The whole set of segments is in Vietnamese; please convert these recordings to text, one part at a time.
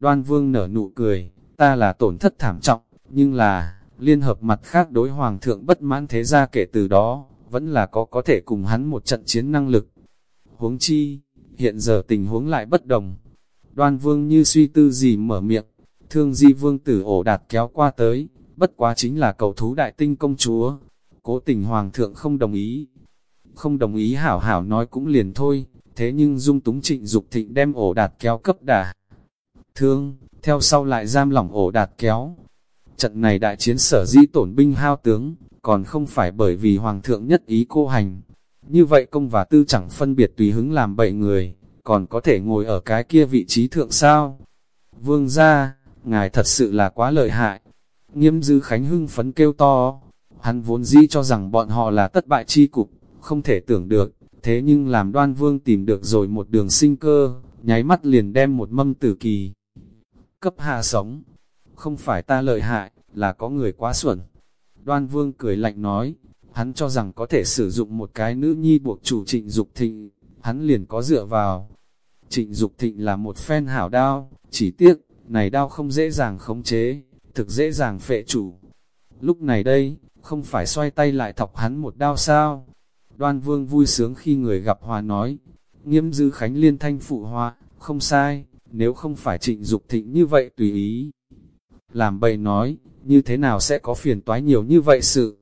Đoan vương nở nụ cười, ta là tổn thất thảm trọng, nhưng là, liên hợp mặt khác đối hoàng thượng bất mãn thế ra kể từ đó, vẫn là có có thể cùng hắn một trận chiến năng lực. Huống chi, hiện giờ tình huống lại bất đồng. Đoan vương như suy tư gì mở miệng, thương di vương tử ổ đạt kéo qua tới, bất quá chính là cầu thú đại tinh công chúa. Cố tình hoàng thượng không đồng ý. Không đồng ý hảo hảo nói cũng liền thôi, thế nhưng dung túng trịnh Dục thịnh đem ổ đạt kéo cấp đà. Thương, theo sau lại giam lỏng ổ đạt kéo. Trận này đại chiến sở dĩ tổn binh hao tướng, còn không phải bởi vì hoàng thượng nhất ý cô hành. Như vậy công và tư chẳng phân biệt tùy hứng làm bậy người, còn có thể ngồi ở cái kia vị trí thượng sao. Vương gia, ngài thật sự là quá lợi hại. Nghiêm dư Khánh hưng phấn kêu to, hắn vốn dĩ cho rằng bọn họ là tất bại chi cục, không thể tưởng được, thế nhưng làm đoan vương tìm được rồi một đường sinh cơ, nháy mắt liền đem một mâm tử kỳ. Cấp hạ sống, không phải ta lợi hại, là có người quá xuẩn. Đoan vương cười lạnh nói, hắn cho rằng có thể sử dụng một cái nữ nhi buộc chủ trịnh Dục thịnh, hắn liền có dựa vào. Trịnh Dục thịnh là một phen hảo đao, chỉ tiếc, này đao không dễ dàng khống chế, thực dễ dàng phệ chủ. Lúc này đây, không phải xoay tay lại thọc hắn một đao sao? Đoan vương vui sướng khi người gặp hòa nói, nghiêm dư khánh liên thanh phụ hoa, không sai, nếu không phải trịnh Dục thịnh như vậy tùy ý. Làm bậy nói, như thế nào sẽ có phiền toái nhiều như vậy sự?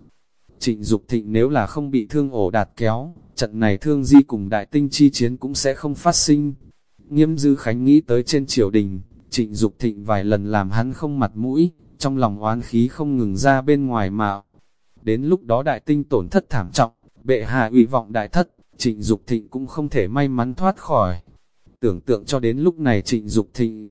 Trịnh Dục thịnh nếu là không bị thương ổ đạt kéo, trận này thương di cùng đại tinh chi chiến cũng sẽ không phát sinh. Nghiêm dư khánh nghĩ tới trên triều đình, trịnh Dục thịnh vài lần làm hắn không mặt mũi, trong lòng oán khí không ngừng ra bên ngoài mạo. Đến lúc đó đại tinh tổn thất thảm trọng, bệ hạ ủy vọng đại thất, trịnh Dục thịnh cũng không thể may mắn thoát khỏi. Tưởng tượng cho đến lúc này trịnh Dục thịnh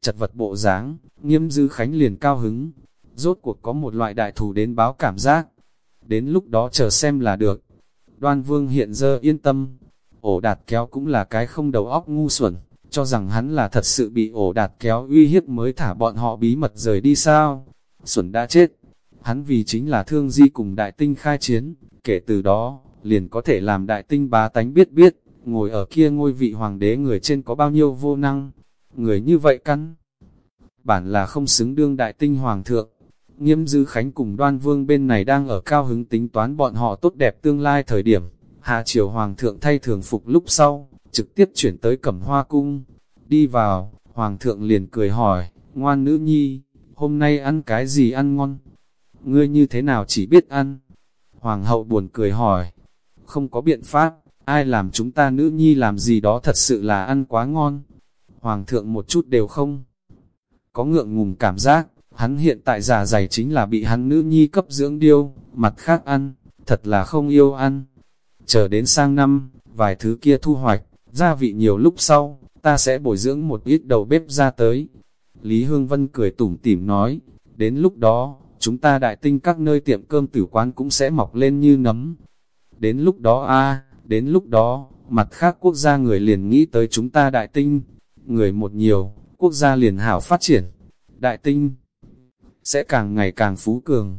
chật vật bộ dáng, nghiêm dư khánh liền cao hứng, rốt cuộc có một loại đại thù đến báo cảm giác. Đến lúc đó chờ xem là được. Đoan vương hiện giờ yên tâm, ổ đạt kéo cũng là cái không đầu óc ngu xuẩn, cho rằng hắn là thật sự bị ổ đạt kéo uy hiếp mới thả bọn họ bí mật rời đi sao. Xuẩn đã chết, hắn vì chính là thương di cùng đại tinh khai chiến, kể từ đó, liền có thể làm đại tinh bá tánh biết biết, ngồi ở kia ngôi vị hoàng đế người trên có bao nhiêu vô năng, người như vậy căn. Bản là không xứng đương đại tinh hoàng thượng, nghiêm dư khánh cùng đoan vương bên này đang ở cao hứng tính toán bọn họ tốt đẹp tương lai thời điểm, hạ triều hoàng thượng thay thường phục lúc sau, trực tiếp chuyển tới cẩm hoa cung, đi vào, hoàng thượng liền cười hỏi, ngoan nữ nhi, hôm nay ăn cái gì ăn ngon, ngươi như thế nào chỉ biết ăn, hoàng hậu buồn cười hỏi, không có biện pháp, ai làm chúng ta nữ nhi làm gì đó thật sự là ăn quá ngon, hoàng thượng một chút đều không, có ngượng ngùng cảm giác, hắn hiện tại già dày chính là bị hắn nữ nhi cấp dưỡng điêu, mặt khác ăn, thật là không yêu ăn. Chờ đến sang năm, vài thứ kia thu hoạch, gia vị nhiều lúc sau, ta sẽ bồi dưỡng một ít đầu bếp ra tới. Lý Hương Vân cười tủm tỉm nói, đến lúc đó, chúng ta đại tinh các nơi tiệm cơm tử quán cũng sẽ mọc lên như nấm. Đến lúc đó a đến lúc đó, mặt khác quốc gia người liền nghĩ tới chúng ta đại tinh, người một nhiều, quốc gia liền hảo phát triển. Đại tinh sẽ càng ngày càng phú cường.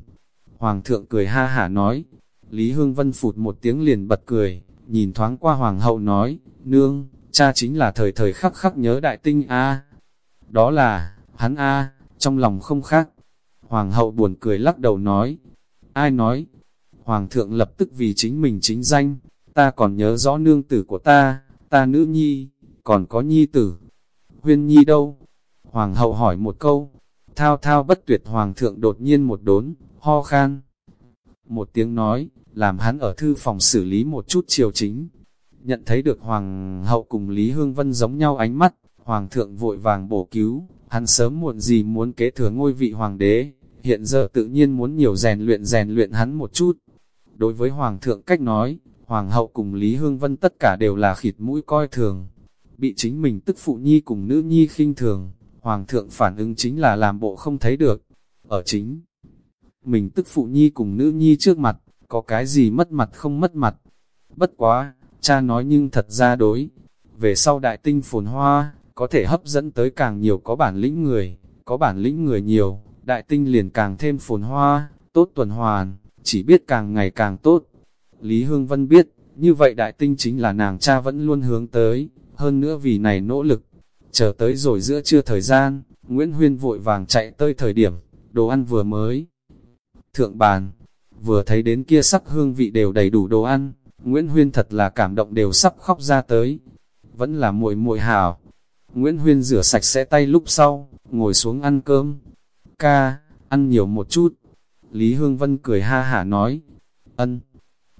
Hoàng thượng cười ha hả nói, Lý Hương Vân phụt một tiếng liền bật cười, nhìn thoáng qua hoàng hậu nói, nương, cha chính là thời thời khắc khắc nhớ đại tinh a Đó là, hắn a trong lòng không khác. Hoàng hậu buồn cười lắc đầu nói, ai nói? Hoàng thượng lập tức vì chính mình chính danh, ta còn nhớ rõ nương tử của ta, ta nữ nhi, còn có nhi tử. Huyên nhi đâu? Hoàng hậu hỏi một câu, thao thao bất tuyệt hoàng thượng đột nhiên một đốn, ho khan. Một tiếng nói, làm hắn ở thư phòng xử lý một chút triều chính. Nhận thấy được hoàng hậu cùng Lý Hương Vân giống nhau ánh mắt, hoàng thượng vội vàng bổ cứu, hắn sớm muộn gì muốn kế thừa ngôi vị hoàng đế, hiện giờ tự nhiên muốn nhiều rèn luyện rèn luyện hắn một chút. Đối với hoàng thượng cách nói, hoàng hậu cùng Lý Hương Vân tất cả đều là khịt mũi coi thường, bị chính mình tức phụ nhi cùng nữ nhi khinh thường, Hoàng thượng phản ứng chính là làm bộ không thấy được. Ở chính, mình tức phụ nhi cùng nữ nhi trước mặt, có cái gì mất mặt không mất mặt. Bất quá, cha nói nhưng thật ra đối. Về sau đại tinh phồn hoa, có thể hấp dẫn tới càng nhiều có bản lĩnh người, có bản lĩnh người nhiều, đại tinh liền càng thêm phồn hoa, tốt tuần hoàn, chỉ biết càng ngày càng tốt. Lý Hương Vân biết, như vậy đại tinh chính là nàng cha vẫn luôn hướng tới, hơn nữa vì này nỗ lực, Chờ tới rồi giữa trưa thời gian, Nguyễn Huyên vội vàng chạy tới thời điểm, đồ ăn vừa mới. Thượng bàn, vừa thấy đến kia sắc hương vị đều đầy đủ đồ ăn, Nguyễn Huyên thật là cảm động đều sắp khóc ra tới. Vẫn là muội muội hảo. Nguyễn Huyên rửa sạch sẽ tay lúc sau, ngồi xuống ăn cơm. Ca, ăn nhiều một chút. Lý Hương Vân cười ha hả nói. Ân.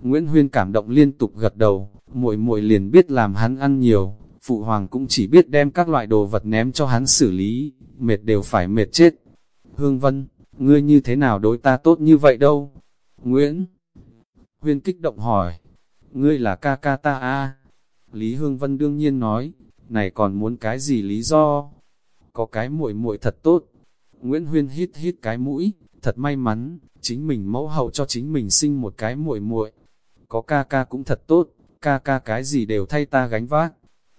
Nguyễn Huyên cảm động liên tục gật đầu, muội muội liền biết làm hắn ăn nhiều, phụ hoàng cũng chỉ biết đem các loại đồ vật ném cho hắn xử lý, mệt đều phải mệt chết. Hương Vân, ngươi như thế nào đối ta tốt như vậy đâu? Nguyễn Huyên kích động hỏi, ngươi là ca ca ta a Lý Hương Vân đương nhiên nói, này còn muốn cái gì lý do? Có cái muội muội thật tốt. Nguyễn Huyên hít hít cái mũi, thật may mắn, chính mình mẫu hậu cho chính mình sinh một cái muội muội. Có ca ca cũng thật tốt, ca ca cái gì đều thay ta gánh vác.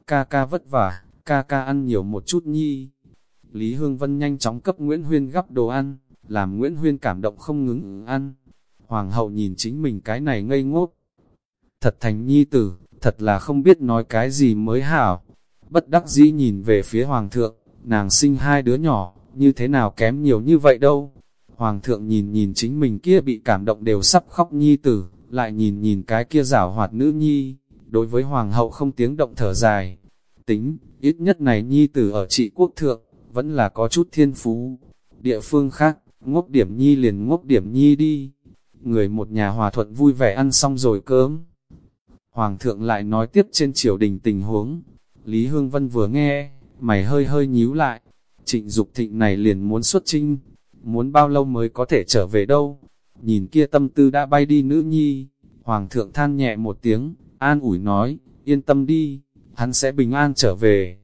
Ca ca vất vả, ca ca ăn nhiều một chút nhi. Lý Hương Vân nhanh chóng cấp Nguyễn Huyên gắp đồ ăn, làm Nguyễn Huyên cảm động không ngừng ăn. Hoàng hậu nhìn chính mình cái này ngây ngốc. Thật thành nhi tử, thật là không biết nói cái gì mới hảo. Bất đắc dĩ nhìn về phía Hoàng thượng, nàng sinh hai đứa nhỏ, như thế nào kém nhiều như vậy đâu. Hoàng thượng nhìn nhìn chính mình kia bị cảm động đều sắp khóc nhi tử, lại nhìn nhìn cái kia rảo hoạt nữ nhi, đối với hoàng hậu không tiếng động thở dài. Tính, ít nhất này nhi tử ở trị quốc thượng, vẫn là có chút thiên phú. Địa phương khác, ngốc điểm nhi liền ngốc điểm nhi đi. Người một nhà hòa thuận vui vẻ ăn xong rồi cơm. Hoàng thượng lại nói tiếp trên triều đình tình huống. Lý Hương Vân vừa nghe, mày hơi hơi nhíu lại. Trịnh Dục thịnh này liền muốn xuất trinh. Muốn bao lâu mới có thể trở về đâu? Nhìn kia tâm tư đã bay đi nữ nhi. Hoàng thượng than nhẹ một tiếng, an ủi nói, yên tâm đi, hắn sẽ bình an trở về.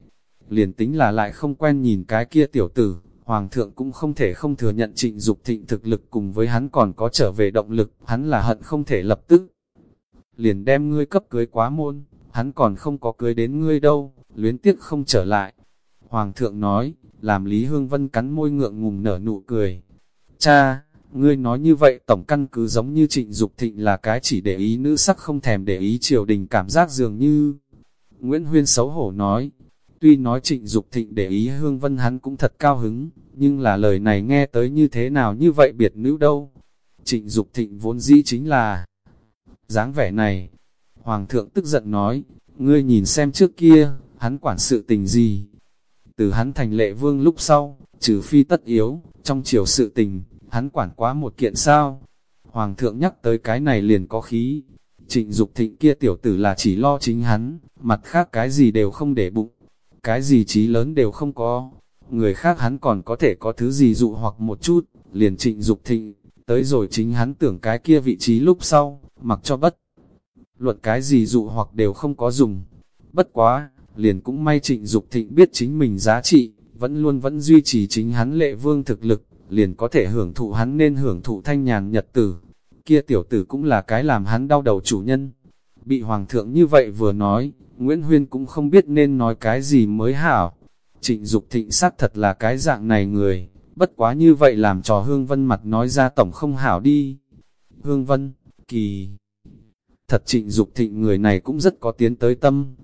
Liền tính là lại không quen nhìn cái kia tiểu tử, Hoàng thượng cũng không thể không thừa nhận trịnh Dục thịnh thực lực cùng với hắn còn có trở về động lực, hắn là hận không thể lập tức. Liền đem ngươi cấp cưới quá môn, hắn còn không có cưới đến ngươi đâu, luyến tiếc không trở lại. Hoàng thượng nói, làm Lý Hương Vân cắn môi ngượng ngùng nở nụ cười. Cha, ngươi nói như vậy tổng căn cứ giống như trịnh Dục thịnh là cái chỉ để ý nữ sắc không thèm để ý triều đình cảm giác dường như. Nguyễn Huyên xấu hổ nói, tuy nói trịnh Dục thịnh để ý Hương Vân hắn cũng thật cao hứng, nhưng là lời này nghe tới như thế nào như vậy biệt nữ đâu. Trịnh Dục thịnh vốn dĩ chính là dáng vẻ này. Hoàng thượng tức giận nói, ngươi nhìn xem trước kia, hắn quản sự tình gì. Từ hắn thành lệ vương lúc sau, trừ phi tất yếu, trong chiều sự tình, hắn quản quá một kiện sao. Hoàng thượng nhắc tới cái này liền có khí. Trịnh Dục thịnh kia tiểu tử là chỉ lo chính hắn, mặt khác cái gì đều không để bụng. Cái gì trí lớn đều không có. Người khác hắn còn có thể có thứ gì dụ hoặc một chút, liền trịnh Dục thịnh, tới rồi chính hắn tưởng cái kia vị trí lúc sau, mặc cho bất. Luật cái gì dụ hoặc đều không có dùng. Bất quá, liền cũng may trịnh Dục thịnh biết chính mình giá trị, vẫn luôn vẫn duy trì chính hắn lệ vương thực lực, liền có thể hưởng thụ hắn nên hưởng thụ thanh nhàn nhật tử. Kia tiểu tử cũng là cái làm hắn đau đầu chủ nhân. Bị hoàng thượng như vậy vừa nói, Nguyễn Huyên cũng không biết nên nói cái gì mới hảo. Trịnh Dục thịnh xác thật là cái dạng này người, bất quá như vậy làm trò Hương Vân mặt nói ra tổng không hảo đi. Hương Vân, kỳ... Thật trịnh Dục thịnh người này cũng rất có tiến tới tâm.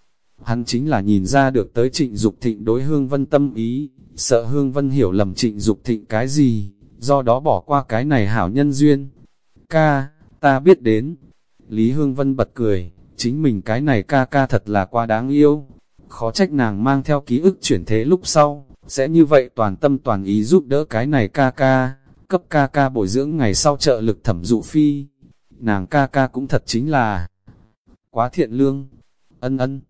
Hắn chính là nhìn ra được tới trịnh Dục thịnh đối Hương Vân tâm ý, sợ Hương Vân hiểu lầm trịnh Dục thịnh cái gì, do đó bỏ qua cái này hảo nhân duyên. Ca, ta biết đến. Lý Hương Vân bật cười, chính mình cái này ca ca thật là quá đáng yêu. Khó trách nàng mang theo ký ức chuyển thế lúc sau, sẽ như vậy toàn tâm toàn ý giúp đỡ cái này ca ca, cấp ca ca bồi dưỡng ngày sau trợ lực thẩm dụ phi. Nàng ca ca cũng thật chính là quá thiện lương. Ân ân.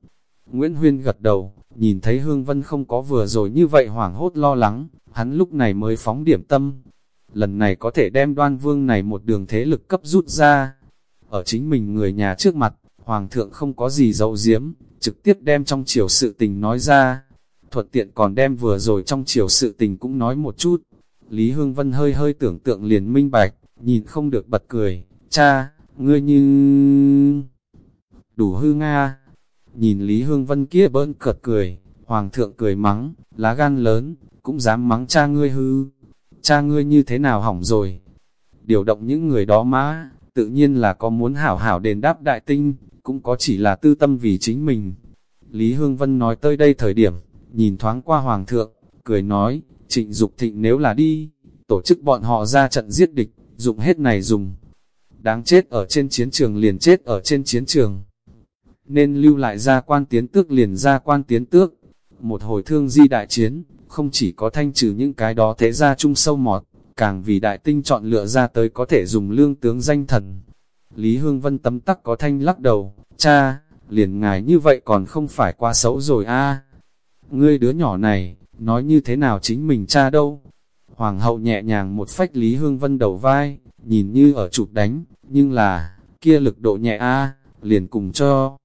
Nguyễn Huyên gật đầu, nhìn thấy Hương Vân không có vừa rồi như vậy hoảng hốt lo lắng, hắn lúc này mới phóng điểm tâm. Lần này có thể đem đoan vương này một đường thế lực cấp rút ra. Ở chính mình người nhà trước mặt, Hoàng thượng không có gì dấu diếm, trực tiếp đem trong chiều sự tình nói ra. Thuận tiện còn đem vừa rồi trong chiều sự tình cũng nói một chút. Lý Hương Vân hơi hơi tưởng tượng liền minh bạch, nhìn không được bật cười, cha, ngươi như... Đủ hư Nga. Nhìn Lý Hương Vân kia bỡn cợt cười, Hoàng thượng cười mắng, lá gan lớn, cũng dám mắng cha ngươi hư. Cha ngươi như thế nào hỏng rồi? Điều động những người đó má, tự nhiên là có muốn hảo hảo đền đáp đại tinh, cũng có chỉ là tư tâm vì chính mình. Lý Hương Vân nói tới đây thời điểm, nhìn thoáng qua hoàng thượng, cười nói, trịnh Dục thịnh nếu là đi, tổ chức bọn họ ra trận giết địch, dụng hết này dùng. Đáng chết ở trên chiến trường liền chết ở trên chiến trường. Nên lưu lại ra quan tiến tước liền ra quan tiến tước. Một hồi thương di đại chiến, không chỉ có thanh trừ những cái đó thế ra chung sâu mọt, càng vì đại tinh chọn lựa ra tới có thể dùng lương tướng danh thần. Lý Hương Vân tấm tắc có thanh lắc đầu, cha, liền ngài như vậy còn không phải quá xấu rồi a Ngươi đứa nhỏ này, nói như thế nào chính mình cha đâu. Hoàng hậu nhẹ nhàng một phách Lý Hương Vân đầu vai, nhìn như ở chụp đánh, nhưng là, kia lực độ nhẹ a liền cùng cho.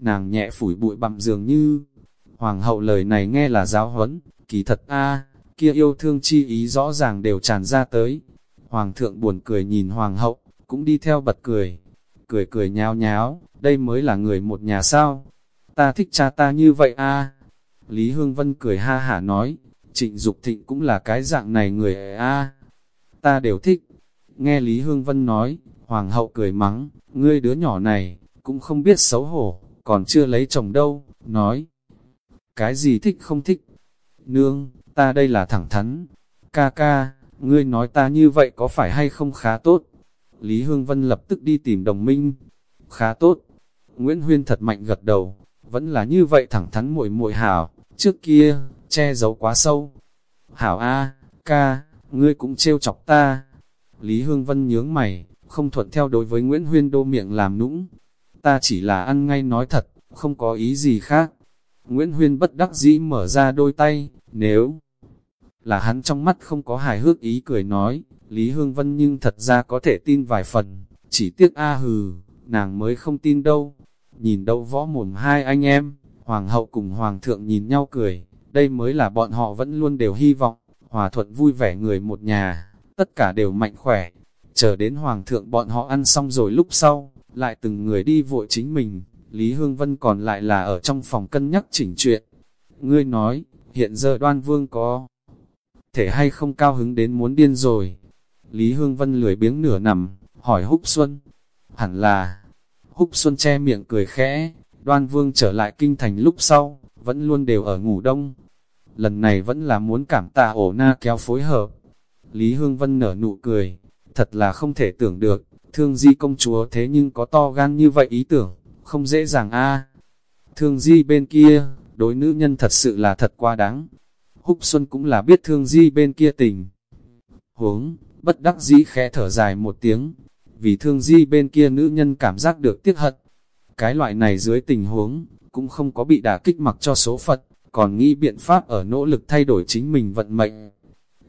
Nàng nhẹ phủi bụi bặm dường như, Hoàng hậu lời này nghe là giáo huấn, kỳ thật a kia yêu thương chi ý rõ ràng đều tràn ra tới. Hoàng thượng buồn cười nhìn hoàng hậu, cũng đi theo bật cười. Cười cười nháo nháo, đây mới là người một nhà sao. Ta thích cha ta như vậy a Lý Hương Vân cười ha hả nói, trịnh Dục thịnh cũng là cái dạng này người a Ta đều thích. Nghe Lý Hương Vân nói, hoàng hậu cười mắng, ngươi đứa nhỏ này, cũng không biết xấu hổ, còn chưa lấy chồng đâu, nói. Cái gì thích không thích? Nương, ta đây là thẳng thắn. Ca ca, ngươi nói ta như vậy có phải hay không khá tốt? Lý Hương Vân lập tức đi tìm đồng minh. Khá tốt. Nguyễn Huyên thật mạnh gật đầu, vẫn là như vậy thẳng thắn muội muội hảo, trước kia, che giấu quá sâu. Hảo A, ca, ngươi cũng trêu chọc ta. Lý Hương Vân nhướng mày, không thuận theo đối với Nguyễn Huyên đô miệng làm nũng. Ta chỉ là ăn ngay nói thật, không có ý gì khác. Nguyễn Huyên bất đắc dĩ mở ra đôi tay, nếu là hắn trong mắt không có hài hước ý cười nói, Lý Hương Vân nhưng thật ra có thể tin vài phần, chỉ tiếc a hừ, nàng mới không tin đâu. Nhìn đâu võ mồm hai anh em, Hoàng hậu cùng Hoàng thượng nhìn nhau cười, đây mới là bọn họ vẫn luôn đều hy vọng, hòa thuận vui vẻ người một nhà, tất cả đều mạnh khỏe. Chờ đến Hoàng thượng bọn họ ăn xong rồi lúc sau, lại từng người đi vội chính mình, Lý Hương Vân còn lại là ở trong phòng cân nhắc chỉnh chuyện. Ngươi nói, hiện giờ đoan vương có thể hay không cao hứng đến muốn điên rồi. Lý Hương Vân lười biếng nửa nằm, hỏi Húc Xuân. Hẳn là, Húc Xuân che miệng cười khẽ, đoan vương trở lại kinh thành lúc sau, vẫn luôn đều ở ngủ đông. Lần này vẫn là muốn cảm tạ ổ na kéo phối hợp. Lý Hương Vân nở nụ cười, thật là không thể tưởng được, thương di công chúa thế nhưng có to gan như vậy ý tưởng, không dễ dàng a Thương di bên kia, đối nữ nhân thật sự là thật quá đáng. Húc Xuân cũng là biết thương di bên kia tình. Huống, bất đắc dĩ khẽ thở dài một tiếng, vì thương di bên kia nữ nhân cảm giác được tiếc hận. Cái loại này dưới tình huống, cũng không có bị đả kích mặc cho số phận, còn nghĩ biện pháp ở nỗ lực thay đổi chính mình vận mệnh.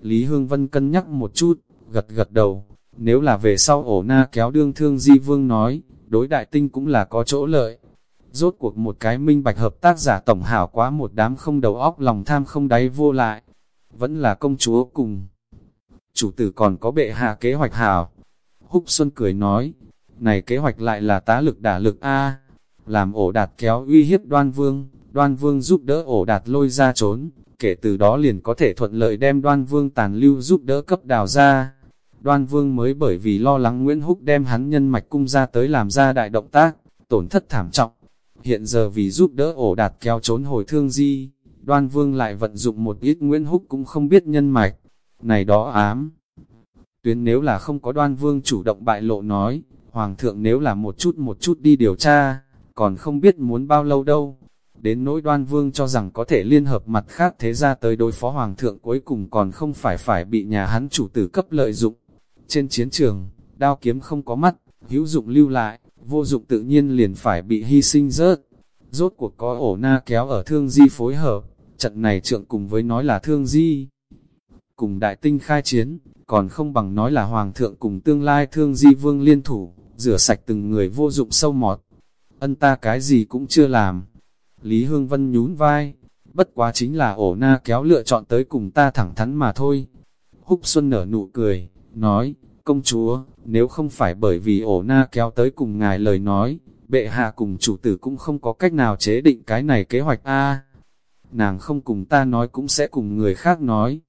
Lý Hương Vân cân nhắc một chút, gật gật đầu, nếu là về sau ổ na kéo đương thương di vương nói, đối đại tinh cũng là có chỗ lợi. Rốt cuộc một cái minh bạch hợp tác giả tổng hảo quá một đám không đầu óc lòng tham không đáy vô lại. Vẫn là công chúa cùng. Chủ tử còn có bệ hạ kế hoạch hảo. Húc Xuân cười nói, này kế hoạch lại là tá lực đả lực A. Làm ổ đạt kéo uy hiếp đoan vương, đoan vương giúp đỡ ổ đạt lôi ra trốn, kể từ đó liền có thể thuận lợi đem đoan vương tàn lưu giúp đỡ cấp đào ra. Đoan vương mới bởi vì lo lắng Nguyễn Húc đem hắn nhân mạch cung ra tới làm ra đại động tác, tổn thất thảm trọng. Hiện giờ vì giúp đỡ ổ đạt kéo trốn hồi thương di, đoan vương lại vận dụng một ít Nguyễn Húc cũng không biết nhân mạch. Này đó ám. Tuyến nếu là không có đoan vương chủ động bại lộ nói, hoàng thượng nếu là một chút một chút đi điều tra, còn không biết muốn bao lâu đâu. Đến nỗi đoan vương cho rằng có thể liên hợp mặt khác thế ra tới đối phó hoàng thượng cuối cùng còn không phải phải bị nhà hắn chủ tử cấp lợi dụng. Trên chiến trường, đao kiếm không có mắt, hữu dụng lưu lại, vô dụng tự nhiên liền phải bị hy sinh rớt. Rốt cuộc có ổ na kéo ở thương di phối hợp, trận này trượng cùng với nói là thương di. Cùng đại tinh khai chiến, còn không bằng nói là hoàng thượng cùng tương lai thương di vương liên thủ, rửa sạch từng người vô dụng sâu mọt. Ân ta cái gì cũng chưa làm. Lý Hương Vân nhún vai, bất quá chính là ổ na kéo lựa chọn tới cùng ta thẳng thắn mà thôi. Húc Xuân nở nụ cười, nói, công chúa, nếu không phải bởi vì ổ na kéo tới cùng ngài lời nói, bệ hạ cùng chủ tử cũng không có cách nào chế định cái này kế hoạch A. nàng không cùng ta nói cũng sẽ cùng người khác nói.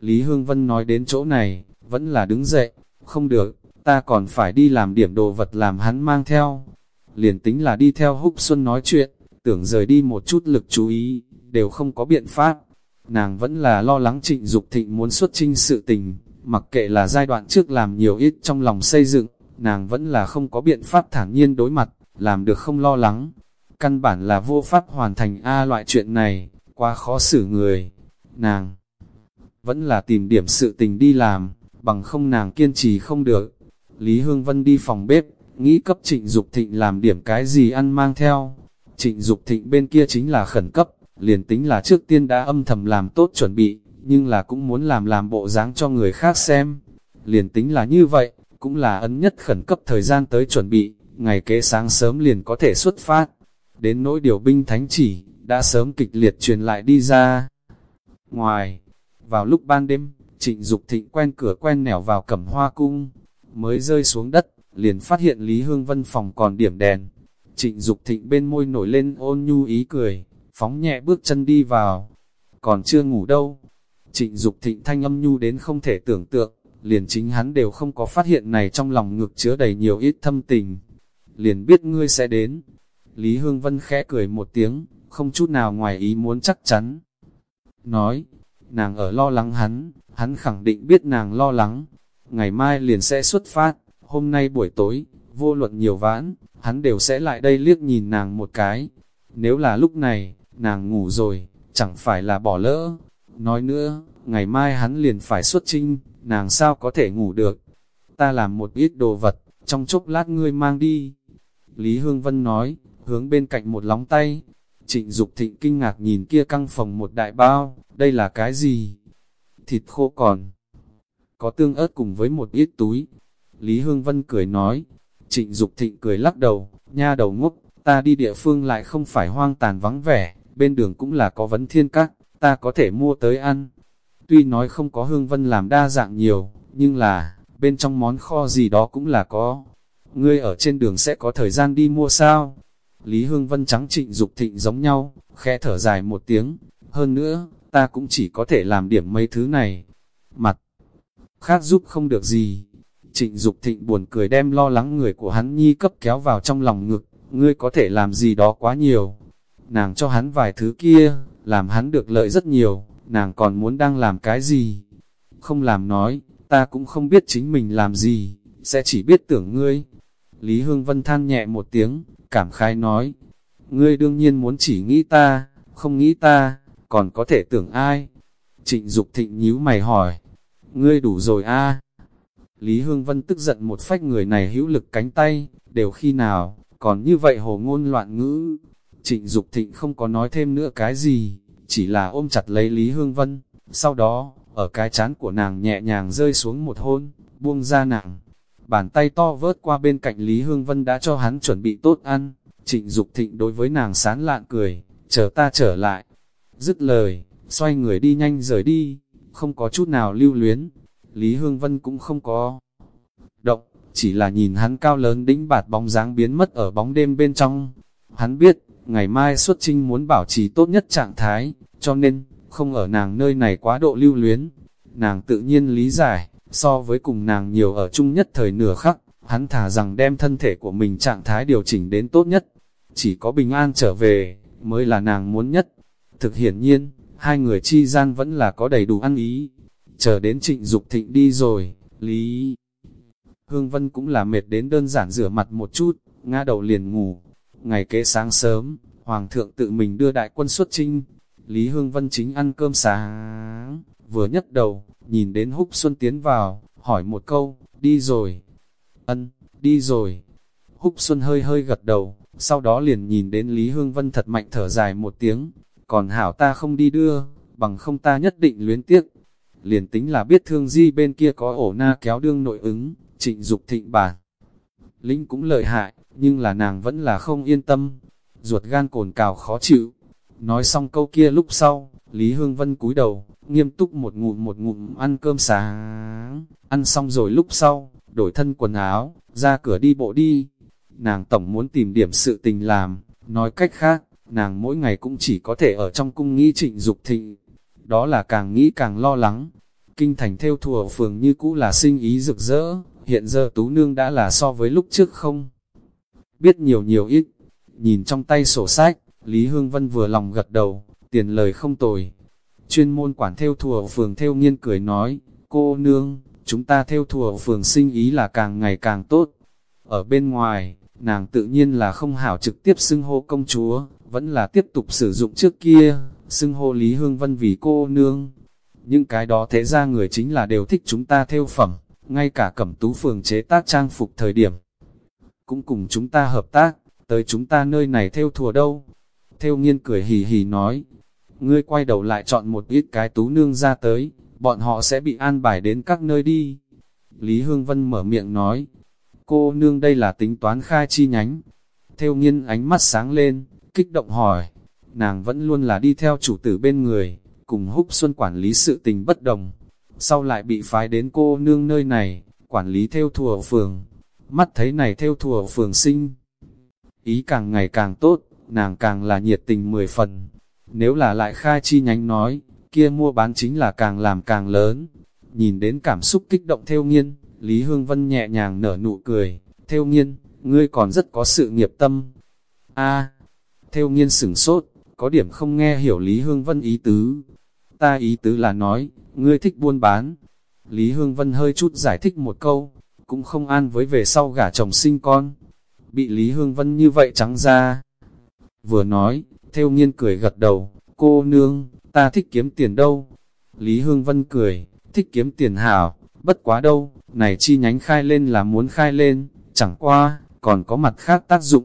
Lý Hương Vân nói đến chỗ này, vẫn là đứng dậy, không được, ta còn phải đi làm điểm đồ vật làm hắn mang theo. Liền tính là đi theo Húc Xuân nói chuyện, tưởng rời đi một chút lực chú ý, đều không có biện pháp. Nàng vẫn là lo lắng trịnh Dục thịnh muốn xuất trinh sự tình, mặc kệ là giai đoạn trước làm nhiều ít trong lòng xây dựng, nàng vẫn là không có biện pháp thản nhiên đối mặt, làm được không lo lắng. Căn bản là vô pháp hoàn thành A loại chuyện này, quá khó xử người. Nàng vẫn là tìm điểm sự tình đi làm, bằng không nàng kiên trì không được. Lý Hương Vân đi phòng bếp, nghĩ cấp trịnh Dục thịnh làm điểm cái gì ăn mang theo. Trịnh Dục thịnh bên kia chính là khẩn cấp, liền tính là trước tiên đã âm thầm làm tốt chuẩn bị, nhưng là cũng muốn làm làm bộ dáng cho người khác xem. Liền tính là như vậy, cũng là ấn nhất khẩn cấp thời gian tới chuẩn bị, ngày kế sáng sớm liền có thể xuất phát. Đến nỗi điều binh thánh chỉ, đã sớm kịch liệt truyền lại đi ra. Ngoài, vào lúc ban đêm, trịnh Dục thịnh quen cửa quen nẻo vào cẩm hoa cung, mới rơi xuống đất, liền phát hiện Lý Hương Vân phòng còn điểm đèn. Trịnh Dục thịnh bên môi nổi lên ôn nhu ý cười, phóng nhẹ bước chân đi vào. Còn chưa ngủ đâu. Trịnh Dục thịnh thanh âm nhu đến không thể tưởng tượng, liền chính hắn đều không có phát hiện này trong lòng ngực chứa đầy nhiều ít thâm tình. Liền biết ngươi sẽ đến. Lý Hương Vân khẽ cười một tiếng, không chút nào ngoài ý muốn chắc chắn. Nói, nàng ở lo lắng hắn, hắn khẳng định biết nàng lo lắng. Ngày mai liền sẽ xuất phát, hôm nay buổi tối, vô luận nhiều vãn, hắn đều sẽ lại đây liếc nhìn nàng một cái. Nếu là lúc này, nàng ngủ rồi, chẳng phải là bỏ lỡ. Nói nữa, ngày mai hắn liền phải xuất trinh, nàng sao có thể ngủ được. Ta làm một ít đồ vật, trong chốc lát ngươi mang đi. Lý Hương Vân nói, hướng bên cạnh một lóng tay. Trịnh Dục thịnh kinh ngạc nhìn kia căng phòng một đại bao, đây là cái gì? Thịt khô còn. Có tương ớt cùng với một ít túi. Lý Hương Vân cười nói. Trịnh Dục thịnh cười lắc đầu, nha đầu ngốc, ta đi địa phương lại không phải hoang tàn vắng vẻ, bên đường cũng là có vấn thiên các, ta có thể mua tới ăn. Tuy nói không có hương vân làm đa dạng nhiều, nhưng là, bên trong món kho gì đó cũng là có. Ngươi ở trên đường sẽ có thời gian đi mua sao? Lý Hương Vân trắng trịnh Dục thịnh giống nhau, khẽ thở dài một tiếng. Hơn nữa, ta cũng chỉ có thể làm điểm mấy thứ này. Mặt khác giúp không được gì. Trịnh Dục thịnh buồn cười đem lo lắng người của hắn nhi cấp kéo vào trong lòng ngực. Ngươi có thể làm gì đó quá nhiều. Nàng cho hắn vài thứ kia, làm hắn được lợi rất nhiều nàng còn muốn đang làm cái gì? Không làm nói, ta cũng không biết chính mình làm gì, sẽ chỉ biết tưởng ngươi. Lý Hương Vân than nhẹ một tiếng, cảm khai nói, ngươi đương nhiên muốn chỉ nghĩ ta, không nghĩ ta, còn có thể tưởng ai? Trịnh Dục thịnh nhíu mày hỏi, ngươi đủ rồi a Lý Hương Vân tức giận một phách người này hữu lực cánh tay, đều khi nào, còn như vậy hồ ngôn loạn ngữ. Trịnh Dục thịnh không có nói thêm nữa cái gì, chỉ là ôm chặt lấy Lý Hương Vân, sau đó, ở cái chán của nàng nhẹ nhàng rơi xuống một hôn, buông ra nàng. Bàn tay to vớt qua bên cạnh Lý Hương Vân đã cho hắn chuẩn bị tốt ăn, trịnh Dục thịnh đối với nàng sán lạn cười, chờ ta trở lại. Dứt lời, xoay người đi nhanh rời đi, không có chút nào lưu luyến, Lý Hương Vân cũng không có động, chỉ là nhìn hắn cao lớn đĩnh bạt bóng dáng biến mất ở bóng đêm bên trong. Hắn biết, ngày mai xuất trinh muốn bảo trì tốt nhất trạng thái, cho nên, không ở nàng nơi này quá độ lưu luyến. Nàng tự nhiên lý giải, so với cùng nàng nhiều ở chung nhất thời nửa khắc, hắn thả rằng đem thân thể của mình trạng thái điều chỉnh đến tốt nhất. Chỉ có bình an trở về, mới là nàng muốn nhất. Thực hiển nhiên, hai người chi gian vẫn là có đầy đủ ăn ý. Chờ đến trịnh Dục thịnh đi rồi, Lý Hương Vân cũng là mệt đến đơn giản rửa mặt một chút, ngã đầu liền ngủ. Ngày kế sáng sớm, Hoàng thượng tự mình đưa đại quân xuất trinh, Lý Hương Vân chính ăn cơm sáng, vừa nhấc đầu, nhìn đến Húc Xuân tiến vào, hỏi một câu, đi rồi. Ân, đi rồi. Húc Xuân hơi hơi gật đầu, sau đó liền nhìn đến Lý Hương Vân thật mạnh thở dài một tiếng, còn hảo ta không đi đưa, bằng không ta nhất định luyến tiếc. Liền tính là biết thương di bên kia có ổ na kéo đương nội ứng, trịnh Dục thịnh bản. Linh cũng lợi hại, nhưng là nàng vẫn là không yên tâm, ruột gan cồn cào khó chịu. Nói xong câu kia lúc sau, Lý Hương Vân cúi đầu, nghiêm túc một ngụm một ngụm ăn cơm sáng, ăn xong rồi lúc sau, đổi thân quần áo, ra cửa đi bộ đi. Nàng tổng muốn tìm điểm sự tình làm, nói cách khác, nàng mỗi ngày cũng chỉ có thể ở trong cung nghĩ trịnh Dục thịnh. Đó là càng nghĩ càng lo lắng. Kinh thành theo thùa phường như cũ là sinh ý rực rỡ, hiện giờ tú nương đã là so với lúc trước không. Biết nhiều nhiều ít, nhìn trong tay sổ sách, Lý Hương Vân vừa lòng gật đầu, tiền lời không tồi. Chuyên môn quản theo thùa phường theo nghiên cười nói, cô nương, chúng ta theo thùa phường sinh ý là càng ngày càng tốt. Ở bên ngoài, nàng tự nhiên là không hảo trực tiếp xưng hô công chúa, vẫn là tiếp tục sử dụng trước kia, xưng hô Lý Hương Vân vì cô nương. Những cái đó thế ra người chính là đều thích chúng ta theo phẩm, ngay cả cẩm tú phường chế tác trang phục thời điểm. Cũng cùng chúng ta hợp tác, tới chúng ta nơi này theo thùa đâu. Theo nghiên cười hì hì nói, ngươi quay đầu lại chọn một ít cái tú nương ra tới, bọn họ sẽ bị an bài đến các nơi đi. Lý Hương Vân mở miệng nói, cô nương đây là tính toán khai chi nhánh. Theo nghiên ánh mắt sáng lên, kích động hỏi, nàng vẫn luôn là đi theo chủ tử bên người, cùng húc xuân quản lý sự tình bất đồng. Sau lại bị phái đến cô nương nơi này, quản lý theo thùa phường. Mắt thấy này theo thùa phường sinh. Ý càng ngày càng tốt, nàng càng là nhiệt tình mười phần. Nếu là lại khai chi nhánh nói, kia mua bán chính là càng làm càng lớn. Nhìn đến cảm xúc kích động theo nghiên, Lý Hương Vân nhẹ nhàng nở nụ cười, theo nghiên, ngươi còn rất có sự nghiệp tâm. a theo nghiên sửng sốt, có điểm không nghe hiểu Lý Hương Vân ý tứ. Ta ý tứ là nói, ngươi thích buôn bán. Lý Hương Vân hơi chút giải thích một câu, cũng không an với về sau gả chồng sinh con. Bị Lý Hương Vân như vậy trắng ra. Vừa nói, theo nghiên cười gật đầu, cô nương, ta thích kiếm tiền đâu. Lý Hương Vân cười, thích kiếm tiền hảo, bất quá đâu, này chi nhánh khai lên là muốn khai lên, chẳng qua, còn có mặt khác tác dụng.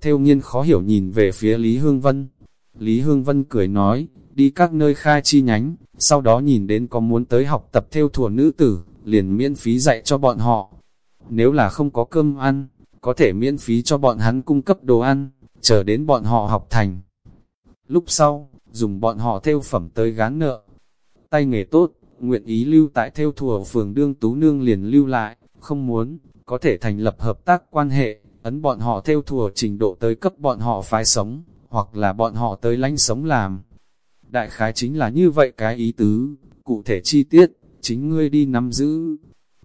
Theo nghiên khó hiểu nhìn về phía Lý Hương Vân. Lý Hương Vân cười nói, đi các nơi khai chi nhánh, sau đó nhìn đến có muốn tới học tập theo thùa nữ tử, liền miễn phí dạy cho bọn họ. Nếu là không có cơm ăn, có thể miễn phí cho bọn hắn cung cấp đồ ăn, chờ đến bọn họ học thành. Lúc sau, dùng bọn họ theo phẩm tới gán nợ. Tay nghề tốt, nguyện ý lưu tại theo thùa phường đương tú nương liền lưu lại, không muốn, có thể thành lập hợp tác quan hệ, ấn bọn họ theo thùa trình độ tới cấp bọn họ phái sống, hoặc là bọn họ tới lánh sống làm. Đại khái chính là như vậy cái ý tứ, cụ thể chi tiết, chính ngươi đi nắm giữ.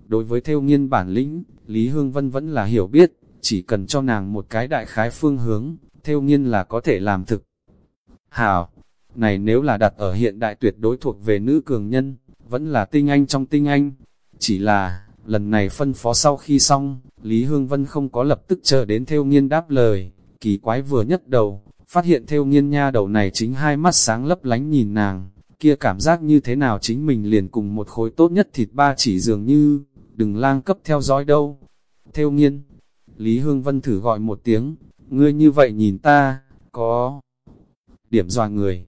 Đối với theo nghiên bản lĩnh, Lý Hương Vân vẫn là hiểu biết, chỉ cần cho nàng một cái đại khái phương hướng, theo nghiên là có thể làm thực. Hảo, này nếu là đặt ở hiện đại tuyệt đối thuộc về nữ cường nhân, vẫn là tinh anh trong tinh anh. Chỉ là, lần này phân phó sau khi xong, Lý Hương Vân không có lập tức chờ đến theo nghiên đáp lời, kỳ quái vừa nhất đầu, phát hiện theo nghiên nha đầu này chính hai mắt sáng lấp lánh nhìn nàng, kia cảm giác như thế nào chính mình liền cùng một khối tốt nhất thịt ba chỉ dường như, đừng lang cấp theo dõi đâu. Theo nghiên, Lý Hương Vân thử gọi một tiếng, ngươi như vậy nhìn ta, có điểm dò người.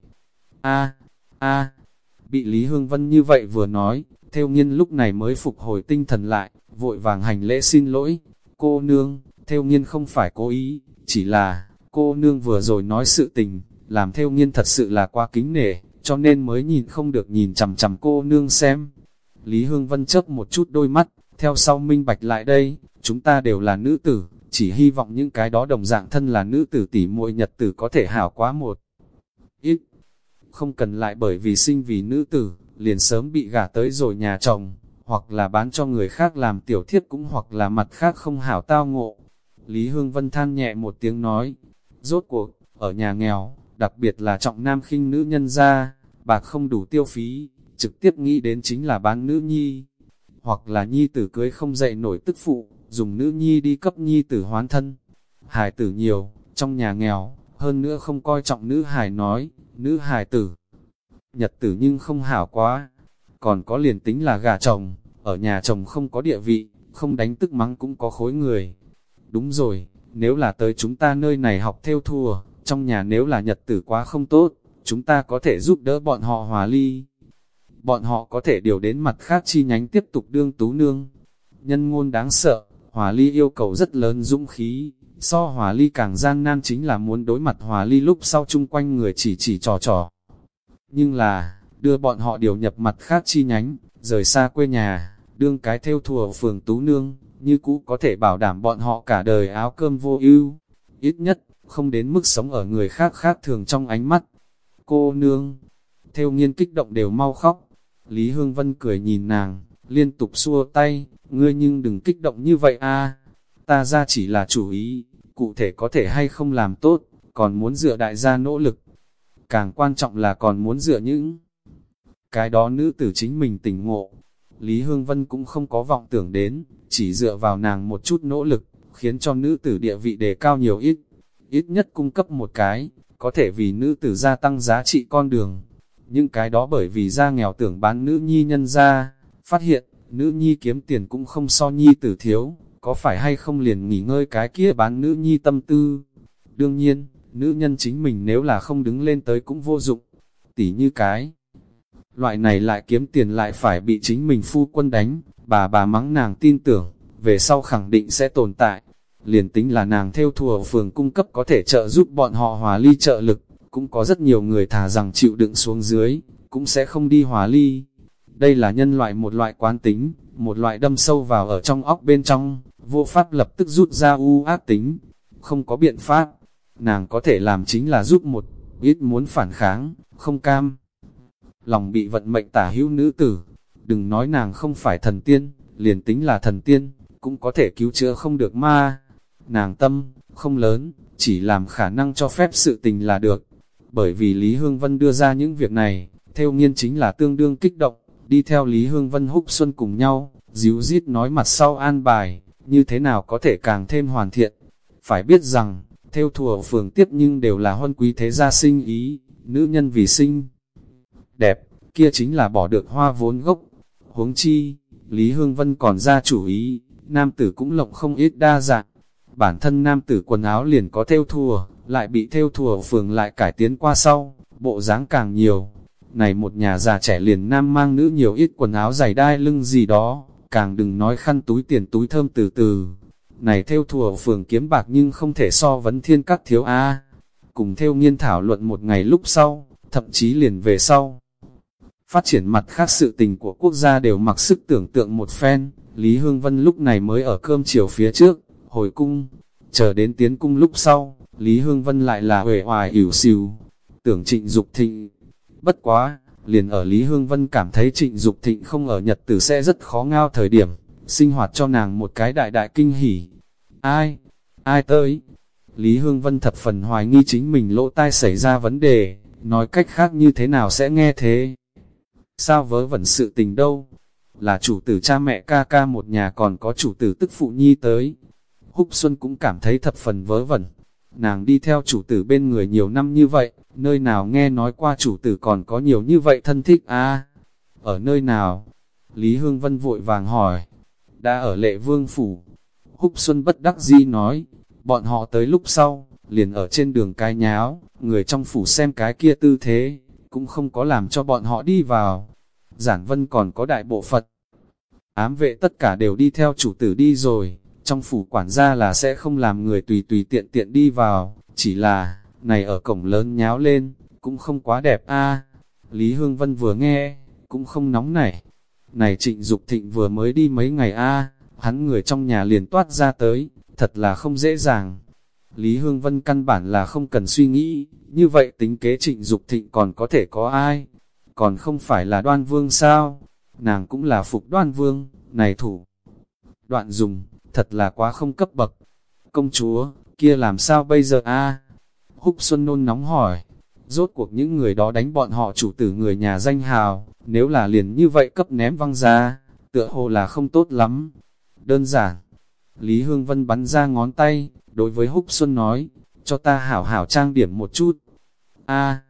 a a bị Lý Hương Vân như vậy vừa nói, theo nghiên lúc này mới phục hồi tinh thần lại, vội vàng hành lễ xin lỗi. Cô nương, theo nghiên không phải cố ý, chỉ là, cô nương vừa rồi nói sự tình, làm theo nghiên thật sự là quá kính nể, cho nên mới nhìn không được nhìn chằm chằm cô nương xem. Lý Hương Vân chớp một chút đôi mắt, theo sau minh bạch lại đây, chúng ta đều là nữ tử, chỉ hy vọng những cái đó đồng dạng thân là nữ tử tỷ muội nhật tử có thể hảo quá một. Ít, không cần lại bởi vì sinh vì nữ tử, liền sớm bị gả tới rồi nhà chồng, hoặc là bán cho người khác làm tiểu thiết cũng hoặc là mặt khác không hảo tao ngộ. Lý Hương Vân than nhẹ một tiếng nói, rốt cuộc, ở nhà nghèo, đặc biệt là trọng nam khinh nữ nhân ra, bạc không đủ tiêu phí, trực tiếp nghĩ đến chính là bán nữ nhi, hoặc là nhi tử cưới không dậy nổi tức phụ, dùng nữ nhi đi cấp nhi tử hoán thân. Hải tử nhiều, trong nhà nghèo, hơn nữa không coi trọng nữ hải nói, nữ hải tử. Nhật tử nhưng không hảo quá, còn có liền tính là gà chồng, ở nhà chồng không có địa vị, không đánh tức mắng cũng có khối người. Đúng rồi, nếu là tới chúng ta nơi này học theo thua, trong nhà nếu là nhật tử quá không tốt, chúng ta có thể giúp đỡ bọn họ hòa ly. Bọn họ có thể điều đến mặt khác chi nhánh tiếp tục đương tú nương. Nhân ngôn đáng sợ, hòa ly yêu cầu rất lớn dũng khí, so hòa ly càng gian nan chính là muốn đối mặt hòa ly lúc sau chung quanh người chỉ chỉ trò trò. Nhưng là, đưa bọn họ điều nhập mặt khác chi nhánh, rời xa quê nhà, đương cái theo thùa phường tú nương, như cũ có thể bảo đảm bọn họ cả đời áo cơm vô ưu ít nhất, không đến mức sống ở người khác khác thường trong ánh mắt. Cô nương, theo nghiên kích động đều mau khóc, Lý Hương Vân cười nhìn nàng, liên tục xua tay, ngươi nhưng đừng kích động như vậy a ta ra chỉ là chủ ý, cụ thể có thể hay không làm tốt, còn muốn dựa đại gia nỗ lực. càng quan trọng là còn muốn dựa những cái đó nữ tử chính mình tỉnh ngộ. Lý Hương Vân cũng không có vọng tưởng đến, chỉ dựa vào nàng một chút nỗ lực, khiến cho nữ tử địa vị đề cao nhiều ít, ít nhất cung cấp một cái, có thể vì nữ tử gia tăng giá trị con đường. Những cái đó bởi vì gia nghèo tưởng bán nữ nhi nhân ra, phát hiện, nữ nhi kiếm tiền cũng không so nhi tử thiếu, có phải hay không liền nghỉ ngơi cái kia bán nữ nhi tâm tư. Đương nhiên, nữ nhân chính mình nếu là không đứng lên tới cũng vô dụng, tỉ như cái. Loại này lại kiếm tiền lại phải bị chính mình phu quân đánh, bà bà mắng nàng tin tưởng, về sau khẳng định sẽ tồn tại. Liền tính là nàng theo thùa phường cung cấp có thể trợ giúp bọn họ hòa ly trợ lực, cũng có rất nhiều người thả rằng chịu đựng xuống dưới, cũng sẽ không đi hòa ly. Đây là nhân loại một loại quán tính, một loại đâm sâu vào ở trong óc bên trong, vô pháp lập tức rút ra u ác tính, không có biện pháp. Nàng có thể làm chính là giúp một ít muốn phản kháng, không cam. Lòng bị vận mệnh tả hữu nữ tử, đừng nói nàng không phải thần tiên, liền tính là thần tiên, cũng có thể cứu chữa không được ma. Nàng tâm, không lớn, chỉ làm khả năng cho phép sự tình là được. Bởi vì Lý Hương Vân đưa ra những việc này, theo nghiên chính là tương đương kích động, đi theo Lý Hương Vân húc xuân cùng nhau, díu dít nói mặt sau an bài, như thế nào có thể càng thêm hoàn thiện. Phải biết rằng, theo thùa phường tiếp nhưng đều là huân quý thế gia sinh ý, nữ nhân vì sinh. Đẹp, kia chính là bỏ được hoa vốn gốc. Huống chi, Lý Hương Vân còn ra chủ ý, nam tử cũng lộng không ít đa dạng. Bản thân nam tử quần áo liền có theo thùa, lại bị theo thùa phường lại cải tiến qua sau, bộ dáng càng nhiều. Này một nhà già trẻ liền nam mang nữ nhiều ít quần áo dày đai lưng gì đó, càng đừng nói khăn túi tiền túi thơm từ từ. Này theo thùa phường kiếm bạc nhưng không thể so vấn thiên các thiếu A. Cùng theo nghiên thảo luận một ngày lúc sau, thậm chí liền về sau. Phát triển mặt khác sự tình của quốc gia đều mặc sức tưởng tượng một phen, Lý Hương Vân lúc này mới ở cơm chiều phía trước, hồi cung, chờ đến tiến cung lúc sau, Lý Hương Vân lại là huệ hoài ỉu xìu, tưởng trịnh Dục thịnh. Bất quá, liền ở Lý Hương Vân cảm thấy trịnh Dục thịnh không ở Nhật tử sẽ rất khó ngao thời điểm, sinh hoạt cho nàng một cái đại đại kinh hỉ. Ai? Ai tới? Lý Hương Vân thập phần hoài nghi chính mình lỗ tai xảy ra vấn đề, nói cách khác như thế nào sẽ nghe thế? Sao vớ vẩn sự tình đâu? Là chủ tử cha mẹ ca ca một nhà còn có chủ tử tức phụ nhi tới. Húc Xuân cũng cảm thấy thập phần vớ vẩn. Nàng đi theo chủ tử bên người nhiều năm như vậy, nơi nào nghe nói qua chủ tử còn có nhiều như vậy thân thích à? Ở nơi nào? Lý Hương Vân vội vàng hỏi. Đã ở lệ vương phủ. Húc Xuân bất đắc di nói, bọn họ tới lúc sau, liền ở trên đường cái nháo, người trong phủ xem cái kia tư thế, cũng không có làm cho bọn họ đi vào. Giản Vân còn có đại bộ Phật. Ám vệ tất cả đều đi theo chủ tử đi rồi, trong phủ quản gia là sẽ không làm người tùy tùy tiện tiện đi vào, chỉ là, này ở cổng lớn nháo lên, cũng không quá đẹp a Lý Hương Vân vừa nghe, cũng không nóng nảy. Này trịnh Dục thịnh vừa mới đi mấy ngày a hắn người trong nhà liền toát ra tới, thật là không dễ dàng. Lý Hương Vân căn bản là không cần suy nghĩ, như vậy tính kế trịnh Dục thịnh còn có thể có ai? Còn không phải là đoan vương sao? Nàng cũng là phục đoan vương, này thủ. Đoạn dùng, thật là quá không cấp bậc. Công chúa, kia làm sao bây giờ a? Húc Xuân nôn nóng hỏi. Rốt cuộc những người đó đánh bọn họ chủ tử người nhà danh hào, nếu là liền như vậy cấp ném văng ra, tựa hồ là không tốt lắm. Đơn giản, Lý Hương Vân bắn ra ngón tay, đối với Húc Xuân nói, cho ta hảo hảo trang điểm một chút. A,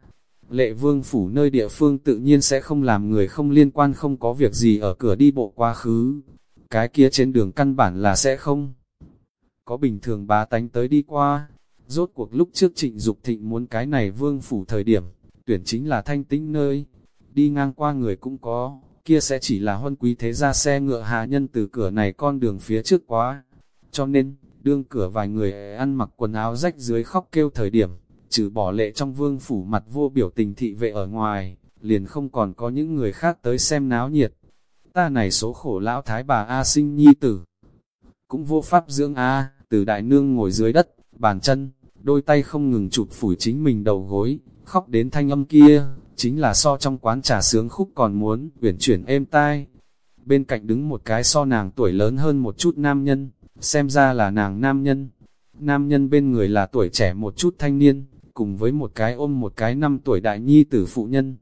lệ vương phủ nơi địa phương tự nhiên sẽ không làm người không liên quan không có việc gì ở cửa đi bộ quá khứ. Cái kia trên đường căn bản là sẽ không. Có bình thường bá tánh tới đi qua. Rốt cuộc lúc trước trịnh Dục thịnh muốn cái này vương phủ thời điểm, tuyển chính là thanh tĩnh nơi. Đi ngang qua người cũng có, kia sẽ chỉ là huân quý thế ra xe ngựa hạ nhân từ cửa này con đường phía trước quá. Cho nên, đương cửa vài người ăn mặc quần áo rách dưới khóc kêu thời điểm, trừ bỏ lệ trong vương phủ mặt vô biểu tình thị vệ ở ngoài, liền không còn có những người khác tới xem náo nhiệt. Ta này số khổ lão thái bà A sinh nhi tử. Cũng vô pháp dưỡng A, từ đại nương ngồi dưới đất, bàn chân, đôi tay không ngừng chụp phủi chính mình đầu gối, khóc đến thanh âm kia, chính là so trong quán trà sướng khúc còn muốn, uyển chuyển êm tai. Bên cạnh đứng một cái so nàng tuổi lớn hơn một chút nam nhân, xem ra là nàng nam nhân. Nam nhân bên người là tuổi trẻ một chút thanh niên, cùng với một cái ôm một cái năm tuổi đại nhi tử phụ nhân.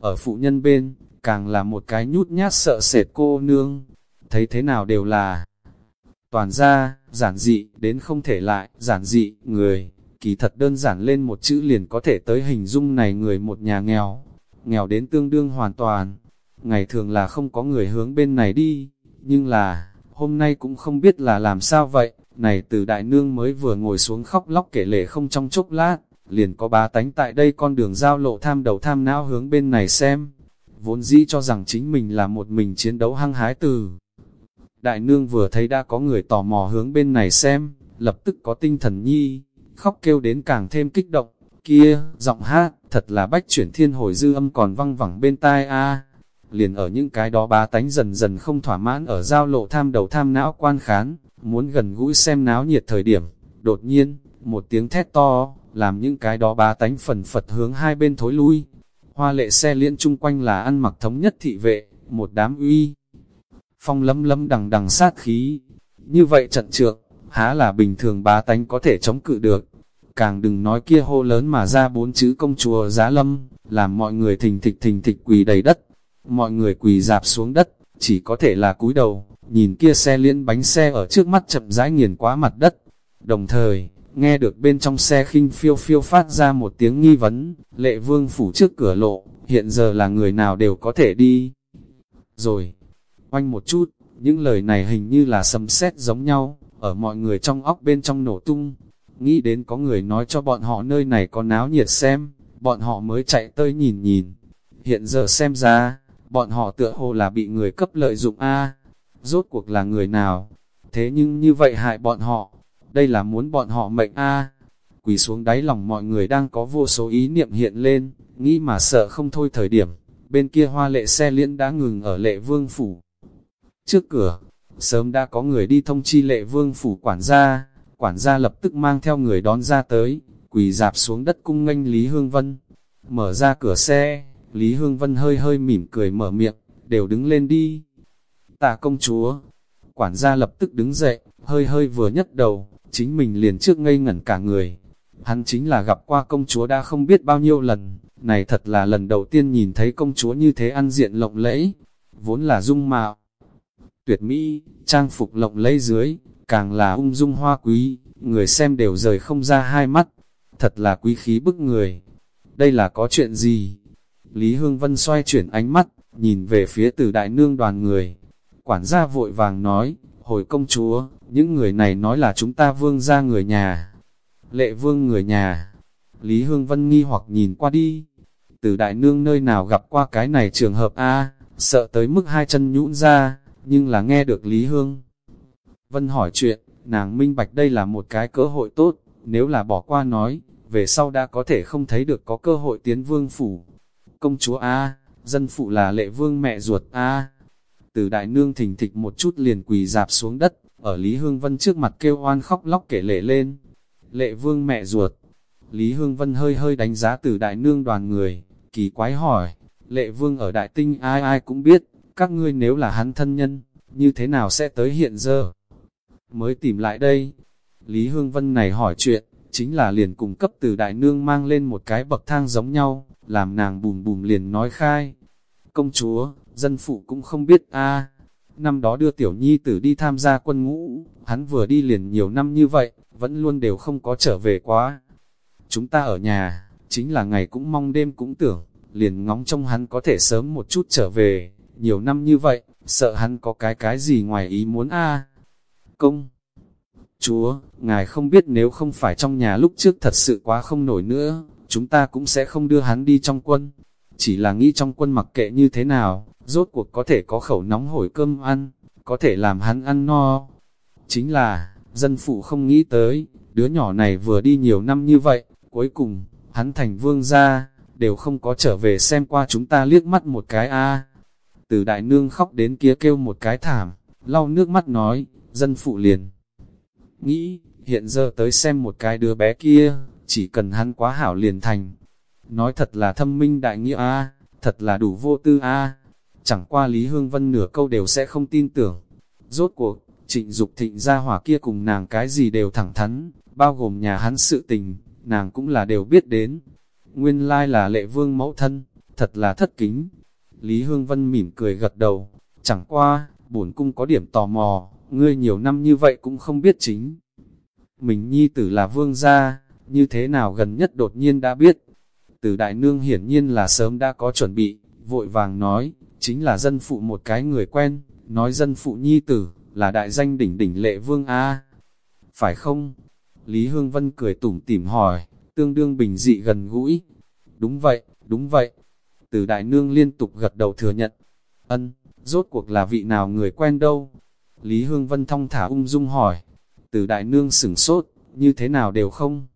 Ở phụ nhân bên, càng là một cái nhút nhát sợ sệt cô nương, thấy thế nào đều là toàn ra, giản dị, đến không thể lại, giản dị, người, kỳ thật đơn giản lên một chữ liền có thể tới hình dung này người một nhà nghèo, nghèo đến tương đương hoàn toàn, ngày thường là không có người hướng bên này đi, nhưng là, hôm nay cũng không biết là làm sao vậy, này từ đại nương mới vừa ngồi xuống khóc lóc kể lệ không trong chốc lát, liền có ba tánh tại đây con đường giao lộ tham đầu tham não hướng bên này xem, vốn dĩ cho rằng chính mình là một mình chiến đấu hăng hái từ. Đại nương vừa thấy đã có người tò mò hướng bên này xem, lập tức có tinh thần nhi, khóc kêu đến càng thêm kích động, kia, giọng hát, thật là bách chuyển thiên hồi dư âm còn văng vẳng bên tai a. Liền ở những cái đó ba tánh dần dần không thỏa mãn ở giao lộ tham đầu tham não quan khán, muốn gần gũi xem náo nhiệt thời điểm, đột nhiên, một tiếng thét to, làm những cái đó ba tánh phần phật hướng hai bên thối lui. Hoa lệ xe liên chung quanh là ăn mặc thống nhất thị vệ, một đám uy. Phong lâm lâm đằng đằng sát khí. Như vậy trận trượng, há là bình thường ba tánh có thể chống cự được. Càng đừng nói kia hô lớn mà ra bốn chữ công chùa giá lâm, làm mọi người thình thịch thình thịch quỳ đầy đất. Mọi người quỳ dạp xuống đất, chỉ có thể là cúi đầu, nhìn kia xe liên bánh xe ở trước mắt chậm rãi nghiền quá mặt đất. Đồng thời, nghe được bên trong xe khinh phiêu phiêu phát ra một tiếng nghi vấn, lệ vương phủ trước cửa lộ, hiện giờ là người nào đều có thể đi. Rồi, oanh một chút, những lời này hình như là sấm sét giống nhau, ở mọi người trong óc bên trong nổ tung. Nghĩ đến có người nói cho bọn họ nơi này có náo nhiệt xem, bọn họ mới chạy tới nhìn nhìn. Hiện giờ xem ra, bọn họ tựa hồ là bị người cấp lợi dụng A. Rốt cuộc là người nào? Thế nhưng như vậy hại bọn họ, đây là muốn bọn họ mệnh A. Quỳ xuống đáy lòng mọi người đang có vô số ý niệm hiện lên, nghĩ mà sợ không thôi thời điểm, bên kia hoa lệ xe liễn đã ngừng ở lệ vương phủ. Trước cửa, sớm đã có người đi thông chi lệ vương phủ quản gia, quản gia lập tức mang theo người đón ra tới, quỳ dạp xuống đất cung nghênh Lý Hương Vân. Mở ra cửa xe, Lý Hương Vân hơi hơi mỉm cười mở miệng, đều đứng lên đi. Tạ công chúa, quản gia lập tức đứng dậy, hơi hơi vừa nhấc đầu, chính mình liền trước ngây ngẩn cả người. Hắn chính là gặp qua công chúa đã không biết bao nhiêu lần, này thật là lần đầu tiên nhìn thấy công chúa như thế ăn diện lộng lẫy, vốn là dung mạo. Tuyệt mỹ, trang phục lộng lẫy dưới, càng là ung dung hoa quý, người xem đều rời không ra hai mắt, thật là quý khí bức người. Đây là có chuyện gì? Lý Hương Vân xoay chuyển ánh mắt, nhìn về phía từ đại nương đoàn người. Quản gia vội vàng nói, hồi công chúa, những người này nói là chúng ta vương ra người nhà. Lệ vương người nhà. Lý Hương Vân nghi hoặc nhìn qua đi. Từ đại nương nơi nào gặp qua cái này trường hợp A, sợ tới mức hai chân nhũn ra, nhưng là nghe được Lý Hương. Vân hỏi chuyện, nàng minh bạch đây là một cái cơ hội tốt, nếu là bỏ qua nói, về sau đã có thể không thấy được có cơ hội tiến vương phủ. Công chúa A, dân phụ là lệ vương mẹ ruột A. Từ đại nương thình thịch một chút liền quỳ dạp xuống đất, ở Lý Hương Vân trước mặt kêu oan khóc lóc kể lệ lên. Lệ vương mẹ ruột. Lý Hương Vân hơi hơi đánh giá từ đại nương đoàn người, kỳ quái hỏi, lệ vương ở đại tinh ai ai cũng biết, các ngươi nếu là hắn thân nhân, như thế nào sẽ tới hiện giờ? Mới tìm lại đây. Lý Hương Vân này hỏi chuyện, chính là liền cùng cấp từ đại nương mang lên một cái bậc thang giống nhau, làm nàng bùm bùm liền nói khai. Công chúa, dân phụ cũng không biết a Năm đó đưa tiểu nhi tử đi tham gia quân ngũ, hắn vừa đi liền nhiều năm như vậy, vẫn luôn đều không có trở về quá. Chúng ta ở nhà, chính là ngày cũng mong đêm cũng tưởng, liền ngóng trông hắn có thể sớm một chút trở về, nhiều năm như vậy, sợ hắn có cái cái gì ngoài ý muốn a Công! Chúa, ngài không biết nếu không phải trong nhà lúc trước thật sự quá không nổi nữa, chúng ta cũng sẽ không đưa hắn đi trong quân. Chỉ là nghĩ trong quân mặc kệ như thế nào, rốt cuộc có thể có khẩu nóng hổi cơm ăn, có thể làm hắn ăn no. Chính là, dân phụ không nghĩ tới, đứa nhỏ này vừa đi nhiều năm như vậy, cuối cùng, hắn thành vương gia, đều không có trở về xem qua chúng ta liếc mắt một cái a Từ đại nương khóc đến kia kêu một cái thảm, lau nước mắt nói, dân phụ liền. Nghĩ, hiện giờ tới xem một cái đứa bé kia, chỉ cần hắn quá hảo liền thành. Nói thật là thâm minh đại nghĩa a thật là đủ vô tư a Chẳng qua Lý Hương Vân nửa câu đều sẽ không tin tưởng. Rốt cuộc, trịnh Dục thịnh ra hỏa kia cùng nàng cái gì đều thẳng thắn, bao gồm nhà hắn sự tình, nàng cũng là đều biết đến. Nguyên lai là lệ vương mẫu thân, thật là thất kính. Lý Hương Vân mỉm cười gật đầu, chẳng qua, bổn cung có điểm tò mò, ngươi nhiều năm như vậy cũng không biết chính. Mình nhi tử là vương gia, như thế nào gần nhất đột nhiên đã biết. Từ đại nương hiển nhiên là sớm đã có chuẩn bị, vội vàng nói, chính là dân phụ một cái người quen, nói dân phụ nhi tử, là đại danh đỉnh đỉnh lệ vương A. Phải không? Lý Hương Vân cười tủm tỉm hỏi, tương đương bình dị gần gũi. Đúng vậy, đúng vậy. Từ đại nương liên tục gật đầu thừa nhận. Ân, rốt cuộc là vị nào người quen đâu? Lý Hương Vân thong thả ung dung hỏi. Từ đại nương sửng sốt, như thế nào đều không?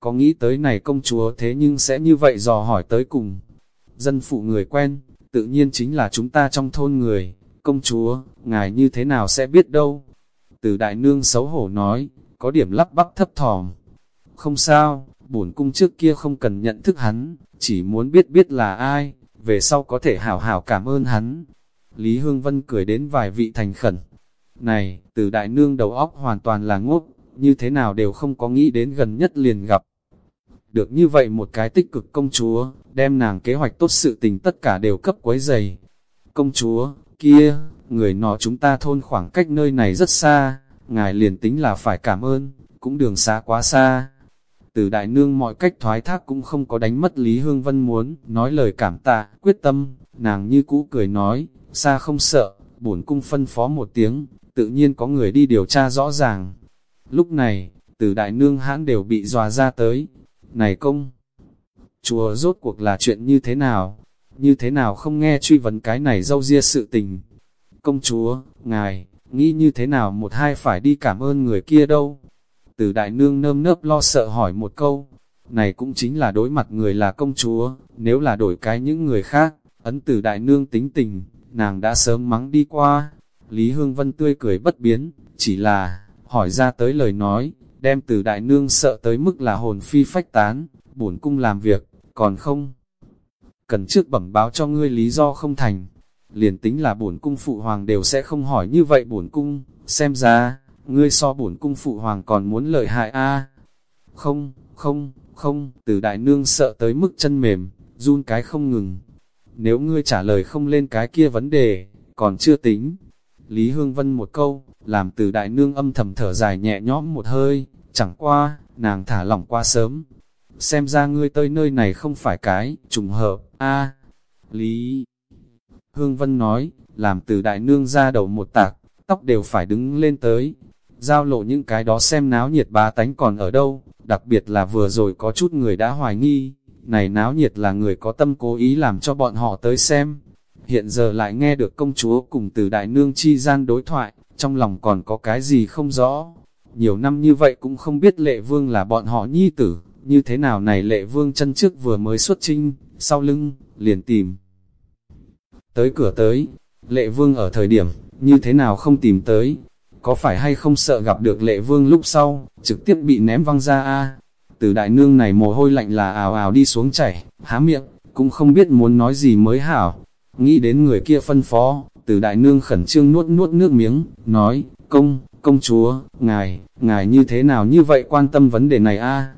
Có nghĩ tới này công chúa thế nhưng sẽ như vậy dò hỏi tới cùng. Dân phụ người quen, tự nhiên chính là chúng ta trong thôn người. Công chúa, ngài như thế nào sẽ biết đâu? Từ đại nương xấu hổ nói, có điểm lắp bắp thấp thỏm. Không sao, bổn cung trước kia không cần nhận thức hắn, chỉ muốn biết biết là ai, về sau có thể hảo hảo cảm ơn hắn. Lý Hương Vân cười đến vài vị thành khẩn. Này, từ đại nương đầu óc hoàn toàn là ngốc, như thế nào đều không có nghĩ đến gần nhất liền gặp. Được như vậy một cái tích cực công chúa, đem nàng kế hoạch tốt sự tình tất cả đều cấp quấy dày. Công chúa, kia, người nọ chúng ta thôn khoảng cách nơi này rất xa, ngài liền tính là phải cảm ơn, cũng đường xa quá xa. Từ đại nương mọi cách thoái thác cũng không có đánh mất Lý Hương Vân muốn, nói lời cảm tạ, quyết tâm, nàng như cũ cười nói, xa không sợ, bổn cung phân phó một tiếng, tự nhiên có người đi điều tra rõ ràng. Lúc này, từ đại nương hãn đều bị dòa ra tới, này công, chùa rốt cuộc là chuyện như thế nào, như thế nào không nghe truy vấn cái này dâu ria sự tình. Công chúa, ngài, nghĩ như thế nào một hai phải đi cảm ơn người kia đâu. Từ đại nương nơm nớp lo sợ hỏi một câu, này cũng chính là đối mặt người là công chúa, nếu là đổi cái những người khác, ấn từ đại nương tính tình, nàng đã sớm mắng đi qua. Lý Hương Vân tươi cười bất biến, chỉ là, hỏi ra tới lời nói, đem từ đại nương sợ tới mức là hồn phi phách tán, bổn cung làm việc, còn không. Cần trước bẩm báo cho ngươi lý do không thành, liền tính là bổn cung phụ hoàng đều sẽ không hỏi như vậy bổn cung, xem ra, ngươi so bổn cung phụ hoàng còn muốn lợi hại a Không, không, không, từ đại nương sợ tới mức chân mềm, run cái không ngừng. Nếu ngươi trả lời không lên cái kia vấn đề, còn chưa tính. Lý Hương Vân một câu, làm từ đại nương âm thầm thở dài nhẹ nhõm một hơi, chẳng qua, nàng thả lỏng qua sớm. Xem ra ngươi tới nơi này không phải cái, trùng hợp, a Lý Hương Vân nói, làm từ đại nương ra đầu một tạc, tóc đều phải đứng lên tới. Giao lộ những cái đó xem náo nhiệt bá tánh còn ở đâu, đặc biệt là vừa rồi có chút người đã hoài nghi, này náo nhiệt là người có tâm cố ý làm cho bọn họ tới xem. Hiện giờ lại nghe được công chúa cùng từ đại nương chi gian đối thoại, trong lòng còn có cái gì không rõ. Nhiều năm như vậy cũng không biết lệ vương là bọn họ nhi tử, như thế nào này lệ vương chân trước vừa mới xuất trinh, sau lưng, liền tìm. Tới cửa tới, lệ vương ở thời điểm, như thế nào không tìm tới, có phải hay không sợ gặp được lệ vương lúc sau, trực tiếp bị ném văng ra a Từ đại nương này mồ hôi lạnh là ào ào đi xuống chảy, há miệng, cũng không biết muốn nói gì mới hảo. Nghĩ đến người kia phân phó, từ đại nương khẩn trương nuốt nuốt nước miếng, nói, công, công chúa, ngài, ngài như thế nào như vậy quan tâm vấn đề này a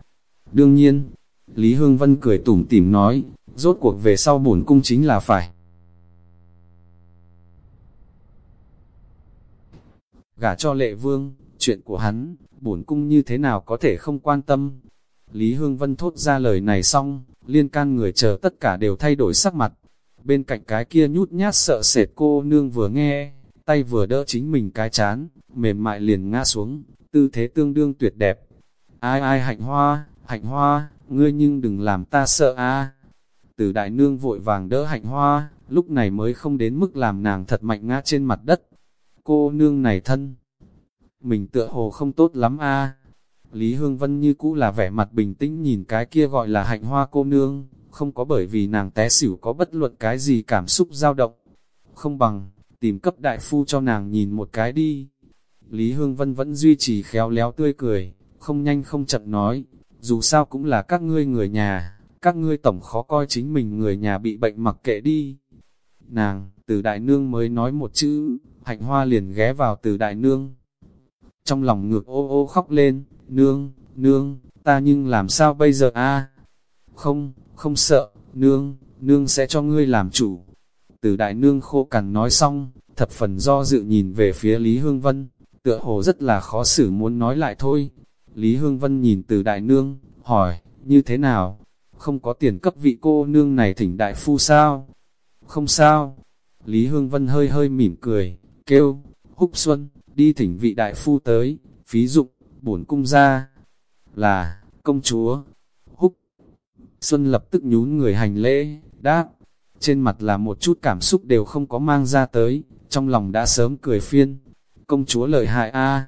Đương nhiên, Lý Hương Vân cười tủm tỉm nói, rốt cuộc về sau bổn cung chính là phải. Gả cho lệ vương, chuyện của hắn, bổn cung như thế nào có thể không quan tâm. Lý Hương Vân thốt ra lời này xong, liên can người chờ tất cả đều thay đổi sắc mặt. Bên cạnh cái kia nhút nhát sợ sệt cô nương vừa nghe, tay vừa đỡ chính mình cái chán, mềm mại liền ngã xuống, tư thế tương đương tuyệt đẹp. Ai ai hạnh hoa, hạnh hoa, ngươi nhưng đừng làm ta sợ a. Từ đại nương vội vàng đỡ hạnh hoa, lúc này mới không đến mức làm nàng thật mạnh ngã trên mặt đất. Cô nương này thân, mình tựa hồ không tốt lắm a. Lý Hương Vân như cũ là vẻ mặt bình tĩnh nhìn cái kia gọi là hạnh hoa cô nương, không có bởi vì nàng té xỉu có bất luận cái gì cảm xúc dao động. Không bằng, tìm cấp đại phu cho nàng nhìn một cái đi. Lý Hương Vân vẫn duy trì khéo léo tươi cười, không nhanh không chậm nói, dù sao cũng là các ngươi người nhà, các ngươi tổng khó coi chính mình người nhà bị bệnh mặc kệ đi. Nàng, từ đại nương mới nói một chữ, hạnh hoa liền ghé vào từ đại nương. Trong lòng ngược ô ô khóc lên, nương, nương, ta nhưng làm sao bây giờ a Không, không sợ, nương, nương sẽ cho ngươi làm chủ. Từ đại nương khô cằn nói xong, thập phần do dự nhìn về phía Lý Hương Vân, tựa hồ rất là khó xử muốn nói lại thôi. Lý Hương Vân nhìn từ đại nương, hỏi, như thế nào? Không có tiền cấp vị cô nương này thỉnh đại phu sao? Không sao. Lý Hương Vân hơi hơi mỉm cười, kêu, húc xuân, đi thỉnh vị đại phu tới, phí dụng, bổn cung ra. Là, công chúa. Húc Xuân lập tức nhún người hành lễ, đáp. Trên mặt là một chút cảm xúc đều không có mang ra tới, trong lòng đã sớm cười phiên. Công chúa lợi hại a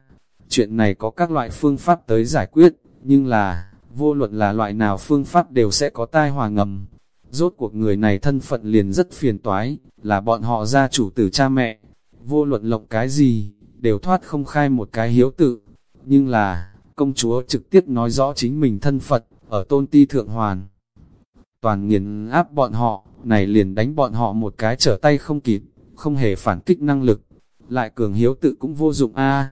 Chuyện này có các loại phương pháp tới giải quyết, nhưng là, vô luận là loại nào phương pháp đều sẽ có tai hòa ngầm. Rốt cuộc người này thân phận liền rất phiền toái, là bọn họ gia chủ tử cha mẹ. Vô luận lộng cái gì, đều thoát không khai một cái hiếu tự. Nhưng là, công chúa trực tiếp nói rõ chính mình thân Phật, ở tôn ti thượng hoàn. Toàn nghiền áp bọn họ, này liền đánh bọn họ một cái trở tay không kịp, không hề phản kích năng lực. Lại cường hiếu tự cũng vô dụng a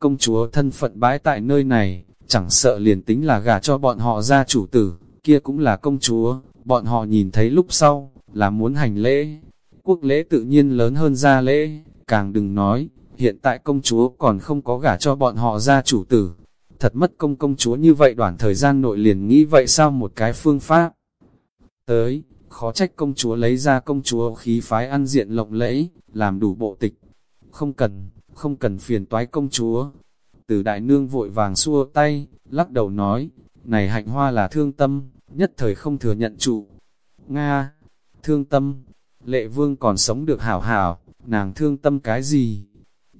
Công chúa thân phận bái tại nơi này, chẳng sợ liền tính là gả cho bọn họ ra chủ tử, kia cũng là công chúa, bọn họ nhìn thấy lúc sau, là muốn hành lễ. Quốc lễ tự nhiên lớn hơn gia lễ, càng đừng nói, hiện tại công chúa còn không có gả cho bọn họ ra chủ tử. Thật mất công công chúa như vậy đoạn thời gian nội liền nghĩ vậy sao một cái phương pháp. Tới, khó trách công chúa lấy ra công chúa khí phái ăn diện lộng lẫy, làm đủ bộ tịch. Không cần, không cần phiền toái công chúa. Từ đại nương vội vàng xua tay, lắc đầu nói, này hạnh hoa là thương tâm, nhất thời không thừa nhận trụ. Nga, thương tâm, lệ vương còn sống được hảo hảo, nàng thương tâm cái gì?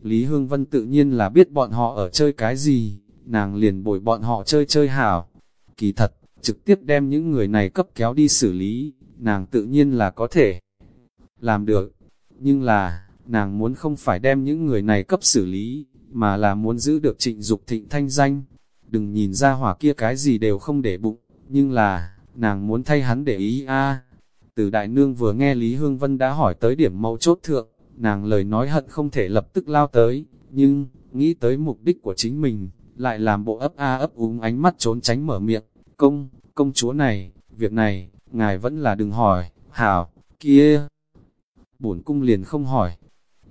Lý Hương Vân tự nhiên là biết bọn họ ở chơi cái gì, nàng liền bồi bọn họ chơi chơi hảo. Kỳ thật, trực tiếp đem những người này cấp kéo đi xử lý, nàng tự nhiên là có thể làm được. Nhưng là, nàng muốn không phải đem những người này cấp xử lý, mà là muốn giữ được trịnh Dục thịnh thanh danh. Đừng nhìn ra hỏa kia cái gì đều không để bụng, nhưng là, nàng muốn thay hắn để ý a Từ đại nương vừa nghe Lý Hương Vân đã hỏi tới điểm mâu chốt thượng, nàng lời nói hận không thể lập tức lao tới, nhưng, nghĩ tới mục đích của chính mình, lại làm bộ ấp a ấp úng ánh mắt trốn tránh mở miệng, công, công chúa này, việc này, ngài vẫn là đừng hỏi, hảo, kia. Bổn cung liền không hỏi,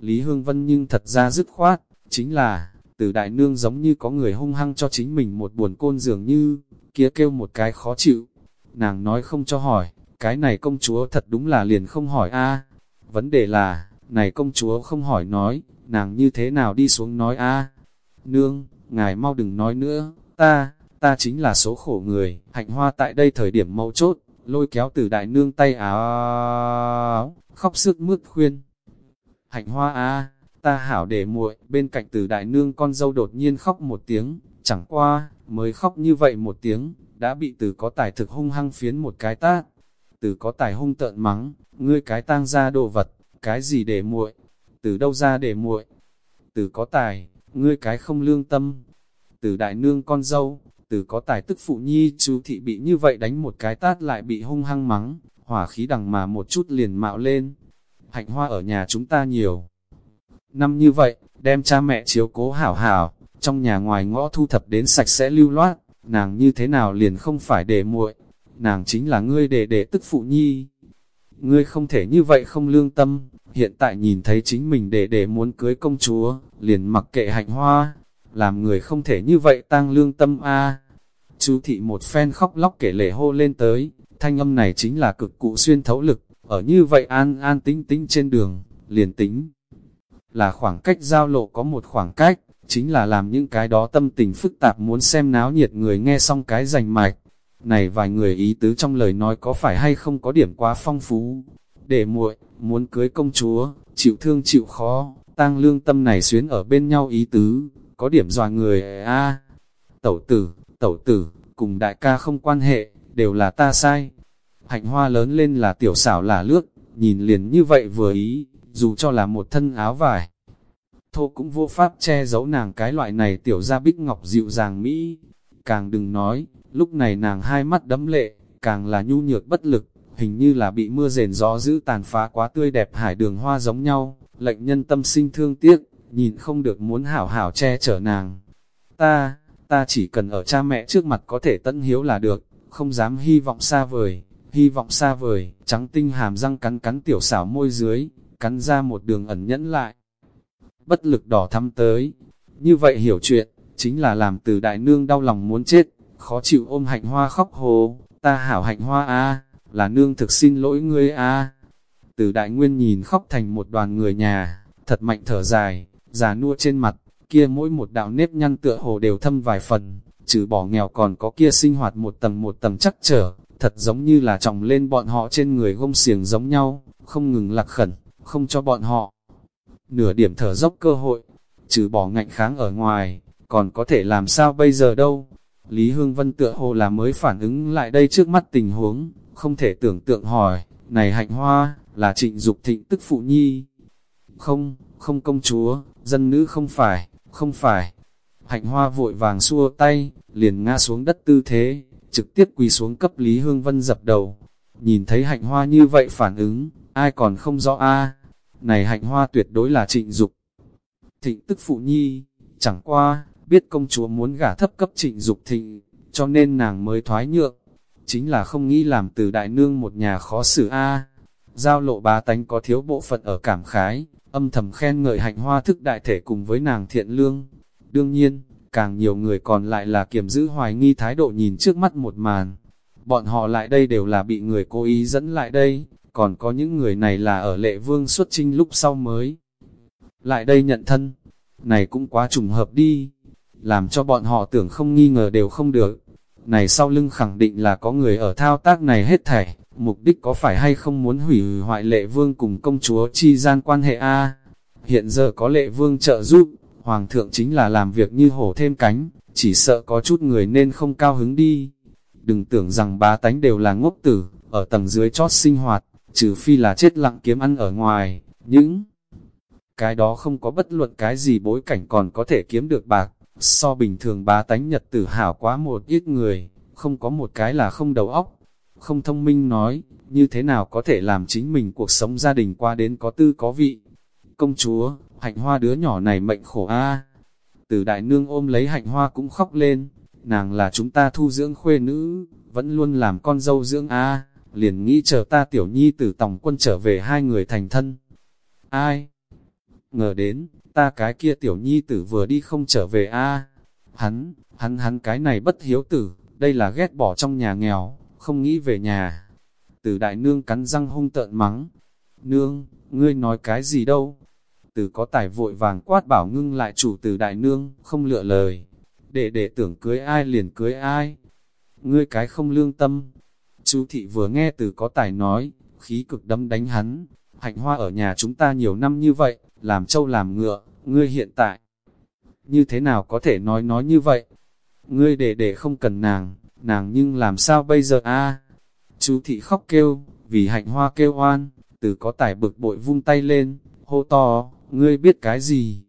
Lý Hương Vân nhưng thật ra dứt khoát, chính là, từ đại nương giống như có người hung hăng cho chính mình một buồn côn dường như, kia kêu một cái khó chịu. Nàng nói không cho hỏi, cái này công chúa thật đúng là liền không hỏi a Vấn đề là, này công chúa không hỏi nói, nàng như thế nào đi xuống nói a Nương, ngài mau đừng nói nữa, ta, ta chính là số khổ người, hạnh hoa tại đây thời điểm mấu chốt, lôi kéo từ đại nương tay áo, khóc sức mướt khuyên. Hạnh hoa a ta hảo để muội bên cạnh từ đại nương con dâu đột nhiên khóc một tiếng, chẳng qua, mới khóc như vậy một tiếng, đã bị từ có tài thực hung hăng phiến một cái tát. Từ có tài hung tợn mắng, ngươi cái tang ra đồ vật, cái gì để muội từ đâu ra để muội từ có tài, ngươi cái không lương tâm. Từ đại nương con dâu, từ có tài tức phụ nhi chú thị bị như vậy đánh một cái tát lại bị hung hăng mắng, hỏa khí đằng mà một chút liền mạo lên. Hạnh hoa ở nhà chúng ta nhiều. Năm như vậy, đem cha mẹ chiếu cố hảo hảo, trong nhà ngoài ngõ thu thập đến sạch sẽ lưu loát, nàng như thế nào liền không phải để muội nàng chính là ngươi để để tức phụ nhi. Ngươi không thể như vậy không lương tâm, hiện tại nhìn thấy chính mình để để muốn cưới công chúa, liền mặc kệ hạnh hoa, làm người không thể như vậy tăng lương tâm a. Chú thị một phen khóc lóc kể lệ hô lên tới, thanh âm này chính là cực cụ xuyên thấu lực, ở như vậy an an tính tính trên đường, liền tính. Là khoảng cách giao lộ có một khoảng cách, chính là làm những cái đó tâm tình phức tạp muốn xem náo nhiệt người nghe xong cái rành mạch. Này vài người ý tứ trong lời nói có phải hay không có điểm quá phong phú. Để muội muốn cưới công chúa, chịu thương chịu khó, tang lương tâm này xuyến ở bên nhau ý tứ, có điểm dò người a Tẩu tử, tẩu tử, cùng đại ca không quan hệ, đều là ta sai. Hạnh hoa lớn lên là tiểu xảo là lướt, nhìn liền như vậy vừa ý, dù cho là một thân áo vải. Thô cũng vô pháp che giấu nàng cái loại này tiểu ra bích ngọc dịu dàng Mỹ. Càng đừng nói, lúc này nàng hai mắt đấm lệ, càng là nhu nhược bất lực, hình như là bị mưa rền gió giữ tàn phá quá tươi đẹp hải đường hoa giống nhau, lệnh nhân tâm sinh thương tiếc, nhìn không được muốn hảo hảo che chở nàng. Ta, ta chỉ cần ở cha mẹ trước mặt có thể tận hiếu là được, không dám hy vọng xa vời, hy vọng xa vời, trắng tinh hàm răng cắn cắn tiểu xảo môi dưới, cắn ra một đường ẩn nhẫn lại. Bất lực đỏ thăm tới, như vậy hiểu chuyện, chính là làm từ đại nương đau lòng muốn chết, khó chịu ôm hạnh hoa khóc hồ, ta hảo hạnh hoa a là nương thực xin lỗi ngươi a. Từ đại nguyên nhìn khóc thành một đoàn người nhà, thật mạnh thở dài, già nua trên mặt, kia mỗi một đạo nếp nhăn tựa hồ đều thâm vài phần, trừ bỏ nghèo còn có kia sinh hoạt một tầng một tầng chắc trở, thật giống như là trọng lên bọn họ trên người gông xiềng giống nhau, không ngừng lạc khẩn, không cho bọn họ nửa điểm thở dốc cơ hội, trừ bỏ ngạnh kháng ở ngoài, còn có thể làm sao bây giờ đâu. Lý Hương Vân tựa hồ là mới phản ứng lại đây trước mắt tình huống, không thể tưởng tượng hỏi, này hạnh hoa, là trịnh Dục thịnh tức phụ nhi. Không, không công chúa, dân nữ không phải, không phải. Hạnh hoa vội vàng xua tay, liền ngã xuống đất tư thế, trực tiếp quỳ xuống cấp Lý Hương Vân dập đầu. Nhìn thấy hạnh hoa như vậy phản ứng, ai còn không rõ a Này hạnh hoa tuyệt đối là trịnh Dục Thịnh tức phụ nhi, chẳng qua, biết công chúa muốn gả thấp cấp trịnh Dục thịnh, cho nên nàng mới thoái nhượng. Chính là không nghĩ làm từ đại nương một nhà khó xử a Giao lộ bá tánh có thiếu bộ phận ở cảm khái, âm thầm khen ngợi hạnh hoa thức đại thể cùng với nàng thiện lương. Đương nhiên, càng nhiều người còn lại là kiềm giữ hoài nghi thái độ nhìn trước mắt một màn. Bọn họ lại đây đều là bị người cố ý dẫn lại đây, còn có những người này là ở lệ vương xuất trinh lúc sau mới. Lại đây nhận thân, này cũng quá trùng hợp đi, làm cho bọn họ tưởng không nghi ngờ đều không được. Này sau lưng khẳng định là có người ở thao tác này hết thảy, mục đích có phải hay không muốn hủy hoại lệ vương cùng công chúa chi gian quan hệ A. Hiện giờ có lệ vương trợ giúp, hoàng thượng chính là làm việc như hổ thêm cánh, chỉ sợ có chút người nên không cao hứng đi. Đừng tưởng rằng bá tánh đều là ngốc tử, ở tầng dưới chót sinh hoạt, trừ phi là chết lặng kiếm ăn ở ngoài, những cái đó không có bất luận cái gì bối cảnh còn có thể kiếm được bạc, so bình thường bá tánh nhật tử hảo quá một ít người, không có một cái là không đầu óc, không thông minh nói, như thế nào có thể làm chính mình cuộc sống gia đình qua đến có tư có vị. Công chúa, hạnh hoa đứa nhỏ này mệnh khổ a Từ đại nương ôm lấy hạnh hoa cũng khóc lên, nàng là chúng ta thu dưỡng khuê nữ, vẫn luôn làm con dâu dưỡng a liền nghĩ chờ ta tiểu nhi từ tòng quân trở về hai người thành thân. Ai? Ngờ đến, ta cái kia tiểu nhi tử vừa đi không trở về a Hắn, hắn hắn cái này bất hiếu tử, đây là ghét bỏ trong nhà nghèo, không nghĩ về nhà. Từ đại nương cắn răng hung tợn mắng. Nương, ngươi nói cái gì đâu? Từ có tài vội vàng quát bảo ngưng lại chủ từ đại nương, không lựa lời. Để để tưởng cưới ai liền cưới ai. Ngươi cái không lương tâm. Chú thị vừa nghe từ có tài nói, khí cực đâm đánh hắn. Hạnh hoa ở nhà chúng ta nhiều năm như vậy, làm trâu làm ngựa, ngươi hiện tại. Như thế nào có thể nói nói như vậy? Ngươi để để không cần nàng, nàng nhưng làm sao bây giờ a Chú thị khóc kêu, vì hạnh hoa kêu oan, từ có tài bực bội vung tay lên, hô to, ngươi biết cái gì?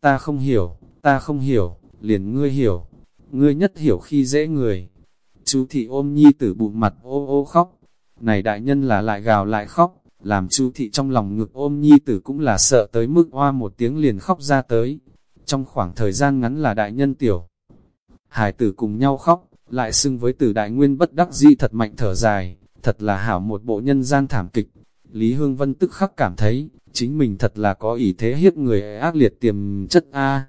Ta không hiểu, ta không hiểu, liền ngươi hiểu, ngươi nhất hiểu khi dễ người. Chú thị ôm nhi tử bụng mặt ô ô khóc, này đại nhân là lại gào lại khóc, làm chú thị trong lòng ngực ôm nhi tử cũng là sợ tới mức hoa một tiếng liền khóc ra tới. Trong khoảng thời gian ngắn là đại nhân tiểu, hải tử cùng nhau khóc, lại xưng với tử đại nguyên bất đắc dĩ thật mạnh thở dài, thật là hảo một bộ nhân gian thảm kịch. Lý Hương Vân tức khắc cảm thấy, chính mình thật là có ý thế hiếp người ác liệt tiềm chất A.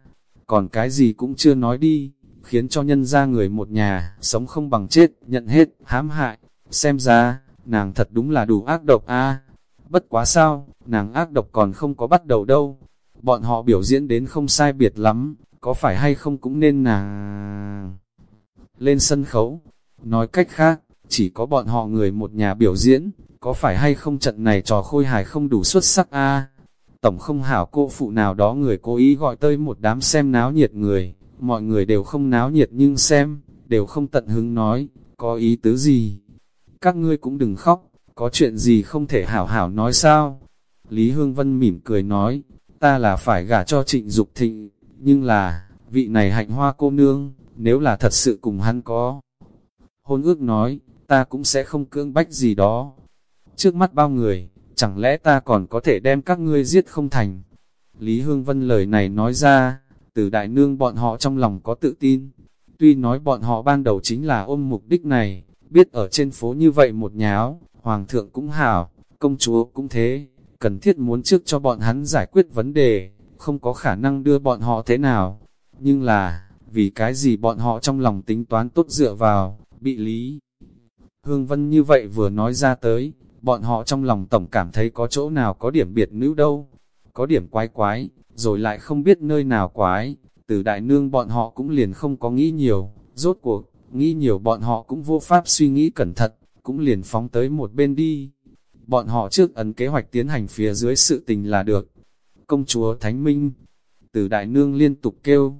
Còn cái gì cũng chưa nói đi, khiến cho nhân ra người một nhà, sống không bằng chết, nhận hết, hãm hại. Xem ra, nàng thật đúng là đủ ác độc A. Bất quá sao, nàng ác độc còn không có bắt đầu đâu. Bọn họ biểu diễn đến không sai biệt lắm, có phải hay không cũng nên nàng lên sân khấu. Nói cách khác, chỉ có bọn họ người một nhà biểu diễn, có phải hay không trận này trò khôi hài không đủ xuất sắc a Tổng không hảo cô phụ nào đó người cố ý gọi tới một đám xem náo nhiệt người, mọi người đều không náo nhiệt nhưng xem, đều không tận hứng nói, có ý tứ gì. Các ngươi cũng đừng khóc, có chuyện gì không thể hảo hảo nói sao? Lý Hương Vân mỉm cười nói, ta là phải gả cho trịnh Dục thịnh, nhưng là, vị này hạnh hoa cô nương, nếu là thật sự cùng hắn có. Hôn ước nói, ta cũng sẽ không cưỡng bách gì đó. Trước mắt bao người, chẳng lẽ ta còn có thể đem các ngươi giết không thành? Lý Hương Vân lời này nói ra, từ đại nương bọn họ trong lòng có tự tin. Tuy nói bọn họ ban đầu chính là ôm mục đích này, biết ở trên phố như vậy một nháo, hoàng thượng cũng hảo, công chúa cũng thế, cần thiết muốn trước cho bọn hắn giải quyết vấn đề, không có khả năng đưa bọn họ thế nào. Nhưng là, vì cái gì bọn họ trong lòng tính toán tốt dựa vào, bị lý. Hương Vân như vậy vừa nói ra tới, bọn họ trong lòng tổng cảm thấy có chỗ nào có điểm biệt nữ đâu, có điểm quái quái, rồi lại không biết nơi nào quái, từ đại nương bọn họ cũng liền không có nghĩ nhiều, rốt cuộc, nghĩ nhiều bọn họ cũng vô pháp suy nghĩ cẩn thận, cũng liền phóng tới một bên đi. Bọn họ trước ấn kế hoạch tiến hành phía dưới sự tình là được. Công chúa Thánh Minh, từ đại nương liên tục kêu,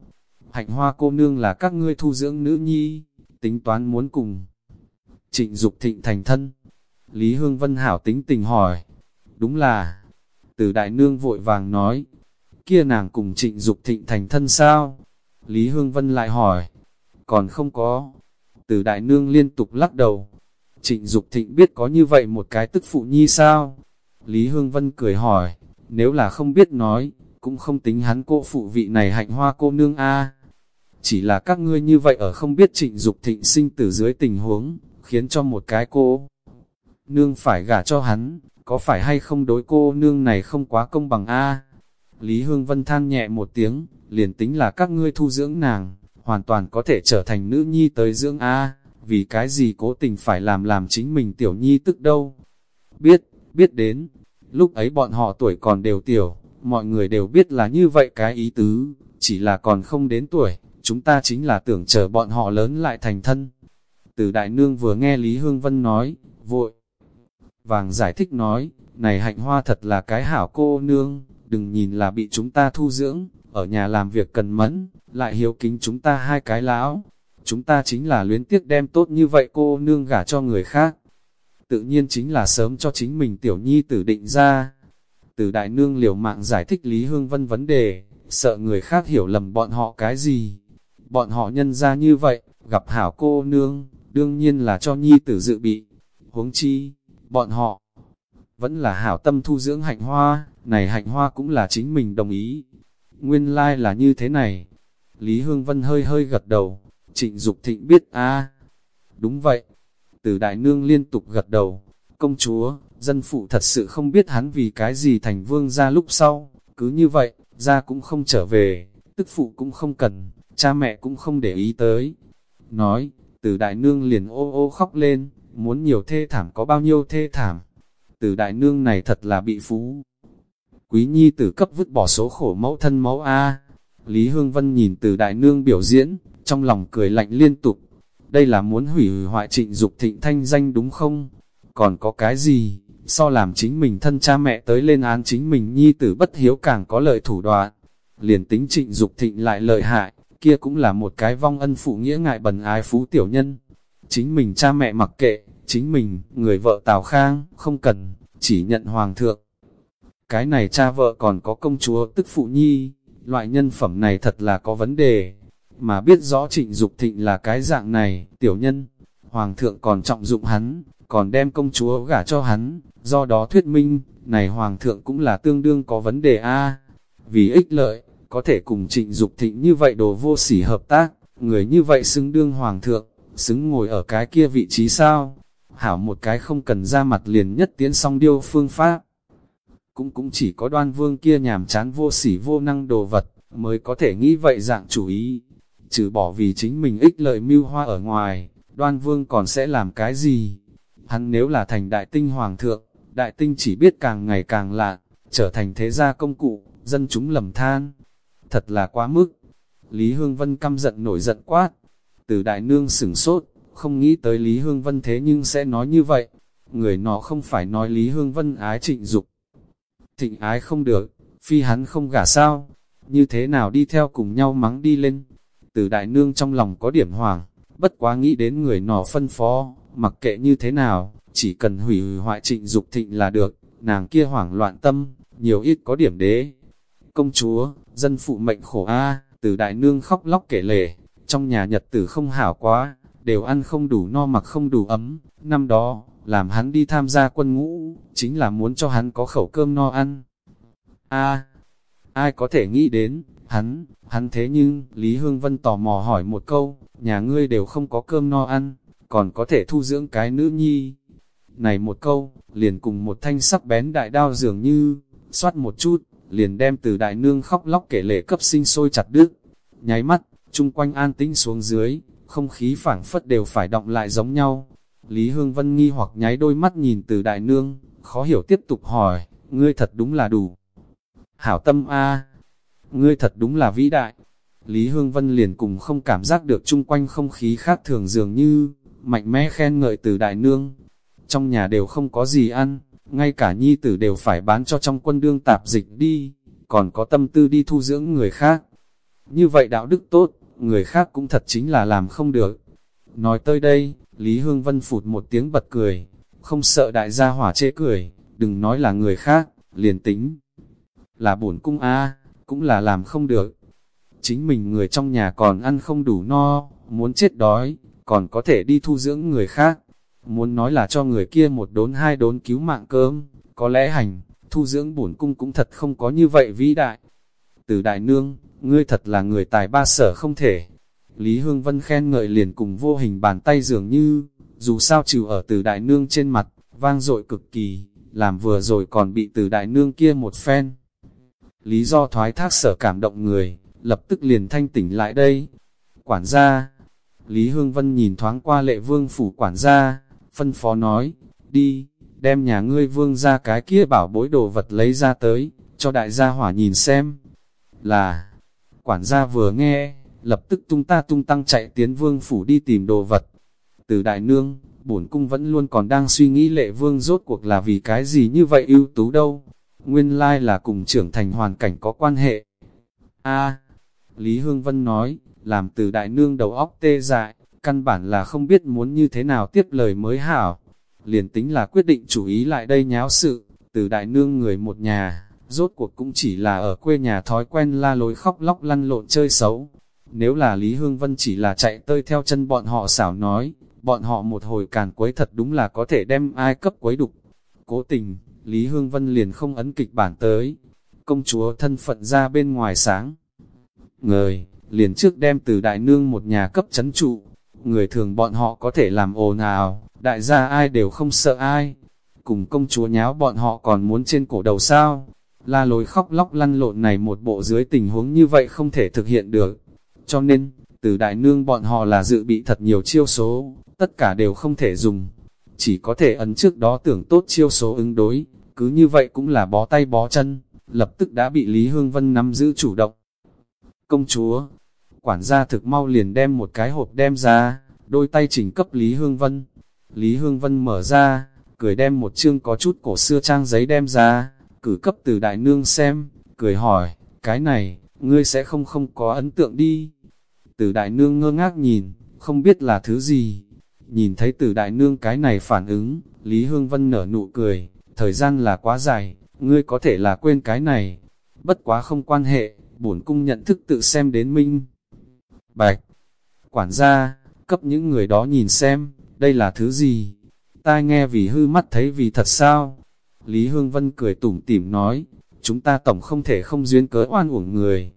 hạnh hoa cô nương là các ngươi thu dưỡng nữ nhi, tính toán muốn cùng. Trịnh Dục thịnh thành thân, Lý Hương Vân Hảo tính tình hỏi, đúng là, từ đại nương vội vàng nói, kia nàng cùng trịnh Dục thịnh thành thân sao? Lý Hương Vân lại hỏi, còn không có. Từ đại nương liên tục lắc đầu. Trịnh Dục thịnh biết có như vậy một cái tức phụ nhi sao? Lý Hương Vân cười hỏi, nếu là không biết nói, cũng không tính hắn cô phụ vị này hạnh hoa cô nương a Chỉ là các ngươi như vậy ở không biết trịnh Dục thịnh sinh từ dưới tình huống, khiến cho một cái cô nương phải gả cho hắn, có phải hay không đối cô nương này không quá công bằng a Lý Hương Vân than nhẹ một tiếng, liền tính là các ngươi thu dưỡng nàng, hoàn toàn có thể trở thành nữ nhi tới dưỡng A, vì cái gì cố tình phải làm làm chính mình tiểu nhi tức đâu. Biết, biết đến, lúc ấy bọn họ tuổi còn đều tiểu, mọi người đều biết là như vậy cái ý tứ, chỉ là còn không đến tuổi, chúng ta chính là tưởng chờ bọn họ lớn lại thành thân. Từ đại nương vừa nghe Lý Hương Vân nói, vội, vàng giải thích nói, này hạnh hoa thật là cái hảo cô nương, đừng nhìn là bị chúng ta thu dưỡng, ở nhà làm việc cần mẫn, lại hiếu kính chúng ta hai cái lão. Chúng ta chính là luyến tiếc đem tốt như vậy cô nương gả cho người khác. Tự nhiên chính là sớm cho chính mình tiểu nhi tử định ra. Từ đại nương liều mạng giải thích Lý Hương Vân vấn đề, sợ người khác hiểu lầm bọn họ cái gì. Bọn họ nhân ra như vậy, gặp hảo cô nương, đương nhiên là cho nhi tử dự bị. Huống chi, bọn họ vẫn là hảo tâm thu dưỡng hạnh hoa, này hạnh hoa cũng là chính mình đồng ý. Nguyên lai like là như thế này. Lý Hương Vân hơi hơi gật đầu, trịnh Dục thịnh biết a Đúng vậy. Từ đại nương liên tục gật đầu, công chúa, dân phụ thật sự không biết hắn vì cái gì thành vương ra lúc sau, cứ như vậy, ra cũng không trở về, tức phụ cũng không cần, cha mẹ cũng không để ý tới. Nói, từ đại nương liền ô ô khóc lên, muốn nhiều thê thảm có bao nhiêu thê thảm. Từ đại nương này thật là bị phú, quý nhi tử cấp vứt bỏ số khổ mẫu thân mẫu A. Lý Hương Vân nhìn từ đại nương biểu diễn, trong lòng cười lạnh liên tục. Đây là muốn hủy hoại trịnh Dục thịnh thanh danh đúng không? Còn có cái gì, so làm chính mình thân cha mẹ tới lên án chính mình nhi tử bất hiếu càng có lợi thủ đoạn. Liền tính trịnh Dục thịnh lại lợi hại, kia cũng là một cái vong ân phụ nghĩa ngại bần ái phú tiểu nhân. Chính mình cha mẹ mặc kệ, chính mình, người vợ Tào Khang, không cần, chỉ nhận hoàng thượng cái này cha vợ còn có công chúa tức phụ nhi, loại nhân phẩm này thật là có vấn đề. Mà biết rõ trịnh Dục thịnh là cái dạng này, tiểu nhân, hoàng thượng còn trọng dụng hắn, còn đem công chúa gả cho hắn, do đó thuyết minh, này hoàng thượng cũng là tương đương có vấn đề a Vì ích lợi, có thể cùng trịnh Dục thịnh như vậy đồ vô sỉ hợp tác, người như vậy xứng đương hoàng thượng, xứng ngồi ở cái kia vị trí sao? Hảo một cái không cần ra mặt liền nhất tiến song điêu phương pháp cũng cũng chỉ có đoan vương kia nhàm chán vô sỉ vô năng đồ vật, mới có thể nghĩ vậy dạng chủ ý. Trừ bỏ vì chính mình ích lợi mưu hoa ở ngoài, đoan vương còn sẽ làm cái gì? Hắn nếu là thành đại tinh hoàng thượng, đại tinh chỉ biết càng ngày càng lạ, trở thành thế gia công cụ, dân chúng lầm than. Thật là quá mức. Lý Hương Vân căm giận nổi giận quát. Từ đại nương sửng sốt, không nghĩ tới Lý Hương Vân thế nhưng sẽ nói như vậy. Người nó không phải nói Lý Hương Vân ái trịnh dục thịnh ái không được, phi hắn không gả sao, như thế nào đi theo cùng nhau mắng đi lên. Từ đại nương trong lòng có điểm hoàng, bất quá nghĩ đến người nọ phân phó, mặc kệ như thế nào, chỉ cần hủy hoại trịnh dục thịnh là được, nàng kia hoảng loạn tâm, nhiều ít có điểm đế. Công chúa, dân phụ mệnh khổ a từ đại nương khóc lóc kể lể, trong nhà nhật tử không hảo quá, đều ăn không đủ no mặc không đủ ấm, năm đó, làm hắn đi tham gia quân ngũ, chính là muốn cho hắn có khẩu cơm no ăn. A, ai có thể nghĩ đến, Hắn, hắn thế nhưng, Lý Hương Vân tò mò hỏi một câu, nhà ngươi đều không có cơm no ăn, còn có thể thu dưỡng cái nữ nhi. Này một câu, liền cùng một thanh sắc bén đại đao dường như, xoát một chút, liền đem từ đại nương khóc lóc kể lệ cấp sinh sôi chặt đứt. Nháy mắt, chung quanh an tĩnh xuống dưới, không khí phảng phất đều phải động lại giống nhau. Lý Hương Vân nghi hoặc nháy đôi mắt nhìn từ đại nương, khó hiểu tiếp tục hỏi, ngươi thật đúng là đủ. Hảo tâm A, ngươi thật đúng là vĩ đại. Lý Hương Vân liền cùng không cảm giác được chung quanh không khí khác thường dường như, mạnh mẽ khen ngợi từ đại nương. Trong nhà đều không có gì ăn, ngay cả nhi tử đều phải bán cho trong quân đương tạp dịch đi, còn có tâm tư đi thu dưỡng người khác. Như vậy đạo đức tốt, người khác cũng thật chính là làm không được. Nói tới đây, Lý Hương Vân phụt một tiếng bật cười, không sợ đại gia hỏa chê cười, đừng nói là người khác, liền tính. Là bổn cung A, cũng là làm không được. Chính mình người trong nhà còn ăn không đủ no, muốn chết đói, còn có thể đi thu dưỡng người khác. Muốn nói là cho người kia một đốn hai đốn cứu mạng cơm, có lẽ hành, thu dưỡng bổn cung cũng thật không có như vậy vĩ đại. Từ đại nương, ngươi thật là người tài ba sở không thể. Lý Hương Vân khen ngợi liền cùng vô hình bàn tay dường như, dù sao trừ ở từ đại nương trên mặt, vang dội cực kỳ, làm vừa rồi còn bị từ đại nương kia một phen. Lý do thoái thác sở cảm động người, lập tức liền thanh tỉnh lại đây. Quản gia, Lý Hương Vân nhìn thoáng qua lệ vương phủ quản gia, phân phó nói, đi, đem nhà ngươi vương ra cái kia bảo bối đồ vật lấy ra tới, cho đại gia hỏa nhìn xem. Là, quản gia vừa nghe, lập tức tung ta tung tăng chạy tiến vương phủ đi tìm đồ vật. Từ đại nương, bổn cung vẫn luôn còn đang suy nghĩ lệ vương rốt cuộc là vì cái gì như vậy ưu tú đâu. Nguyên lai là cùng trưởng thành hoàn cảnh có quan hệ. A, Lý Hương Vân nói, làm từ đại nương đầu óc tê dại, căn bản là không biết muốn như thế nào tiếp lời mới hảo. Liền tính là quyết định chủ ý lại đây nháo sự, từ đại nương người một nhà, rốt cuộc cũng chỉ là ở quê nhà thói quen la lối khóc lóc lăn lộn chơi xấu. Nếu là Lý Hương Vân chỉ là chạy tơi theo chân bọn họ xảo nói, bọn họ một hồi càn quấy thật đúng là có thể đem ai cấp quấy đục. Cố tình, Lý Hương Vân liền không ấn kịch bản tới. Công chúa thân phận ra bên ngoài sáng. Người, liền trước đem từ đại nương một nhà cấp chấn trụ. Người thường bọn họ có thể làm ồn ào, đại gia ai đều không sợ ai. Cùng công chúa nháo bọn họ còn muốn trên cổ đầu sao. La lối khóc lóc lăn lộn này một bộ dưới tình huống như vậy không thể thực hiện được. Cho nên, từ đại nương bọn họ là dự bị thật nhiều chiêu số, tất cả đều không thể dùng. Chỉ có thể ấn trước đó tưởng tốt chiêu số ứng đối, cứ như vậy cũng là bó tay bó chân, lập tức đã bị Lý Hương Vân nắm giữ chủ động. Công chúa, quản gia thực mau liền đem một cái hộp đem ra, đôi tay chỉnh cấp Lý Hương Vân. Lý Hương Vân mở ra, cười đem một chương có chút cổ xưa trang giấy đem ra, cử cấp từ đại nương xem, cười hỏi, cái này, ngươi sẽ không không có ấn tượng đi. Từ đại nương ngơ ngác nhìn, không biết là thứ gì. Nhìn thấy từ đại nương cái này phản ứng, Lý Hương Vân nở nụ cười, thời gian là quá dài, ngươi có thể là quên cái này. Bất quá không quan hệ, bổn cung nhận thức tự xem đến minh. Bạch, quản gia, cấp những người đó nhìn xem, đây là thứ gì? Tai nghe vì hư mắt thấy vì thật sao? Lý Hương Vân cười tủm tỉm nói, chúng ta tổng không thể không duyên cớ oan uổng người.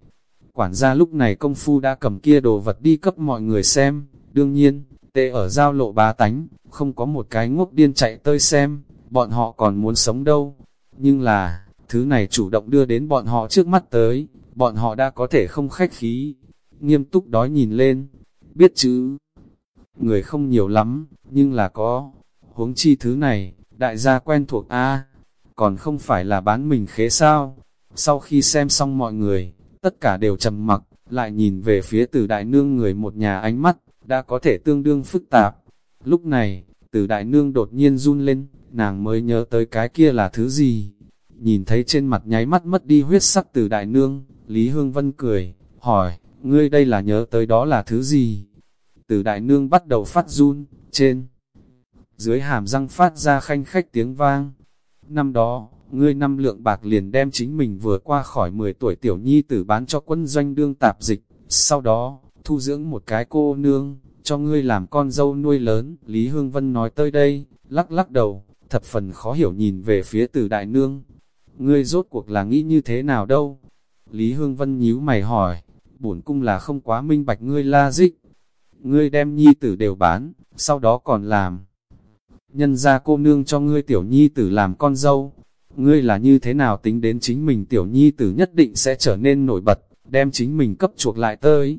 Quản gia lúc này công phu đã cầm kia đồ vật đi cấp mọi người xem, đương nhiên, tệ ở giao lộ bá tánh, không có một cái ngốc điên chạy tơi xem, bọn họ còn muốn sống đâu. Nhưng là, thứ này chủ động đưa đến bọn họ trước mắt tới, bọn họ đã có thể không khách khí, nghiêm túc đói nhìn lên, biết chứ. Người không nhiều lắm, nhưng là có, huống chi thứ này, đại gia quen thuộc A, còn không phải là bán mình khế sao. Sau khi xem xong mọi người, tất cả đều trầm mặc, lại nhìn về phía từ đại nương người một nhà ánh mắt, đã có thể tương đương phức tạp. Lúc này, từ đại nương đột nhiên run lên, nàng mới nhớ tới cái kia là thứ gì. Nhìn thấy trên mặt nháy mắt mất đi huyết sắc từ đại nương, Lý Hương Vân cười, hỏi, ngươi đây là nhớ tới đó là thứ gì? Từ đại nương bắt đầu phát run, trên, dưới hàm răng phát ra khanh khách tiếng vang. Năm đó, ngươi năm lượng bạc liền đem chính mình vừa qua khỏi 10 tuổi tiểu nhi tử bán cho quân doanh đương tạp dịch, sau đó, thu dưỡng một cái cô nương, cho ngươi làm con dâu nuôi lớn. Lý Hương Vân nói tới đây, lắc lắc đầu, thập phần khó hiểu nhìn về phía từ đại nương. Ngươi rốt cuộc là nghĩ như thế nào đâu? Lý Hương Vân nhíu mày hỏi, bổn cung là không quá minh bạch ngươi la dích. Ngươi đem nhi tử đều bán, sau đó còn làm. Nhân ra cô nương cho ngươi tiểu nhi tử làm con dâu. Ngươi là như thế nào tính đến chính mình tiểu nhi tử nhất định sẽ trở nên nổi bật, đem chính mình cấp chuộc lại tới.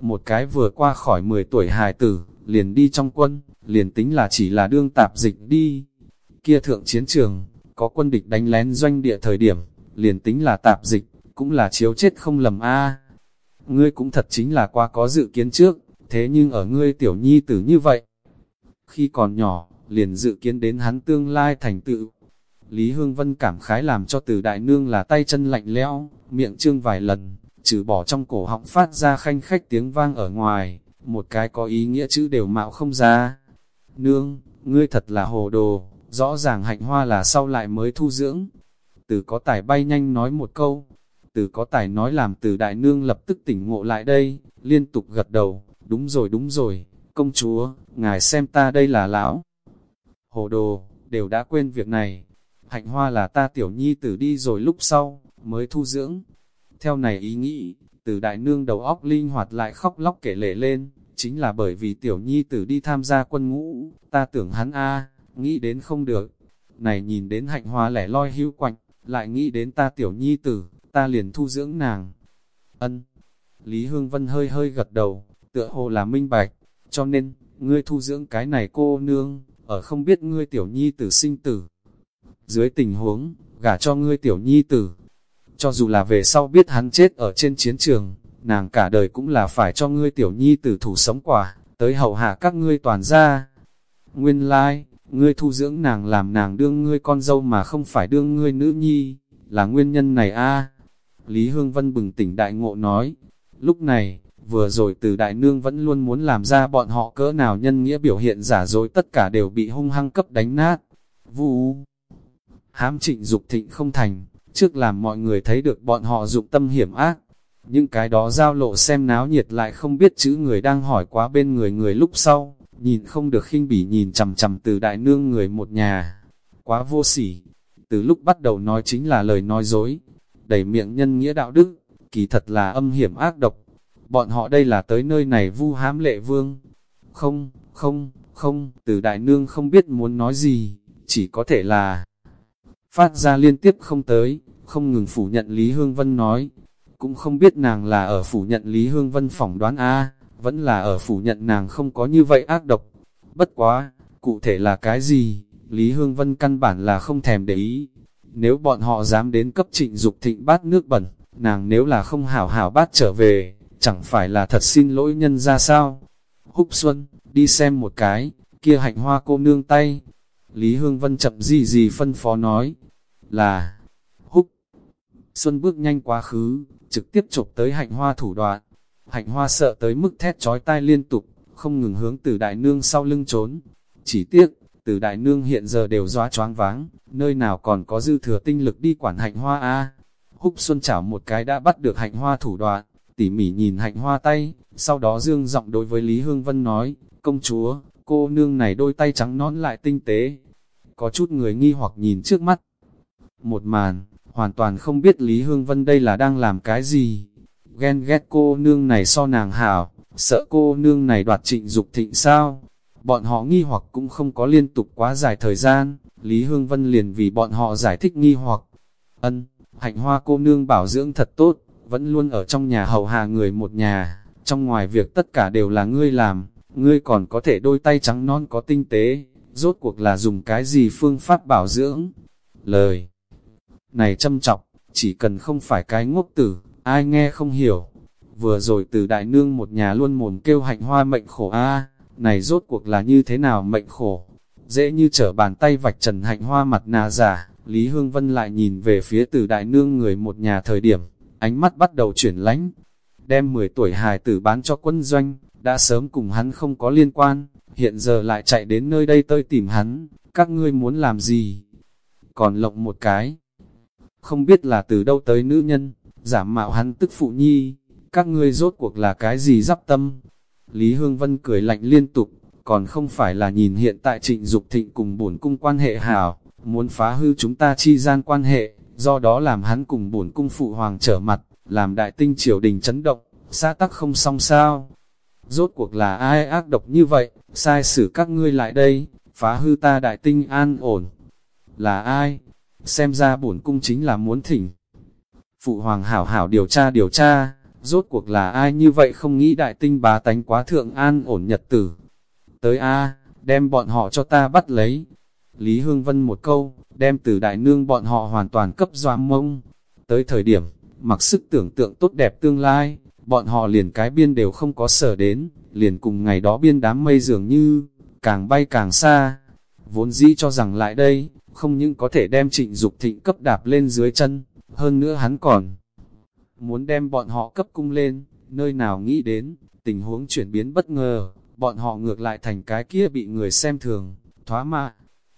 Một cái vừa qua khỏi 10 tuổi hài tử, liền đi trong quân, liền tính là chỉ là đương tạp dịch đi. Kia thượng chiến trường, có quân địch đánh lén doanh địa thời điểm, liền tính là tạp dịch, cũng là chiếu chết không lầm a. Ngươi cũng thật chính là qua có dự kiến trước, thế nhưng ở ngươi tiểu nhi tử như vậy. Khi còn nhỏ, liền dự kiến đến hắn tương lai thành tựu. Lý Hương Vân cảm khái làm cho từ đại nương là tay chân lạnh lẽo, miệng trương vài lần, trừ bỏ trong cổ họng phát ra khanh khách tiếng vang ở ngoài, một cái có ý nghĩa chữ đều mạo không ra. Nương, ngươi thật là hồ đồ, rõ ràng hạnh hoa là sau lại mới thu dưỡng. Từ có tài bay nhanh nói một câu, từ có tài nói làm từ đại nương lập tức tỉnh ngộ lại đây, liên tục gật đầu, đúng rồi đúng rồi, công chúa, ngài xem ta đây là lão. Hồ đồ, đều đã quên việc này, hạnh hoa là ta tiểu nhi tử đi rồi lúc sau, mới thu dưỡng. Theo này ý nghĩ, từ đại nương đầu óc linh hoạt lại khóc lóc kể lệ lên, chính là bởi vì tiểu nhi tử đi tham gia quân ngũ, ta tưởng hắn a nghĩ đến không được. Này nhìn đến hạnh hoa lẻ loi hưu quạnh, lại nghĩ đến ta tiểu nhi tử, ta liền thu dưỡng nàng. Ân. Lý Hương Vân hơi hơi gật đầu, tựa hồ là minh bạch, cho nên, ngươi thu dưỡng cái này cô nương, ở không biết ngươi tiểu nhi tử sinh tử. Dưới tình huống, gả cho ngươi tiểu nhi tử, cho dù là về sau biết hắn chết ở trên chiến trường, nàng cả đời cũng là phải cho ngươi tiểu nhi tử thủ sống quả, tới hậu hạ các ngươi toàn ra. Nguyên lai, like, ngươi thu dưỡng nàng làm nàng đương ngươi con dâu mà không phải đương ngươi nữ nhi, là nguyên nhân này a Lý Hương Vân bừng tỉnh đại ngộ nói, lúc này, vừa rồi từ đại nương vẫn luôn muốn làm ra bọn họ cỡ nào nhân nghĩa biểu hiện giả dối tất cả đều bị hung hăng cấp đánh nát. vu hám trịnh dục thịnh không thành, trước làm mọi người thấy được bọn họ dụng tâm hiểm ác. Những cái đó giao lộ xem náo nhiệt lại không biết chữ người đang hỏi quá bên người người lúc sau, nhìn không được khinh bỉ nhìn chầm chầm từ đại nương người một nhà. Quá vô sỉ, từ lúc bắt đầu nói chính là lời nói dối, đầy miệng nhân nghĩa đạo đức, kỳ thật là âm hiểm ác độc. Bọn họ đây là tới nơi này vu hám lệ vương. Không, không, không, từ đại nương không biết muốn nói gì, chỉ có thể là phát ra liên tiếp không tới, không ngừng phủ nhận Lý Hương Vân nói. Cũng không biết nàng là ở phủ nhận Lý Hương Vân phỏng đoán A, vẫn là ở phủ nhận nàng không có như vậy ác độc. Bất quá, cụ thể là cái gì, Lý Hương Vân căn bản là không thèm để ý. Nếu bọn họ dám đến cấp trịnh dục thịnh bát nước bẩn, nàng nếu là không hảo hảo bát trở về, chẳng phải là thật xin lỗi nhân ra sao. Húc Xuân, đi xem một cái, kia hạnh hoa cô nương tay. Lý Hương Vân chậm gì gì phân phó nói, là Húc. Xuân bước nhanh quá khứ, trực tiếp chụp tới hạnh hoa thủ đoạn. Hạnh hoa sợ tới mức thét chói tai liên tục, không ngừng hướng từ đại nương sau lưng trốn. Chỉ tiếc, từ đại nương hiện giờ đều doa choáng váng, nơi nào còn có dư thừa tinh lực đi quản hạnh hoa a Húc Xuân chảo một cái đã bắt được hạnh hoa thủ đoạn, tỉ mỉ nhìn hạnh hoa tay, sau đó dương giọng đối với Lý Hương Vân nói, công chúa, cô nương này đôi tay trắng nón lại tinh tế. Có chút người nghi hoặc nhìn trước mắt. Một màn, hoàn toàn không biết Lý Hương Vân đây là đang làm cái gì. Ghen ghét cô nương này so nàng hảo, sợ cô nương này đoạt trịnh dục thịnh sao. Bọn họ nghi hoặc cũng không có liên tục quá dài thời gian, Lý Hương Vân liền vì bọn họ giải thích nghi hoặc. Ân, hạnh hoa cô nương bảo dưỡng thật tốt, vẫn luôn ở trong nhà hầu hạ người một nhà, trong ngoài việc tất cả đều là ngươi làm, ngươi còn có thể đôi tay trắng non có tinh tế, rốt cuộc là dùng cái gì phương pháp bảo dưỡng. Lời này châm trọng, chỉ cần không phải cái ngốc tử, ai nghe không hiểu. Vừa rồi từ đại nương một nhà luôn mồm kêu hạnh hoa mệnh khổ a này rốt cuộc là như thế nào mệnh khổ. Dễ như trở bàn tay vạch trần hạnh hoa mặt nà giả, Lý Hương Vân lại nhìn về phía từ đại nương người một nhà thời điểm, ánh mắt bắt đầu chuyển lánh. Đem 10 tuổi hài tử bán cho quân doanh, đã sớm cùng hắn không có liên quan, hiện giờ lại chạy đến nơi đây tơi tìm hắn, các ngươi muốn làm gì? Còn lộng một cái không biết là từ đâu tới nữ nhân, giả mạo hắn tức phụ nhi, các ngươi rốt cuộc là cái gì dắp tâm. Lý Hương Vân cười lạnh liên tục, còn không phải là nhìn hiện tại trịnh Dục thịnh cùng bổn cung quan hệ hảo, muốn phá hư chúng ta chi gian quan hệ, do đó làm hắn cùng bổn cung phụ hoàng trở mặt, làm đại tinh triều đình chấn động, xã tắc không xong sao. Rốt cuộc là ai ác độc như vậy, sai xử các ngươi lại đây, phá hư ta đại tinh an ổn. Là ai? Xem ra bổn cung chính là muốn thỉnh. Phụ hoàng hảo hảo điều tra điều tra, rốt cuộc là ai như vậy không nghĩ đại tinh bá tánh quá thượng an ổn nhật tử. Tới A, đem bọn họ cho ta bắt lấy. Lý Hương Vân một câu, đem từ đại nương bọn họ hoàn toàn cấp doa mông. Tới thời điểm, mặc sức tưởng tượng tốt đẹp tương lai, bọn họ liền cái biên đều không có sở đến, liền cùng ngày đó biên đám mây dường như, càng bay càng xa. Vốn dĩ cho rằng lại đây, không những có thể đem trịnh Dục thịnh cấp đạp lên dưới chân, hơn nữa hắn còn muốn đem bọn họ cấp cung lên, nơi nào nghĩ đến, tình huống chuyển biến bất ngờ, bọn họ ngược lại thành cái kia bị người xem thường, thoá mạ.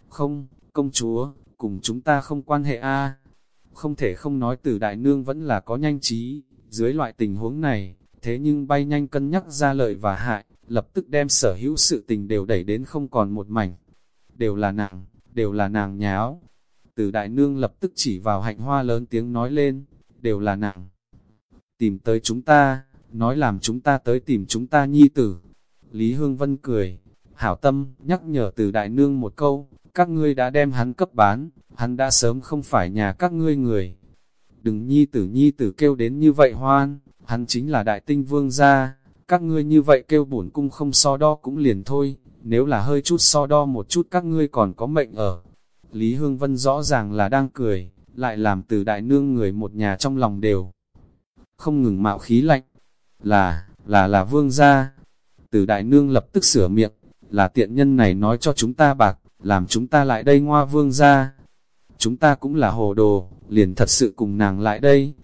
Không, công chúa, cùng chúng ta không quan hệ a Không thể không nói từ đại nương vẫn là có nhanh trí, dưới loại tình huống này, thế nhưng bay nhanh cân nhắc ra lợi và hại, lập tức đem sở hữu sự tình đều đẩy đến không còn một mảnh. Đều là nàng, đều là nàng nháo. Từ đại nương lập tức chỉ vào hạnh hoa lớn tiếng nói lên, đều là nàng. Tìm tới chúng ta, nói làm chúng ta tới tìm chúng ta nhi tử. Lý Hương Vân cười, hảo tâm, nhắc nhở từ đại nương một câu, các ngươi đã đem hắn cấp bán, hắn đã sớm không phải nhà các ngươi người. Đừng nhi tử nhi tử kêu đến như vậy hoan, hắn chính là đại tinh vương gia, các ngươi như vậy kêu bổn cung không so đo cũng liền thôi, nếu là hơi chút so đo một chút các ngươi còn có mệnh ở. Lý Hương Vân rõ ràng là đang cười, lại làm từ đại nương người một nhà trong lòng đều. Không ngừng mạo khí lạnh, là, là là vương gia. Từ đại nương lập tức sửa miệng, là tiện nhân này nói cho chúng ta bạc, làm chúng ta lại đây ngoa vương gia. Chúng ta cũng là hồ đồ, liền thật sự cùng nàng lại đây.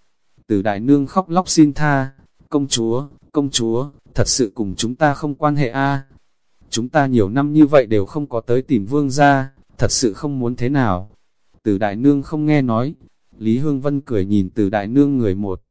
Từ đại nương khóc lóc xin tha, công chúa, công chúa, thật sự cùng chúng ta không quan hệ a Chúng ta nhiều năm như vậy đều không có tới tìm vương gia, thật sự không muốn thế nào. Từ đại nương không nghe nói, Lý Hương Vân cười nhìn từ đại nương người một.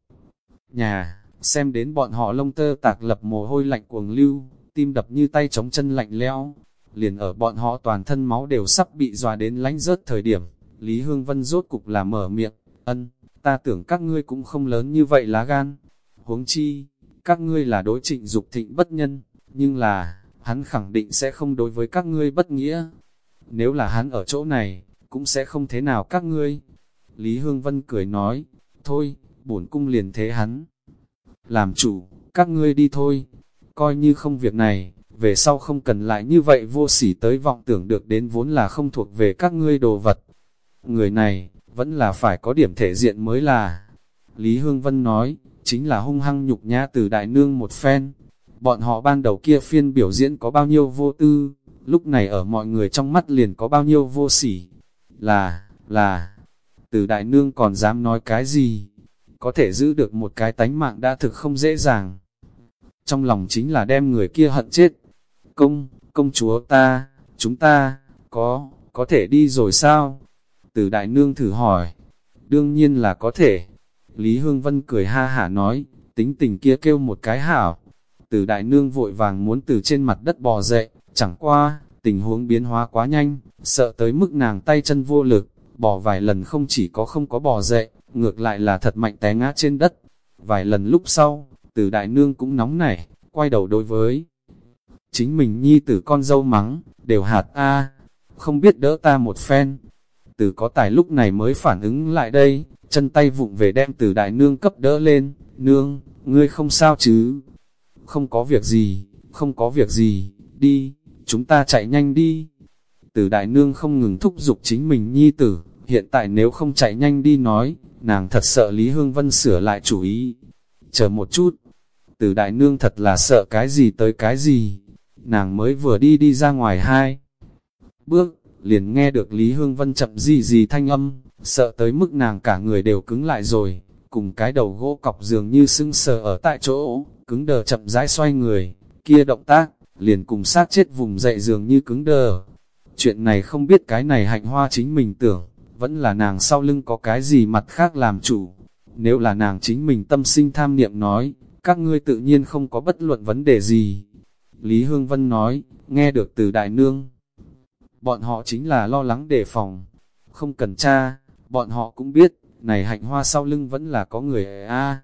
Nhà, xem đến bọn họ lông tơ tạc lập mồ hôi lạnh cuồng lưu, tim đập như tay chống chân lạnh lẽo. Liền ở bọn họ toàn thân máu đều sắp bị dòa đến lánh rớt thời điểm, Lý Hương Vân rốt cục là mở miệng, ân, ta tưởng các ngươi cũng không lớn như vậy lá gan. Huống chi, các ngươi là đối trịnh dục thịnh bất nhân, nhưng là, hắn khẳng định sẽ không đối với các ngươi bất nghĩa. Nếu là hắn ở chỗ này, cũng sẽ không thế nào các ngươi. Lý Hương Vân cười nói, thôi, bổn cung liền thế hắn. Làm chủ, các ngươi đi thôi, coi như không việc này, về sau không cần lại như vậy vô sỉ tới vọng tưởng được đến vốn là không thuộc về các ngươi đồ vật. Người này, vẫn là phải có điểm thể diện mới là. Lý Hương Vân nói, chính là hung hăng nhục nhã từ đại nương một phen. Bọn họ ban đầu kia phiên biểu diễn có bao nhiêu vô tư, lúc này ở mọi người trong mắt liền có bao nhiêu vô sỉ. Là, là, từ đại nương còn dám nói cái gì? Có thể giữ được một cái tánh mạng đã thực không dễ dàng. Trong lòng chính là đem người kia hận chết. Công, công chúa ta, chúng ta, có, có thể đi rồi sao? Từ đại nương thử hỏi. Đương nhiên là có thể. Lý Hương Vân cười ha hả nói, tính tình kia kêu một cái hảo. Từ đại nương vội vàng muốn từ trên mặt đất bò dậy, chẳng qua, tình huống biến hóa quá nhanh, sợ tới mức nàng tay chân vô lực, bò vài lần không chỉ có không có bò dậy, ngược lại là thật mạnh té ngã trên đất. Vài lần lúc sau, từ đại nương cũng nóng nảy, quay đầu đối với chính mình nhi tử con dâu mắng, đều hạt A, không biết đỡ ta một phen. Từ có tài lúc này mới phản ứng lại đây, chân tay vụng về đem từ đại nương cấp đỡ lên, nương, ngươi không sao chứ? Không có việc gì, không có việc gì, đi, chúng ta chạy nhanh đi. Từ đại nương không ngừng thúc giục chính mình nhi tử, hiện tại nếu không chạy nhanh đi nói, nàng thật sợ Lý Hương Vân sửa lại chủ ý. Chờ một chút, từ đại nương thật là sợ cái gì tới cái gì, nàng mới vừa đi đi ra ngoài hai. Bước, liền nghe được Lý Hương Vân chậm gì gì thanh âm, sợ tới mức nàng cả người đều cứng lại rồi, cùng cái đầu gỗ cọc dường như sưng sờ ở tại chỗ, cứng đờ chậm rãi xoay người, kia động tác, liền cùng sát chết vùng dậy dường như cứng đờ. Chuyện này không biết cái này hạnh hoa chính mình tưởng, vẫn là nàng sau lưng có cái gì mặt khác làm chủ. Nếu là nàng chính mình tâm sinh tham niệm nói, các ngươi tự nhiên không có bất luận vấn đề gì. Lý Hương Vân nói, nghe được từ đại nương. Bọn họ chính là lo lắng đề phòng, không cần cha, bọn họ cũng biết, này hạnh hoa sau lưng vẫn là có người a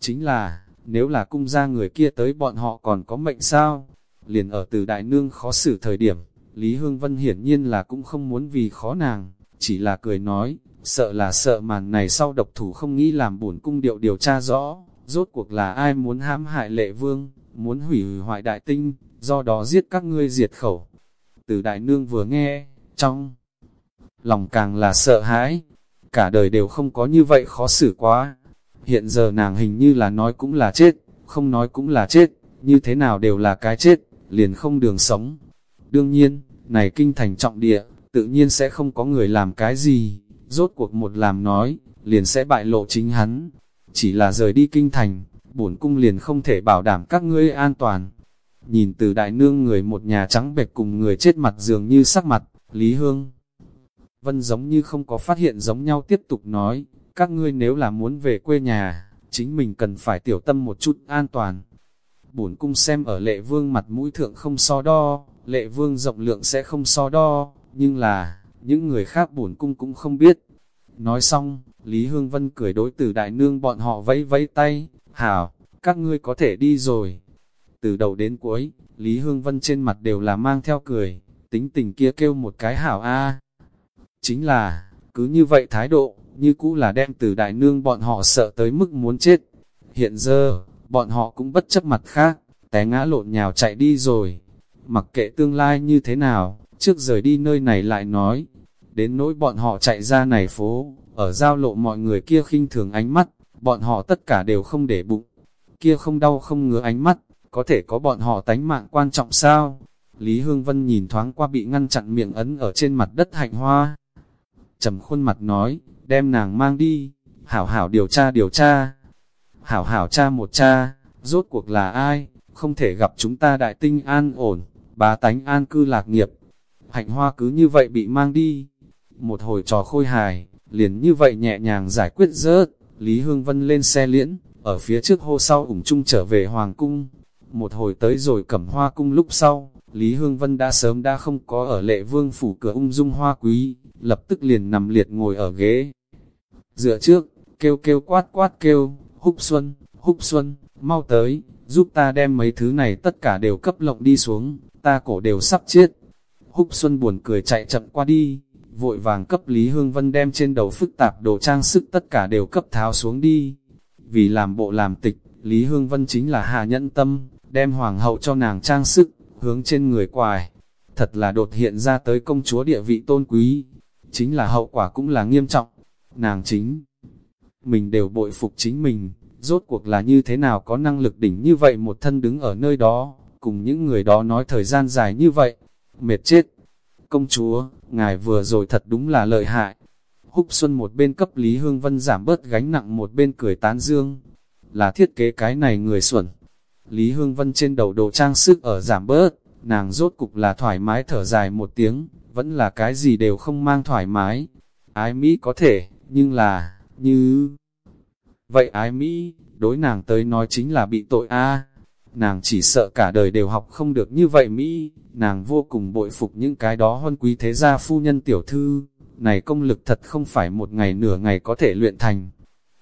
Chính là, nếu là cung gia người kia tới bọn họ còn có mệnh sao? Liền ở từ đại nương khó xử thời điểm, Lý Hương Vân hiển nhiên là cũng không muốn vì khó nàng, chỉ là cười nói, sợ là sợ màn này sau độc thủ không nghĩ làm bổn cung điệu điều tra rõ, rốt cuộc là ai muốn hãm hại lệ vương, muốn hủy hoại đại tinh, do đó giết các ngươi diệt khẩu. Từ đại nương vừa nghe, trong lòng càng là sợ hãi, cả đời đều không có như vậy khó xử quá. Hiện giờ nàng hình như là nói cũng là chết, không nói cũng là chết, như thế nào đều là cái chết, liền không đường sống. Đương nhiên, này kinh thành trọng địa, tự nhiên sẽ không có người làm cái gì, rốt cuộc một làm nói, liền sẽ bại lộ chính hắn. Chỉ là rời đi kinh thành, bổn cung liền không thể bảo đảm các ngươi an toàn. Nhìn từ đại nương người một nhà trắng bệch cùng người chết mặt dường như sắc mặt, Lý Hương. Vân giống như không có phát hiện giống nhau tiếp tục nói, các ngươi nếu là muốn về quê nhà, chính mình cần phải tiểu tâm một chút an toàn. Bổn cung xem ở lệ vương mặt mũi thượng không so đo, lệ vương rộng lượng sẽ không so đo, nhưng là, những người khác bổn cung cũng không biết. Nói xong, Lý Hương Vân cười đối từ đại nương bọn họ vẫy vẫy tay, hảo, các ngươi có thể đi rồi. Từ đầu đến cuối, Lý Hương Vân trên mặt đều là mang theo cười, tính tình kia kêu một cái hảo a. Chính là, cứ như vậy thái độ, như cũ là đem từ đại nương bọn họ sợ tới mức muốn chết. Hiện giờ, bọn họ cũng bất chấp mặt khác, té ngã lộn nhào chạy đi rồi. Mặc kệ tương lai như thế nào, trước rời đi nơi này lại nói. Đến nỗi bọn họ chạy ra này phố, ở giao lộ mọi người kia khinh thường ánh mắt, bọn họ tất cả đều không để bụng. Kia không đau không ngứa ánh mắt, có thể có bọn họ tánh mạng quan trọng sao? Lý Hương Vân nhìn thoáng qua bị ngăn chặn miệng ấn ở trên mặt đất hạnh hoa. trầm khuôn mặt nói, đem nàng mang đi, hảo hảo điều tra điều tra. Hảo hảo cha một cha, rốt cuộc là ai, không thể gặp chúng ta đại tinh an ổn, bá tánh an cư lạc nghiệp. Hạnh hoa cứ như vậy bị mang đi. Một hồi trò khôi hài, liền như vậy nhẹ nhàng giải quyết rớt. Lý Hương Vân lên xe liễn, ở phía trước hô sau ủng chung trở về Hoàng Cung. Một hồi tới rồi cẩm hoa cung lúc sau, Lý Hương Vân đã sớm đã không có ở lệ vương phủ cửa ung dung hoa quý, lập tức liền nằm liệt ngồi ở ghế. Dựa trước, kêu kêu quát quát kêu, húc xuân, húc xuân, mau tới, giúp ta đem mấy thứ này tất cả đều cấp lộng đi xuống, ta cổ đều sắp chết. Húc xuân buồn cười chạy chậm qua đi, vội vàng cấp Lý Hương Vân đem trên đầu phức tạp đồ trang sức tất cả đều cấp tháo xuống đi. Vì làm bộ làm tịch, Lý Hương Vân chính là hạ nhẫn tâm, đem hoàng hậu cho nàng trang sức, hướng trên người quài. Thật là đột hiện ra tới công chúa địa vị tôn quý, chính là hậu quả cũng là nghiêm trọng. Nàng chính, mình đều bội phục chính mình, rốt cuộc là như thế nào có năng lực đỉnh như vậy một thân đứng ở nơi đó, cùng những người đó nói thời gian dài như vậy, mệt chết. Công chúa, ngài vừa rồi thật đúng là lợi hại. Húc Xuân một bên cấp Lý Hương Vân giảm bớt gánh nặng một bên cười tán dương. Là thiết kế cái này người xuẩn. Lý Hương Vân trên đầu đồ trang sức ở giảm bớt, nàng rốt cục là thoải mái thở dài một tiếng, vẫn là cái gì đều không mang thoải mái. Ái Mỹ có thể, nhưng là, như... Vậy ái Mỹ, đối nàng tới nói chính là bị tội a Nàng chỉ sợ cả đời đều học không được như vậy Mỹ, nàng vô cùng bội phục những cái đó huân quý thế gia phu nhân tiểu thư. Này công lực thật không phải một ngày nửa ngày có thể luyện thành.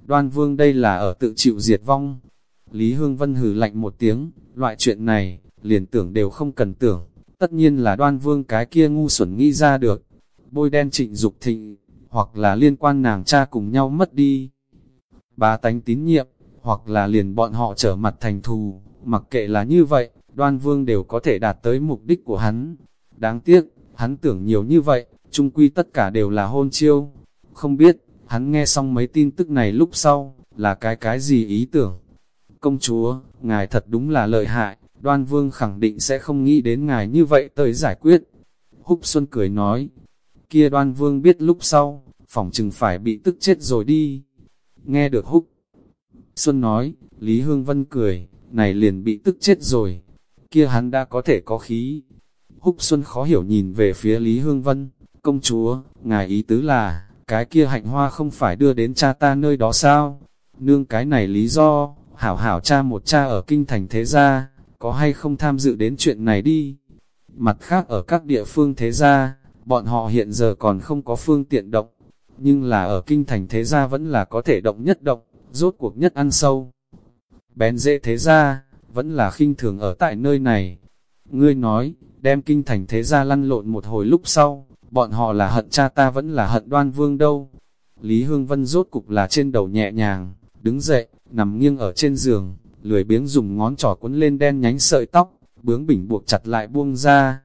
Đoan vương đây là ở tự chịu diệt vong. Lý Hương Vân hừ lạnh một tiếng, loại chuyện này, liền tưởng đều không cần tưởng. Tất nhiên là đoan vương cái kia ngu xuẩn nghĩ ra được. Bôi đen trịnh dục thịnh, hoặc là liên quan nàng cha cùng nhau mất đi. bà tánh tín nhiệm, hoặc là liền bọn họ trở mặt thành thù, mặc kệ là như vậy, đoan vương đều có thể đạt tới mục đích của hắn. Đáng tiếc, hắn tưởng nhiều như vậy, chung quy tất cả đều là hôn chiêu. Không biết, hắn nghe xong mấy tin tức này lúc sau, là cái cái gì ý tưởng. Công chúa, ngài thật đúng là lợi hại, đoan vương khẳng định sẽ không nghĩ đến ngài như vậy tới giải quyết. Húc Xuân cười nói, kia đoan vương biết lúc sau, phỏng chừng phải bị tức chết rồi đi. Nghe được Húc Xuân nói, Lý Hương Vân cười, này liền bị tức chết rồi, kia hắn đã có thể có khí. Húc Xuân khó hiểu nhìn về phía Lý Hương Vân, công chúa, ngài ý tứ là, cái kia hạnh hoa không phải đưa đến cha ta nơi đó sao? Nương cái này lý do, hảo hảo cha một cha ở kinh thành thế gia, có hay không tham dự đến chuyện này đi? Mặt khác ở các địa phương thế gia, bọn họ hiện giờ còn không có phương tiện động, nhưng là ở kinh thành thế gia vẫn là có thể động nhất động, rốt cuộc nhất ăn sâu bén dễ thế ra, vẫn là khinh thường ở tại nơi này. Ngươi nói, đem kinh thành thế ra lăn lộn một hồi lúc sau, bọn họ là hận cha ta vẫn là hận đoan vương đâu. Lý Hương Vân rốt cục là trên đầu nhẹ nhàng, đứng dậy, nằm nghiêng ở trên giường, lười biếng dùng ngón trỏ cuốn lên đen nhánh sợi tóc, bướng bỉnh buộc chặt lại buông ra.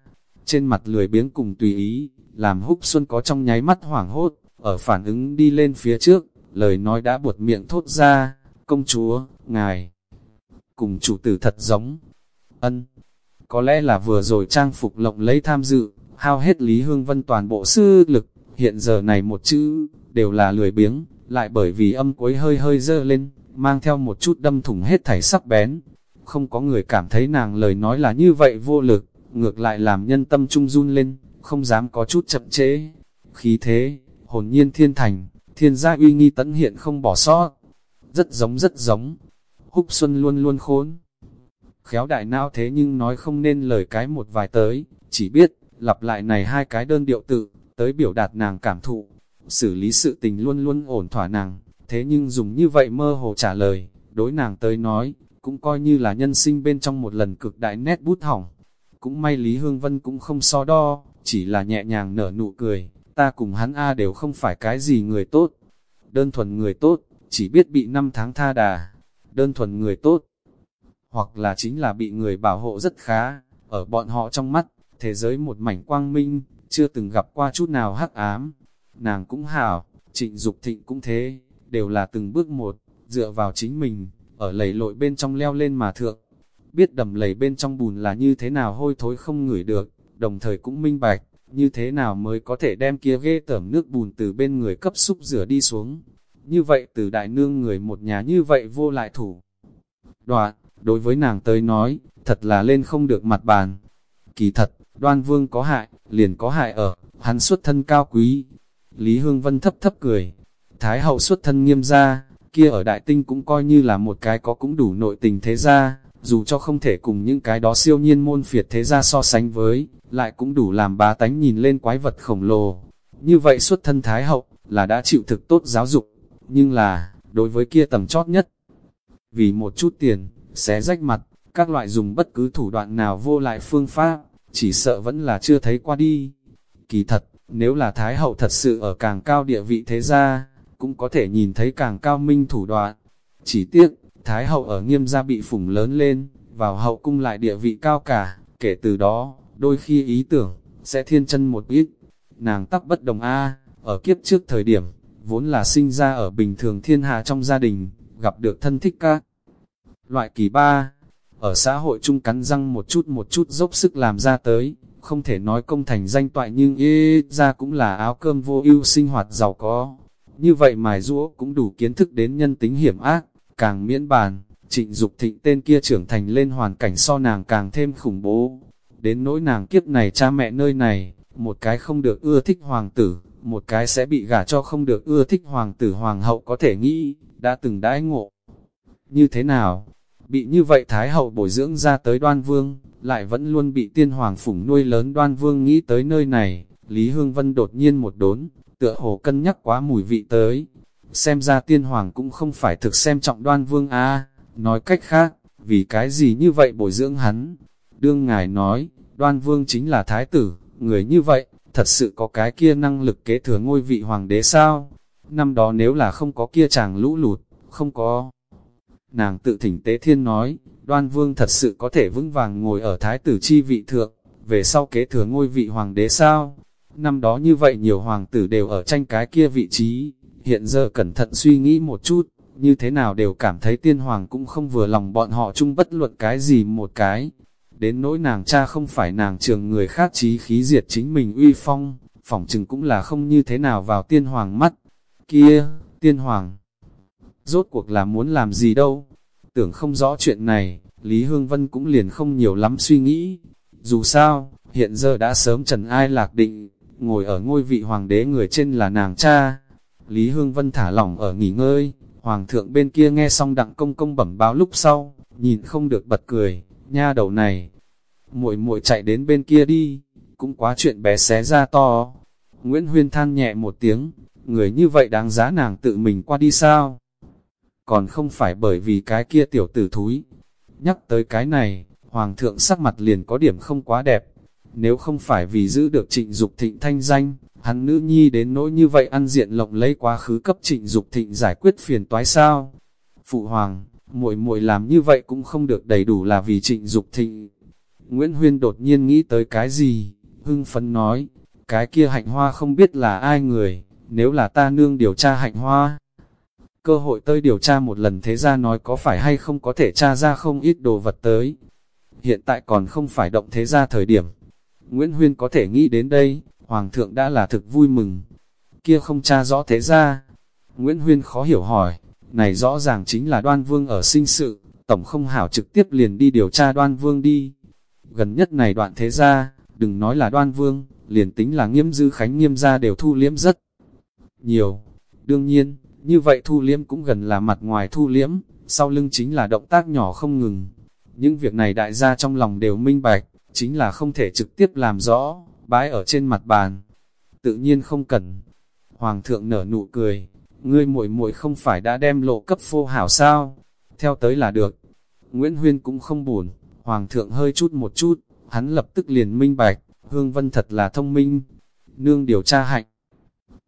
Trên mặt lười biếng cùng tùy ý, làm húc xuân có trong nháy mắt hoảng hốt, ở phản ứng đi lên phía trước, lời nói đã buột miệng thốt ra, công chúa, ngài, cùng chủ tử thật giống, ân, có lẽ là vừa rồi trang phục lộng lấy tham dự, hao hết Lý Hương Vân toàn bộ sư lực, hiện giờ này một chữ, đều là lười biếng, lại bởi vì âm cuối hơi hơi dơ lên, mang theo một chút đâm thủng hết thảy sắc bén. Không có người cảm thấy nàng lời nói là như vậy vô lực, ngược lại làm nhân tâm trung run lên, không dám có chút chậm chế. Khí thế, hồn nhiên thiên thành, thiên gia uy nghi tấn hiện không bỏ sót. Rất giống rất giống. Húc Xuân luôn luôn khốn. Khéo đại não thế nhưng nói không nên lời cái một vài tới, chỉ biết, lặp lại này hai cái đơn điệu tự, tới biểu đạt nàng cảm thụ. Xử lý sự tình luôn luôn ổn thỏa nàng, thế nhưng dùng như vậy mơ hồ trả lời, đối nàng tới nói, cũng coi như là nhân sinh bên trong một lần cực đại nét bút hỏng. Cũng may Lý Hương Vân cũng không so đo, chỉ là nhẹ nhàng nở nụ cười, ta cùng hắn A đều không phải cái gì người tốt. Đơn thuần người tốt, chỉ biết bị năm tháng tha đà. Đơn thuần người tốt, hoặc là chính là bị người bảo hộ rất khá, ở bọn họ trong mắt, thế giới một mảnh quang minh, chưa từng gặp qua chút nào hắc ám. Nàng cũng hảo, trịnh Dục thịnh cũng thế, đều là từng bước một, dựa vào chính mình, ở lầy lội bên trong leo lên mà thượng. Biết đầm lầy bên trong bùn là như thế nào hôi thối không ngửi được, đồng thời cũng minh bạch, như thế nào mới có thể đem kia ghê tởm nước bùn từ bên người cấp xúc rửa đi xuống. Như vậy từ đại nương người một nhà như vậy vô lại thủ. Đoạn, đối với nàng tới nói, thật là lên không được mặt bàn. Kỳ thật, đoan vương có hại, liền có hại ở, hắn xuất thân cao quý. Lý Hương Vân thấp thấp cười, Thái hậu xuất thân nghiêm gia, kia ở đại tinh cũng coi như là một cái có cũng đủ nội tình thế gia, dù cho không thể cùng những cái đó siêu nhiên môn phiệt thế gia so sánh với, lại cũng đủ làm bá tánh nhìn lên quái vật khổng lồ. Như vậy xuất thân Thái hậu, là đã chịu thực tốt giáo dục, nhưng là, đối với kia tầm chót nhất. Vì một chút tiền, xé rách mặt, các loại dùng bất cứ thủ đoạn nào vô lại phương pháp, chỉ sợ vẫn là chưa thấy qua đi. Kỳ thật, nếu là Thái hậu thật sự ở càng cao địa vị thế gia, cũng có thể nhìn thấy càng cao minh thủ đoạn. Chỉ tiếc, Thái hậu ở nghiêm gia bị phủng lớn lên, vào hậu cung lại địa vị cao cả, kể từ đó, đôi khi ý tưởng, sẽ thiên chân một ít. Nàng tắc bất đồng A, ở kiếp trước thời điểm, vốn là sinh ra ở bình thường thiên hạ trong gia đình, gặp được thân thích các. Loại kỳ ba, ở xã hội chung cắn răng một chút một chút dốc sức làm ra tới, không thể nói công thành danh toại nhưng ê ra cũng là áo cơm vô ưu sinh hoạt giàu có. Như vậy mài rũa cũng đủ kiến thức đến nhân tính hiểm ác, càng miễn bàn, trịnh Dục thịnh tên kia trưởng thành lên hoàn cảnh so nàng càng thêm khủng bố. Đến nỗi nàng kiếp này cha mẹ nơi này, một cái không được ưa thích hoàng tử, một cái sẽ bị gả cho không được ưa thích hoàng tử hoàng hậu có thể nghĩ, đã từng đãi ngộ. Như thế nào? Bị như vậy Thái hậu bồi dưỡng ra tới đoan vương, lại vẫn luôn bị tiên hoàng phủng nuôi lớn đoan vương nghĩ tới nơi này, Lý Hương Vân đột nhiên một đốn, tựa hồ cân nhắc quá mùi vị tới. Xem ra tiên hoàng cũng không phải thực xem trọng đoan vương a nói cách khác, vì cái gì như vậy bồi dưỡng hắn. Đương ngài nói, đoan vương chính là thái tử, người như vậy, thật sự có cái kia năng lực kế thừa ngôi vị hoàng đế sao? Năm đó nếu là không có kia chàng lũ lụt, không có. Nàng tự thỉnh tế thiên nói, đoan vương thật sự có thể vững vàng ngồi ở thái tử chi vị thượng, về sau kế thừa ngôi vị hoàng đế sao? Năm đó như vậy nhiều hoàng tử đều ở tranh cái kia vị trí, hiện giờ cẩn thận suy nghĩ một chút, như thế nào đều cảm thấy tiên hoàng cũng không vừa lòng bọn họ chung bất luận cái gì một cái. Đến nỗi nàng cha không phải nàng trường người khác trí khí diệt chính mình uy phong, phỏng chừng cũng là không như thế nào vào tiên hoàng mắt. Kia, tiên hoàng, rốt cuộc là muốn làm gì đâu? Tưởng không rõ chuyện này, Lý Hương Vân cũng liền không nhiều lắm suy nghĩ. Dù sao, hiện giờ đã sớm trần ai lạc định, ngồi ở ngôi vị hoàng đế người trên là nàng cha. Lý Hương Vân thả lỏng ở nghỉ ngơi, hoàng thượng bên kia nghe xong đặng công công bẩm báo lúc sau, nhìn không được bật cười, nha đầu này. muội muội chạy đến bên kia đi, cũng quá chuyện bé xé ra to. Nguyễn Huyên than nhẹ một tiếng, người như vậy đáng giá nàng tự mình qua đi sao? còn không phải bởi vì cái kia tiểu tử thúi. Nhắc tới cái này, Hoàng thượng sắc mặt liền có điểm không quá đẹp. Nếu không phải vì giữ được trịnh Dục thịnh thanh danh, hắn nữ nhi đến nỗi như vậy ăn diện lộng lấy quá khứ cấp trịnh Dục thịnh giải quyết phiền toái sao. Phụ Hoàng, muội muội làm như vậy cũng không được đầy đủ là vì trịnh Dục thịnh. Nguyễn Huyên đột nhiên nghĩ tới cái gì, hưng phấn nói, cái kia hạnh hoa không biết là ai người, nếu là ta nương điều tra hạnh hoa. Cơ hội tơi điều tra một lần thế ra nói có phải hay không có thể tra ra không ít đồ vật tới. Hiện tại còn không phải động thế ra thời điểm. Nguyễn Huyên có thể nghĩ đến đây, Hoàng thượng đã là thực vui mừng. Kia không tra rõ thế ra. Nguyễn Huyên khó hiểu hỏi, này rõ ràng chính là đoan vương ở sinh sự, tổng không hảo trực tiếp liền đi điều tra đoan vương đi. Gần nhất này đoạn thế ra, đừng nói là đoan vương, liền tính là nghiêm dư khánh nghiêm gia đều thu liếm rất nhiều. Đương nhiên, như vậy thu liếm cũng gần là mặt ngoài thu liếm, sau lưng chính là động tác nhỏ không ngừng. Những việc này đại gia trong lòng đều minh bạch, chính là không thể trực tiếp làm rõ, bái ở trên mặt bàn. Tự nhiên không cần. Hoàng thượng nở nụ cười, ngươi muội muội không phải đã đem lộ cấp phô hảo sao? Theo tới là được. Nguyễn Huyên cũng không buồn, Hoàng thượng hơi chút một chút, hắn lập tức liền minh bạch, Hương Vân thật là thông minh. Nương điều tra hạnh.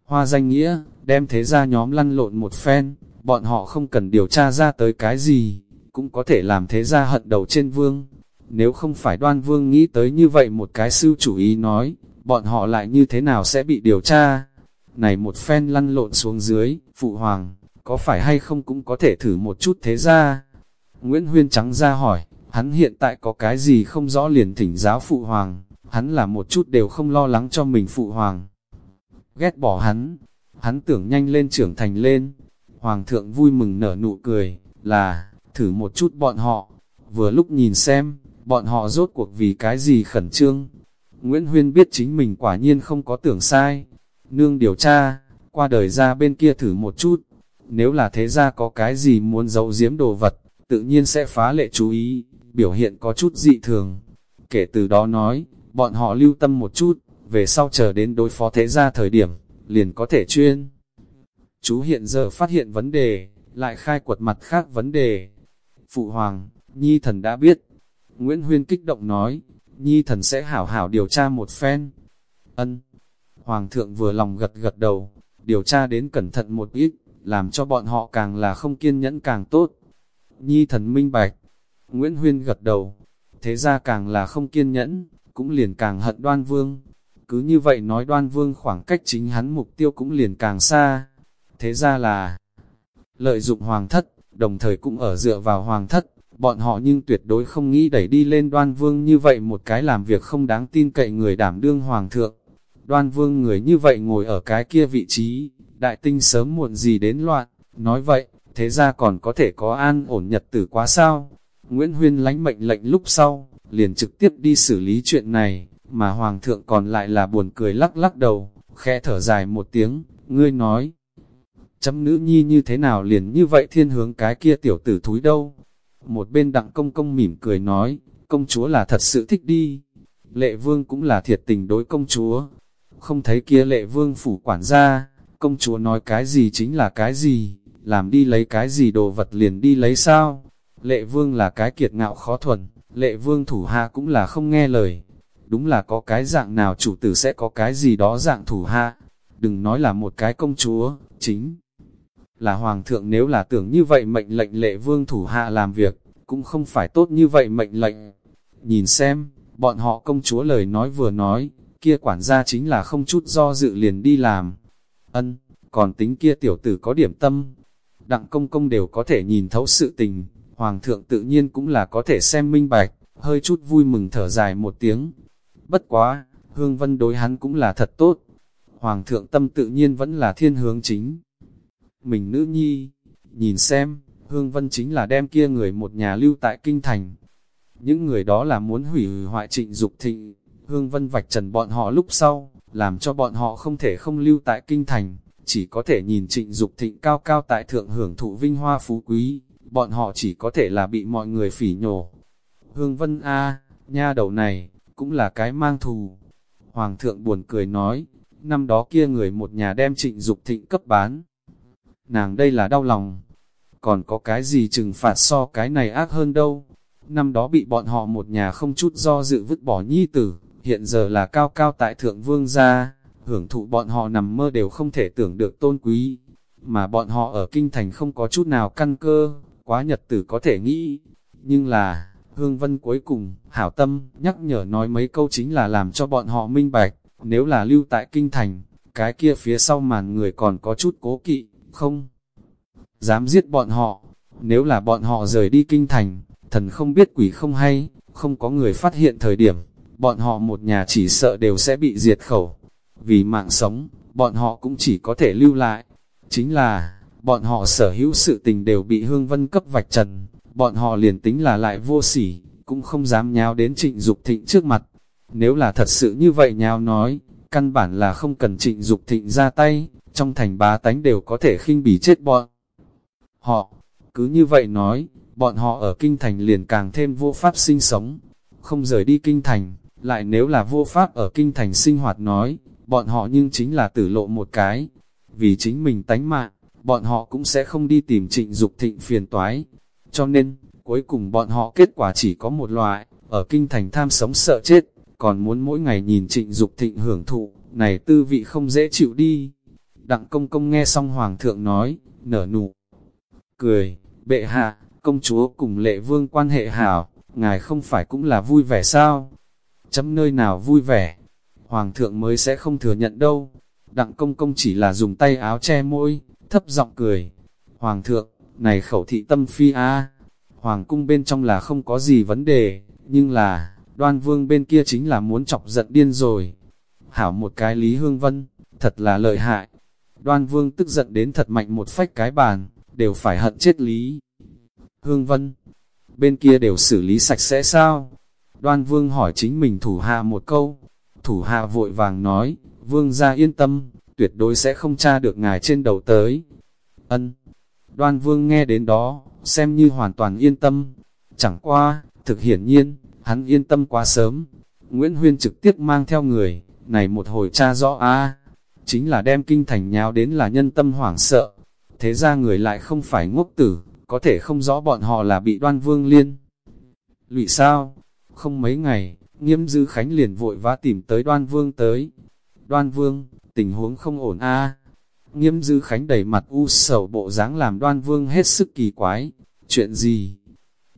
Hoa danh nghĩa, đem thế ra nhóm lăn lộn một phen, bọn họ không cần điều tra ra tới cái gì, cũng có thể làm thế ra hận đầu trên vương. Nếu không phải đoan vương nghĩ tới như vậy một cái sư chủ ý nói, bọn họ lại như thế nào sẽ bị điều tra? Này một phen lăn lộn xuống dưới, phụ hoàng, có phải hay không cũng có thể thử một chút thế ra? Nguyễn Huyên trắng ra hỏi, hắn hiện tại có cái gì không rõ liền thỉnh giáo phụ hoàng, hắn là một chút đều không lo lắng cho mình phụ hoàng. Ghét bỏ hắn, hắn tưởng nhanh lên trưởng thành lên. Hoàng thượng vui mừng nở nụ cười, là, thử một chút bọn họ, vừa lúc nhìn xem, bọn họ rốt cuộc vì cái gì khẩn trương. Nguyễn Huyên biết chính mình quả nhiên không có tưởng sai. Nương điều tra, qua đời ra bên kia thử một chút. Nếu là thế ra có cái gì muốn giấu giếm đồ vật, tự nhiên sẽ phá lệ chú ý, biểu hiện có chút dị thường. Kể từ đó nói, bọn họ lưu tâm một chút, về sau chờ đến đối phó thế ra thời điểm, liền có thể chuyên. Chú hiện giờ phát hiện vấn đề, lại khai quật mặt khác vấn đề. Phụ Hoàng, Nhi Thần đã biết. Nguyễn Huyên kích động nói, Nhi Thần sẽ hảo hảo điều tra một phen. Ân. Hoàng thượng vừa lòng gật gật đầu, điều tra đến cẩn thận một ít, làm cho bọn họ càng là không kiên nhẫn càng tốt. Nhi Thần minh bạch. Nguyễn Huyên gật đầu, thế ra càng là không kiên nhẫn, cũng liền càng hận đoan vương. Cứ như vậy nói đoan vương khoảng cách chính hắn mục tiêu cũng liền càng xa. Thế ra là lợi dụng hoàng thất, đồng thời cũng ở dựa vào hoàng thất, bọn họ nhưng tuyệt đối không nghĩ đẩy đi lên đoan vương như vậy một cái làm việc không đáng tin cậy người đảm đương hoàng thượng. Đoan vương người như vậy ngồi ở cái kia vị trí, đại tinh sớm muộn gì đến loạn, nói vậy, thế ra còn có thể có an ổn nhật tử quá sao? Nguyễn Huyên lánh mệnh lệnh lúc sau, liền trực tiếp đi xử lý chuyện này, mà hoàng thượng còn lại là buồn cười lắc lắc đầu, khẽ thở dài một tiếng, ngươi nói. Chấm nữ nhi như thế nào liền như vậy thiên hướng cái kia tiểu tử thúi đâu? Một bên đặng công công mỉm cười nói, công chúa là thật sự thích đi. Lệ vương cũng là thiệt tình đối công chúa. Không thấy kia lệ vương phủ quản gia, công chúa nói cái gì chính là cái gì, làm đi lấy cái gì đồ vật liền đi lấy sao. Lệ vương là cái kiệt ngạo khó thuần, lệ vương thủ hạ cũng là không nghe lời. Đúng là có cái dạng nào chủ tử sẽ có cái gì đó dạng thủ hạ. Đừng nói là một cái công chúa, chính là hoàng thượng nếu là tưởng như vậy mệnh lệnh lệ vương thủ hạ làm việc, cũng không phải tốt như vậy mệnh lệnh. Nhìn xem, bọn họ công chúa lời nói vừa nói, kia quản gia chính là không chút do dự liền đi làm. Ân, còn tính kia tiểu tử có điểm tâm. Đặng công công đều có thể nhìn thấu sự tình, Hoàng thượng tự nhiên cũng là có thể xem minh bạch, hơi chút vui mừng thở dài một tiếng. Bất quá, Hương Vân đối hắn cũng là thật tốt. Hoàng thượng tâm tự nhiên vẫn là thiên hướng chính. Mình nữ nhi, nhìn xem, Hương Vân chính là đem kia người một nhà lưu tại kinh thành. Những người đó là muốn hủy hoại trịnh Dục thịnh, Hương Vân vạch trần bọn họ lúc sau, làm cho bọn họ không thể không lưu tại kinh thành, chỉ có thể nhìn trịnh Dục thịnh cao cao tại thượng hưởng thụ vinh hoa phú quý, bọn họ chỉ có thể là bị mọi người phỉ nhổ. Hương Vân A, nha đầu này, cũng là cái mang thù. Hoàng thượng buồn cười nói, năm đó kia người một nhà đem trịnh Dục thịnh cấp bán. Nàng đây là đau lòng. còn có cái gì trừng phạt so cái này ác hơn đâu. Năm đó bị bọn họ một nhà không chút do dự vứt bỏ nhi tử, hiện giờ là cao cao tại thượng vương gia, hưởng thụ bọn họ nằm mơ đều không thể tưởng được tôn quý, mà bọn họ ở kinh thành không có chút nào căn cơ, quá nhật tử có thể nghĩ, nhưng là, Hương Vân cuối cùng, hảo tâm, nhắc nhở nói mấy câu chính là làm cho bọn họ minh bạch, nếu là lưu tại kinh thành, cái kia phía sau màn người còn có chút cố kỵ, không dám giết bọn họ, nếu là bọn họ rời đi kinh thành, thần không biết quỷ không hay, không có người phát hiện thời điểm, bọn họ một nhà chỉ sợ đều sẽ bị diệt khẩu. Vì mạng sống, bọn họ cũng chỉ có thể lưu lại. Chính là, bọn họ sở hữu sự tình đều bị hương vân cấp vạch trần, bọn họ liền tính là lại vô sỉ, cũng không dám nháo đến trịnh Dục thịnh trước mặt. Nếu là thật sự như vậy nháo nói, căn bản là không cần trịnh Dục thịnh ra tay, trong thành bá tánh đều có thể khinh bỉ chết bọn. Họ, cứ như vậy nói, bọn họ ở kinh thành liền càng thêm vô pháp sinh sống, không rời đi kinh thành, lại nếu là vô pháp ở kinh thành sinh hoạt nói, bọn họ nhưng chính là tử lộ một cái, vì chính mình tánh mạng, bọn họ cũng sẽ không đi tìm trịnh Dục thịnh phiền toái, cho nên, cuối cùng bọn họ kết quả chỉ có một loại, ở kinh thành tham sống sợ chết, còn muốn mỗi ngày nhìn trịnh Dục thịnh hưởng thụ, này tư vị không dễ chịu đi. Đặng công công nghe xong hoàng thượng nói, nở nụ, cười, bệ hạ, công chúa cùng lệ vương quan hệ hảo, ngài không phải cũng là vui vẻ sao? Chấm nơi nào vui vẻ, hoàng thượng mới sẽ không thừa nhận đâu. Đặng công công chỉ là dùng tay áo che môi, thấp giọng cười. Hoàng thượng, này khẩu thị tâm phi a Hoàng cung bên trong là không có gì vấn đề, nhưng là, đoan vương bên kia chính là muốn chọc giận điên rồi. Hảo một cái Lý Hương Vân, thật là lợi hại. Đoan vương tức giận đến thật mạnh một phách cái bàn, đều phải hận chết Lý. Hương Vân, bên kia đều xử lý sạch sẽ sao? Đoan vương hỏi chính mình thủ hạ một câu. Thủ hạ vội vàng nói, vương ra yên tâm, tuyệt đối sẽ không tra được ngài trên đầu tới. Ân, Đoan vương nghe đến đó, xem như hoàn toàn yên tâm. Chẳng qua, thực hiển nhiên, hắn yên tâm quá sớm. Nguyễn Huyên trực tiếp mang theo người, này một hồi cha rõ a chính là đem kinh thành nháo đến là nhân tâm hoảng sợ. Thế ra người lại không phải ngốc tử, có thể không rõ bọn họ là bị đoan vương liên. Lụy sao? Không mấy ngày, nghiêm dư khánh liền vội vã tìm tới đoan vương tới. Đoan vương, tình huống không ổn a Nghiêm dư khánh đẩy mặt u sầu bộ dáng làm đoan vương hết sức kỳ quái. Chuyện gì?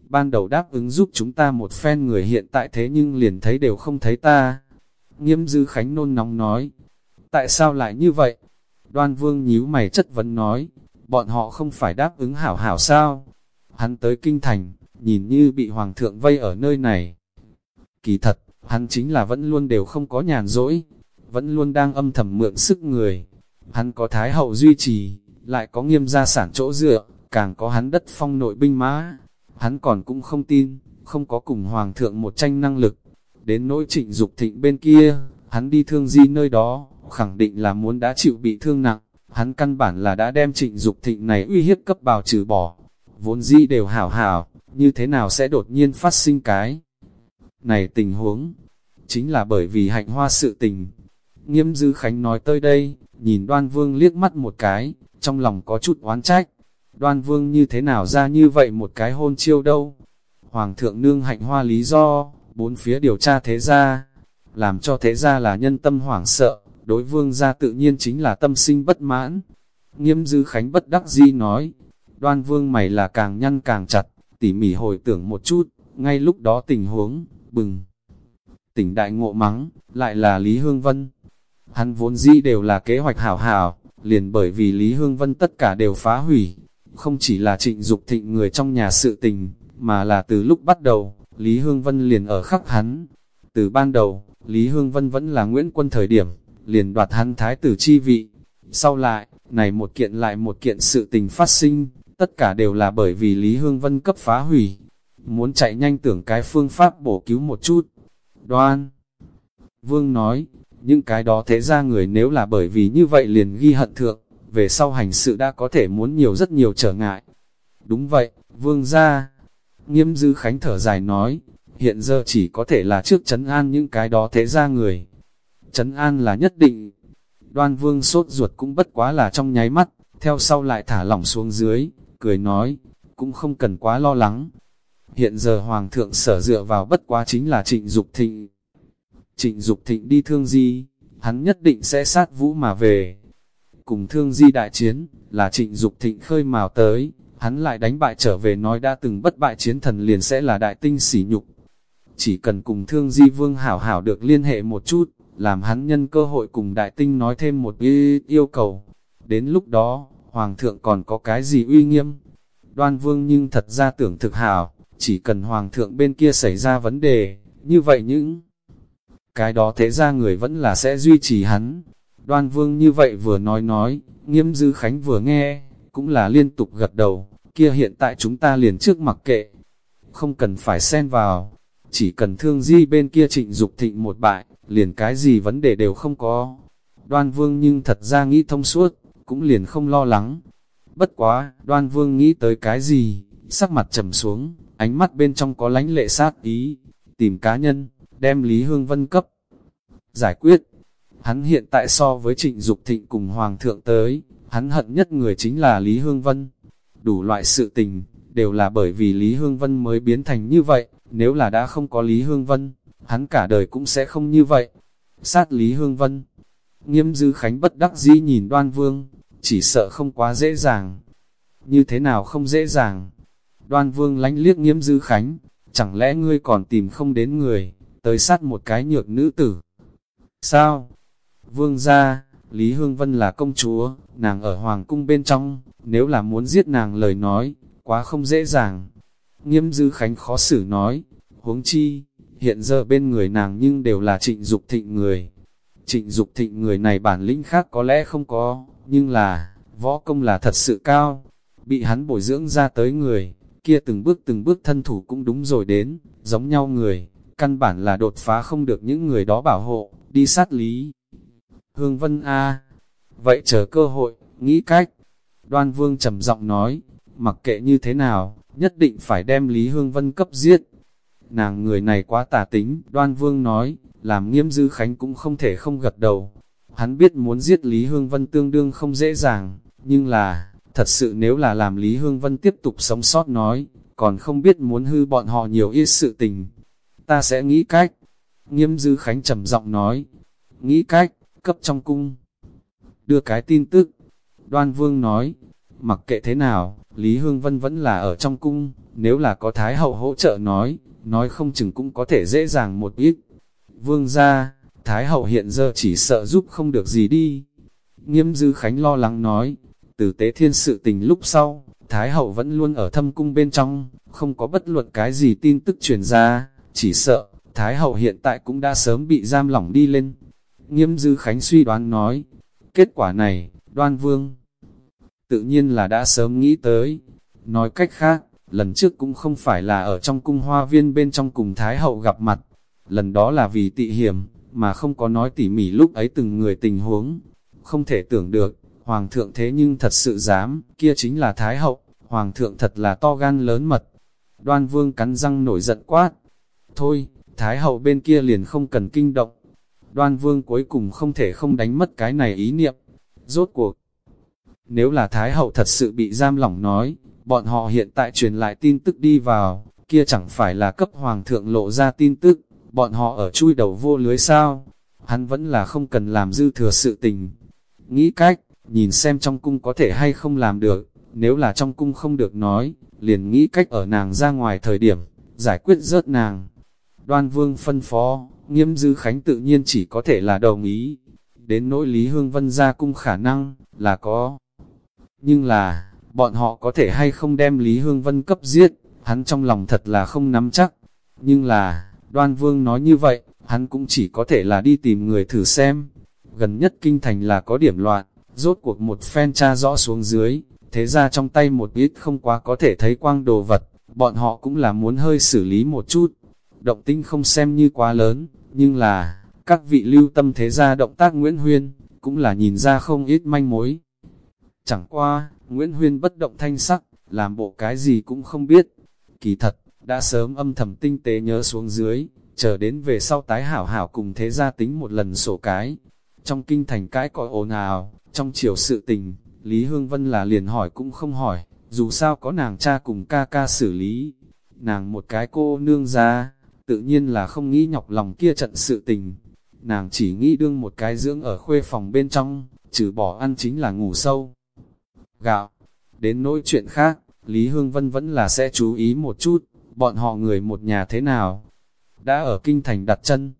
Ban đầu đáp ứng giúp chúng ta một phen người hiện tại thế nhưng liền thấy đều không thấy ta. Nghiêm dư khánh nôn nóng nói. Tại sao lại như vậy? Đoan vương nhíu mày chất vấn nói. Bọn họ không phải đáp ứng hảo hảo sao? Hắn tới kinh thành, nhìn như bị hoàng thượng vây ở nơi này. Kỳ thật, hắn chính là vẫn luôn đều không có nhàn rỗi, vẫn luôn đang âm thầm mượn sức người Hắn có thái hậu duy trì, lại có nghiêm gia sản chỗ dựa, càng có hắn đất phong nội binh mã. Hắn còn cũng không tin, không có cùng hoàng thượng một tranh năng lực. Đến nỗi trịnh Dục thịnh bên kia, hắn đi thương di nơi đó, khẳng định là muốn đã chịu bị thương nặng. Hắn căn bản là đã đem trịnh Dục thịnh này uy hiếp cấp bào trừ bỏ. Vốn di đều hảo hảo, như thế nào sẽ đột nhiên phát sinh cái? Này tình huống, chính là bởi vì hạnh hoa sự tình. Nghiêm Dư Khánh nói tới đây, nhìn đoan vương liếc mắt một cái, trong lòng có chút oán trách. Đoan vương như thế nào ra như vậy một cái hôn chiêu đâu? Hoàng thượng nương hạnh hoa lý do, bốn phía điều tra thế gia, làm cho thế gia là nhân tâm hoảng sợ, đối vương gia tự nhiên chính là tâm sinh bất mãn. Nghiêm dư khánh bất đắc di nói, đoan vương mày là càng nhăn càng chặt, tỉ mỉ hồi tưởng một chút, ngay lúc đó tình huống, bừng. Tỉnh đại ngộ mắng, lại là Lý Hương Vân, Hắn vốn dĩ đều là kế hoạch hảo hảo, liền bởi vì Lý Hương Vân tất cả đều phá hủy. Không chỉ là trịnh Dục thịnh người trong nhà sự tình, mà là từ lúc bắt đầu, Lý Hương Vân liền ở khắc hắn. Từ ban đầu, Lý Hương Vân vẫn là Nguyễn Quân thời điểm, liền đoạt hắn thái tử chi vị. Sau lại, này một kiện lại một kiện sự tình phát sinh, tất cả đều là bởi vì Lý Hương Vân cấp phá hủy. Muốn chạy nhanh tưởng cái phương pháp bổ cứu một chút. Đoan Vương nói, những cái đó thế ra người nếu là bởi vì như vậy liền ghi hận thượng, về sau hành sự đã có thể muốn nhiều rất nhiều trở ngại. Đúng vậy, vương gia. Nghiêm dư khánh thở dài nói, hiện giờ chỉ có thể là trước chấn an những cái đó thế ra người. Chấn an là nhất định. Đoan vương sốt ruột cũng bất quá là trong nháy mắt, theo sau lại thả lỏng xuống dưới, cười nói, cũng không cần quá lo lắng. Hiện giờ Hoàng thượng sở dựa vào bất quá chính là trịnh Dục thịnh. Trịnh Dục thịnh đi thương di, hắn nhất định sẽ sát vũ mà về. Cùng thương di đại chiến, là trịnh Dục thịnh khơi mào tới, hắn lại đánh bại trở về nói đã từng bất bại chiến thần liền sẽ là đại tinh sỉ nhục. Chỉ cần cùng thương di vương hảo hảo được liên hệ một chút, làm hắn nhân cơ hội cùng đại tinh nói thêm một yêu cầu. Đến lúc đó, Hoàng thượng còn có cái gì uy nghiêm? Đoan vương nhưng thật ra tưởng thực hảo, chỉ cần Hoàng thượng bên kia xảy ra vấn đề, như vậy những cái đó thế ra người vẫn là sẽ duy trì hắn. Đoan vương như vậy vừa nói nói, nghiêm dư khánh vừa nghe, cũng là liên tục gật đầu, kia hiện tại chúng ta liền trước mặc kệ, không cần phải xen vào, chỉ cần thương di bên kia trịnh Dục thịnh một bại, liền cái gì vấn đề đều không có. Đoan vương nhưng thật ra nghĩ thông suốt, cũng liền không lo lắng. Bất quá, đoan vương nghĩ tới cái gì, sắc mặt trầm xuống, ánh mắt bên trong có lánh lệ sát ý, tìm cá nhân, đem Lý Hương Vân cấp. Giải quyết, hắn hiện tại so với trịnh Dục thịnh cùng Hoàng thượng tới, hắn hận nhất người chính là Lý Hương Vân. Đủ loại sự tình, đều là bởi vì Lý Hương Vân mới biến thành như vậy, nếu là đã không có Lý Hương Vân, hắn cả đời cũng sẽ không như vậy. Sát Lý Hương Vân, nghiêm dư khánh bất đắc dĩ nhìn đoan vương, chỉ sợ không quá dễ dàng. Như thế nào không dễ dàng? Đoan vương lánh liếc nghiêm dư khánh, chẳng lẽ ngươi còn tìm không đến người, tới sát một cái nhược nữ tử? Sao? Vương ra, Lý Hương Vân là công chúa, nàng ở hoàng cung bên trong, nếu là muốn giết nàng lời nói, quá không dễ dàng. Nghiêm dư khánh khó xử nói, huống chi, hiện giờ bên người nàng nhưng đều là trịnh Dục thịnh người. Trịnh Dục thịnh người này bản lĩnh khác có lẽ không có, nhưng là, võ công là thật sự cao, bị hắn bồi dưỡng ra tới người, kia từng bước từng bước thân thủ cũng đúng rồi đến, giống nhau người, căn bản là đột phá không được những người đó bảo hộ, đi sát lý. Hương Vân A, vậy chờ cơ hội, nghĩ cách. Đoan Vương trầm giọng nói, mặc kệ như thế nào, nhất định phải đem Lý Hương Vân cấp giết. Nàng người này quá tà tính, Đoan Vương nói, làm nghiêm dư khánh cũng không thể không gật đầu. Hắn biết muốn giết Lý Hương Vân tương đương không dễ dàng, nhưng là, thật sự nếu là làm Lý Hương Vân tiếp tục sống sót nói, còn không biết muốn hư bọn họ nhiều ít sự tình. Ta sẽ nghĩ cách. Nghiêm dư khánh trầm giọng nói, nghĩ cách, cấp trong cung. Đưa cái tin tức, đoan vương nói, mặc kệ thế nào, Lý Hương Vân vẫn là ở trong cung, nếu là có Thái Hậu hỗ trợ nói, nói không chừng cũng có thể dễ dàng một ít. Vương ra, Thái Hậu hiện giờ chỉ sợ giúp không được gì đi. Nghiêm Dư Khánh lo lắng nói, từ tế thiên sự tình lúc sau, Thái Hậu vẫn luôn ở thâm cung bên trong, không có bất luận cái gì tin tức truyền ra, chỉ sợ, Thái Hậu hiện tại cũng đã sớm bị giam lỏng đi lên. Nghiêm Dư Khánh suy đoán nói, kết quả này, đoan vương, tự nhiên là đã sớm nghĩ tới. Nói cách khác, lần trước cũng không phải là ở trong cung hoa viên bên trong cùng Thái Hậu gặp mặt, lần đó là vì tị hiểm, mà không có nói tỉ mỉ lúc ấy từng người tình huống. Không thể tưởng được, Hoàng thượng thế nhưng thật sự dám, kia chính là Thái Hậu, Hoàng thượng thật là to gan lớn mật. Đoan vương cắn răng nổi giận quát. Thôi, Thái Hậu bên kia liền không cần kinh động. Đoan vương cuối cùng không thể không đánh mất cái này ý niệm. Rốt cuộc, nếu là Thái Hậu thật sự bị giam lỏng nói, bọn họ hiện tại truyền lại tin tức đi vào, kia chẳng phải là cấp Hoàng thượng lộ ra tin tức, bọn họ ở chui đầu vô lưới sao? Hắn vẫn là không cần làm dư thừa sự tình. Nghĩ cách, nhìn xem trong cung có thể hay không làm được, nếu là trong cung không được nói, liền nghĩ cách ở nàng ra ngoài thời điểm, giải quyết rớt nàng. Đoan vương phân phó, nghiêm dư khánh tự nhiên chỉ có thể là đồng ý. Đến nỗi Lý Hương Vân ra cung khả năng, là có. Nhưng là, bọn họ có thể hay không đem Lý Hương Vân cấp giết, hắn trong lòng thật là không nắm chắc. Nhưng là, đoan vương nói như vậy, hắn cũng chỉ có thể là đi tìm người thử xem. Gần nhất kinh thành là có điểm loạn, rốt cuộc một phen tra rõ xuống dưới, thế ra trong tay một ít không quá có thể thấy quang đồ vật, bọn họ cũng là muốn hơi xử lý một chút. Động tinh không xem như quá lớn, nhưng là, các vị lưu tâm thế ra động tác Nguyễn Huyên, cũng là nhìn ra không ít manh mối. Chẳng qua, Nguyễn Huyên bất động thanh sắc, làm bộ cái gì cũng không biết. Kỳ thật, đã sớm âm thầm tinh tế nhớ xuống dưới, chờ đến về sau tái hảo hảo cùng thế gia tính một lần sổ cái. Trong kinh thành cái cõi ồn ào, trong chiều sự tình, Lý Hương Vân là liền hỏi cũng không hỏi, dù sao có nàng cha cùng ca ca xử lý, nàng một cái cô nương ra, tự nhiên là không nghĩ nhọc lòng kia trận sự tình. Nàng chỉ nghĩ đương một cái dưỡng ở khuê phòng bên trong, trừ bỏ ăn chính là ngủ sâu. Gạo, đến nỗi chuyện khác, Lý Hương Vân vẫn là sẽ chú ý một chút, bọn họ người một nhà thế nào. Đã ở kinh thành đặt chân,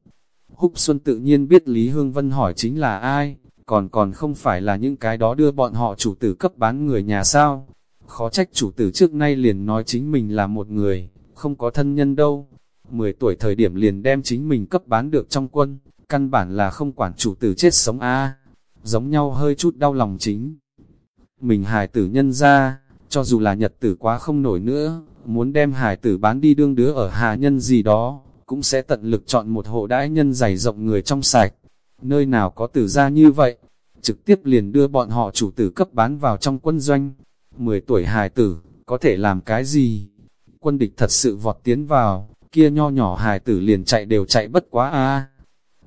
Húc Xuân tự nhiên biết Lý Hương Vân hỏi chính là ai, còn còn không phải là những cái đó đưa bọn họ chủ tử cấp bán người nhà sao. Khó trách chủ tử trước nay liền nói chính mình là một người, không có thân nhân đâu. 10 tuổi thời điểm liền đem chính mình cấp bán được trong quân, căn bản là không quản chủ tử chết sống a Giống nhau hơi chút đau lòng chính. Mình hài tử nhân ra, cho dù là nhật tử quá không nổi nữa, muốn đem hài tử bán đi đương đứa ở hà nhân gì đó, cũng sẽ tận lực chọn một hộ đãi nhân dày rộng người trong sạch. Nơi nào có tử ra như vậy, trực tiếp liền đưa bọn họ chủ tử cấp bán vào trong quân doanh. 10 tuổi hài tử, có thể làm cái gì? Quân địch thật sự vọt tiến vào, kia nho nhỏ hài tử liền chạy đều chạy bất quá a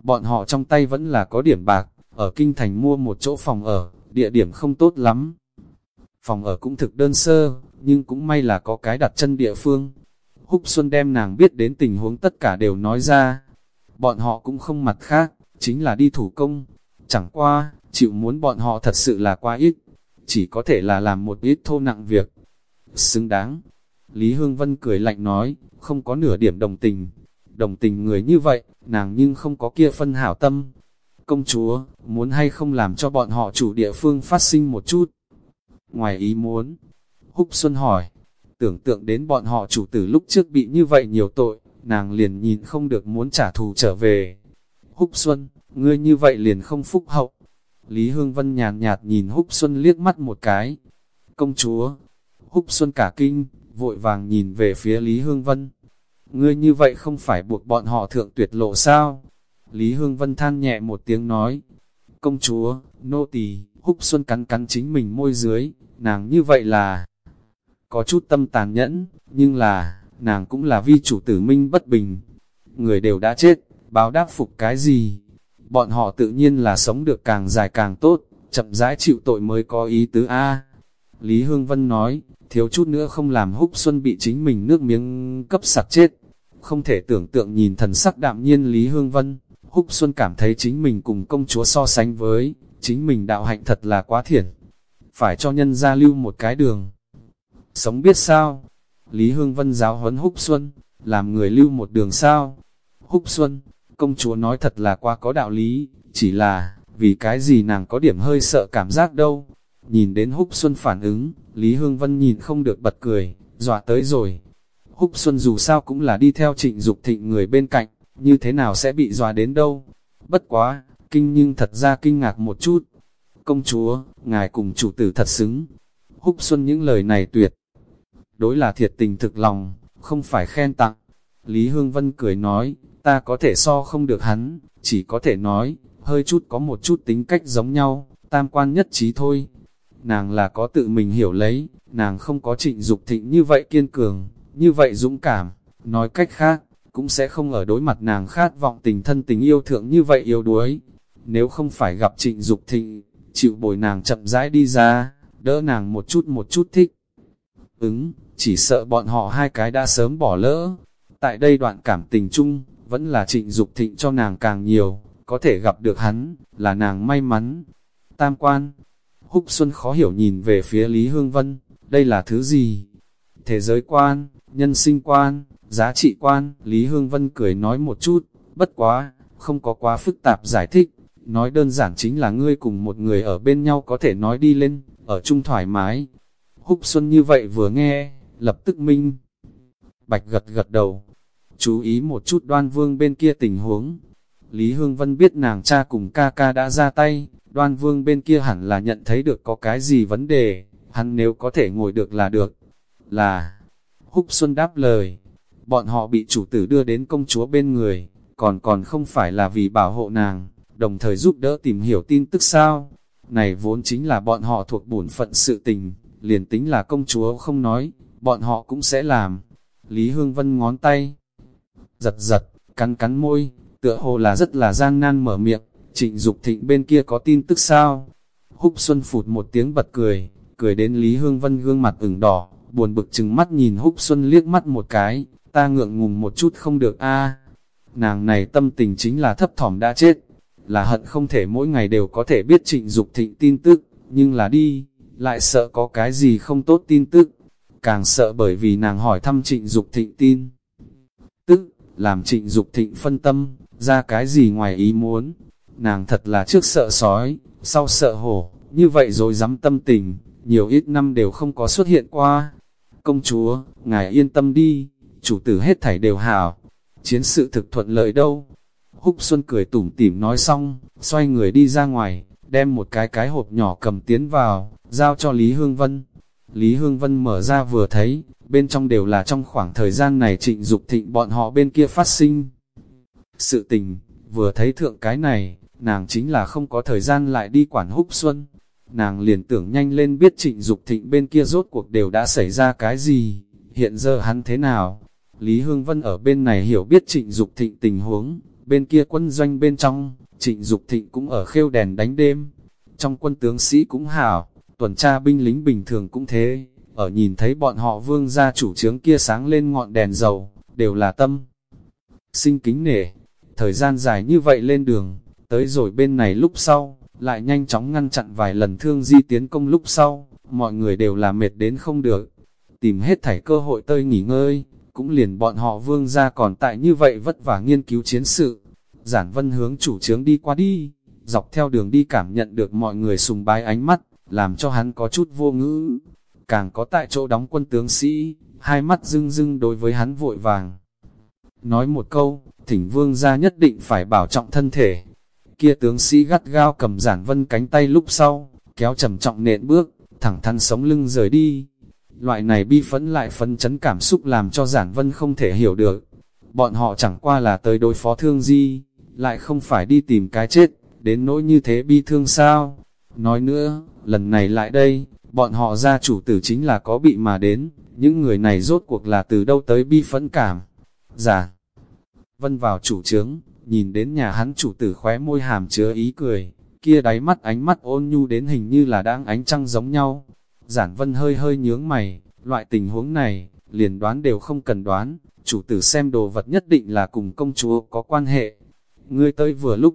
Bọn họ trong tay vẫn là có điểm bạc, ở kinh thành mua một chỗ phòng ở, địa điểm không tốt lắm. Phòng ở cũng thực đơn sơ, nhưng cũng may là có cái đặt chân địa phương. Húc Xuân đem nàng biết đến tình huống tất cả đều nói ra. Bọn họ cũng không mặt khác, chính là đi thủ công. Chẳng qua, chịu muốn bọn họ thật sự là quá ít, chỉ có thể là làm một ít thô nặng việc. Xứng đáng. Lý Hương Vân cười lạnh nói, không có nửa điểm đồng tình. Đồng tình người như vậy, nàng nhưng không có kia phân hảo tâm. Công chúa, muốn hay không làm cho bọn họ chủ địa phương phát sinh một chút. Ngoài ý muốn, Húc Xuân hỏi, tưởng tượng đến bọn họ chủ tử lúc trước bị như vậy nhiều tội, nàng liền nhìn không được muốn trả thù trở về. Húc Xuân, ngươi như vậy liền không phúc hậu. Lý Hương Vân nhàn nhạt, nhìn Húc Xuân liếc mắt một cái. Công chúa, Húc Xuân cả kinh, vội vàng nhìn về phía Lý Hương Vân. Ngươi như vậy không phải buộc bọn họ thượng tuyệt lộ sao? Lý Hương Vân than nhẹ một tiếng nói. Công chúa, nô tỳ Húc Xuân cắn cắn chính mình môi dưới, nàng như vậy là có chút tâm tàn nhẫn, nhưng là, nàng cũng là vi chủ tử minh bất bình. Người đều đã chết, báo đáp phục cái gì? Bọn họ tự nhiên là sống được càng dài càng tốt, chậm rãi chịu tội mới có ý tứ A. Lý Hương Vân nói, thiếu chút nữa không làm húc xuân bị chính mình nước miếng cấp sặc chết. Không thể tưởng tượng nhìn thần sắc đạm nhiên Lý Hương Vân, húc xuân cảm thấy chính mình cùng công chúa so sánh với, chính mình đạo hạnh thật là quá thiển. Phải cho nhân gia lưu một cái đường. Sống biết sao? Lý Hương Vân giáo huấn Húc Xuân, làm người lưu một đường sao? Húc Xuân, công chúa nói thật là quá có đạo lý, chỉ là, vì cái gì nàng có điểm hơi sợ cảm giác đâu. Nhìn đến Húc Xuân phản ứng, Lý Hương Vân nhìn không được bật cười, dọa tới rồi. Húc Xuân dù sao cũng là đi theo trịnh Dục thịnh người bên cạnh, như thế nào sẽ bị dọa đến đâu. Bất quá, kinh nhưng thật ra kinh ngạc một chút. Công chúa, ngài cùng chủ tử thật xứng. Húc Xuân những lời này tuyệt. Đối là thiệt tình thực lòng, không phải khen tặng. Lý Hương Vân cười nói, ta có thể so không được hắn, chỉ có thể nói, hơi chút có một chút tính cách giống nhau, tam quan nhất trí thôi. Nàng là có tự mình hiểu lấy, nàng không có trịnh Dục thịnh như vậy kiên cường, như vậy dũng cảm, nói cách khác, cũng sẽ không ở đối mặt nàng khát vọng tình thân tình yêu thượng như vậy yêu đuối. Nếu không phải gặp trịnh Dục thịnh, chịu bồi nàng chậm rãi đi ra, đỡ nàng một chút một chút thích. Ứng, chỉ sợ bọn họ hai cái đã sớm bỏ lỡ. Tại đây đoạn cảm tình chung, vẫn là trịnh Dục thịnh cho nàng càng nhiều, có thể gặp được hắn, là nàng may mắn. Tam quan, Húc Xuân khó hiểu nhìn về phía Lý Hương Vân, đây là thứ gì? Thế giới quan, nhân sinh quan, giá trị quan, Lý Hương Vân cười nói một chút, bất quá, không có quá phức tạp giải thích, nói đơn giản chính là ngươi cùng một người ở bên nhau có thể nói đi lên, ở chung thoải mái. Húc Xuân như vậy vừa nghe, lập tức minh. Bạch gật gật đầu, chú ý một chút đoan vương bên kia tình huống. Lý Hương Vân biết nàng cha cùng ca ca đã ra tay, đoan vương bên kia hẳn là nhận thấy được có cái gì vấn đề, hắn nếu có thể ngồi được là được. Là, Húc Xuân đáp lời, bọn họ bị chủ tử đưa đến công chúa bên người, còn còn không phải là vì bảo hộ nàng, đồng thời giúp đỡ tìm hiểu tin tức sao. Này vốn chính là bọn họ thuộc bổn phận sự tình, liền tính là công chúa không nói, bọn họ cũng sẽ làm. Lý Hương Vân ngón tay, giật giật, cắn cắn môi, tựa hồ là rất là gian nan mở miệng, trịnh Dục thịnh bên kia có tin tức sao? Húc Xuân phụt một tiếng bật cười, cười đến Lý Hương Vân gương mặt ửng đỏ, buồn bực chừng mắt nhìn Húc Xuân liếc mắt một cái, ta ngượng ngùng một chút không được a Nàng này tâm tình chính là thấp thỏm đã chết, là hận không thể mỗi ngày đều có thể biết trịnh Dục thịnh tin tức, nhưng là đi, lại sợ có cái gì không tốt tin tức, càng sợ bởi vì nàng hỏi thăm trịnh Dục thịnh tin. Làm trịnh Dục thịnh phân tâm, ra cái gì ngoài ý muốn. Nàng thật là trước sợ sói, sau sợ hổ, như vậy rồi dám tâm tình, nhiều ít năm đều không có xuất hiện qua. Công chúa, ngài yên tâm đi, chủ tử hết thảy đều hảo, chiến sự thực thuận lợi đâu. Húc Xuân cười tủm tỉm nói xong, xoay người đi ra ngoài, đem một cái cái hộp nhỏ cầm tiến vào, giao cho Lý Hương Vân. Lý Hương Vân mở ra vừa thấy, bên trong đều là trong khoảng thời gian này trịnh Dục thịnh bọn họ bên kia phát sinh. Sự tình, vừa thấy thượng cái này, nàng chính là không có thời gian lại đi quản húc xuân. Nàng liền tưởng nhanh lên biết trịnh Dục thịnh bên kia rốt cuộc đều đã xảy ra cái gì, hiện giờ hắn thế nào. Lý Hương Vân ở bên này hiểu biết trịnh Dục thịnh tình huống, bên kia quân doanh bên trong, trịnh Dục thịnh cũng ở khêu đèn đánh đêm. Trong quân tướng sĩ cũng hảo, tuần tra binh lính bình thường cũng thế, ở nhìn thấy bọn họ vương gia chủ trướng kia sáng lên ngọn đèn dầu, đều là tâm. Sinh kính nể, thời gian dài như vậy lên đường, tới rồi bên này lúc sau, lại nhanh chóng ngăn chặn vài lần thương di tiến công lúc sau, mọi người đều là mệt đến không được. Tìm hết thảy cơ hội tơi nghỉ ngơi, cũng liền bọn họ vương gia còn tại như vậy vất vả nghiên cứu chiến sự. Giản vân hướng chủ trướng đi qua đi, dọc theo đường đi cảm nhận được mọi người sùng bái ánh mắt, làm cho hắn có chút vô ngữ. Càng có tại chỗ đóng quân tướng sĩ, hai mắt rưng rưng đối với hắn vội vàng. Nói một câu, thỉnh vương gia nhất định phải bảo trọng thân thể. Kia tướng sĩ gắt gao cầm giản vân cánh tay lúc sau, kéo trầm trọng nện bước, thẳng thắn sống lưng rời đi. Loại này bi phẫn lại phấn chấn cảm xúc làm cho giản vân không thể hiểu được. Bọn họ chẳng qua là tới đối phó thương di, lại không phải đi tìm cái chết, đến nỗi như thế bi thương sao. Nói nữa, lần này lại đây, bọn họ gia chủ tử chính là có bị mà đến, những người này rốt cuộc là từ đâu tới bi phẫn cảm. Giả, vân vào chủ trướng, nhìn đến nhà hắn chủ tử khóe môi hàm chứa ý cười, kia đáy mắt ánh mắt ôn nhu đến hình như là đang ánh trăng giống nhau. Giản vân hơi hơi nhướng mày, loại tình huống này, liền đoán đều không cần đoán, chủ tử xem đồ vật nhất định là cùng công chúa có quan hệ. Ngươi tới vừa lúc,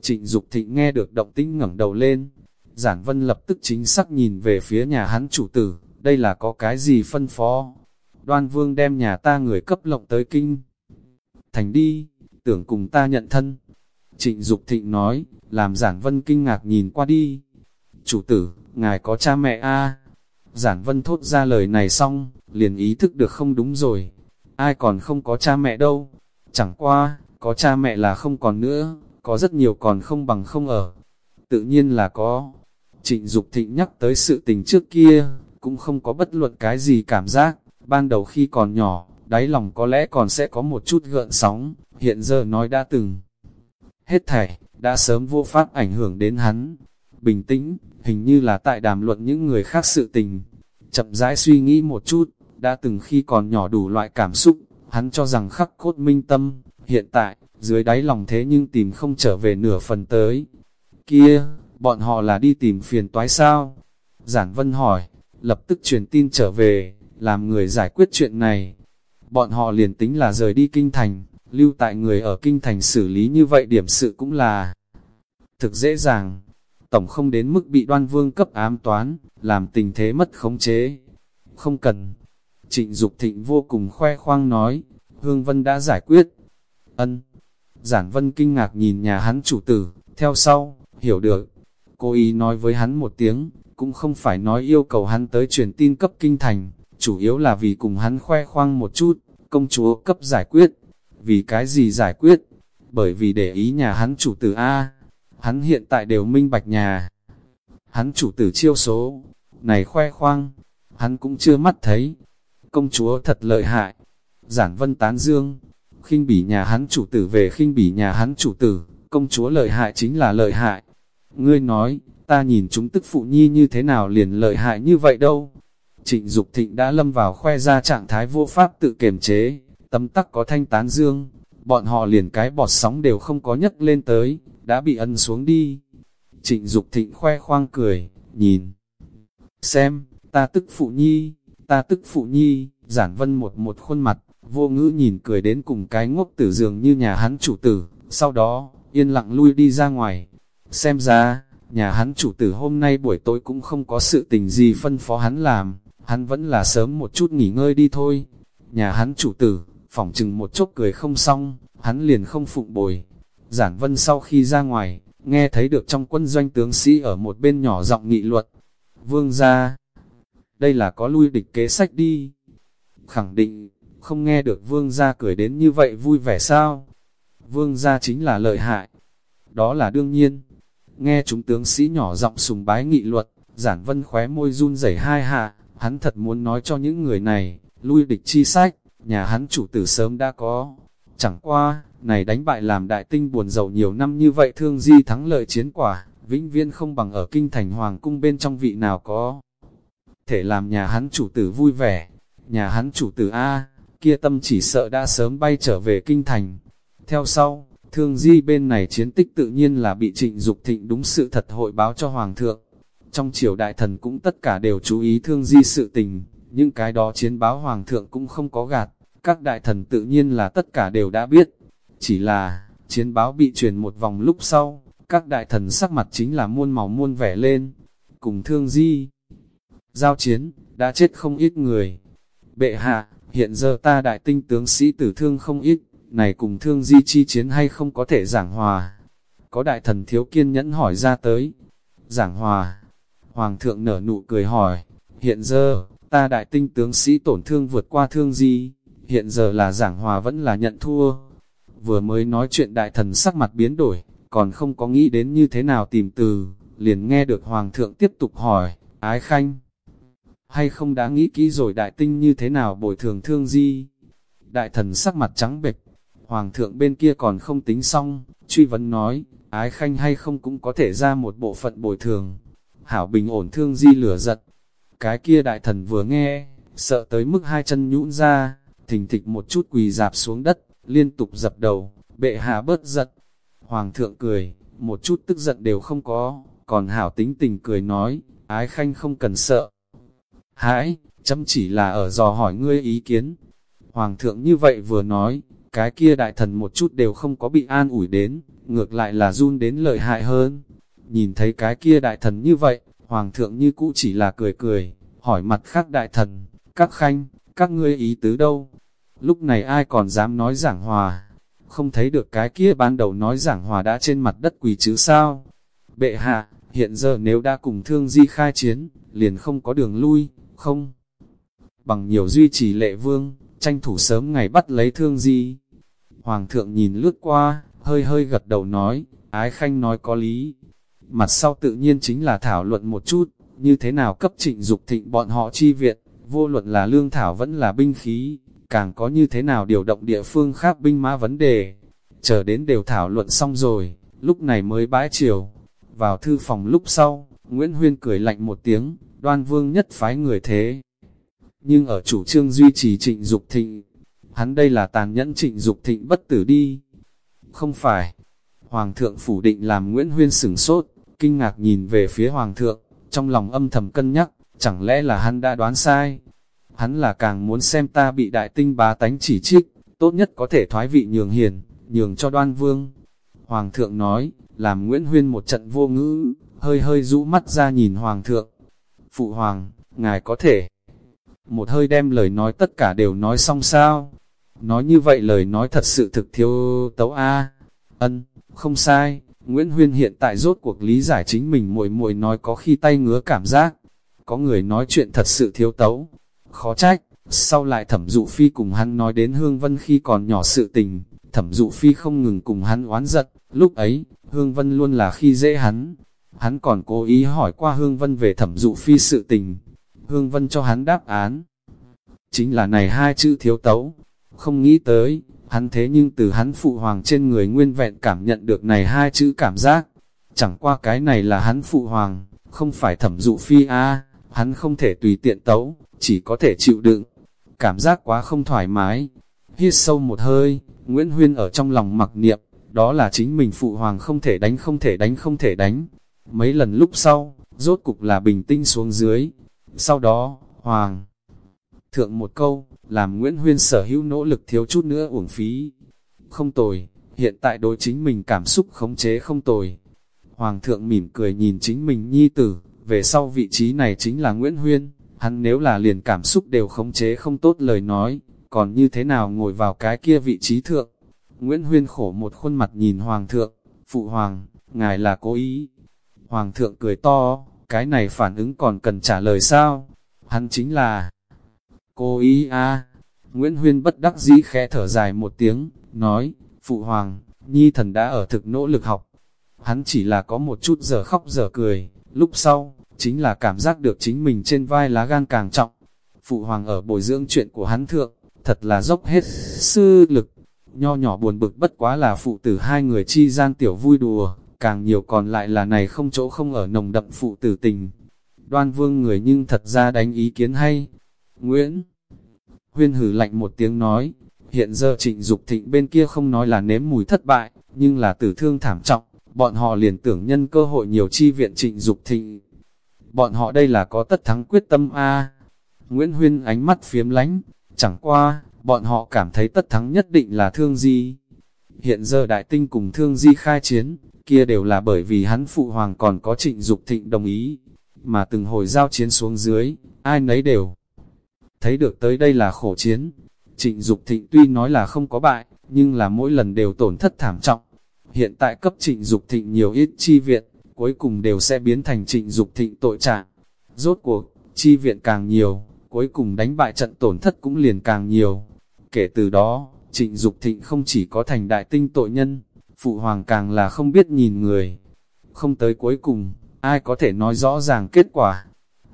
trịnh Dục thịnh nghe được động tĩnh ngẩng đầu lên, giản vân lập tức chính xác nhìn về phía nhà hắn chủ tử, đây là có cái gì phân phó. Đoan vương đem nhà ta người cấp lộng tới kinh. Thành đi, tưởng cùng ta nhận thân. Trịnh Dục thịnh nói, làm giản vân kinh ngạc nhìn qua đi. Chủ tử, ngài có cha mẹ a Giản vân thốt ra lời này xong, liền ý thức được không đúng rồi. Ai còn không có cha mẹ đâu. Chẳng qua, có cha mẹ là không còn nữa, có rất nhiều còn không bằng không ở. Tự nhiên là có. Trịnh Dục thịnh nhắc tới sự tình trước kia, cũng không có bất luận cái gì cảm giác. Ban đầu khi còn nhỏ, đáy lòng có lẽ còn sẽ có một chút gợn sóng, hiện giờ nói đã từng. Hết thảy, đã sớm vô pháp ảnh hưởng đến hắn. Bình tĩnh, hình như là tại đàm luận những người khác sự tình. Chậm rãi suy nghĩ một chút, đã từng khi còn nhỏ đủ loại cảm xúc, hắn cho rằng khắc cốt minh tâm, hiện tại, dưới đáy lòng thế nhưng tìm không trở về nửa phần tới. Kia, bọn họ là đi tìm phiền toái sao? Giản Vân hỏi, lập tức truyền tin trở về, làm người giải quyết chuyện này. Bọn họ liền tính là rời đi kinh thành, lưu tại người ở kinh thành xử lý như vậy điểm sự cũng là thực dễ dàng. Tổng không đến mức bị đoan vương cấp ám toán, làm tình thế mất khống chế. Không cần. Trịnh Dục thịnh vô cùng khoe khoang nói, Hương Vân đã giải quyết. Ân. Giản Vân kinh ngạc nhìn nhà hắn chủ tử, theo sau, hiểu được. Cô ý nói với hắn một tiếng, cũng không phải nói yêu cầu hắn tới truyền tin cấp kinh thành, chủ yếu là vì cùng hắn khoe khoang một chút, công chúa cấp giải quyết. Vì cái gì giải quyết? Bởi vì để ý nhà hắn chủ tử A, hắn hiện tại đều minh bạch nhà. Hắn chủ tử chiêu số, này khoe khoang, hắn cũng chưa mắt thấy. Công chúa thật lợi hại. Giản vân tán dương, khinh bỉ nhà hắn chủ tử về khinh bỉ nhà hắn chủ tử, công chúa lợi hại chính là lợi hại. Ngươi nói, ta nhìn chúng tức phụ nhi như thế nào liền lợi hại như vậy đâu. Trịnh Dục Thịnh đã lâm vào khoe ra trạng thái vô pháp tự kiềm chế, tâm tắc có thanh tán dương, bọn họ liền cái bọt sóng đều không có nhấc lên tới, đã bị ân xuống đi. Trịnh Dục Thịnh khoe khoang cười, nhìn. Xem, ta tức phụ nhi, ta tức phụ nhi, giản vân một một khuôn mặt, vô ngữ nhìn cười đến cùng cái ngốc tử dường như nhà hắn chủ tử, sau đó, yên lặng lui đi ra ngoài. Xem ra, nhà hắn chủ tử hôm nay buổi tối cũng không có sự tình gì phân phó hắn làm, hắn vẫn là sớm một chút nghỉ ngơi đi thôi. Nhà hắn chủ tử, phỏng chừng một chốc cười không xong, hắn liền không phụng bồi. Giản vân sau khi ra ngoài, nghe thấy được trong quân doanh tướng sĩ ở một bên nhỏ giọng nghị luật. Vương ra, đây là có lui địch kế sách đi. Khẳng định, không nghe được vương gia cười đến như vậy vui vẻ sao? Vương gia chính là lợi hại. Đó là đương nhiên. Nghe chúng tướng sĩ nhỏ giọng sùng bái nghị luật, giản vân khóe môi run rẩy hai hạ, hắn thật muốn nói cho những người này, lui địch chi sách, nhà hắn chủ tử sớm đã có. Chẳng qua, này đánh bại làm đại tinh buồn giàu nhiều năm như vậy thương di thắng lợi chiến quả, vĩnh viễn không bằng ở kinh thành hoàng cung bên trong vị nào có. Thể làm nhà hắn chủ tử vui vẻ, nhà hắn chủ tử A, kia tâm chỉ sợ đã sớm bay trở về kinh thành. Theo sau, thương di bên này chiến tích tự nhiên là bị trịnh Dục thịnh đúng sự thật hội báo cho Hoàng thượng. Trong triều đại thần cũng tất cả đều chú ý thương di sự tình, những cái đó chiến báo Hoàng thượng cũng không có gạt, các đại thần tự nhiên là tất cả đều đã biết. Chỉ là, chiến báo bị truyền một vòng lúc sau, các đại thần sắc mặt chính là muôn màu muôn vẻ lên, cùng thương di. Giao chiến, đã chết không ít người. Bệ hạ, hiện giờ ta đại tinh tướng sĩ tử thương không ít, này cùng thương di chi chiến hay không có thể giảng hòa. Có đại thần thiếu kiên nhẫn hỏi ra tới. Giảng hòa. Hoàng thượng nở nụ cười hỏi, hiện giờ, ta đại tinh tướng sĩ tổn thương vượt qua thương di, hiện giờ là giảng hòa vẫn là nhận thua. Vừa mới nói chuyện đại thần sắc mặt biến đổi, còn không có nghĩ đến như thế nào tìm từ, liền nghe được Hoàng thượng tiếp tục hỏi, ái khanh hay không đã nghĩ kỹ rồi đại tinh như thế nào bồi thường thương di. Đại thần sắc mặt trắng bệch, hoàng thượng bên kia còn không tính xong, truy vấn nói, ái khanh hay không cũng có thể ra một bộ phận bồi thường. Hảo bình ổn thương di lửa giật. Cái kia đại thần vừa nghe, sợ tới mức hai chân nhũn ra, thình thịch một chút quỳ dạp xuống đất, liên tục dập đầu, bệ hạ bớt giật. Hoàng thượng cười, một chút tức giận đều không có, còn hảo tính tình cười nói, ái khanh không cần sợ, hãi, chấm chỉ là ở dò hỏi ngươi ý kiến. Hoàng thượng như vậy vừa nói, cái kia đại thần một chút đều không có bị an ủi đến, ngược lại là run đến lợi hại hơn. Nhìn thấy cái kia đại thần như vậy, hoàng thượng như cũ chỉ là cười cười, hỏi mặt khác đại thần, các khanh, các ngươi ý tứ đâu? Lúc này ai còn dám nói giảng hòa? Không thấy được cái kia ban đầu nói giảng hòa đã trên mặt đất quỳ chứ sao? Bệ hạ, hiện giờ nếu đã cùng thương di khai chiến, liền không có đường lui, không. Bằng nhiều duy trì lệ vương, tranh thủ sớm ngày bắt lấy thương di. Hoàng thượng nhìn lướt qua, hơi hơi gật đầu nói, ái khanh nói có lý. Mặt sau tự nhiên chính là thảo luận một chút, như thế nào cấp trịnh dục thịnh bọn họ chi viện, vô luận là lương thảo vẫn là binh khí, càng có như thế nào điều động địa phương khác binh mã vấn đề. Chờ đến đều thảo luận xong rồi, lúc này mới bãi chiều. Vào thư phòng lúc sau, Nguyễn Huyên cười lạnh một tiếng, đoan vương nhất phái người thế. Nhưng ở chủ trương duy trì trịnh Dục thịnh, hắn đây là tàn nhẫn trịnh Dục thịnh bất tử đi. Không phải, Hoàng thượng phủ định làm Nguyễn Huyên sửng sốt, kinh ngạc nhìn về phía Hoàng thượng, trong lòng âm thầm cân nhắc, chẳng lẽ là hắn đã đoán sai. Hắn là càng muốn xem ta bị đại tinh bá tánh chỉ trích, tốt nhất có thể thoái vị nhường hiền, nhường cho đoan vương. Hoàng thượng nói, làm Nguyễn Huyên một trận vô ngữ, hơi hơi rũ mắt ra nhìn Hoàng thượng. Phụ Hoàng, ngài có thể một hơi đem lời nói tất cả đều nói xong sao? Nói như vậy lời nói thật sự thực thiếu tấu A. Ân, không sai, Nguyễn Huyên hiện tại rốt cuộc lý giải chính mình muội muội nói có khi tay ngứa cảm giác. Có người nói chuyện thật sự thiếu tấu. Khó trách, sau lại thẩm dụ phi cùng hắn nói đến Hương Vân khi còn nhỏ sự tình, thẩm dụ phi không ngừng cùng hắn oán giận, lúc ấy, Hương Vân luôn là khi dễ hắn, Hắn còn cố ý hỏi qua Hương Vân về thẩm dụ phi sự tình. Hương Vân cho hắn đáp án. Chính là này hai chữ thiếu tấu. Không nghĩ tới, hắn thế nhưng từ hắn phụ hoàng trên người nguyên vẹn cảm nhận được này hai chữ cảm giác. Chẳng qua cái này là hắn phụ hoàng, không phải thẩm dụ phi a hắn không thể tùy tiện tấu, chỉ có thể chịu đựng. Cảm giác quá không thoải mái. Hít sâu một hơi, Nguyễn Huyên ở trong lòng mặc niệm, đó là chính mình phụ hoàng không thể đánh không thể đánh không thể đánh. Mấy lần lúc sau, rốt cục là bình tinh xuống dưới, sau đó, Hoàng thượng một câu, làm Nguyễn Huyên sở hữu nỗ lực thiếu chút nữa uổng phí. Không tồi, hiện tại đối chính mình cảm xúc khống chế không tồi. Hoàng thượng mỉm cười nhìn chính mình nhi tử, về sau vị trí này chính là Nguyễn Huyên, hắn nếu là liền cảm xúc đều khống chế không tốt lời nói, còn như thế nào ngồi vào cái kia vị trí thượng. Nguyễn Huyên khổ một khuôn mặt nhìn Hoàng thượng, Phụ Hoàng, ngài là cố ý. Hoàng thượng cười to, cái này phản ứng còn cần trả lời sao? Hắn chính là cô ý a Nguyễn Huyên bất đắc dĩ khẽ thở dài một tiếng, nói, Phụ Hoàng, Nhi thần đã ở thực nỗ lực học. Hắn chỉ là có một chút giờ khóc giờ cười, lúc sau, chính là cảm giác được chính mình trên vai lá gan càng trọng. Phụ Hoàng ở bồi dưỡng chuyện của hắn thượng, thật là dốc hết sư lực. Nho nhỏ buồn bực bất quá là phụ tử hai người chi gian tiểu vui đùa, càng nhiều còn lại là này không chỗ không ở nồng đậm phụ tử tình. Đoan vương người nhưng thật ra đánh ý kiến hay. Nguyễn Huyên hử lạnh một tiếng nói, hiện giờ trịnh Dục thịnh bên kia không nói là nếm mùi thất bại, nhưng là tử thương thảm trọng, bọn họ liền tưởng nhân cơ hội nhiều chi viện trịnh Dục thịnh. Bọn họ đây là có tất thắng quyết tâm a Nguyễn Huyên ánh mắt phiếm lánh, chẳng qua, bọn họ cảm thấy tất thắng nhất định là thương di. Hiện giờ đại tinh cùng thương di khai chiến, kia đều là bởi vì hắn phụ hoàng còn có trịnh Dục thịnh đồng ý, mà từng hồi giao chiến xuống dưới, ai nấy đều thấy được tới đây là khổ chiến. Trịnh Dục thịnh tuy nói là không có bại, nhưng là mỗi lần đều tổn thất thảm trọng. Hiện tại cấp trịnh Dục thịnh nhiều ít chi viện, cuối cùng đều sẽ biến thành trịnh Dục thịnh tội trạng. Rốt cuộc, chi viện càng nhiều, cuối cùng đánh bại trận tổn thất cũng liền càng nhiều. Kể từ đó, trịnh Dục thịnh không chỉ có thành đại tinh tội nhân, phụ hoàng càng là không biết nhìn người. Không tới cuối cùng, ai có thể nói rõ ràng kết quả.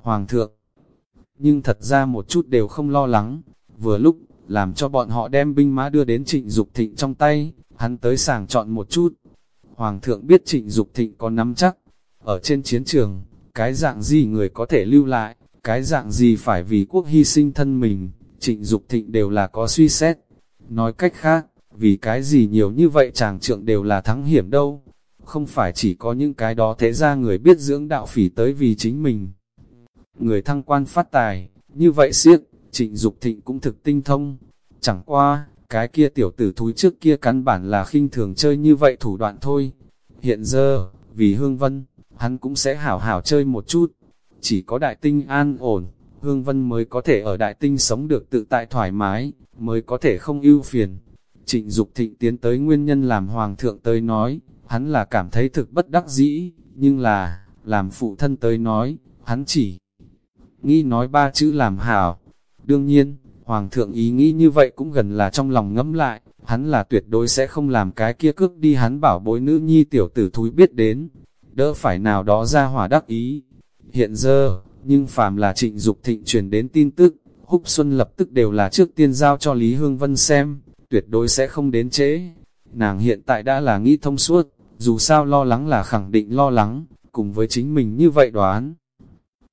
Hoàng thượng, nhưng thật ra một chút đều không lo lắng, vừa lúc, làm cho bọn họ đem binh mã đưa đến trịnh Dục thịnh trong tay, hắn tới sàng chọn một chút. Hoàng thượng biết trịnh Dục thịnh có nắm chắc, ở trên chiến trường, cái dạng gì người có thể lưu lại, cái dạng gì phải vì quốc hy sinh thân mình, trịnh Dục thịnh đều là có suy xét. Nói cách khác, vì cái gì nhiều như vậy chàng trượng đều là thắng hiểm đâu. Không phải chỉ có những cái đó thế ra người biết dưỡng đạo phỉ tới vì chính mình. Người thăng quan phát tài, như vậy siết, trịnh Dục thịnh cũng thực tinh thông. Chẳng qua, cái kia tiểu tử thúi trước kia căn bản là khinh thường chơi như vậy thủ đoạn thôi. Hiện giờ, vì Hương Vân, hắn cũng sẽ hảo hảo chơi một chút. Chỉ có đại tinh an ổn, Hương Vân mới có thể ở đại tinh sống được tự tại thoải mái, mới có thể không ưu phiền. Trịnh Dục thịnh tiến tới nguyên nhân làm hoàng thượng tới nói, hắn là cảm thấy thực bất đắc dĩ, nhưng là, làm phụ thân tới nói, hắn chỉ nghĩ nói ba chữ làm hảo. Đương nhiên, hoàng thượng ý nghĩ như vậy cũng gần là trong lòng ngẫm lại, hắn là tuyệt đối sẽ không làm cái kia cước đi hắn bảo bối nữ nhi tiểu tử thúi biết đến, đỡ phải nào đó ra hỏa đắc ý. Hiện giờ, nhưng phàm là trịnh Dục thịnh truyền đến tin tức, Húc Xuân lập tức đều là trước tiên giao cho Lý Hương Vân xem, tuyệt đối sẽ không đến trễ. Nàng hiện tại đã là nghĩ thông suốt, dù sao lo lắng là khẳng định lo lắng, cùng với chính mình như vậy đoán.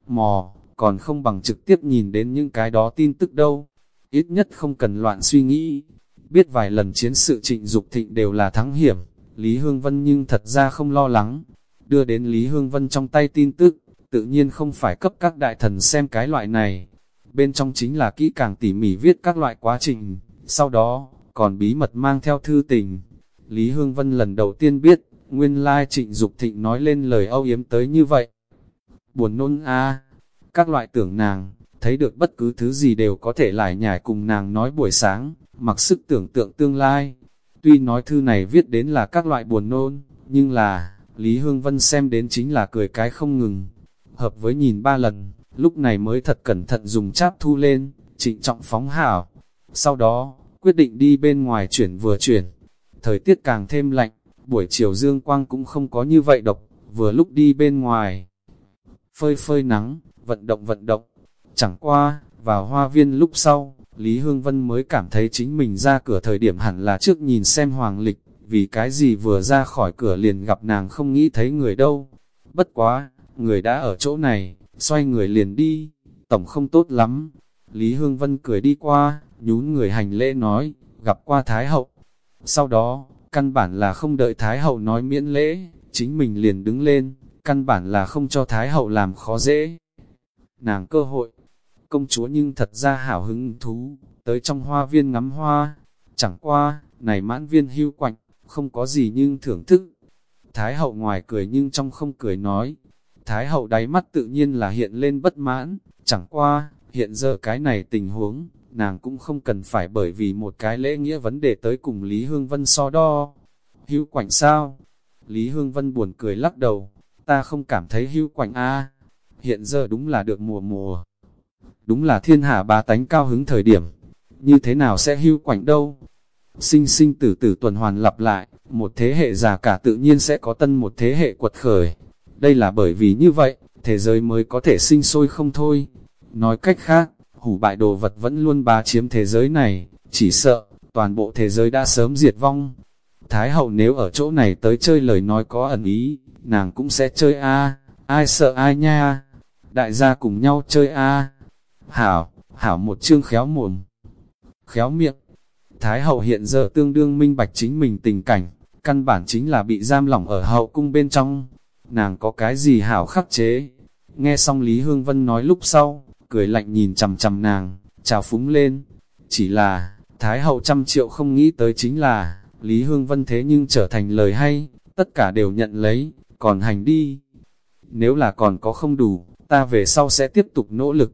Mò, còn không bằng trực tiếp nhìn đến những cái đó tin tức đâu. Ít nhất không cần loạn suy nghĩ. Biết vài lần chiến sự trịnh Dục thịnh đều là thắng hiểm, Lý Hương Vân nhưng thật ra không lo lắng. Đưa đến Lý Hương Vân trong tay tin tức, tự nhiên không phải cấp các đại thần xem cái loại này. Bên trong chính là kỹ càng tỉ mỉ viết các loại quá trình, sau đó, còn bí mật mang theo thư tình. Lý Hương Vân lần đầu tiên biết, nguyên lai trịnh Dục thịnh nói lên lời âu yếm tới như vậy. Buồn nôn a các loại tưởng nàng, thấy được bất cứ thứ gì đều có thể lại nhải cùng nàng nói buổi sáng, mặc sức tưởng tượng tương lai. Tuy nói thư này viết đến là các loại buồn nôn, nhưng là, Lý Hương Vân xem đến chính là cười cái không ngừng. Hợp với nhìn ba lần, lúc này mới thật cẩn thận dùng cháp thu lên, trịnh trọng phóng hảo. Sau đó, quyết định đi bên ngoài chuyển vừa chuyển. Thời tiết càng thêm lạnh, buổi chiều dương quang cũng không có như vậy độc, vừa lúc đi bên ngoài. Phơi phơi nắng, vận động vận động. Chẳng qua, vào hoa viên lúc sau, Lý Hương Vân mới cảm thấy chính mình ra cửa thời điểm hẳn là trước nhìn xem hoàng lịch, vì cái gì vừa ra khỏi cửa liền gặp nàng không nghĩ thấy người đâu. Bất quá, người đã ở chỗ này, xoay người liền đi, tổng không tốt lắm. Lý Hương Vân cười đi qua, nhún người hành lễ nói, gặp qua Thái Hậu. Sau đó, căn bản là không đợi Thái Hậu nói miễn lễ, chính mình liền đứng lên, căn bản là không cho Thái Hậu làm khó dễ. nàng cơ hội. Công chúa nhưng thật ra hảo hứng thú, tới trong hoa viên ngắm hoa. Chẳng qua, này mãn viên hưu quạnh, không có gì nhưng thưởng thức. Thái hậu ngoài cười nhưng trong không cười nói. Thái hậu đáy mắt tự nhiên là hiện lên bất mãn, chẳng qua, hiện giờ cái này tình huống, nàng cũng không cần phải bởi vì một cái lễ nghĩa vấn đề tới cùng Lý Hương Vân so đo. Hưu quạnh sao? Lý Hương Vân buồn cười lắc đầu, ta không cảm thấy hưu quạnh a hiện giờ đúng là được mùa mùa. Đúng là thiên hạ bá tánh cao hứng thời điểm, như thế nào sẽ hưu quạnh đâu? Sinh sinh tử tử tuần hoàn lặp lại, một thế hệ già cả tự nhiên sẽ có tân một thế hệ quật khởi. Đây là bởi vì như vậy, thế giới mới có thể sinh sôi không thôi. Nói cách khác, hủ bại đồ vật vẫn luôn bá chiếm thế giới này, chỉ sợ, toàn bộ thế giới đã sớm diệt vong. Thái hậu nếu ở chỗ này tới chơi lời nói có ẩn ý, nàng cũng sẽ chơi a ai sợ ai nha, đại gia cùng nhau chơi a Hảo, hảo một chương khéo mồm, khéo miệng. Thái hậu hiện giờ tương đương minh bạch chính mình tình cảnh, căn bản chính là bị giam lỏng ở hậu cung bên trong. Nàng có cái gì hảo khắc chế? Nghe xong Lý Hương Vân nói lúc sau, cười lạnh nhìn chầm chầm nàng, chào phúng lên. Chỉ là, Thái hậu trăm triệu không nghĩ tới chính là, Lý Hương Vân thế nhưng trở thành lời hay, tất cả đều nhận lấy, còn hành đi. Nếu là còn có không đủ, ta về sau sẽ tiếp tục nỗ lực.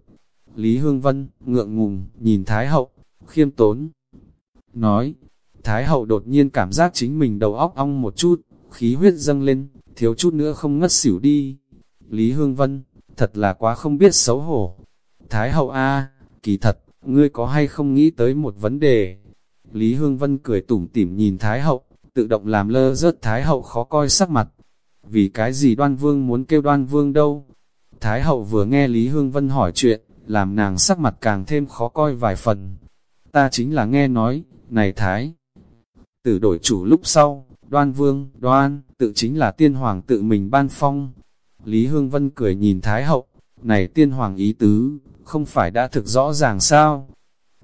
Lý Hương Vân, ngượng ngùng, nhìn Thái hậu, khiêm tốn. Nói, Thái hậu đột nhiên cảm giác chính mình đầu óc ong một chút, khí huyết dâng lên, thiếu chút nữa không ngất xỉu đi. Lý Hương Vân, thật là quá không biết xấu hổ. Thái hậu A, kỳ thật, ngươi có hay không nghĩ tới một vấn đề? Lý Hương Vân cười tủm tỉm nhìn Thái hậu, tự động làm lơ rớt Thái hậu khó coi sắc mặt. Vì cái gì đoan vương muốn kêu đoan vương đâu? Thái hậu vừa nghe Lý Hương Vân hỏi chuyện, làm nàng sắc mặt càng thêm khó coi vài phần. Ta chính là nghe nói, này Thái. Tử đổi chủ lúc sau, đoan vương, đoan, tự chính là tiên hoàng tự mình ban phong. Lý Hương Vân cười nhìn Thái hậu, này tiên hoàng ý tứ, không phải đã thực rõ ràng sao?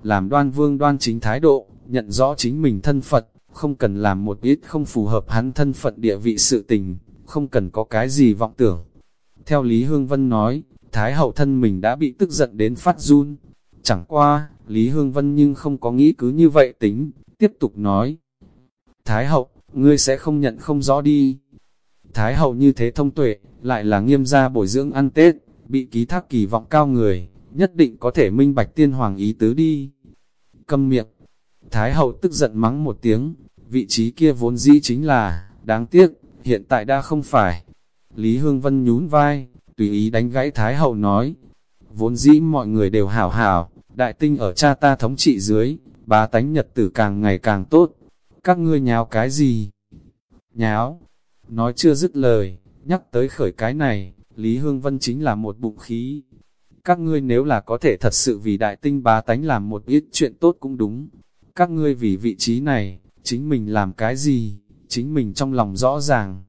Làm đoan vương đoan chính thái độ, nhận rõ chính mình thân phận, không cần làm một ít không phù hợp hắn thân phận địa vị sự tình, không cần có cái gì vọng tưởng. Theo Lý Hương Vân nói, Thái hậu thân mình đã bị tức giận đến phát run. Chẳng qua, Lý Hương Vân nhưng không có nghĩ cứ như vậy tính, tiếp tục nói. Thái hậu, ngươi sẽ không nhận không rõ đi. Thái hậu như thế thông tuệ, lại là nghiêm gia bồi dưỡng ăn Tết, bị ký thác kỳ vọng cao người, nhất định có thể minh bạch tiên hoàng ý tứ đi. Câm miệng, Thái hậu tức giận mắng một tiếng, vị trí kia vốn dĩ chính là, đáng tiếc, hiện tại đã không phải. Lý Hương Vân nhún vai, tùy ý đánh gãy Thái hậu nói, vốn dĩ mọi người đều hảo hảo, đại tinh ở cha ta thống trị dưới, bá tánh nhật tử càng ngày càng tốt, các ngươi nháo cái gì? Nháo, nói chưa dứt lời, nhắc tới khởi cái này, Lý Hương Vân chính là một bụng khí. Các ngươi nếu là có thể thật sự vì đại tinh bá tánh làm một ít chuyện tốt cũng đúng. Các ngươi vì vị trí này, chính mình làm cái gì, chính mình trong lòng rõ ràng.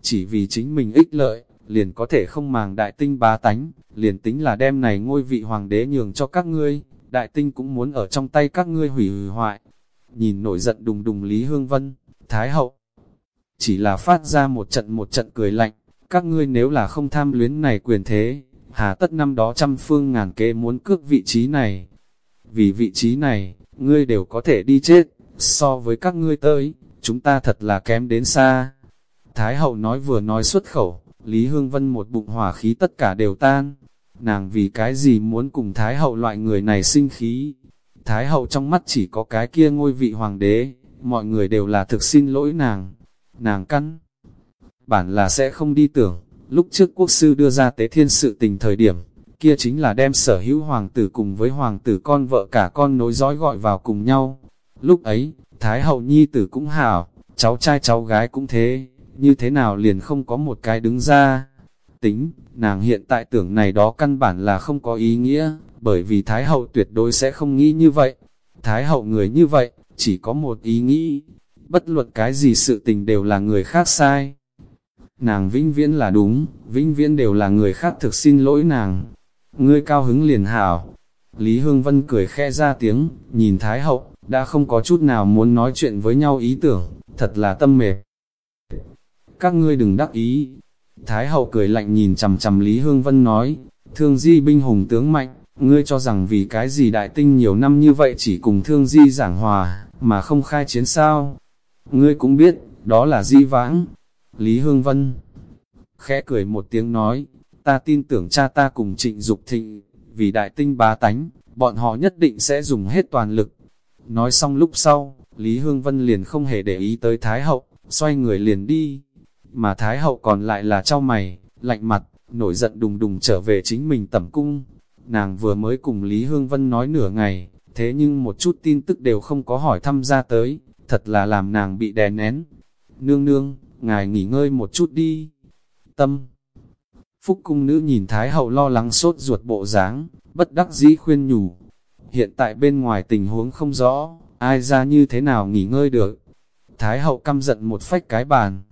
Chỉ vì chính mình ích lợi, liền có thể không màng đại tinh bá tánh, liền tính là đem này ngôi vị hoàng đế nhường cho các ngươi, đại tinh cũng muốn ở trong tay các ngươi hủy hủy hoại. Nhìn nổi giận đùng đùng Lý Hương Vân, Thái Hậu, chỉ là phát ra một trận một trận cười lạnh, các ngươi nếu là không tham luyến này quyền thế, hà tất năm đó trăm phương ngàn kế muốn cướp vị trí này. Vì vị trí này, ngươi đều có thể đi chết, so với các ngươi tới, chúng ta thật là kém đến xa. Thái hậu nói vừa nói xuất khẩu, Lý Hương Vân một bụng hỏa khí tất cả đều tan. Nàng vì cái gì muốn cùng Thái hậu loại người này sinh khí. Thái hậu trong mắt chỉ có cái kia ngôi vị hoàng đế, mọi người đều là thực xin lỗi nàng. Nàng căn bản là sẽ không đi tưởng, lúc trước quốc sư đưa ra tế thiên sự tình thời điểm, kia chính là đem sở hữu hoàng tử cùng với hoàng tử con vợ cả con nối dõi gọi vào cùng nhau. Lúc ấy, Thái hậu nhi tử cũng hảo, cháu trai cháu gái cũng thế, như thế nào liền không có một cái đứng ra. Tính, nàng hiện tại tưởng này đó căn bản là không có ý nghĩa, bởi vì Thái hậu tuyệt đối sẽ không nghĩ như vậy. Thái hậu người như vậy, chỉ có một ý nghĩ, bất luận cái gì sự tình đều là người khác sai. Nàng vĩnh viễn là đúng, vĩnh viễn đều là người khác thực xin lỗi nàng. Ngươi cao hứng liền hảo. Lý Hương Vân cười khe ra tiếng, nhìn Thái hậu, đã không có chút nào muốn nói chuyện với nhau ý tưởng, thật là tâm mệt. Các ngươi đừng đắc ý. Thái hậu cười lạnh nhìn chầm chầm Lý Hương Vân nói, Thương di binh hùng tướng mạnh, ngươi cho rằng vì cái gì đại tinh nhiều năm như vậy chỉ cùng thương di giảng hòa, mà không khai chiến sao? Ngươi cũng biết, đó là di vãng. Lý Hương Vân khẽ cười một tiếng nói, ta tin tưởng cha ta cùng trịnh Dục thịnh, vì đại tinh bá tánh, bọn họ nhất định sẽ dùng hết toàn lực. Nói xong lúc sau, Lý Hương Vân liền không hề để ý tới Thái Hậu, xoay người liền đi. Mà Thái Hậu còn lại là trao mày, lạnh mặt, nổi giận đùng đùng trở về chính mình tẩm cung. Nàng vừa mới cùng Lý Hương Vân nói nửa ngày, thế nhưng một chút tin tức đều không có hỏi thăm ra tới, thật là làm nàng bị đè nén. Nương nương, ngài nghỉ ngơi một chút đi. Tâm Phúc cung nữ nhìn Thái Hậu lo lắng sốt ruột bộ dáng, bất đắc dĩ khuyên nhủ. Hiện tại bên ngoài tình huống không rõ, ai ra như thế nào nghỉ ngơi được. Thái Hậu căm giận một phách cái bàn.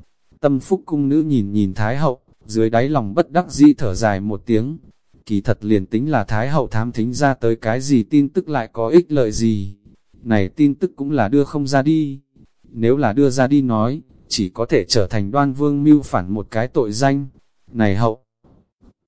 Tâm Phúc cung nữ nhìn nhìn Thái Hậu, dưới đáy lòng bất đắc dĩ thở dài một tiếng. Kỳ thật liền tính là Thái Hậu thám thính ra tới cái gì tin tức lại có ích lợi gì. Này tin tức cũng là đưa không ra đi. Nếu là đưa ra đi nói, chỉ có thể trở thành đoan vương mưu phản một cái tội danh. Này hậu,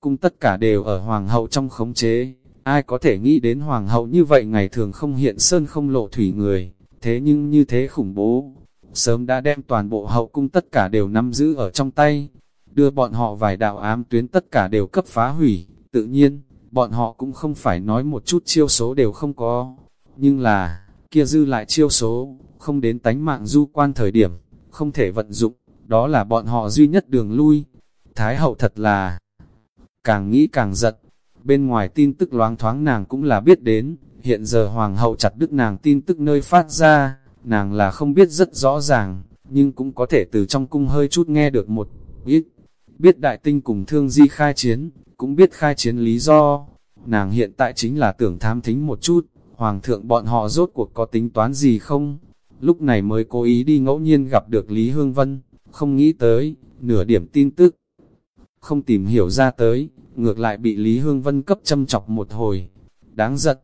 cung tất cả đều ở hoàng hậu trong khống chế, ai có thể nghĩ đến hoàng hậu như vậy ngày thường không hiện sơn không lộ thủy người, thế nhưng như thế khủng bố, sớm đã đem toàn bộ hậu cung tất cả đều nắm giữ ở trong tay, đưa bọn họ vài đạo ám tuyến tất cả đều cấp phá hủy, tự nhiên, bọn họ cũng không phải nói một chút chiêu số đều không có, nhưng là, kia dư lại chiêu số, không đến tánh mạng du quan thời điểm, không thể vận dụng, đó là bọn họ duy nhất đường lui. Thái hậu thật là càng nghĩ càng giật bên ngoài tin tức loáng thoáng nàng cũng là biết đến, hiện giờ hoàng hậu chặt đứt nàng tin tức nơi phát ra, nàng là không biết rất rõ ràng, nhưng cũng có thể từ trong cung hơi chút nghe được một ít, biết đại tinh cùng thương di khai chiến, cũng biết khai chiến lý do, nàng hiện tại chính là tưởng tham thính một chút, hoàng thượng bọn họ rốt cuộc có tính toán gì không, lúc này mới cố ý đi ngẫu nhiên gặp được Lý Hương Vân, không nghĩ tới, nửa điểm tin tức, không tìm hiểu ra tới, ngược lại bị Lý Hương Vân cấp châm chọc một hồi. Đáng giận,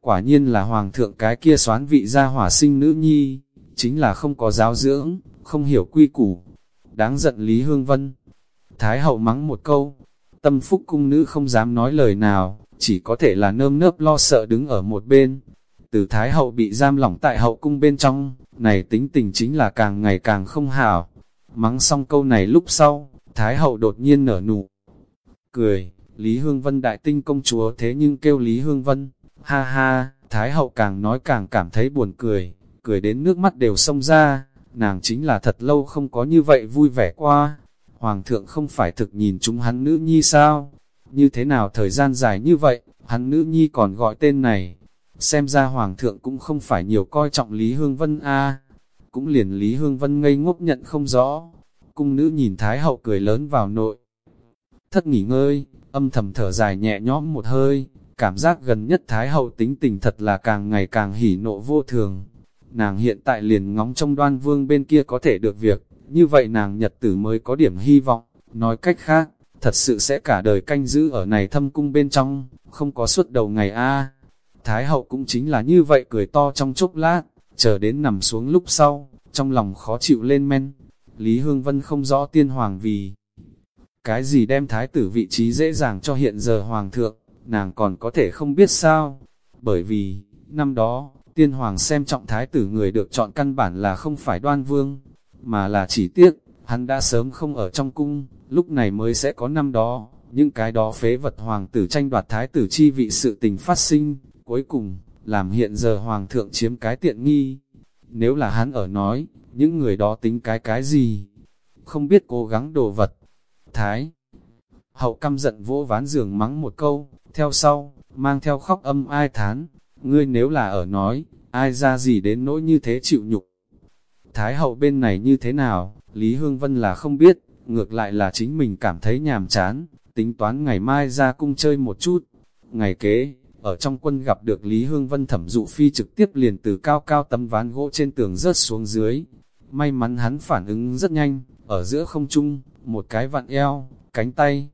quả nhiên là hoàng thượng cái kia xoán vị ra hỏa sinh nữ nhi, chính là không có giáo dưỡng, không hiểu quy củ. Đáng giận Lý Hương Vân. Thái hậu mắng một câu, tâm phúc cung nữ không dám nói lời nào, chỉ có thể là nơm nớp lo sợ đứng ở một bên. Từ Thái hậu bị giam lỏng tại hậu cung bên trong, này tính tình chính là càng ngày càng không hảo. Mắng xong câu này lúc sau, Thái hậu đột nhiên nở nụ. Cười, Lý Hương Vân đại tinh công chúa thế nhưng kêu Lý Hương Vân, ha ha, Thái hậu càng nói càng cảm thấy buồn cười, cười đến nước mắt đều sông ra, nàng chính là thật lâu không có như vậy vui vẻ qua. Hoàng thượng không phải thực nhìn chúng hắn nữ nhi sao? Như thế nào thời gian dài như vậy, hắn nữ nhi còn gọi tên này. Xem ra Hoàng thượng cũng không phải nhiều coi trọng Lý Hương Vân a Cũng liền Lý Hương Vân ngây ngốc nhận không rõ. Cung nữ nhìn Thái hậu cười lớn vào nội. Thất nghỉ ngơi, âm thầm thở dài nhẹ nhõm một hơi, cảm giác gần nhất Thái Hậu tính tình thật là càng ngày càng hỉ nộ vô thường. Nàng hiện tại liền ngóng trong đoan vương bên kia có thể được việc, như vậy nàng nhật tử mới có điểm hy vọng, nói cách khác, thật sự sẽ cả đời canh giữ ở này thâm cung bên trong, không có suốt đầu ngày a Thái Hậu cũng chính là như vậy cười to trong chốc lát, chờ đến nằm xuống lúc sau, trong lòng khó chịu lên men. Lý Hương Vân không rõ tiên hoàng vì cái gì đem thái tử vị trí dễ dàng cho hiện giờ hoàng thượng, nàng còn có thể không biết sao. Bởi vì, năm đó, tiên hoàng xem trọng thái tử người được chọn căn bản là không phải đoan vương, mà là chỉ tiếc, hắn đã sớm không ở trong cung, lúc này mới sẽ có năm đó, những cái đó phế vật hoàng tử tranh đoạt thái tử chi vị sự tình phát sinh, cuối cùng, làm hiện giờ hoàng thượng chiếm cái tiện nghi. Nếu là hắn ở nói, những người đó tính cái cái gì? Không biết cố gắng đồ vật, Thái hậu căm giận vỗ ván giường mắng một câu, theo sau, mang theo khóc âm ai thán, ngươi nếu là ở nói, ai ra gì đến nỗi như thế chịu nhục. Thái hậu bên này như thế nào, Lý Hương Vân là không biết, ngược lại là chính mình cảm thấy nhàm chán, tính toán ngày mai ra cung chơi một chút. Ngày kế, ở trong quân gặp được Lý Hương Vân thẩm dụ phi trực tiếp liền từ cao cao tấm ván gỗ trên tường rớt xuống dưới. May mắn hắn phản ứng rất nhanh, ở giữa không trung, một cái vặn eo, cánh tay,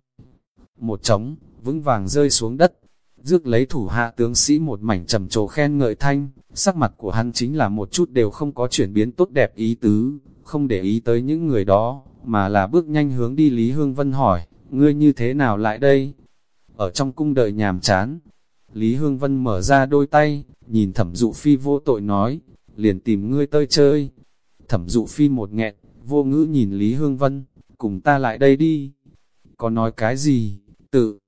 một trống, vững vàng rơi xuống đất, rước lấy thủ hạ tướng sĩ một mảnh trầm trồ khen ngợi thanh, sắc mặt của hắn chính là một chút đều không có chuyển biến tốt đẹp ý tứ, không để ý tới những người đó, mà là bước nhanh hướng đi Lý Hương Vân hỏi, ngươi như thế nào lại đây? ở trong cung đợi nhàm chán. Lý Hương Vân mở ra đôi tay, nhìn thẩm dụ phi vô tội nói, liền tìm ngươi tơi chơi. Thẩm dụ phi một nghẹn, vô ngữ nhìn Lý Hương Vân, cùng ta lại đây đi. Có nói cái gì, tự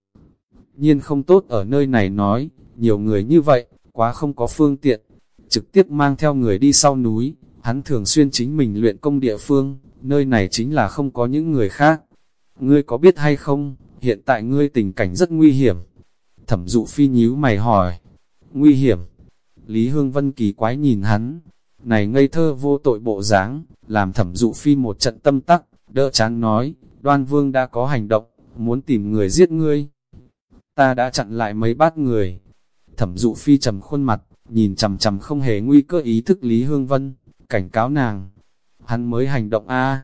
nhiên không tốt ở nơi này nói, nhiều người như vậy, quá không có phương tiện. Trực tiếp mang theo người đi sau núi, hắn thường xuyên chính mình luyện công địa phương, nơi này chính là không có những người khác. Ngươi có biết hay không, hiện tại ngươi tình cảnh rất nguy hiểm. Thẩm dụ phi nhíu mày hỏi, nguy hiểm. Lý Hương Vân kỳ quái nhìn hắn, này ngây thơ vô tội bộ dáng, làm thẩm dụ phi một trận tâm tắc, đỡ chán nói, đoan vương đã có hành động, muốn tìm người giết ngươi. Ta đã chặn lại mấy bát người. Thẩm dụ phi trầm khuôn mặt, nhìn chầm chầm không hề nguy cơ ý thức Lý Hương Vân, cảnh cáo nàng. Hắn mới hành động a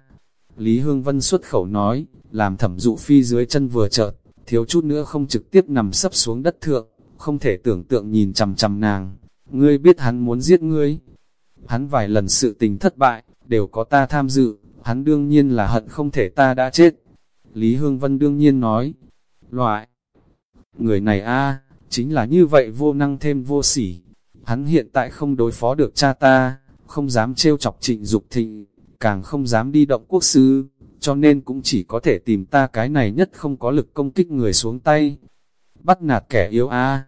Lý Hương Vân xuất khẩu nói, làm thẩm dụ phi dưới chân vừa chợt, thiếu chút nữa không trực tiếp nằm sấp xuống đất thượng, không thể tưởng tượng nhìn chầm chầm nàng. Ngươi biết hắn muốn giết ngươi. Hắn vài lần sự tình thất bại, đều có ta tham dự, hắn đương nhiên là hận không thể ta đã chết. Lý Hương Vân đương nhiên nói, loại, người này a chính là như vậy vô năng thêm vô sỉ. Hắn hiện tại không đối phó được cha ta, không dám trêu chọc trịnh Dục thịnh, càng không dám đi động quốc sư, cho nên cũng chỉ có thể tìm ta cái này nhất không có lực công kích người xuống tay. Bắt nạt kẻ yếu a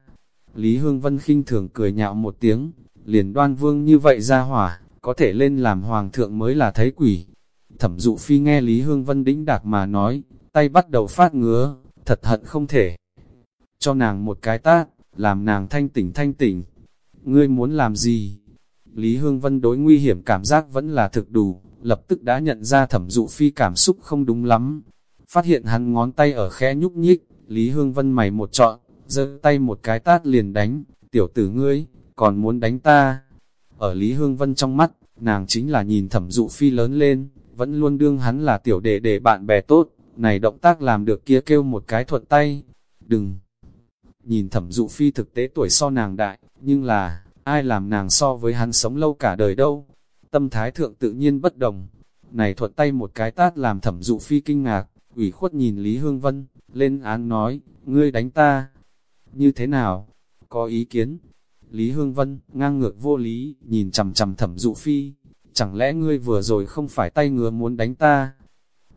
Lý Hương Vân khinh thường cười nhạo một tiếng, liền đoan vương như vậy ra hỏa, có thể lên làm hoàng thượng mới là thấy quỷ. Thẩm dụ phi nghe Lý Hương Vân đĩnh đạc mà nói, tay bắt đầu phát ngứa, thật hận không thể. Cho nàng một cái tát, làm nàng thanh tỉnh thanh tỉnh. Ngươi muốn làm gì? Lý Hương Vân đối nguy hiểm cảm giác vẫn là thực đủ, lập tức đã nhận ra thẩm dụ phi cảm xúc không đúng lắm. Phát hiện hắn ngón tay ở khẽ nhúc nhích, Lý Hương Vân mày một trọn, giơ tay một cái tát liền đánh, tiểu tử ngươi, còn muốn đánh ta. Ở Lý Hương Vân trong mắt, nàng chính là nhìn thẩm dụ phi lớn lên, vẫn luôn đương hắn là tiểu đệ để bạn bè tốt, này động tác làm được kia kêu một cái thuận tay. Đừng! Nhìn thẩm dụ phi thực tế tuổi so nàng đại, nhưng là, ai làm nàng so với hắn sống lâu cả đời đâu. Tâm thái thượng tự nhiên bất đồng. Này thuận tay một cái tát làm thẩm dụ phi kinh ngạc, ủy khuất nhìn Lý Hương Vân, lên án nói, ngươi đánh ta. Như thế nào? Có ý kiến? Lý Hương Vân, ngang ngược vô lý, nhìn chầm chầm thẩm dụ phi. Chẳng lẽ ngươi vừa rồi không phải tay ngứa muốn đánh ta?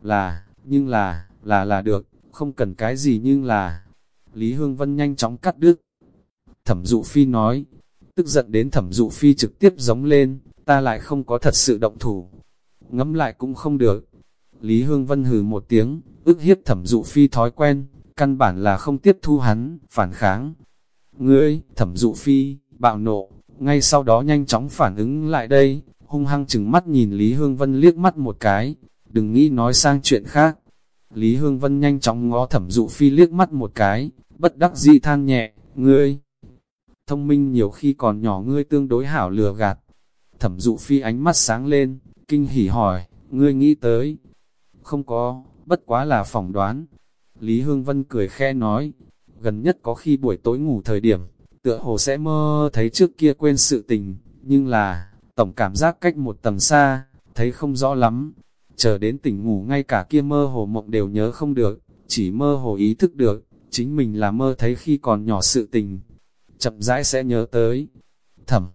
Là, nhưng là, là là được, không cần cái gì nhưng là. Lý Hương Vân nhanh chóng cắt đứt. Thẩm dụ phi nói, tức giận đến thẩm dụ phi trực tiếp giống lên, ta lại không có thật sự động thủ. Ngẫm lại cũng không được. Lý Hương Vân hừ một tiếng, ức hiếp thẩm dụ phi thói quen, căn bản là không tiếp thu hắn, phản kháng. Ngươi, thẩm dụ phi, bạo nộ, ngay sau đó nhanh chóng phản ứng lại đây, hung hăng chừng mắt nhìn Lý Hương Vân liếc mắt một cái, đừng nghĩ nói sang chuyện khác. Lý Hương Vân nhanh chóng ngó thẩm dụ phi liếc mắt một cái, bất đắc dĩ than nhẹ, ngươi. Thông minh nhiều khi còn nhỏ ngươi tương đối hảo lừa gạt. Thẩm dụ phi ánh mắt sáng lên, kinh hỉ hỏi, ngươi nghĩ tới. Không có, bất quá là phỏng đoán. Lý Hương Vân cười khe nói, gần nhất có khi buổi tối ngủ thời điểm, tựa hồ sẽ mơ thấy trước kia quên sự tình, nhưng là, tổng cảm giác cách một tầng xa, thấy không rõ lắm. Chờ đến tỉnh ngủ ngay cả kia mơ hồ mộng đều nhớ không được, chỉ mơ hồ ý thức được, chính mình là mơ thấy khi còn nhỏ sự tình. Chậm rãi sẽ nhớ tới. Thẩm.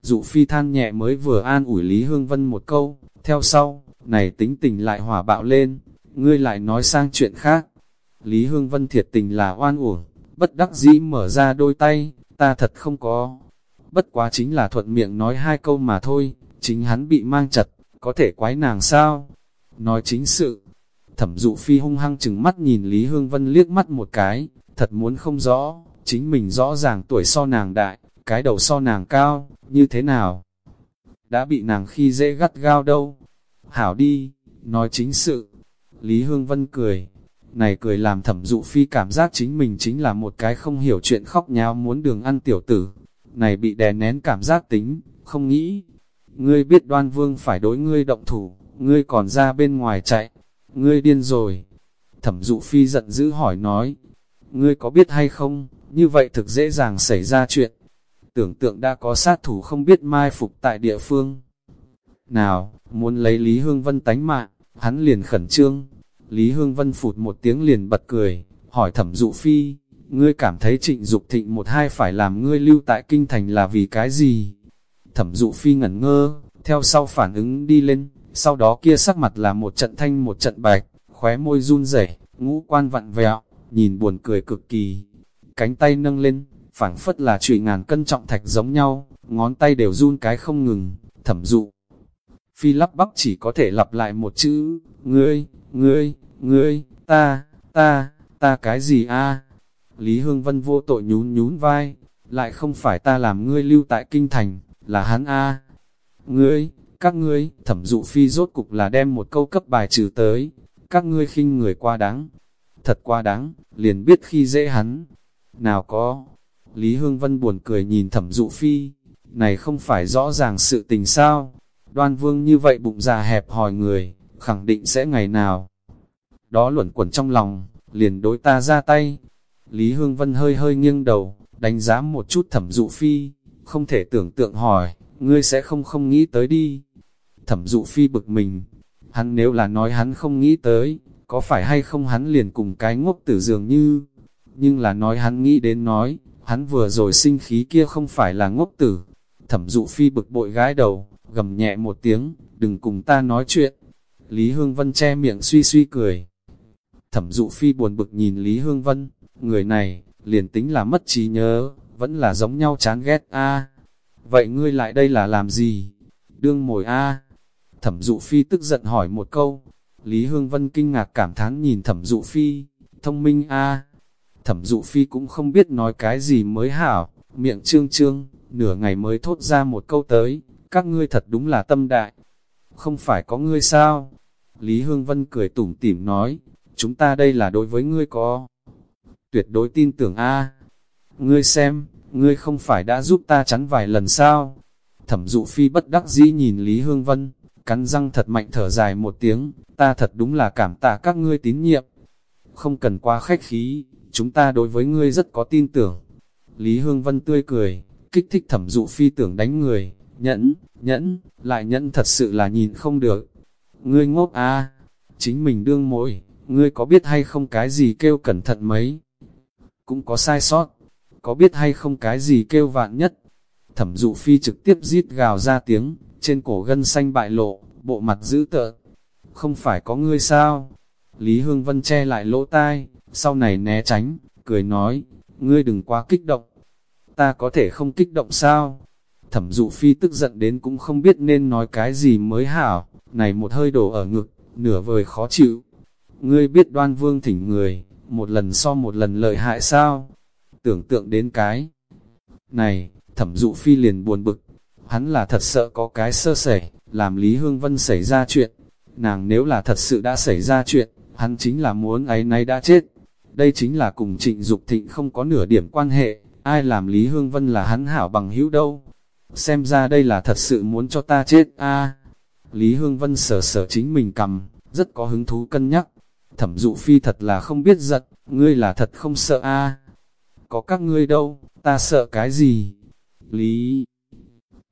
Dụ phi than nhẹ mới vừa an ủi Lý Hương Vân một câu, theo sau, này tính tình lại hỏa bạo lên, ngươi lại nói sang chuyện khác. Lý Hương Vân thiệt tình là oan uổng, bất đắc dĩ mở ra đôi tay, ta thật không có. Bất quá chính là thuận miệng nói hai câu mà thôi, chính hắn bị mang chặt, có thể quái nàng sao? Nói chính sự, thẩm dụ phi hung hăng chừng mắt nhìn Lý Hương Vân liếc mắt một cái, thật muốn không rõ, chính mình rõ ràng tuổi so nàng đại, cái đầu so nàng cao, như thế nào? Đã bị nàng khi dễ gắt gao đâu? Hảo đi, nói chính sự. Lý Hương Vân cười, này cười làm thẩm dụ phi cảm giác chính mình chính là một cái không hiểu chuyện khóc nháo muốn đường ăn tiểu tử. Này bị đè nén cảm giác tính, không nghĩ. Ngươi biết đoan vương phải đối ngươi động thủ, ngươi còn ra bên ngoài chạy. Ngươi điên rồi. Thẩm dụ phi giận dữ hỏi nói. Ngươi có biết hay không, như vậy thực dễ dàng xảy ra chuyện. Tưởng tượng đã có sát thủ không biết mai phục tại địa phương. Nào, muốn lấy Lý Hương Vân tánh mạng, hắn liền khẩn trương, Lý Hương Vân phụt một tiếng liền bật cười, hỏi thẩm dụ phi, ngươi cảm thấy trịnh Dục thịnh một hai phải làm ngươi lưu tại kinh thành là vì cái gì? Thẩm dụ phi ngẩn ngơ, theo sau phản ứng đi lên, sau đó kia sắc mặt là một trận thanh một trận bạch, khóe môi run rẩy, ngũ quan vặn vẹo, nhìn buồn cười cực kỳ. Cánh tay nâng lên, phảng phất là trụy ngàn cân trọng thạch giống nhau, ngón tay đều run cái không ngừng, thẩm dụ. Phi lắp bắp chỉ có thể lặp lại một chữ, ngươi, ngươi, ngươi, ta, ta, ta cái gì a? Lý Hương Vân vô tội nhún nhún vai, lại không phải ta làm ngươi lưu tại kinh thành, là hắn a. Ngươi, các ngươi, thẩm dụ phi rốt cục là đem một câu cấp bài trừ tới, các ngươi khinh người qua đáng, thật qua đáng, liền biết khi dễ hắn. Nào có, Lý Hương Vân buồn cười nhìn thẩm dụ phi, này không phải rõ ràng sự tình sao, đoan vương như vậy bụng già hẹp hòi người, khẳng định sẽ ngày nào. Đó luẩn quẩn trong lòng, liền đối ta ra tay. Lý Hương Vân hơi hơi nghiêng đầu, đánh giá một chút thẩm dụ phi, không thể tưởng tượng hỏi, ngươi sẽ không không nghĩ tới đi. Thẩm dụ phi bực mình, hắn nếu là nói hắn không nghĩ tới, có phải hay không hắn liền cùng cái ngốc tử dường như, nhưng là nói hắn nghĩ đến nói, hắn vừa rồi sinh khí kia không phải là ngốc tử. Thẩm dụ phi bực bội gái đầu, gầm nhẹ một tiếng, đừng cùng ta nói chuyện. Lý Hương Vân che miệng suy suy cười. Thẩm dụ phi buồn bực nhìn Lý Hương Vân, người này, liền tính là mất trí nhớ, vẫn là giống nhau chán ghét a. Vậy ngươi lại đây là làm gì? Đương mồi a. Thẩm dụ phi tức giận hỏi một câu. Lý Hương Vân kinh ngạc cảm thán nhìn thẩm dụ phi, thông minh a. Thẩm dụ phi cũng không biết nói cái gì mới hảo, miệng trương trương, nửa ngày mới thốt ra một câu tới, các ngươi thật đúng là tâm đại. Không phải có ngươi sao? Lý Hương Vân cười tủm tỉm nói, chúng ta đây là đối với ngươi có. Tuyệt đối tin tưởng a Ngươi xem, ngươi không phải đã giúp ta chắn vài lần sao? Thẩm dụ phi bất đắc dĩ nhìn Lý Hương Vân, cắn răng thật mạnh thở dài một tiếng, ta thật đúng là cảm tạ các ngươi tín nhiệm. Không cần quá khách khí, chúng ta đối với ngươi rất có tin tưởng. Lý Hương Vân tươi cười, kích thích thẩm dụ phi tưởng đánh người, nhẫn, nhẫn, lại nhẫn thật sự là nhìn không được. Ngươi ngốc a chính mình đương mỗi, ngươi có biết hay không cái gì kêu cẩn thận mấy? Cũng có sai sót, có biết hay không cái gì kêu vạn nhất? Thẩm dụ phi trực tiếp rít gào ra tiếng, trên cổ gân xanh bại lộ, bộ mặt dữ tợn. Không phải có ngươi sao? Lý Hương Vân che lại lỗ tai, sau này né tránh, cười nói, ngươi đừng quá kích động. Ta có thể không kích động sao? Thẩm dụ phi tức giận đến cũng không biết nên nói cái gì mới hảo, này một hơi đổ ở ngực, nửa vời khó chịu. Ngươi biết đoan vương thỉnh người, một lần so một lần lợi hại sao? Tưởng tượng đến cái. Này, thẩm dụ phi liền buồn bực, hắn là thật sợ có cái sơ sẩy, làm Lý Hương Vân xảy ra chuyện. Nàng nếu là thật sự đã xảy ra chuyện, hắn chính là muốn ấy nay đã chết. Đây chính là cùng trịnh Dục thịnh không có nửa điểm quan hệ, ai làm Lý Hương Vân là hắn hảo bằng hữu đâu. Xem ra đây là thật sự muốn cho ta chết a Lý Hương Vân sở sở chính mình cầm, rất có hứng thú cân nhắc. Thẩm dụ phi thật là không biết giật, ngươi là thật không sợ a Có các ngươi đâu, ta sợ cái gì? Lý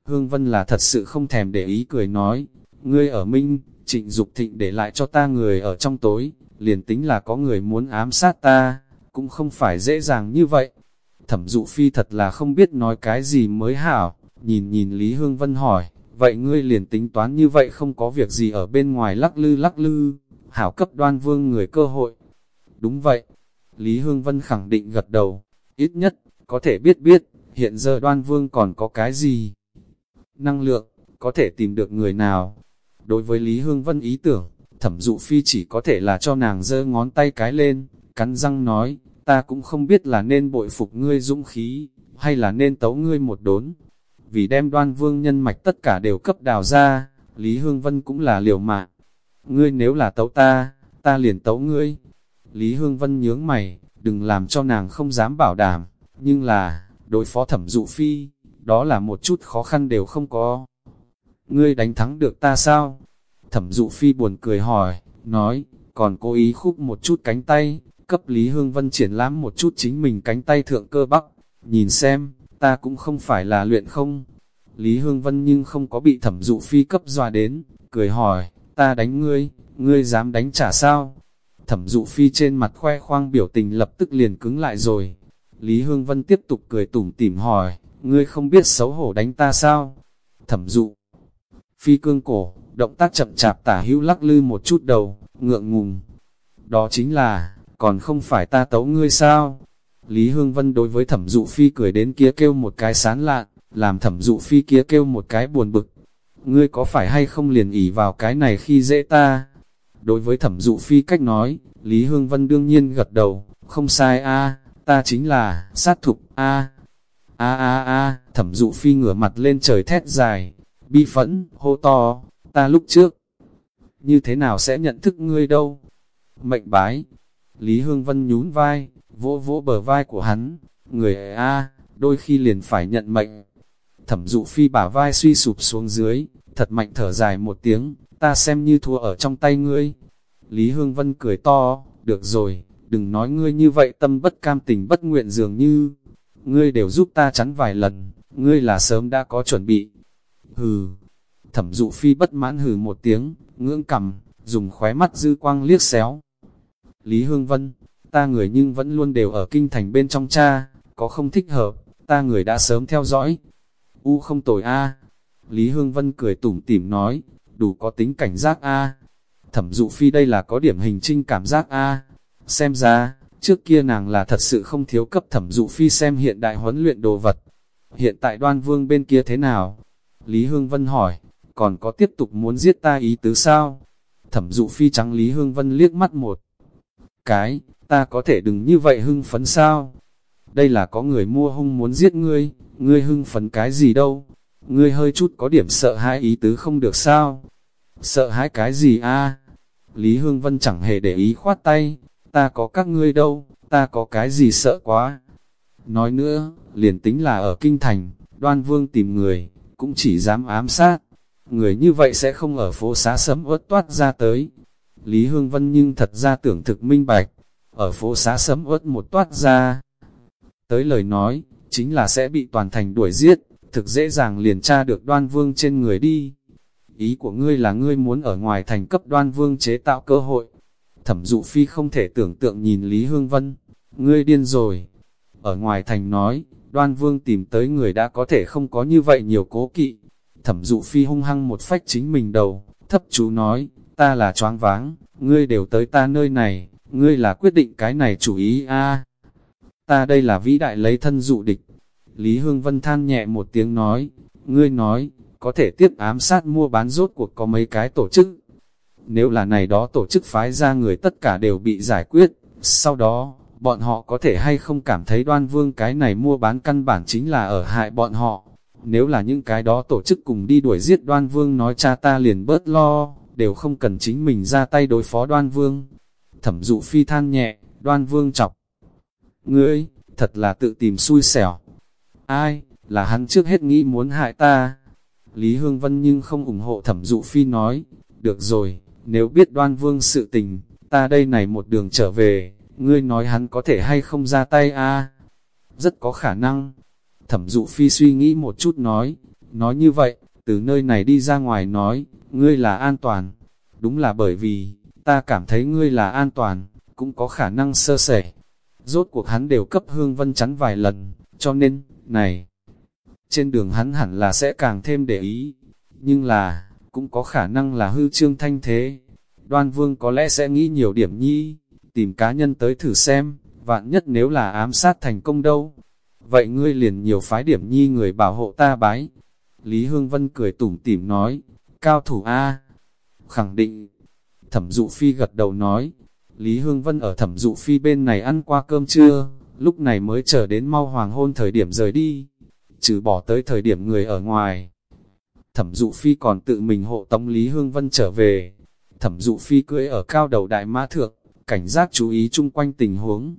Hương Vân là thật sự không thèm để ý cười nói, ngươi ở Minh, trịnh Dục thịnh để lại cho ta người ở trong tối, liền tính là có người muốn ám sát ta, cũng không phải dễ dàng như vậy. Thẩm dụ phi thật là không biết nói cái gì mới hảo, nhìn nhìn Lý Hương Vân hỏi, vậy ngươi liền tính toán như vậy không có việc gì ở bên ngoài lắc lư lắc lư, hảo cấp đoan vương người cơ hội. Đúng vậy, Lý Hương Vân khẳng định gật đầu, ít nhất, có thể biết biết, hiện giờ đoan vương còn có cái gì. Năng lượng, có thể tìm được người nào. Đối với Lý Hương Vân ý tưởng, thẩm dụ phi chỉ có thể là cho nàng giơ ngón tay cái lên, cắn răng nói, ta cũng không biết là nên bội phục ngươi dũng khí, hay là nên tấu ngươi một đốn. Vì đem đoan vương nhân mạch tất cả đều cấp đào ra, Lý Hương Vân cũng là liều mạng. Ngươi nếu là tấu ta, ta liền tấu ngươi. Lý Hương Vân nhướng mày, đừng làm cho nàng không dám bảo đảm, nhưng là, đối phó thẩm dụ phi, đó là một chút khó khăn đều không có. Ngươi đánh thắng được ta sao? Thẩm dụ phi buồn cười hỏi, nói, còn cố ý khúc một chút cánh tay, cấp Lý Hương Vân triển lãm một chút chính mình cánh tay thượng cơ bắc, nhìn xem, ta cũng không phải là luyện không. Lý Hương Vân nhưng không có bị thẩm dụ phi cấp dọa đến, cười hỏi, ta đánh ngươi, ngươi dám đánh trả sao? Thẩm dụ phi trên mặt khoe khoang biểu tình lập tức liền cứng lại rồi. Lý Hương Vân tiếp tục cười tủm tỉm hỏi, ngươi không biết xấu hổ đánh ta sao? Thẩm dụ, phi cương cổ, động tác chậm chạp tả hữu lắc lư một chút đầu, ngượng ngùng. Đó chính là, còn không phải ta tấu ngươi sao? Lý Hương Vân đối với thẩm dụ phi cười đến kia kêu một cái sán lạn, làm thẩm dụ phi kia kêu một cái buồn bực. Ngươi có phải hay không liền ỉ vào cái này khi dễ ta? Đối với thẩm dụ phi cách nói, Lý Hương Vân đương nhiên gật đầu, không sai a ta chính là, sát thục, a a a a thẩm dụ phi ngửa mặt lên trời thét dài, bi phẫn, hô to, ta lúc trước, như thế nào sẽ nhận thức ngươi đâu? Mệnh bái, Lý Hương Vân nhún vai, vỗ vỗ bờ vai của hắn, người a đôi khi liền phải nhận mệnh. Thẩm dụ phi bả vai suy sụp xuống dưới, thật mạnh thở dài một tiếng, ta xem như thua ở trong tay ngươi. Lý Hương Vân cười to, được rồi, đừng nói ngươi như vậy tâm bất cam tình bất nguyện dường như, ngươi đều giúp ta chắn vài lần, ngươi là sớm đã có chuẩn bị. Hừ, thẩm dụ phi bất mãn hừ một tiếng, ngưỡng cầm, dùng khóe mắt dư quang liếc xéo. Lý Hương Vân, ta người nhưng vẫn luôn đều ở kinh thành bên trong cha, có không thích hợp, ta người đã sớm theo dõi. U không tồi a Lý Hương Vân cười tủm tỉm nói, đủ có tính cảnh giác a Thẩm dụ phi đây là có điểm hình trinh cảm giác a Xem ra, trước kia nàng là thật sự không thiếu cấp thẩm dụ phi xem hiện đại huấn luyện đồ vật. Hiện tại đoan vương bên kia thế nào? Lý Hương Vân hỏi, còn có tiếp tục muốn giết ta ý tứ sao? Thẩm dụ phi trắng Lý Hương Vân liếc mắt một. Cái, ta có thể đừng như vậy hưng phấn sao? Đây là có người mua hung muốn giết ngươi, ngươi hưng phấn cái gì đâu? Ngươi hơi chút có điểm sợ hãi ý tứ không được sao? Sợ hãi cái gì a? Lý Hương Vân chẳng hề để ý khoát tay, ta có các ngươi đâu, ta có cái gì sợ quá. Nói nữa, liền tính là ở Kinh Thành, đoan vương tìm người, cũng chỉ dám ám sát. Người như vậy sẽ không ở phố xá sấm ớt toát ra tới. Lý Hương Vân nhưng thật ra tưởng thực minh bạch, ở phố xá sấm ớt một toát ra. Tới lời nói, chính là sẽ bị toàn thành đuổi giết, thực dễ dàng liền tra được đoan vương trên người đi. Ý của ngươi là ngươi muốn ở ngoài thành cấp đoan vương chế tạo cơ hội, Thẩm dụ phi không thể tưởng tượng nhìn Lý Hương Vân, ngươi điên rồi. Ở ngoài thành nói, đoan vương tìm tới người đã có thể không có như vậy nhiều cố kỵ. Thẩm dụ phi hung hăng một phách chính mình đầu, thấp chú nói, ta là choáng váng, ngươi đều tới ta nơi này, ngươi là quyết định cái này chủ ý a Ta đây là vĩ đại lấy thân dụ địch. Lý Hương Vân than nhẹ một tiếng nói, ngươi nói, có thể tiếp ám sát mua bán rốt cuộc có mấy cái tổ chức, nếu là này đó tổ chức phái ra người tất cả đều bị giải quyết, sau đó, bọn họ có thể hay không cảm thấy đoan vương cái này mua bán căn bản chính là ở hại bọn họ. Nếu là những cái đó tổ chức cùng đi đuổi giết đoan vương nói cha ta liền bớt lo, đều không cần chính mình ra tay đối phó đoan vương. Thẩm dụ phi than nhẹ, đoan vương chọc. Ngươi, thật là tự tìm xui xẻo. Ai, là hắn trước hết nghĩ muốn hại ta. Lý Hương Vân nhưng không ủng hộ thẩm dụ phi nói, được rồi, nếu biết đoan vương sự tình, ta đây này một đường trở về, ngươi nói hắn có thể hay không ra tay a Rất có khả năng. Thẩm dụ phi suy nghĩ một chút nói, nói như vậy, từ nơi này đi ra ngoài nói, ngươi là an toàn. Đúng là bởi vì, ta cảm thấy ngươi là an toàn, cũng có khả năng sơ sẻ. Rốt cuộc hắn đều cấp hương vân chắn vài lần, cho nên, này, trên đường hắn hẳn là sẽ càng thêm để ý. Nhưng là, cũng có khả năng là hư trương thanh thế. Đoan vương có lẽ sẽ nghĩ nhiều điểm nhi, tìm cá nhân tới thử xem, vạn nhất nếu là ám sát thành công đâu. Vậy ngươi liền nhiều phái điểm nhi người bảo hộ ta bái. Lý Hương Vân cười tủm tỉm nói, cao thủ A. Khẳng định, thẩm dụ phi gật đầu nói, Lý Hương Vân ở thẩm dụ phi bên này ăn qua cơm trưa, lúc này mới chờ đến mau hoàng hôn thời điểm rời đi, trừ bỏ tới thời điểm người ở ngoài thẩm dụ phi còn tự mình hộ tống Lý Hương Vân trở về. Thẩm dụ phi cưỡi ở cao đầu đại mã thượng, cảnh giác chú ý chung quanh tình huống.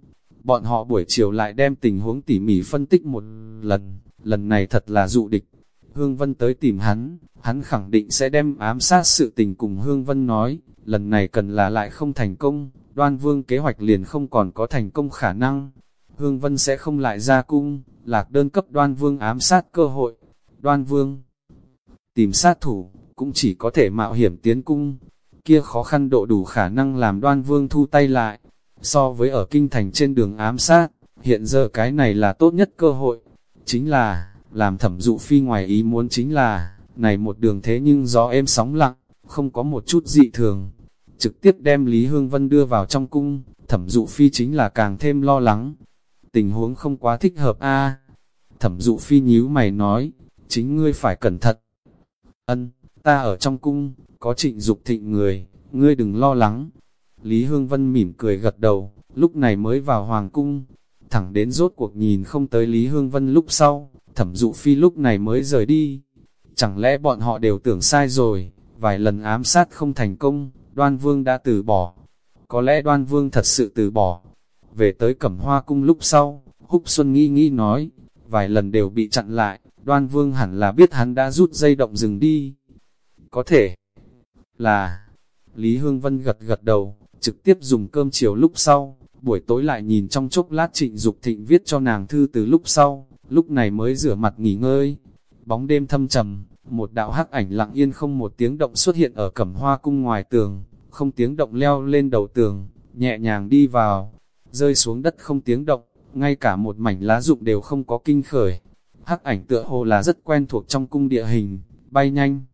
Bọn họ buổi chiều lại đem tình huống tỉ mỉ phân tích một lần, lần này thật là dụ địch. Hương Vân tới tìm hắn, hắn khẳng định sẽ đem ám sát sự tình cùng Hương Vân nói, lần này cần là lại không thành công, đoan vương kế hoạch liền không còn có thành công khả năng. Hương Vân sẽ không lại ra cung, lạc đơn cấp đoan vương ám sát cơ hội. Đoan vương tìm sát thủ, cũng chỉ có thể mạo hiểm tiến cung. kia khó khăn độ đủ khả năng làm đoan vương thu tay lại. So với ở kinh thành trên đường ám sát, hiện giờ cái này là tốt nhất cơ hội. Chính là, làm thẩm dụ phi ngoài ý muốn chính là, này một đường thế nhưng gió êm sóng lặng, không có một chút dị thường. Trực tiếp đem Lý Hương Vân đưa vào trong cung, thẩm dụ phi chính là càng thêm lo lắng. Tình huống không quá thích hợp a Thẩm dụ phi nhíu mày nói, chính ngươi phải cẩn thận. Ân, ta ở trong cung, có trịnh dục thịnh người, ngươi đừng lo lắng. Lý Hương Vân mỉm cười gật đầu, lúc này mới vào hoàng cung, thẳng đến rốt cuộc nhìn không tới Lý Hương Vân lúc sau, thẩm dụ phi lúc này mới rời đi. Chẳng lẽ bọn họ đều tưởng sai rồi, vài lần ám sát không thành công, đoan vương đã từ bỏ. Có lẽ đoan vương thật sự từ bỏ. Về tới cẩm hoa cung lúc sau, Húc Xuân nghi nghi nói, vài lần đều bị chặn lại, đoan vương hẳn là biết hắn đã rút dây động rừng đi. Có thể là, Lý Hương Vân gật gật đầu, trực tiếp dùng cơm chiều lúc sau, buổi tối lại nhìn trong chốc lát trịnh Dục thịnh viết cho nàng thư từ lúc sau, lúc này mới rửa mặt nghỉ ngơi. Bóng đêm thâm trầm, một đạo hắc ảnh lặng yên không một tiếng động xuất hiện ở cẩm hoa cung ngoài tường, không tiếng động leo lên đầu tường, nhẹ nhàng đi vào, rơi xuống đất không tiếng động, ngay cả một mảnh lá rụng đều không có kinh khởi. Hắc ảnh tựa hồ là rất quen thuộc trong cung địa hình, bay nhanh.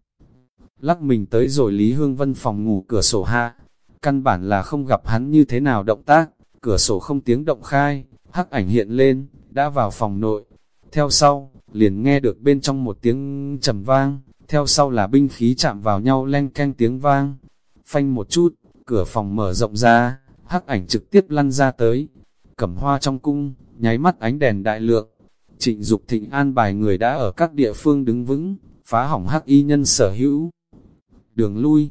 Lắc mình tới rồi Lý Hương Vân phòng ngủ cửa sổ hạ, căn bản là không gặp hắn như thế nào động tác, cửa sổ không tiếng động khai, hắc ảnh hiện lên, đã vào phòng nội. Theo sau, liền nghe được bên trong một tiếng trầm vang, theo sau là binh khí chạm vào nhau len canh tiếng vang. Phanh một chút, cửa phòng mở rộng ra, hắc ảnh trực tiếp lăn ra tới. Cẩm hoa trong cung, nháy mắt ánh đèn đại lượng. Trịnh Dục thịnh an bài người đã ở các địa phương đứng vững, phá hỏng hắc y nhân sở hữu. Đường lui,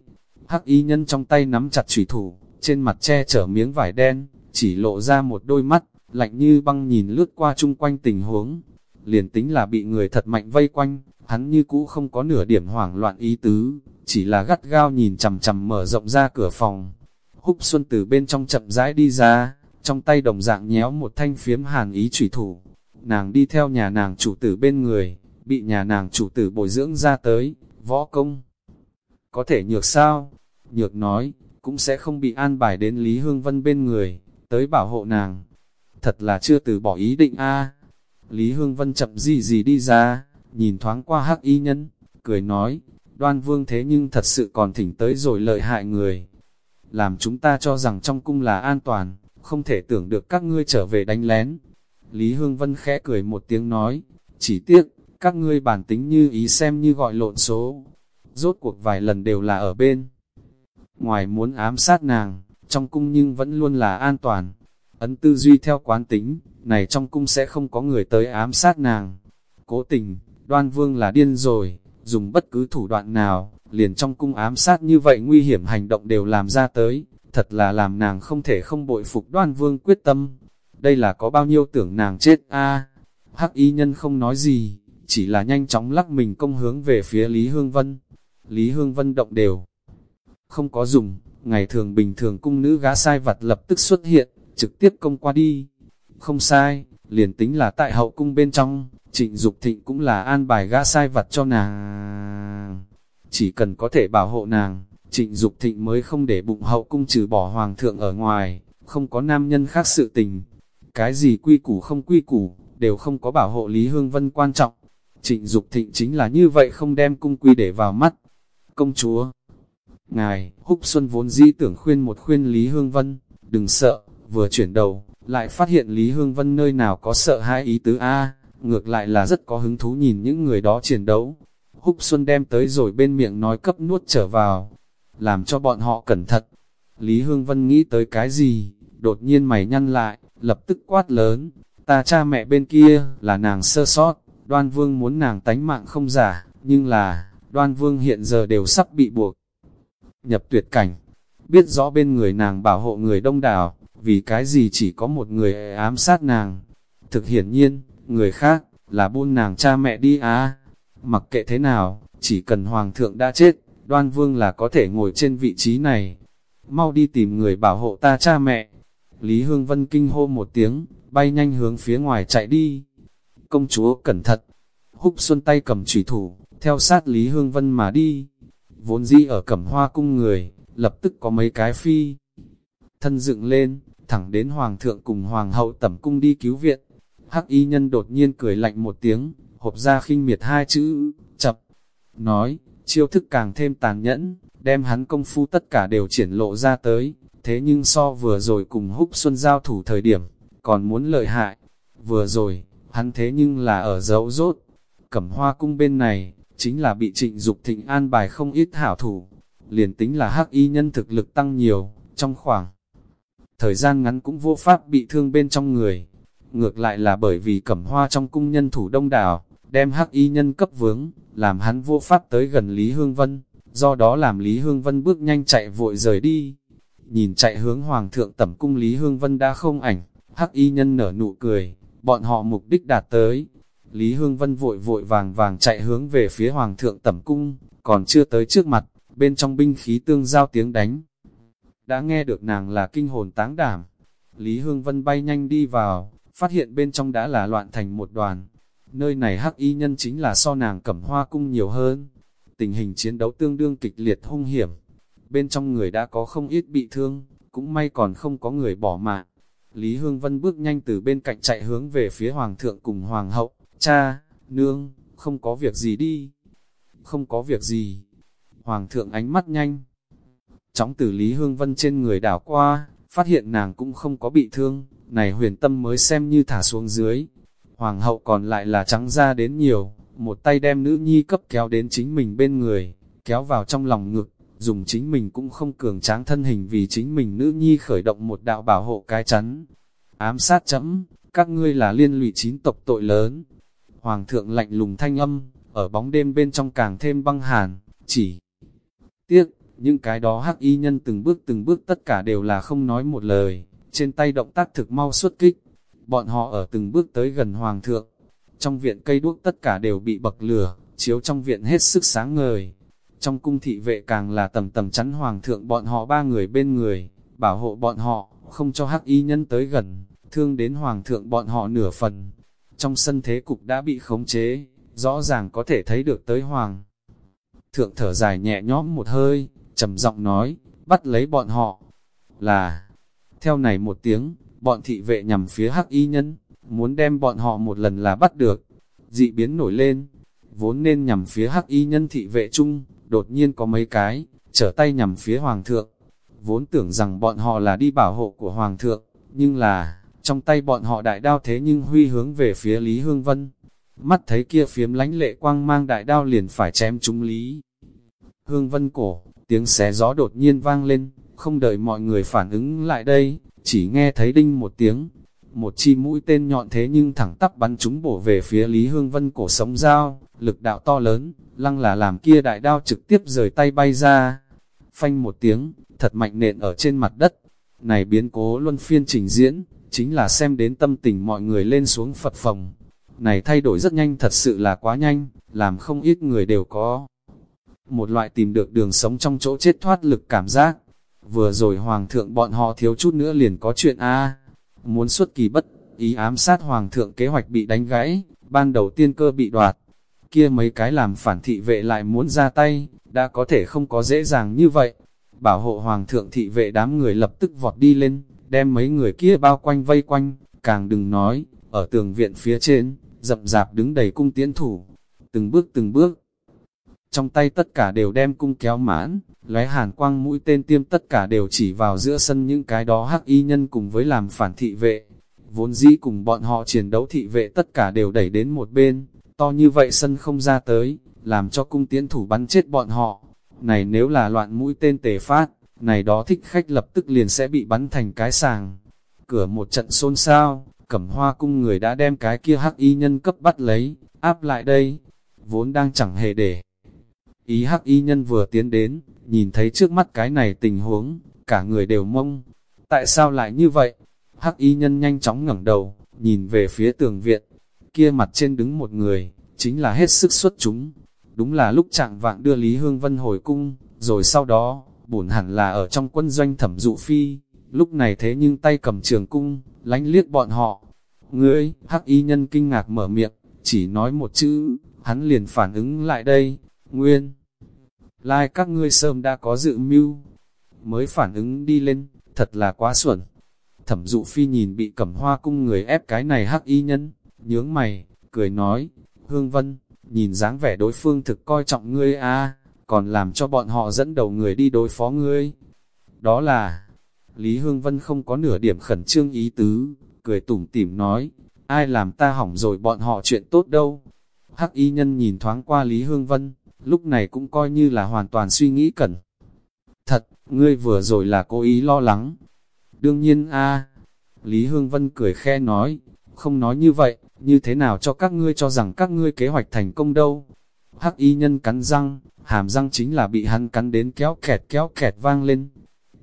hắc y nhân trong tay nắm chặt chủy thủ, trên mặt che chở miếng vải đen, chỉ lộ ra một đôi mắt, lạnh như băng nhìn lướt qua chung quanh tình huống. Liền tính là bị người thật mạnh vây quanh, hắn như cũ không có nửa điểm hoảng loạn ý tứ, chỉ là gắt gao nhìn chầm chầm mở rộng ra cửa phòng. Húc Xuân từ bên trong chậm rãi đi ra, trong tay đồng dạng nhéo một thanh phiếm hàn ý trùy thủ. Nàng đi theo nhà nàng chủ tử bên người, bị nhà nàng chủ tử bồi dưỡng ra tới, võ công. Có thể nhược sao? Nhược nói, cũng sẽ không bị an bài đến Lý Hương Vân bên người, tới bảo hộ nàng. Thật là chưa từ bỏ ý định a Lý Hương Vân chậm gì gì đi ra, nhìn thoáng qua hắc y nhân, cười nói, đoan vương thế nhưng thật sự còn thỉnh tới rồi lợi hại người. Làm chúng ta cho rằng trong cung là an toàn, không thể tưởng được các ngươi trở về đánh lén. Lý Hương Vân khẽ cười một tiếng nói, chỉ tiếc, các ngươi bản tính như ý xem như gọi lộn số. Rốt cuộc vài lần đều là ở bên. Ngoài muốn ám sát nàng, trong cung nhưng vẫn luôn là an toàn. Ấn tư duy theo quán tính, này trong cung sẽ không có người tới ám sát nàng. Cố tình, đoan vương là điên rồi, dùng bất cứ thủ đoạn nào, liền trong cung ám sát như vậy nguy hiểm hành động đều làm ra tới, thật là làm nàng không thể không bội phục đoan vương quyết tâm. Đây là có bao nhiêu tưởng nàng chết a à, Hắc y nhân không nói gì, chỉ là nhanh chóng lắc mình công hướng về phía Lý Hương Vân. Lý Hương Vân động đều. Không có dùng, ngày thường bình thường cung nữ gã sai vặt lập tức xuất hiện, trực tiếp công qua đi. Không sai, liền tính là tại hậu cung bên trong, trịnh Dục thịnh cũng là an bài gã sai vặt cho nàng. Chỉ cần có thể bảo hộ nàng, trịnh Dục thịnh mới không để bụng hậu cung trừ bỏ hoàng thượng ở ngoài, không có nam nhân khác sự tình. Cái gì quy củ không quy củ, đều không có bảo hộ Lý Hương Vân quan trọng. Trịnh Dục thịnh chính là như vậy không đem cung quy để vào mắt. Công chúa Ngài, Húc Xuân vốn dĩ tưởng khuyên một khuyên Lý Hương Vân, đừng sợ, vừa chuyển đầu, lại phát hiện Lý Hương Vân nơi nào có sợ hai ý tứ A, ngược lại là rất có hứng thú nhìn những người đó chiến đấu. Húc Xuân đem tới rồi bên miệng nói cấp nuốt trở vào, làm cho bọn họ cẩn thận. Lý Hương Vân nghĩ tới cái gì, đột nhiên mày nhăn lại, lập tức quát lớn, ta cha mẹ bên kia là nàng sơ sót, đoan vương muốn nàng tánh mạng không giả, nhưng là, đoan vương hiện giờ đều sắp bị buộc. Nhập tuyệt cảnh, biết rõ bên người nàng bảo hộ người đông đảo, vì cái gì chỉ có một người ám sát nàng. Thực hiển nhiên, người khác, là buôn nàng cha mẹ đi á. Mặc kệ thế nào, chỉ cần hoàng thượng đã chết, đoan vương là có thể ngồi trên vị trí này. Mau đi tìm người bảo hộ ta cha mẹ. Lý Hương Vân kinh hô một tiếng, bay nhanh hướng phía ngoài chạy đi. Công chúa cẩn thận. Húc Xuân tay cầm trùy thủ, theo sát Lý Hương Vân mà đi. Vốn dĩ ở cẩm hoa cung người, lập tức có mấy cái phi. Thân dựng lên, thẳng đến Hoàng thượng cùng Hoàng hậu tẩm cung đi cứu viện. Hắc y nhân đột nhiên cười lạnh một tiếng, hộp ra khinh miệt hai chữ, chập. Nói, chiêu thức càng thêm tàn nhẫn, đem hắn công phu tất cả đều triển lộ ra tới. Thế nhưng so vừa rồi cùng húc xuân giao thủ thời điểm, còn muốn lợi hại. Vừa rồi, hắn thế nhưng là ở dấu rốt. Cẩm hoa cung bên này, chính là bị trịnh Dục thịnh an bài không ít hảo thủ. Liền tính là hắc y nhân thực lực tăng nhiều, trong khoảng thời gian ngắn cũng vô pháp bị thương bên trong người. Ngược lại là bởi vì cẩm hoa trong cung nhân thủ đông đảo, đem hắc y nhân cấp vướng, làm hắn vô pháp tới gần Lý Hương Vân, do đó làm Lý Hương Vân bước nhanh chạy vội rời đi. Nhìn chạy hướng Hoàng thượng tẩm cung Lý Hương Vân đã không ảnh, hắc y nhân nở nụ cười, bọn họ mục đích đạt tới. Lý Hương Vân vội vội vàng vàng chạy hướng về phía Hoàng thượng tẩm cung, còn chưa tới trước mặt, bên trong binh khí tương giao tiếng đánh. Đã nghe được nàng là kinh hồn táng đảm. Lý Hương Vân bay nhanh đi vào, phát hiện bên trong đã là loạn thành một đoàn. Nơi này hắc y nhân chính là so nàng cẩm hoa cung nhiều hơn. Tình hình chiến đấu tương đương kịch liệt hung hiểm. Bên trong người đã có không ít bị thương, cũng may còn không có người bỏ mạng. Lý Hương Vân bước nhanh từ bên cạnh chạy hướng về phía Hoàng thượng cùng Hoàng hậu. Cha, nương, không có việc gì đi. Không có việc gì. Hoàng thượng ánh mắt nhanh. Chóng từ Lý Hương Vân trên người đảo qua, phát hiện nàng cũng không có bị thương, này huyền tâm mới xem như thả xuống dưới. Hoàng hậu còn lại là trắng ra đến nhiều, một tay đem nữ nhi cấp kéo đến chính mình bên người, kéo vào trong lòng ngực, dùng chính mình cũng không cường tráng thân hình vì chính mình nữ nhi khởi động một đạo bảo hộ cái chắn. Ám sát chấm, các ngươi là liên lụy chín tộc tội lớn. Hoàng thượng lạnh lùng thanh âm, ở bóng đêm bên trong càng thêm băng hàn, chỉ tiếc, những cái đó hắc y nhân từng bước từng bước tất cả đều là không nói một lời, trên tay động tác thực mau xuất kích. Bọn họ ở từng bước tới gần hoàng thượng. Trong viện cây đuốc tất cả đều bị bậc lửa, chiếu trong viện hết sức sáng ngời. Trong cung thị vệ càng là tầm tầm chắn hoàng thượng bọn họ ba người bên người, bảo hộ bọn họ, không cho hắc y nhân tới gần, thương đến hoàng thượng bọn họ nửa phần. Trong sân thế cục đã bị khống chế, rõ ràng có thể thấy được tới hoàng. Thượng thở dài nhẹ nhõm một hơi, trầm giọng nói, bắt lấy bọn họ, là, theo này một tiếng, bọn thị vệ nhằm phía hắc y nhân, muốn đem bọn họ một lần là bắt được, dị biến nổi lên, vốn nên nhằm phía hắc y nhân thị vệ chung, đột nhiên có mấy cái, trở tay nhằm phía hoàng thượng, vốn tưởng rằng bọn họ là đi bảo hộ của hoàng thượng, nhưng là, trong tay bọn họ đại đao thế nhưng huy hướng về phía Lý Hương Vân, mắt thấy kia phiếm lánh lệ quang mang đại đao liền phải chém chúng Lý. Hương Vân cổ, Tiếng xé gió đột nhiên vang lên, không đợi mọi người phản ứng lại đây, chỉ nghe thấy đinh một tiếng. Một chi mũi tên nhọn thế nhưng thẳng tắp bắn chúng bổ về phía Lý Hương Vân cổ sống dao, lực đạo to lớn, lăng là làm kia đại đao trực tiếp rời tay bay ra. Phanh một tiếng, thật mạnh nện ở trên mặt đất. Này biến cố luân phiên trình diễn, chính là xem đến tâm tình mọi người lên xuống phật phòng. Này thay đổi rất nhanh thật sự là quá nhanh, làm không ít người đều có một loại tìm được đường sống trong chỗ chết thoát lực cảm giác. Vừa rồi hoàng thượng bọn họ thiếu chút nữa liền có chuyện a muốn xuất kỳ bất, ý ám sát hoàng thượng kế hoạch bị đánh gãy, ban đầu tiên cơ bị đoạt. Kia mấy cái làm phản thị vệ lại muốn ra tay, đã có thể không có dễ dàng như vậy. Bảo hộ hoàng thượng thị vệ đám người lập tức vọt đi lên, đem mấy người kia bao quanh vây quanh, càng đừng nói, ở tường viện phía trên, rậm rạp đứng đầy cung tiến thủ. Từng bước từng bước, trong tay tất cả đều đem cung kéo mãn, lóe hàn quang mũi tên tiêm tất cả đều chỉ vào giữa sân những cái đó hắc y nhân cùng với làm phản thị vệ. Vốn dĩ cùng bọn họ chiến đấu thị vệ tất cả đều đẩy đến một bên, to như vậy sân không ra tới, làm cho cung tiến thủ bắn chết bọn họ. Này nếu là loạn mũi tên tề phát, này đó thích khách lập tức liền sẽ bị bắn thành cái sàng. Cửa một trận xôn xao, cẩm hoa cung người đã đem cái kia hắc y nhân cấp bắt lấy, áp lại đây, vốn đang chẳng hề để. Ý hắc y nhân vừa tiến đến, nhìn thấy trước mắt cái này tình huống, cả người đều mông. Tại sao lại như vậy? Hắc y nhân nhanh chóng ngẩng đầu, nhìn về phía tường viện. Kia mặt trên đứng một người, chính là hết sức xuất chúng. Đúng là lúc trạng vạng đưa Lý Hương Vân hồi cung, rồi sau đó, bổn hẳn là ở trong quân doanh thẩm dụ phi. Lúc này thế nhưng tay cầm trường cung, lánh liếc bọn họ. Ngươi, hắc y nhân kinh ngạc mở miệng, chỉ nói một chữ, hắn liền phản ứng lại đây, nguyên. Lai like các ngươi sớm đã có dự mưu. mới phản ứng đi lên, thật là quá xuẩn. Thẩm dụ phi nhìn bị cẩm hoa cung người ép cái này hắc y nhân, nhướng mày, cười nói, Hương Vân, nhìn dáng vẻ đối phương thực coi trọng ngươi a còn làm cho bọn họ dẫn đầu người đi đối phó ngươi. Đó là, Lý Hương Vân không có nửa điểm khẩn trương ý tứ, cười tủm tỉm nói, ai làm ta hỏng rồi bọn họ chuyện tốt đâu. Hắc y nhân nhìn thoáng qua Lý Hương Vân, lúc này cũng coi như là hoàn toàn suy nghĩ cẩn. Thật, ngươi vừa rồi là cố ý lo lắng. Đương nhiên a Lý Hương Vân cười khe nói, không nói như vậy, như thế nào cho các ngươi cho rằng các ngươi kế hoạch thành công đâu. Hắc y nhân cắn răng, hàm răng chính là bị hắn cắn đến kéo kẹt kéo kẹt vang lên.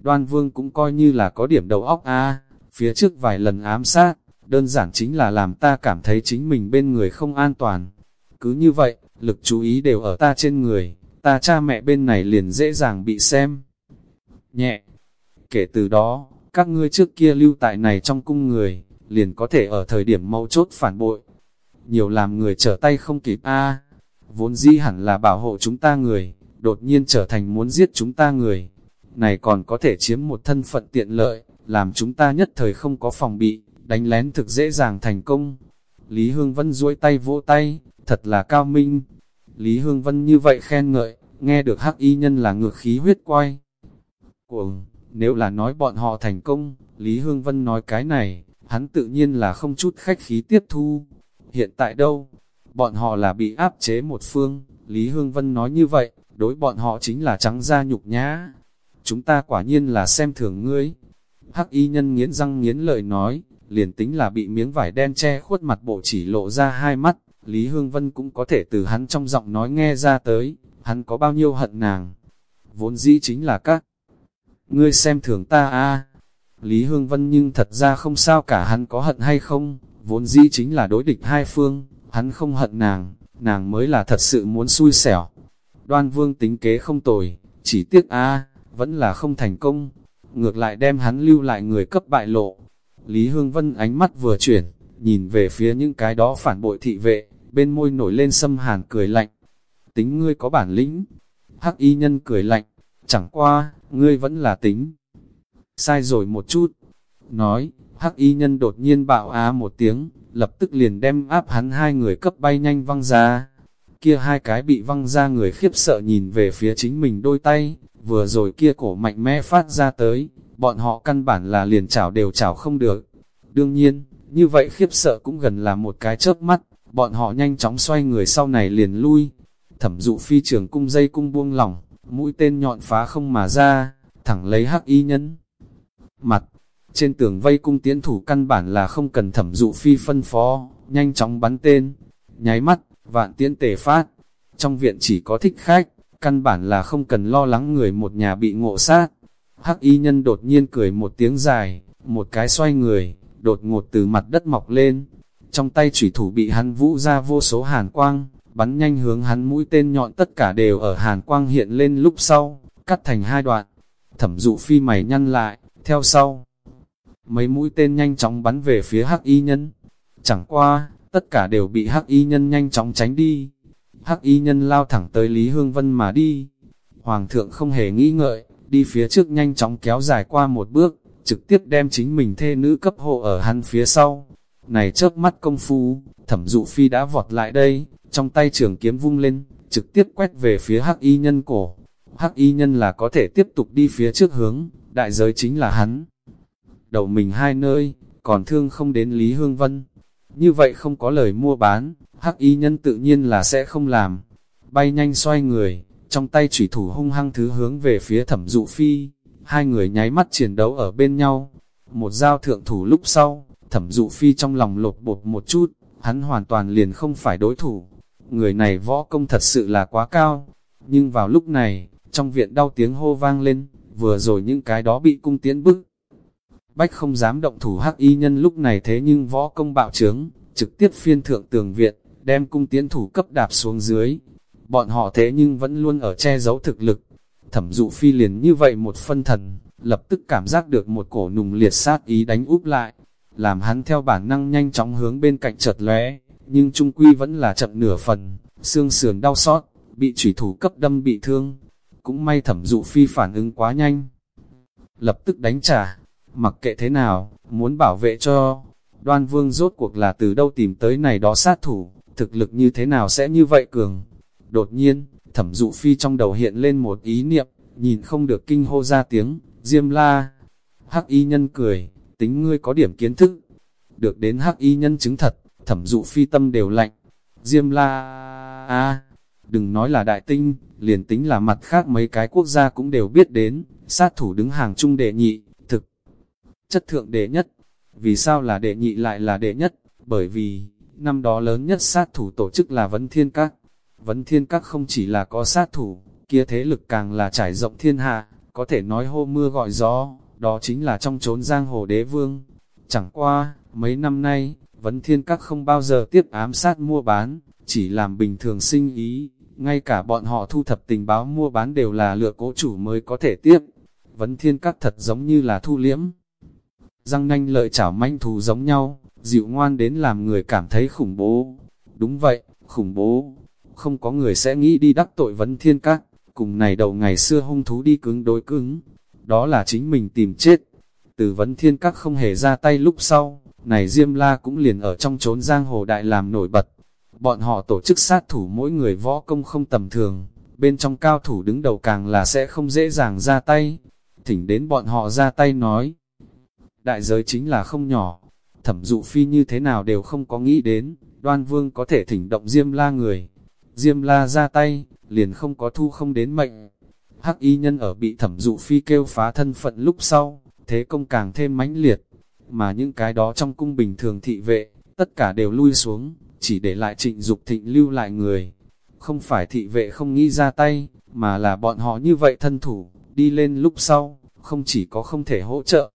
Đoan vương cũng coi như là có điểm đầu óc a phía trước vài lần ám sát, đơn giản chính là làm ta cảm thấy chính mình bên người không an toàn. Cứ như vậy, lực chú ý đều ở ta trên người, ta cha mẹ bên này liền dễ dàng bị xem. Nhẹ, kể từ đó, các ngươi trước kia lưu tại này trong cung người, liền có thể ở thời điểm mâu chốt phản bội. Nhiều làm người trở tay không kịp a vốn di hẳn là bảo hộ chúng ta người, đột nhiên trở thành muốn giết chúng ta người. Này còn có thể chiếm một thân phận tiện lợi, làm chúng ta nhất thời không có phòng bị, đánh lén thực dễ dàng thành công. Lý Hương Vân duỗi tay vỗ tay, thật là cao minh. Lý Hương Vân như vậy khen ngợi, nghe được hắc y nhân là ngược khí huyết quay. Cuồng, nếu là nói bọn họ thành công, Lý Hương Vân nói cái này, hắn tự nhiên là không chút khách khí tiếp thu. Hiện tại đâu? Bọn họ là bị áp chế một phương, Lý Hương Vân nói như vậy, đối bọn họ chính là trắng da nhục nhã. Chúng ta quả nhiên là xem thường ngươi. Hắc y nhân nghiến răng nghiến lợi nói, liền tính là bị miếng vải đen che khuất mặt bộ chỉ lộ ra hai mắt, Lý Hương Vân cũng có thể từ hắn trong giọng nói nghe ra tới, hắn có bao nhiêu hận nàng. Vốn dĩ chính là các ngươi xem thường ta a Lý Hương Vân nhưng thật ra không sao cả hắn có hận hay không, vốn dĩ chính là đối địch hai phương, hắn không hận nàng, nàng mới là thật sự muốn xui xẻo. Đoan vương tính kế không tồi, chỉ tiếc a vẫn là không thành công, ngược lại đem hắn lưu lại người cấp bại lộ. Lý Hương Vân ánh mắt vừa chuyển, nhìn về phía những cái đó phản bội thị vệ, bên môi nổi lên xâm hàn cười lạnh. Tính ngươi có bản lĩnh. Hắc y nhân cười lạnh, chẳng qua, ngươi vẫn là tính. Sai rồi một chút. Nói, hắc y nhân đột nhiên bạo á một tiếng, lập tức liền đem áp hắn hai người cấp bay nhanh văng ra. Kia hai cái bị văng ra người khiếp sợ nhìn về phía chính mình đôi tay, vừa rồi kia cổ mạnh mẽ phát ra tới, bọn họ căn bản là liền chảo đều chảo không được. Đương nhiên, như vậy khiếp sợ cũng gần là một cái chớp mắt, bọn họ nhanh chóng xoay người sau này liền lui. Thẩm dụ phi trường cung dây cung buông lỏng, mũi tên nhọn phá không mà ra, thẳng lấy hắc y nhân. Mặt, trên tường vây cung tiến thủ căn bản là không cần thẩm dụ phi phân phó, nhanh chóng bắn tên, nháy mắt, vạn tiễn tề phát. Trong viện chỉ có thích khách, căn bản là không cần lo lắng người một nhà bị ngộ sát. Hắc y nhân đột nhiên cười một tiếng dài, một cái xoay người, đột ngột từ mặt đất mọc lên. Trong tay chủy thủ bị hắn vũ ra vô số hàn quang, bắn nhanh hướng hắn mũi tên nhọn tất cả đều ở hàn quang hiện lên lúc sau, cắt thành hai đoạn. Thẩm dụ phi mày nhăn lại, theo sau. Mấy mũi tên nhanh chóng bắn về phía hắc y nhân. Chẳng qua, tất cả đều bị hắc y nhân nhanh chóng tránh đi. Hắc y nhân lao thẳng tới Lý Hương Vân mà đi. Hoàng thượng không hề nghĩ ngợi, đi phía trước nhanh chóng kéo dài qua một bước, trực tiếp đem chính mình thê nữ cấp hộ ở hắn phía sau. Này chớp mắt công phu, thẩm dụ phi đã vọt lại đây, trong tay trường kiếm vung lên, trực tiếp quét về phía hắc y nhân cổ. Hắc y nhân là có thể tiếp tục đi phía trước hướng, đại giới chính là hắn. Đầu mình hai nơi, còn thương không đến Lý Hương Vân. Như vậy không có lời mua bán, hắc y nhân tự nhiên là sẽ không làm. Bay nhanh xoay người, trong tay chủy thủ hung hăng thứ hướng về phía thẩm dụ phi. Hai người nháy mắt chiến đấu ở bên nhau. Một giao thượng thủ lúc sau, thẩm dụ phi trong lòng lột bột một chút, hắn hoàn toàn liền không phải đối thủ. Người này võ công thật sự là quá cao. Nhưng vào lúc này, trong viện đau tiếng hô vang lên, vừa rồi những cái đó bị cung tiến bức. Bách không dám động thủ hắc y nhân lúc này thế nhưng võ công bạo trướng, trực tiếp phiên thượng tường viện, đem cung tiến thủ cấp đạp xuống dưới. Bọn họ thế nhưng vẫn luôn ở che giấu thực lực. Thẩm dụ phi liền như vậy một phân thần, lập tức cảm giác được một cổ nùng liệt sát ý đánh úp lại, làm hắn theo bản năng nhanh chóng hướng bên cạnh chợt lóe, nhưng trung quy vẫn là chậm nửa phần, xương sườn đau xót, bị chủy thủ cấp đâm bị thương. Cũng may thẩm dụ phi phản ứng quá nhanh. lập tức đánh trả, mặc kệ thế nào, muốn bảo vệ cho. Đoan vương rốt cuộc là từ đâu tìm tới này đó sát thủ, thực lực như thế nào sẽ như vậy cường. Đột nhiên, thẩm dụ phi trong đầu hiện lên một ý niệm, nhìn không được kinh hô ra tiếng, diêm la. Hắc y nhân cười, tính ngươi có điểm kiến thức. Được đến hắc y nhân chứng thật, thẩm dụ phi tâm đều lạnh. Diêm la, a đừng nói là đại tinh, liền tính là mặt khác mấy cái quốc gia cũng đều biết đến, sát thủ đứng hàng chung đệ nhị, chất thượng đệ nhất. Vì sao là đệ nhị lại là đệ nhất? Bởi vì, năm đó lớn nhất sát thủ tổ chức là Vấn Thiên Các. Vấn Thiên Các không chỉ là có sát thủ, kia thế lực càng là trải rộng thiên hạ, có thể nói hô mưa gọi gió, đó chính là trong chốn giang hồ đế vương. Chẳng qua, mấy năm nay, Vấn Thiên Các không bao giờ tiếp ám sát mua bán, chỉ làm bình thường sinh ý, ngay cả bọn họ thu thập tình báo mua bán đều là lựa cố chủ mới có thể tiếp. Vấn Thiên Các thật giống như là thu liễm. Răng nanh lợi chảo manh thù giống nhau, dịu ngoan đến làm người cảm thấy khủng bố. Đúng vậy, khủng bố. Không có người sẽ nghĩ đi đắc tội Vấn Thiên Các, cùng này đầu ngày xưa hung thú đi cứng đối cứng. Đó là chính mình tìm chết. Từ Vấn Thiên Các không hề ra tay lúc sau, này Diêm La cũng liền ở trong chốn giang hồ đại làm nổi bật. Bọn họ tổ chức sát thủ mỗi người võ công không tầm thường, bên trong cao thủ đứng đầu càng là sẽ không dễ dàng ra tay. Thỉnh đến bọn họ ra tay nói. Đại giới chính là không nhỏ, thẩm dụ phi như thế nào đều không có nghĩ đến, đoan vương có thể thỉnh động Diêm La người. Diêm La ra tay, liền không có thu không đến mệnh. Hắc y nhân ở bị thẩm dụ phi kêu phá thân phận lúc sau, thế công càng thêm mãnh liệt, mà những cái đó trong cung bình thường thị vệ, tất cả đều lui xuống, chỉ để lại trịnh Dục thịnh lưu lại người. Không phải thị vệ không nghĩ ra tay, mà là bọn họ như vậy thân thủ, đi lên lúc sau, không chỉ có không thể hỗ trợ,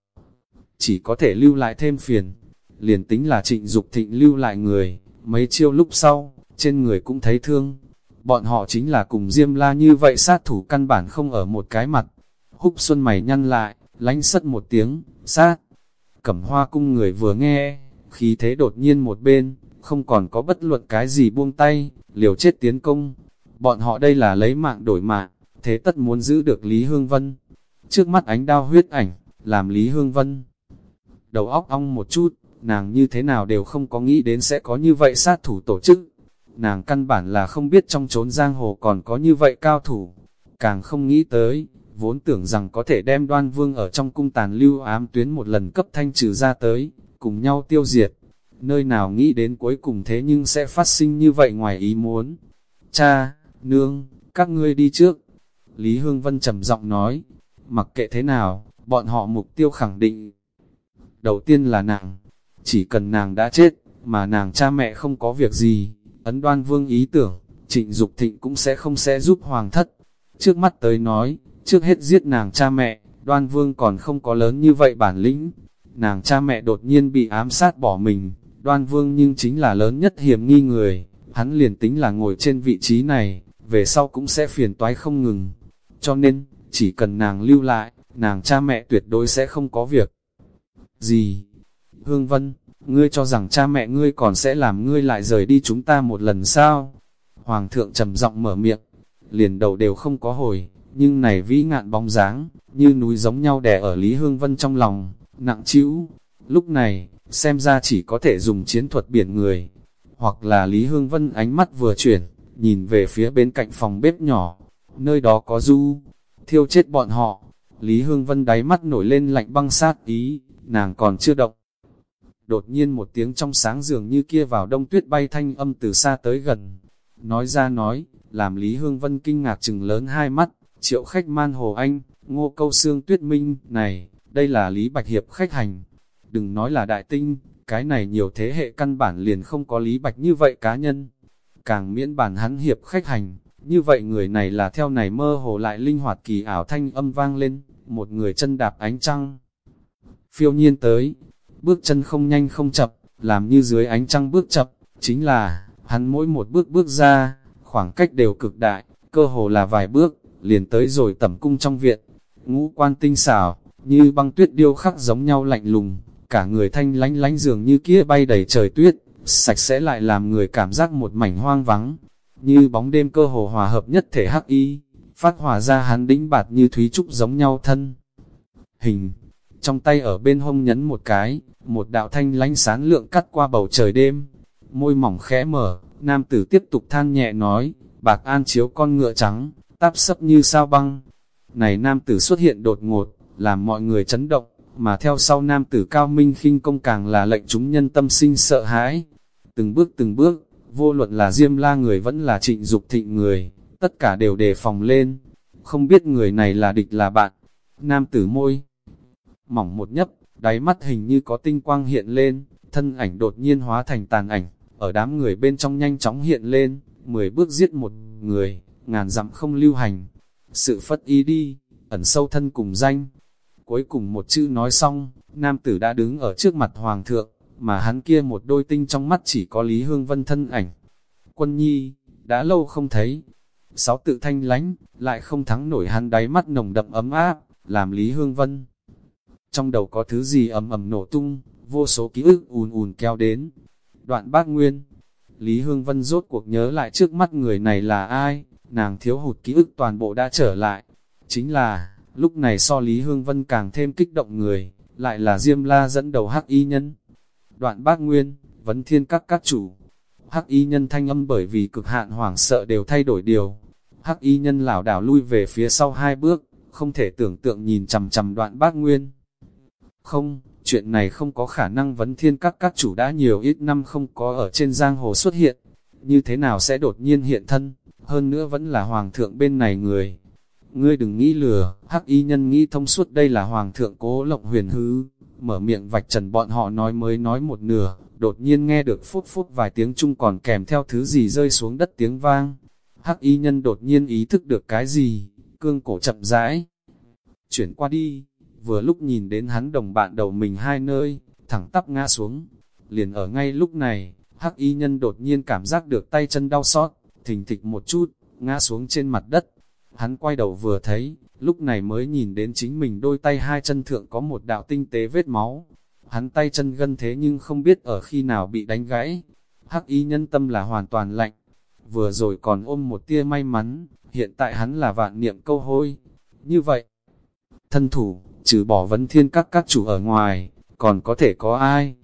chỉ có thể lưu lại thêm phiền. Liền tính là trịnh Dục thịnh lưu lại người, mấy chiêu lúc sau, trên người cũng thấy thương. Bọn họ chính là cùng Diêm La như vậy sát thủ căn bản không ở một cái mặt. Húc Xuân mày nhăn lại, lánh sất một tiếng, sát. Cẩm hoa cung người vừa nghe, khí thế đột nhiên một bên, không còn có bất luận cái gì buông tay, liều chết tiến công. Bọn họ đây là lấy mạng đổi mạng, thế tất muốn giữ được Lý Hương Vân. Trước mắt ánh đao huyết ảnh, làm Lý Hương Vân. Đầu óc ong một chút, nàng như thế nào đều không có nghĩ đến sẽ có như vậy sát thủ tổ chức. Nàng căn bản là không biết trong chốn giang hồ còn có như vậy cao thủ. Càng không nghĩ tới, vốn tưởng rằng có thể đem đoan vương ở trong cung tàn lưu ám tuyến một lần cấp thanh trừ ra tới, cùng nhau tiêu diệt nơi nào nghĩ đến cuối cùng thế nhưng sẽ phát sinh như vậy ngoài ý muốn. Cha, nương, các ngươi đi trước. Lý Hương Vân trầm giọng nói, mặc kệ thế nào, bọn họ mục tiêu khẳng định. Đầu tiên là nàng, chỉ cần nàng đã chết, mà nàng cha mẹ không có việc gì, ấn đoan vương ý tưởng, trịnh Dục thịnh cũng sẽ không sẽ giúp hoàng thất. Trước mắt tới nói, trước hết giết nàng cha mẹ, đoan vương còn không có lớn như vậy bản lĩnh. Nàng cha mẹ đột nhiên bị ám sát bỏ mình, đoan vương nhưng chính là lớn nhất hiểm nghi người, hắn liền tính là ngồi trên vị trí này, về sau cũng sẽ phiền toái không ngừng. Cho nên, chỉ cần nàng lưu lại, nàng cha mẹ tuyệt đối sẽ không có việc. Gì? Hương Vân, ngươi cho rằng cha mẹ ngươi còn sẽ làm ngươi lại rời đi chúng ta một lần sao? Hoàng thượng trầm giọng mở miệng, liền đầu đều không có hồi, nhưng này vĩ ngạn bóng dáng, như núi giống nhau đè ở Lý Hương Vân trong lòng, nặng chịu. Lúc này, xem ra chỉ có thể dùng chiến thuật biển người. Hoặc là Lý Hương Vân ánh mắt vừa chuyển, nhìn về phía bên cạnh phòng bếp nhỏ, nơi đó có du, thiêu chết bọn họ. Lý Hương Vân đáy mắt nổi lên lạnh băng sát ý, nàng còn chưa động. Đột nhiên một tiếng trong sáng dường như kia vào đông tuyết bay thanh âm từ xa tới gần. Nói ra nói, làm Lý Hương Vân kinh ngạc chừng lớn hai mắt, triệu khách man hồ anh, ngô câu xương tuyết minh, này, đây là Lý Bạch Hiệp khách hành, Đừng nói là đại tinh, cái này nhiều thế hệ căn bản liền không có lý bạch như vậy cá nhân. Càng miễn bản hắn hiệp khách hành, như vậy người này là theo này mơ hồ lại linh hoạt kỳ ảo thanh âm vang lên, một người chân đạp ánh trăng. Phiêu nhiên tới, bước chân không nhanh không chậm, làm như dưới ánh trăng bước chậm, chính là, hắn mỗi một bước bước ra, khoảng cách đều cực đại, cơ hồ là vài bước, liền tới rồi tẩm cung trong viện. Ngũ quan tinh xảo, như băng tuyết điêu khắc giống nhau lạnh lùng, cả người thanh lánh lánh dường như kia bay đầy trời tuyết, sạch sẽ lại làm người cảm giác một mảnh hoang vắng, như bóng đêm cơ hồ hòa hợp nhất thể hắc y, phát hòa ra hắn đĩnh bạt như thúy trúc giống nhau thân. hình, trong tay ở bên hông nhấn một cái, một đạo thanh lánh sáng lượng cắt qua bầu trời đêm, môi mỏng khẽ mở, nam tử tiếp tục than nhẹ nói, bạc an chiếu con ngựa trắng, táp sấp như sao băng. Này nam tử xuất hiện đột ngột, làm mọi người chấn động, mà theo sau nam tử cao minh khinh công càng là lệnh chúng nhân tâm sinh sợ hãi. Từng bước từng bước, vô luận là diêm la người vẫn là trịnh dục thịnh người, tất cả đều đề phòng lên. Không biết người này là địch là bạn. Nam tử môi, mỏng một nhấp, đáy mắt hình như có tinh quang hiện lên, thân ảnh đột nhiên hóa thành tàn ảnh, ở đám người bên trong nhanh chóng hiện lên, mười bước giết một người, ngàn dặm không lưu hành. Sự phất ý đi, ẩn sâu thân cùng danh. Cuối cùng một chữ nói xong, nam tử đã đứng ở trước mặt hoàng thượng, mà hắn kia một đôi tinh trong mắt chỉ có Lý Hương Vân thân ảnh. Quân nhi, đã lâu không thấy. Sáu tự thanh lánh, lại không thắng nổi hắn đáy mắt nồng đậm ấm áp, làm Lý Hương Vân. Trong đầu có thứ gì ầm ầm nổ tung, vô số ký ức ùn ùn kéo đến. Đoạn bác Nguyên, Lý Hương Vân rốt cuộc nhớ lại trước mắt người này là ai, nàng thiếu hụt ký ức toàn bộ đã trở lại. Chính là, lúc này so Lý Hương Vân càng thêm kích động người, lại là Diêm La dẫn đầu hắc y nhân. Đoạn bác Nguyên, vấn thiên các các chủ. Hắc y nhân thanh âm bởi vì cực hạn hoảng sợ đều thay đổi điều. Hắc y nhân lảo đảo lui về phía sau hai bước, không thể tưởng tượng nhìn chầm chầm đoạn bác Nguyên. Không, chuyện này không có khả năng vấn thiên các các chủ đã nhiều ít năm không có ở trên giang hồ xuất hiện. Như thế nào sẽ đột nhiên hiện thân, hơn nữa vẫn là hoàng thượng bên này người. Ngươi đừng nghĩ lừa, hắc y nhân nghĩ thông suốt đây là hoàng thượng cố lộng huyền hư, mở miệng vạch trần bọn họ nói mới nói một nửa, đột nhiên nghe được phút phút vài tiếng chung còn kèm theo thứ gì rơi xuống đất tiếng vang. Hắc y nhân đột nhiên ý thức được cái gì, cương cổ chậm rãi. Chuyển qua đi, vừa lúc nhìn đến hắn đồng bạn đầu mình hai nơi, thẳng tắp ngã xuống. Liền ở ngay lúc này, hắc y nhân đột nhiên cảm giác được tay chân đau xót, thình thịch một chút, ngã xuống trên mặt đất. Hắn quay đầu vừa thấy, lúc này mới nhìn đến chính mình đôi tay hai chân thượng có một đạo tinh tế vết máu. Hắn tay chân gân thế nhưng không biết ở khi nào bị đánh gãy. Hắc y nhân tâm là hoàn toàn lạnh. Vừa rồi còn ôm một tia may mắn, hiện tại hắn là vạn niệm câu hôi. Như vậy, thân thủ, trừ bỏ vấn thiên các các chủ ở ngoài, còn có thể có ai?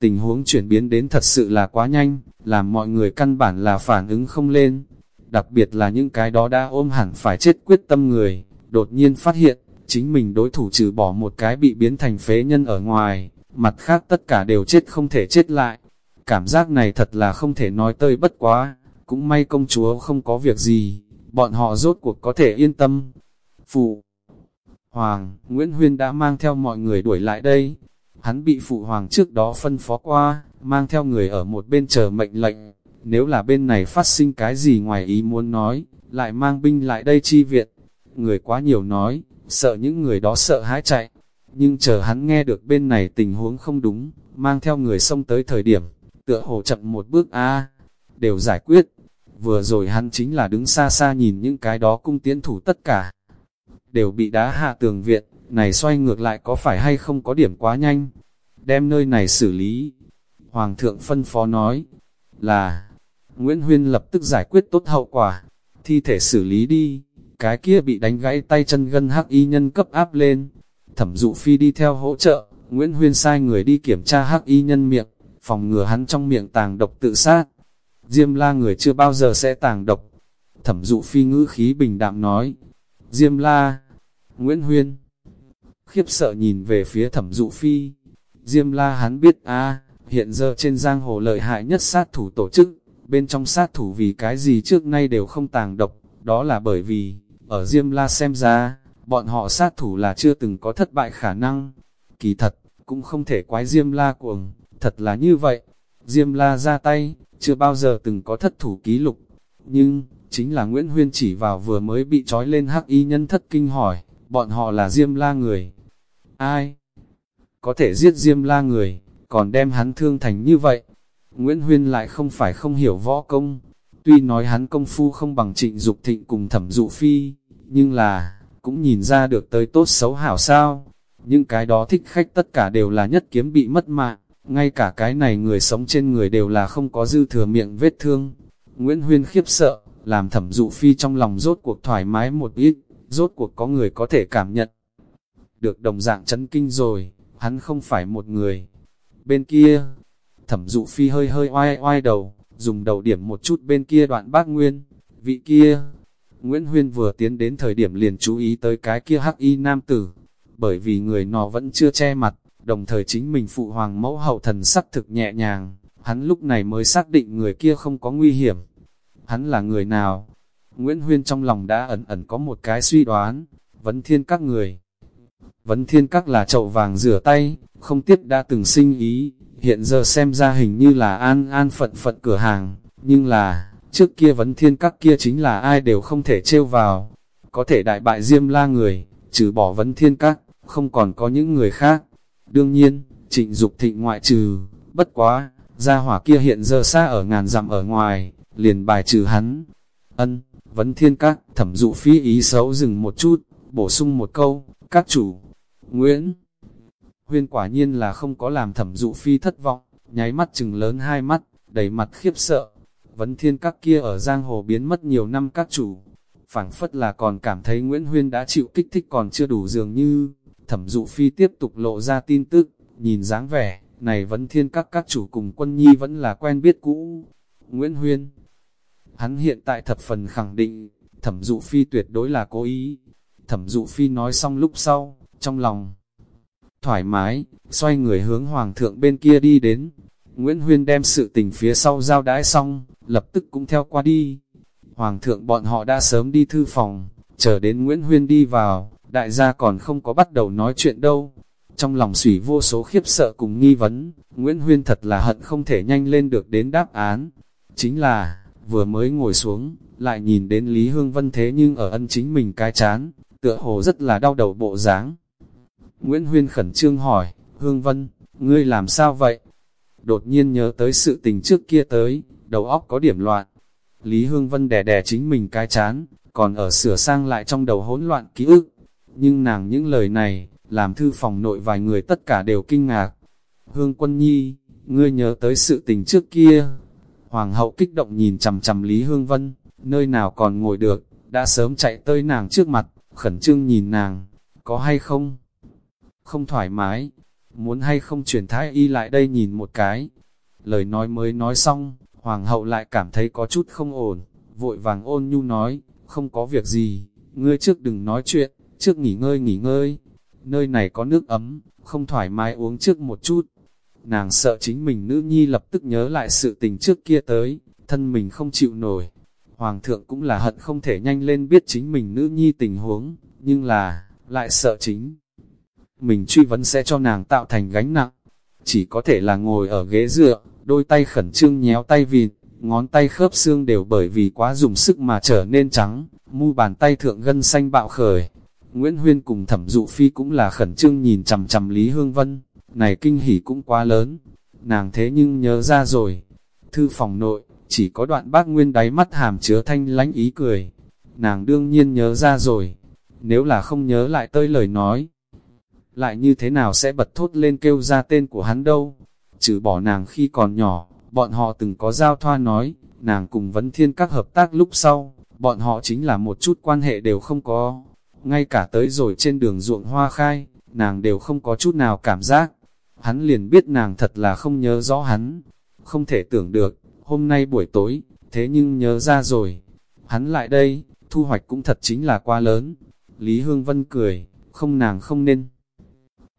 Tình huống chuyển biến đến thật sự là quá nhanh, làm mọi người căn bản là phản ứng không lên. Đặc biệt là những cái đó đã ôm hẳn phải chết quyết tâm người, đột nhiên phát hiện, chính mình đối thủ trừ bỏ một cái bị biến thành phế nhân ở ngoài, mặt khác tất cả đều chết không thể chết lại. Cảm giác này thật là không thể nói tơi bất quá, cũng may công chúa không có việc gì, bọn họ rốt cuộc có thể yên tâm. Phụ Hoàng, Nguyễn Huyên đã mang theo mọi người đuổi lại đây. Hắn bị phụ hoàng trước đó phân phó qua, mang theo người ở một bên chờ mệnh lệnh. Nếu là bên này phát sinh cái gì ngoài ý muốn nói, lại mang binh lại đây chi viện. Người quá nhiều nói, sợ những người đó sợ hãi chạy. Nhưng chờ hắn nghe được bên này tình huống không đúng, mang theo người xông tới thời điểm, tựa hồ chậm một bước a đều giải quyết. Vừa rồi hắn chính là đứng xa xa nhìn những cái đó cung tiến thủ tất cả đều bị đá hạ tường viện, này xoay ngược lại có phải hay không có điểm quá nhanh, đem nơi này xử lý. Hoàng thượng phân phó nói, là, Nguyễn Huyên lập tức giải quyết tốt hậu quả, thi thể xử lý đi, cái kia bị đánh gãy tay chân gân hắc y nhân cấp áp lên. Thẩm dụ phi đi theo hỗ trợ, Nguyễn Huyên sai người đi kiểm tra hắc y nhân miệng, phòng ngừa hắn trong miệng tàng độc tự sát. Diêm la người chưa bao giờ sẽ tàng độc. Thẩm dụ phi ngữ khí bình đạm nói, Diêm La, Nguyễn Huyên. Khiếp sợ nhìn về phía thẩm dụ phi. Diêm La hắn biết a hiện giờ trên giang hồ lợi hại nhất sát thủ tổ chức, bên trong sát thủ vì cái gì trước nay đều không tàng độc, đó là bởi vì, ở Diêm La xem ra, bọn họ sát thủ là chưa từng có thất bại khả năng. Kỳ thật, cũng không thể quái Diêm La cuồng, thật là như vậy. Diêm La ra tay, chưa bao giờ từng có thất thủ ký lục. Nhưng, chính là Nguyễn Huyên chỉ vào vừa mới bị trói lên hắc y nhân thất kinh hỏi, bọn họ là Diêm La người. Ai? Có thể giết Diêm La người, còn đem hắn thương thành như vậy. Nguyễn Huyên lại không phải không hiểu võ công, tuy nói hắn công phu không bằng trịnh Dục thịnh cùng thẩm dụ phi, nhưng là, cũng nhìn ra được tới tốt xấu hảo sao. Những cái đó thích khách tất cả đều là nhất kiếm bị mất mạng, ngay cả cái này người sống trên người đều là không có dư thừa miệng vết thương. Nguyễn Huyên khiếp sợ, làm thẩm dụ phi trong lòng rốt cuộc thoải mái một ít, rốt cuộc có người có thể cảm nhận. được đồng dạng chấn kinh rồi, hắn không phải một người. Bên kia, thẩm dụ phi hơi hơi oai oai đầu, dùng đầu điểm một chút bên kia đoạn bác Nguyên, vị kia. Nguyễn Huyên vừa tiến đến thời điểm liền chú ý tới cái kia hắc y nam tử, bởi vì người nọ vẫn chưa che mặt, đồng thời chính mình phụ hoàng mẫu hậu thần sắc thực nhẹ nhàng, hắn lúc này mới xác định người kia không có nguy hiểm. Hắn là người nào? Nguyễn Huyên trong lòng đã ẩn ẩn có một cái suy đoán, vấn thiên các người. Vấn thiên các là chậu vàng rửa tay, không tiếc đã từng sinh ý, hiện giờ xem ra hình như là an an phận phận cửa hàng, nhưng là, trước kia vấn thiên các kia chính là ai đều không thể trêu vào, có thể đại bại diêm la người, trừ bỏ vấn thiên các, không còn có những người khác. Đương nhiên, trịnh Dục thịnh ngoại trừ, bất quá, gia hỏa kia hiện giờ xa ở ngàn dặm ở ngoài, liền bài trừ hắn. Ân, vấn thiên các, thẩm dụ phi ý xấu dừng một chút, bổ sung một câu, các chủ, Nguyễn. Huyên quả nhiên là không có làm thẩm dụ phi thất vọng, nháy mắt chừng lớn hai mắt, đầy mặt khiếp sợ. Vấn thiên các kia ở giang hồ biến mất nhiều năm các chủ, phảng phất là còn cảm thấy Nguyễn Huyên đã chịu kích thích còn chưa đủ dường như, thẩm dụ phi tiếp tục lộ ra tin tức, nhìn dáng vẻ, này vẫn thiên các các chủ cùng quân nhi vẫn là quen biết cũ. Nguyễn Huyên, hắn hiện tại thập phần khẳng định, thẩm dụ phi tuyệt đối là cố ý. Thẩm dụ phi nói xong lúc sau, trong lòng thoải mái, xoay người hướng hoàng thượng bên kia đi đến. Nguyễn Huyên đem sự tình phía sau giao đãi xong, lập tức cũng theo qua đi. Hoàng thượng bọn họ đã sớm đi thư phòng, chờ đến Nguyễn Huyên đi vào, đại gia còn không có bắt đầu nói chuyện đâu. Trong lòng sủy vô số khiếp sợ cùng nghi vấn, Nguyễn Huyên thật là hận không thể nhanh lên được đến đáp án. Chính là, vừa mới ngồi xuống, lại nhìn đến Lý Hương Vân thế nhưng ở ân chính mình cái chán, tựa hồ rất là đau đầu bộ dáng. Nguyễn Huyên khẩn trương hỏi, Hương Vân, ngươi làm sao vậy? Đột nhiên nhớ tới sự tình trước kia tới, đầu óc có điểm loạn. Lý Hương Vân đè đè chính mình cái chán, còn ở sửa sang lại trong đầu hỗn loạn ký ức. Nhưng nàng những lời này, làm thư phòng nội vài người tất cả đều kinh ngạc. Hương Quân Nhi, ngươi nhớ tới sự tình trước kia. Hoàng hậu kích động nhìn chầm chầm Lý Hương Vân, nơi nào còn ngồi được, đã sớm chạy tới nàng trước mặt, khẩn trương nhìn nàng, có hay không? Không thoải mái, muốn hay không chuyển thái y lại đây nhìn một cái. Lời nói mới nói xong, hoàng hậu lại cảm thấy có chút không ổn, vội vàng ôn nhu nói, không có việc gì, ngươi trước đừng nói chuyện, trước nghỉ ngơi nghỉ ngơi. Nơi này có nước ấm, không thoải mái uống trước một chút. Nàng sợ chính mình nữ nhi lập tức nhớ lại sự tình trước kia tới, thân mình không chịu nổi. Hoàng thượng cũng là hận không thể nhanh lên biết chính mình nữ nhi tình huống, nhưng là, lại sợ chính mình truy vấn sẽ cho nàng tạo thành gánh nặng. Chỉ có thể là ngồi ở ghế dựa, đôi tay khẩn trương nhéo tay vịt, ngón tay khớp xương đều bởi vì quá dùng sức mà trở nên trắng, mu bàn tay thượng gân xanh bạo khởi. Nguyễn Huyên cùng thẩm dụ phi cũng là khẩn trương nhìn chằm chằm Lý Hương Vân, này kinh hỉ cũng quá lớn, nàng thế nhưng nhớ ra rồi. Thư phòng nội, chỉ có đoạn bác Nguyên đáy mắt hàm chứa thanh lánh ý cười, nàng đương nhiên nhớ ra rồi, nếu là không nhớ lại tới lời nói lại như thế nào sẽ bật thốt lên kêu ra tên của hắn đâu. Trừ bỏ nàng khi còn nhỏ, bọn họ từng có giao thoa nói, nàng cùng vấn thiên các hợp tác lúc sau, bọn họ chính là một chút quan hệ đều không có. Ngay cả tới rồi trên đường ruộng hoa khai, nàng đều không có chút nào cảm giác. Hắn liền biết nàng thật là không nhớ rõ hắn. Không thể tưởng được, hôm nay buổi tối, thế nhưng nhớ ra rồi. Hắn lại đây, thu hoạch cũng thật chính là quá lớn. Lý Hương Vân cười, không nàng không nên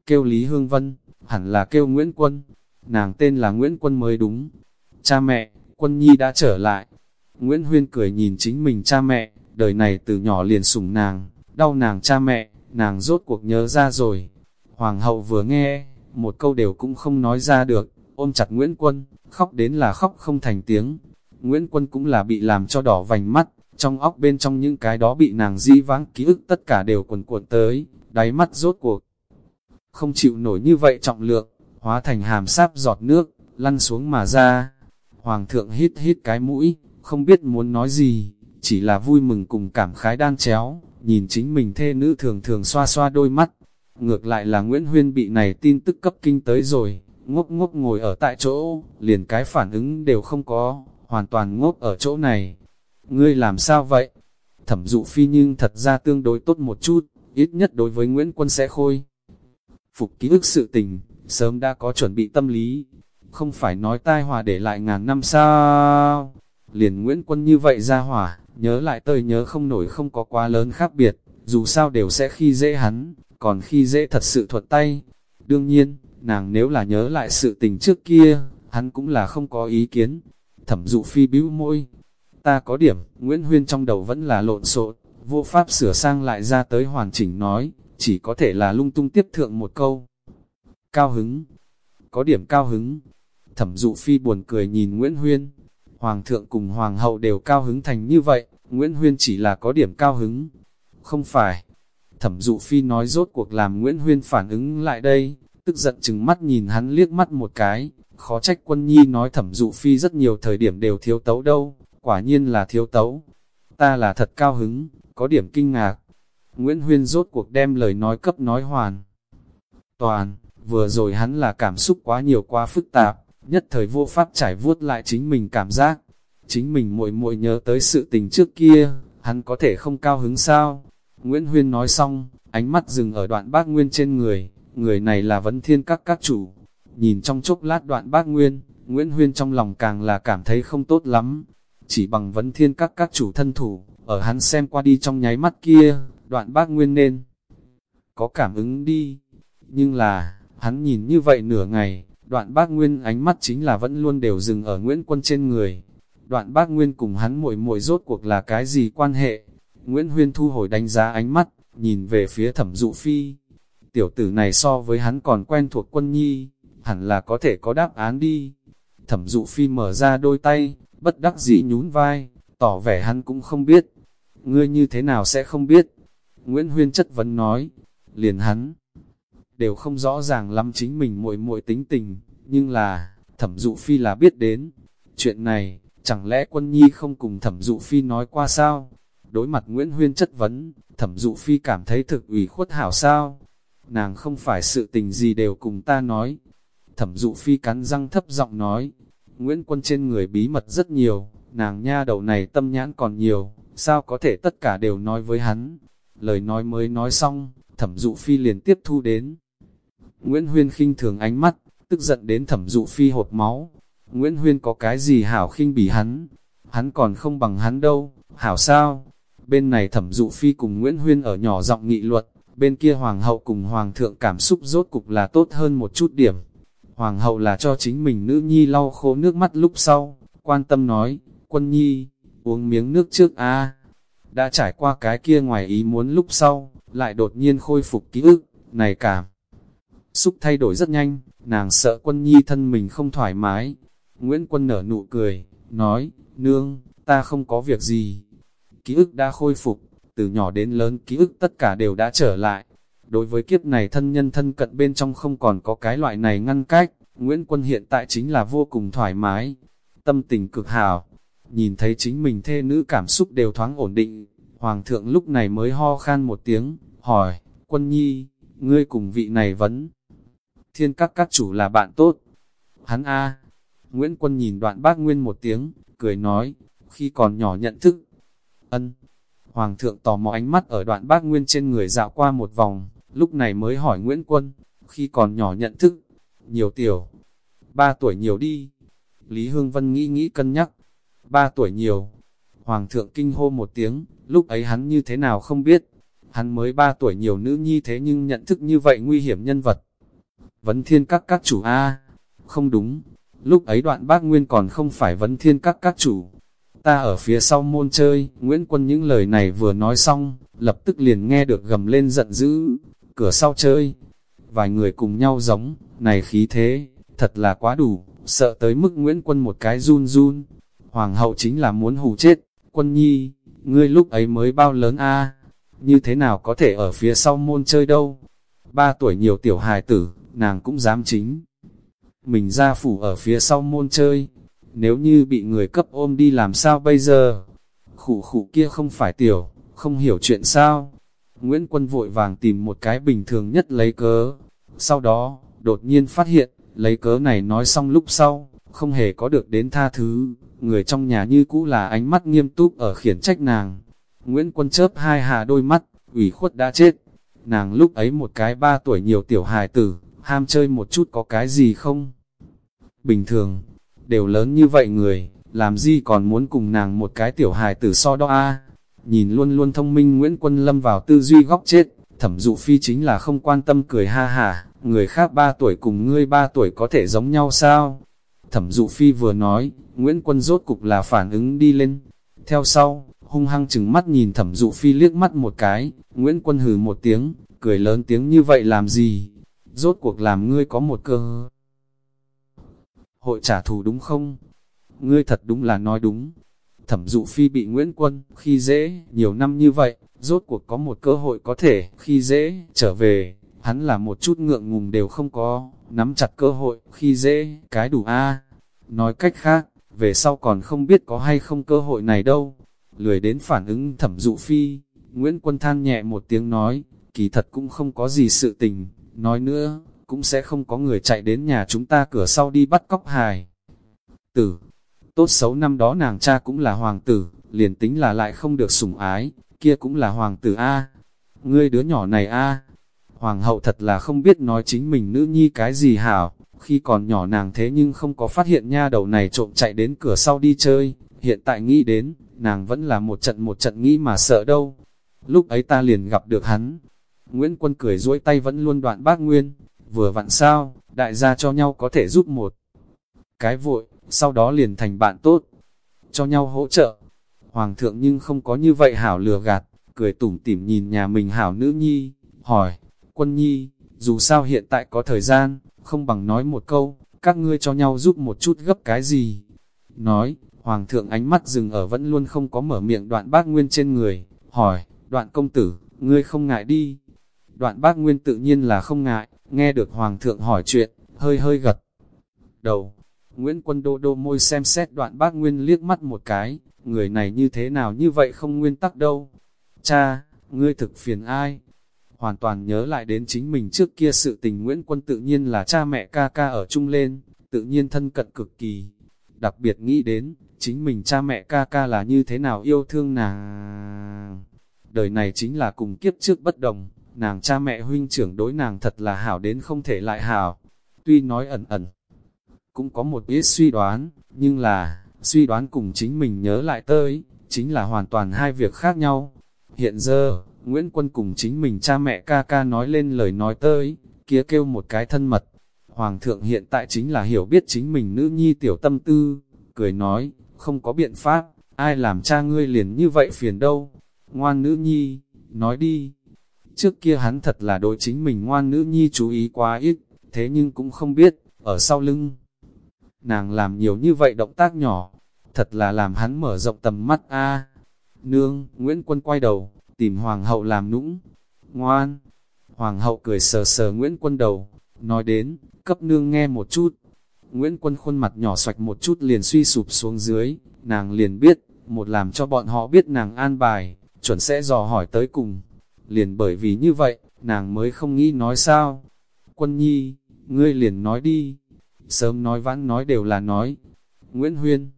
kêu Lý Hương Vân, hẳn là kêu Nguyễn Quân, nàng tên là Nguyễn Quân mới đúng. Cha mẹ, Quân Nhi đã trở lại. Nguyễn Huyên cười nhìn chính mình cha mẹ, đời này từ nhỏ liền sủng nàng, đau nàng cha mẹ, nàng rốt cuộc nhớ ra rồi. Hoàng hậu vừa nghe, một câu đều cũng không nói ra được, ôm chặt Nguyễn Quân, khóc đến là khóc không thành tiếng. Nguyễn Quân cũng là bị làm cho đỏ vành mắt, trong óc bên trong những cái đó bị nàng di vãng ký ức tất cả đều quần cuộn tới, đáy mắt rốt cuộc không chịu nổi như vậy trọng lượng, hóa thành hàm sáp giọt nước, lăn xuống mà ra. Hoàng thượng hít hít cái mũi, không biết muốn nói gì, chỉ là vui mừng cùng cảm khái đan chéo, nhìn chính mình thê nữ thường thường xoa xoa đôi mắt. Ngược lại là Nguyễn Huyên bị này tin tức cấp kinh tới rồi, ngốc ngốc ngồi ở tại chỗ, liền cái phản ứng đều không có, hoàn toàn ngốc ở chỗ này. Ngươi làm sao vậy? Thẩm dụ phi nhưng thật ra tương đối tốt một chút, ít nhất đối với Nguyễn Quân sẽ khôi. Phục ký ức sự tình, sớm đã có chuẩn bị tâm lý, không phải nói tai hòa để lại ngàn năm sao. Liền Nguyễn Quân như vậy ra hỏa, nhớ lại tơi nhớ không nổi không có quá lớn khác biệt, dù sao đều sẽ khi dễ hắn, còn khi dễ thật sự thuật tay. Đương nhiên, nàng nếu là nhớ lại sự tình trước kia, hắn cũng là không có ý kiến. Thẩm dụ phi bĩu môi, ta có điểm, Nguyễn Huyên trong đầu vẫn là lộn xộn, vô pháp sửa sang lại ra tới hoàn chỉnh nói, chỉ có thể là lung tung tiếp thượng một câu. Cao hứng, có điểm cao hứng, thẩm dụ phi buồn cười nhìn Nguyễn Huyên, Hoàng thượng cùng Hoàng hậu đều cao hứng thành như vậy, Nguyễn Huyên chỉ là có điểm cao hứng. Không phải, thẩm dụ phi nói rốt cuộc làm Nguyễn Huyên phản ứng lại đây, tức giận chừng mắt nhìn hắn liếc mắt một cái, khó trách quân nhi nói thẩm dụ phi rất nhiều thời điểm đều thiếu tấu đâu, quả nhiên là thiếu tấu. Ta là thật cao hứng, có điểm kinh ngạc. Nguyễn Huyên rốt cuộc đem lời nói cấp nói hoàn. Toàn, vừa rồi hắn là cảm xúc quá nhiều quá phức tạp, nhất thời vô pháp trải vuốt lại chính mình cảm giác. Chính mình muội muội nhớ tới sự tình trước kia, hắn có thể không cao hứng sao? Nguyễn Huyên nói xong, ánh mắt dừng ở đoạn bác Nguyên trên người, người này là vấn thiên các các chủ. Nhìn trong chốc lát đoạn bác Nguyên, Nguyễn Huyên trong lòng càng là cảm thấy không tốt lắm. Chỉ bằng vấn thiên các các chủ thân thủ, ở hắn xem qua đi trong nháy mắt kia, đoạn bác Nguyên nên có cảm ứng đi. Nhưng là, hắn nhìn như vậy nửa ngày, đoạn bác Nguyên ánh mắt chính là vẫn luôn đều dừng ở Nguyễn Quân trên người. Đoạn bác Nguyên cùng hắn muội muội rốt cuộc là cái gì quan hệ? Nguyễn Huyên thu hồi đánh giá ánh mắt, nhìn về phía thẩm dụ phi. Tiểu tử này so với hắn còn quen thuộc quân nhi, hẳn là có thể có đáp án đi. Thẩm dụ phi mở ra đôi tay, bất đắc dĩ nhún vai, tỏ vẻ hắn cũng không biết. Ngươi như thế nào sẽ không biết? Nguyễn Huyên chất vấn nói, liền hắn đều không rõ ràng lắm chính mình muội muội tính tình, nhưng là, thẩm dụ phi là biết đến. Chuyện này, chẳng lẽ quân nhi không cùng thẩm dụ phi nói qua sao? Đối mặt Nguyễn Huyên chất vấn, thẩm dụ phi cảm thấy thực ủy khuất hảo sao? Nàng không phải sự tình gì đều cùng ta nói. Thẩm dụ phi cắn răng thấp giọng nói, Nguyễn Quân trên người bí mật rất nhiều, nàng nha đầu này tâm nhãn còn nhiều, sao có thể tất cả đều nói với hắn. Lời nói mới nói xong, thẩm dụ phi liền tiếp thu đến. Nguyễn Huyên khinh thường ánh mắt, tức giận đến thẩm dụ phi hột máu. Nguyễn Huyên có cái gì hảo khinh bỉ hắn, hắn còn không bằng hắn đâu, hảo sao? Bên này thẩm dụ phi cùng Nguyễn Huyên ở nhỏ giọng nghị luật, bên kia hoàng hậu cùng hoàng thượng cảm xúc rốt cục là tốt hơn một chút điểm. Hoàng hậu là cho chính mình nữ nhi lau khô nước mắt lúc sau, quan tâm nói, quân nhi, uống miếng nước trước a Đã trải qua cái kia ngoài ý muốn lúc sau, lại đột nhiên khôi phục ký ức, này cảm. Xúc thay đổi rất nhanh, nàng sợ quân nhi thân mình không thoải mái. Nguyễn quân nở nụ cười, nói, nương, ta không có việc gì. Ký ức đã khôi phục, từ nhỏ đến lớn ký ức tất cả đều đã trở lại. Đối với kiếp này thân nhân thân cận bên trong không còn có cái loại này ngăn cách, Nguyễn Quân hiện tại chính là vô cùng thoải mái, tâm tình cực hào. Nhìn thấy chính mình thê nữ cảm xúc đều thoáng ổn định, Hoàng thượng lúc này mới ho khan một tiếng, hỏi, Quân Nhi, ngươi cùng vị này vẫn thiên các các chủ là bạn tốt. Hắn A. Nguyễn Quân nhìn đoạn bác Nguyên một tiếng, cười nói, khi còn nhỏ nhận thức. Ân. Hoàng thượng tò mò ánh mắt ở đoạn bác Nguyên trên người dạo qua một vòng, lúc này mới hỏi Nguyễn Quân, khi còn nhỏ nhận thức, nhiều tiểu, ba tuổi nhiều đi. Lý Hương Vân nghĩ nghĩ cân nhắc, ba tuổi nhiều. Hoàng thượng kinh hô một tiếng, lúc ấy hắn như thế nào không biết, hắn mới ba tuổi nhiều nữ nhi thế nhưng nhận thức như vậy nguy hiểm nhân vật. Vấn thiên các các chủ A, không đúng, lúc ấy đoạn bác Nguyên còn không phải vấn thiên các các chủ. Ta ở phía sau môn chơi, Nguyễn Quân những lời này vừa nói xong, lập tức liền nghe được gầm lên giận dữ, cửa sau chơi. Vài người cùng nhau giống, này khí thế, thật là quá đủ, sợ tới mức Nguyễn Quân một cái run run. Hoàng hậu chính là muốn hù chết, quân nhi, ngươi lúc ấy mới bao lớn a như thế nào có thể ở phía sau môn chơi đâu. Ba tuổi nhiều tiểu hài tử, nàng cũng dám chính. Mình ra phủ ở phía sau môn chơi, nếu như bị người cấp ôm đi làm sao bây giờ? Khủ khủ kia không phải tiểu, không hiểu chuyện sao? Nguyễn Quân vội vàng tìm một cái bình thường nhất lấy cớ. Sau đó, đột nhiên phát hiện, lấy cớ này nói xong lúc sau, không hề có được đến tha thứ. Người trong nhà như cũ là ánh mắt nghiêm túc ở khiển trách nàng. Nguyễn Quân chớp hai hà đôi mắt, ủy khuất đã chết. nàng lúc ấy một cái ba tuổi nhiều tiểu hài tử, ham chơi một chút có cái gì không? Bình thường, đều lớn như vậy người, làm gì còn muốn cùng nàng một cái tiểu hài tử so đó a Nhìn luôn luôn thông minh Nguyễn Quân Lâm vào tư duy góc chết, thẩm dụ phi chính là không quan tâm cười ha hả, người khác ba tuổi cùng ngươi ba tuổi có thể giống nhau sao? Thẩm dụ phi vừa nói, Nguyễn Quân rốt cục là phản ứng đi lên. Theo sau, hung hăng chừng mắt nhìn thẩm dụ phi liếc mắt một cái, Nguyễn Quân hừ một tiếng, cười lớn tiếng như vậy làm gì? Rốt cuộc làm ngươi có một cơ hội trả thù đúng không? Ngươi thật đúng là nói đúng. Thẩm dụ phi bị Nguyễn Quân khi dễ nhiều năm như vậy, rốt cuộc có một cơ hội có thể khi dễ trở về, hắn là một chút ngượng ngùng đều không có, nắm chặt cơ hội khi dễ cái đủ a. Nói cách khác, về sau còn không biết có hay không cơ hội này đâu. Lười đến phản ứng thẩm dụ phi, Nguyễn Quân than nhẹ một tiếng nói, kỳ thật cũng không có gì sự tình, nói nữa, cũng sẽ không có người chạy đến nhà chúng ta cửa sau đi bắt cóc hài. Tử, tốt xấu năm đó nàng cha cũng là hoàng tử, liền tính là lại không được sủng ái, kia cũng là hoàng tử A. Ngươi đứa nhỏ này A. Hoàng hậu thật là không biết nói chính mình nữ nhi cái gì hảo, khi còn nhỏ nàng thế nhưng không có phát hiện nha đầu này trộm chạy đến cửa sau đi chơi, hiện tại nghĩ đến, nàng vẫn là một trận một trận nghĩ mà sợ đâu. Lúc ấy ta liền gặp được hắn. Nguyễn Quân cười duỗi tay vẫn luôn đoạn bác Nguyên, vừa vặn sao, đại gia cho nhau có thể giúp một cái vội, sau đó liền thành bạn tốt, cho nhau hỗ trợ. Hoàng thượng nhưng không có như vậy hảo lừa gạt, cười tủm tỉm nhìn nhà mình hảo nữ nhi, hỏi, quân nhi, dù sao hiện tại có thời gian, không bằng nói một câu, các ngươi cho nhau giúp một chút gấp cái gì. Nói, Hoàng thượng ánh mắt dừng ở vẫn luôn không có mở miệng đoạn bác nguyên trên người, hỏi, đoạn công tử, ngươi không ngại đi. Đoạn bác nguyên tự nhiên là không ngại, nghe được Hoàng thượng hỏi chuyện, hơi hơi gật. Đầu, Nguyễn Quân Đô đô môi xem xét đoạn bác Nguyên liếc mắt một cái, người này như thế nào như vậy không nguyên tắc đâu. Cha, ngươi thực phiền ai? Hoàn toàn nhớ lại đến chính mình trước kia sự tình Nguyễn Quân tự nhiên là cha mẹ ca ca ở chung lên, tự nhiên thân cận cực kỳ. Đặc biệt nghĩ đến, chính mình cha mẹ ca ca là như thế nào yêu thương nàng. Đời này chính là cùng kiếp trước bất đồng, nàng cha mẹ huynh trưởng đối nàng thật là hảo đến không thể lại hảo. Tuy nói ẩn ẩn, cũng có một ít suy đoán, nhưng là, suy đoán cùng chính mình nhớ lại tới, chính là hoàn toàn hai việc khác nhau. Hiện giờ, Nguyễn Quân cùng chính mình cha mẹ ca ca nói lên lời nói tới, kia kêu một cái thân mật. Hoàng thượng hiện tại chính là hiểu biết chính mình nữ nhi tiểu tâm tư, cười nói, không có biện pháp, ai làm cha ngươi liền như vậy phiền đâu. Ngoan nữ nhi, nói đi. Trước kia hắn thật là đối chính mình ngoan nữ nhi chú ý quá ít, thế nhưng cũng không biết, ở sau lưng, nàng làm nhiều như vậy động tác nhỏ, thật là làm hắn mở rộng tầm mắt a. Nương, Nguyễn Quân quay đầu, tìm Hoàng hậu làm nũng. Ngoan! Hoàng hậu cười sờ sờ Nguyễn Quân đầu, nói đến, cấp nương nghe một chút. Nguyễn Quân khuôn mặt nhỏ xoạch một chút liền suy sụp xuống dưới, nàng liền biết, một làm cho bọn họ biết nàng an bài, chuẩn sẽ dò hỏi tới cùng. Liền bởi vì như vậy, nàng mới không nghĩ nói sao. Quân nhi, ngươi liền nói đi sớm nói vãn nói đều là nói. Nguyễn Huyên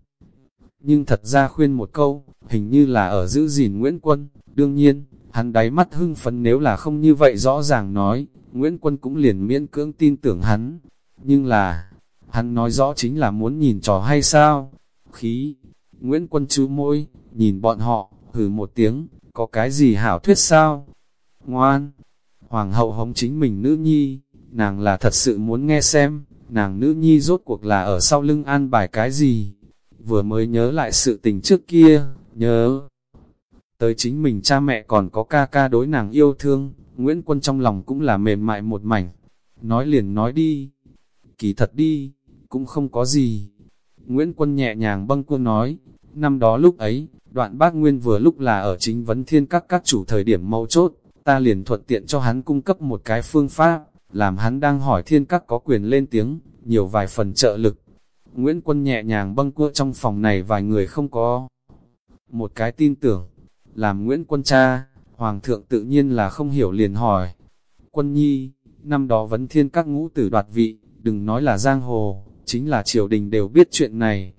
Nhưng thật ra khuyên một câu, hình như là ở giữ gìn Nguyễn Quân, đương nhiên, hắn đáy mắt hưng phấn nếu là không như vậy rõ ràng nói, Nguyễn Quân cũng liền miễn cưỡng tin tưởng hắn. Nhưng là, hắn nói rõ chính là muốn nhìn trò hay sao? Khí, Nguyễn Quân chú môi, nhìn bọn họ, hừ một tiếng, có cái gì hảo thuyết sao? Ngoan, Hoàng hậu hống chính mình nữ nhi, nàng là thật sự muốn nghe xem nàng nữ nhi rốt cuộc là ở sau lưng an bài cái gì, vừa mới nhớ lại sự tình trước kia, nhớ tới chính mình cha mẹ còn có ca ca đối nàng yêu thương, Nguyễn Quân trong lòng cũng là mềm mại một mảnh, nói liền nói đi, kỳ thật đi, cũng không có gì. Nguyễn Quân nhẹ nhàng bâng quân nói, năm đó lúc ấy, đoạn bác Nguyên vừa lúc là ở chính vấn thiên các các chủ thời điểm mâu chốt, ta liền thuận tiện cho hắn cung cấp một cái phương pháp, làm hắn đang hỏi thiên các có quyền lên tiếng, nhiều vài phần trợ lực. Nguyễn Quân nhẹ nhàng bâng cua trong phòng này vài người không có. Một cái tin tưởng, làm Nguyễn Quân cha, Hoàng thượng tự nhiên là không hiểu liền hỏi. Quân nhi, năm đó vấn thiên các ngũ tử đoạt vị, đừng nói là giang hồ, chính là triều đình đều biết chuyện này.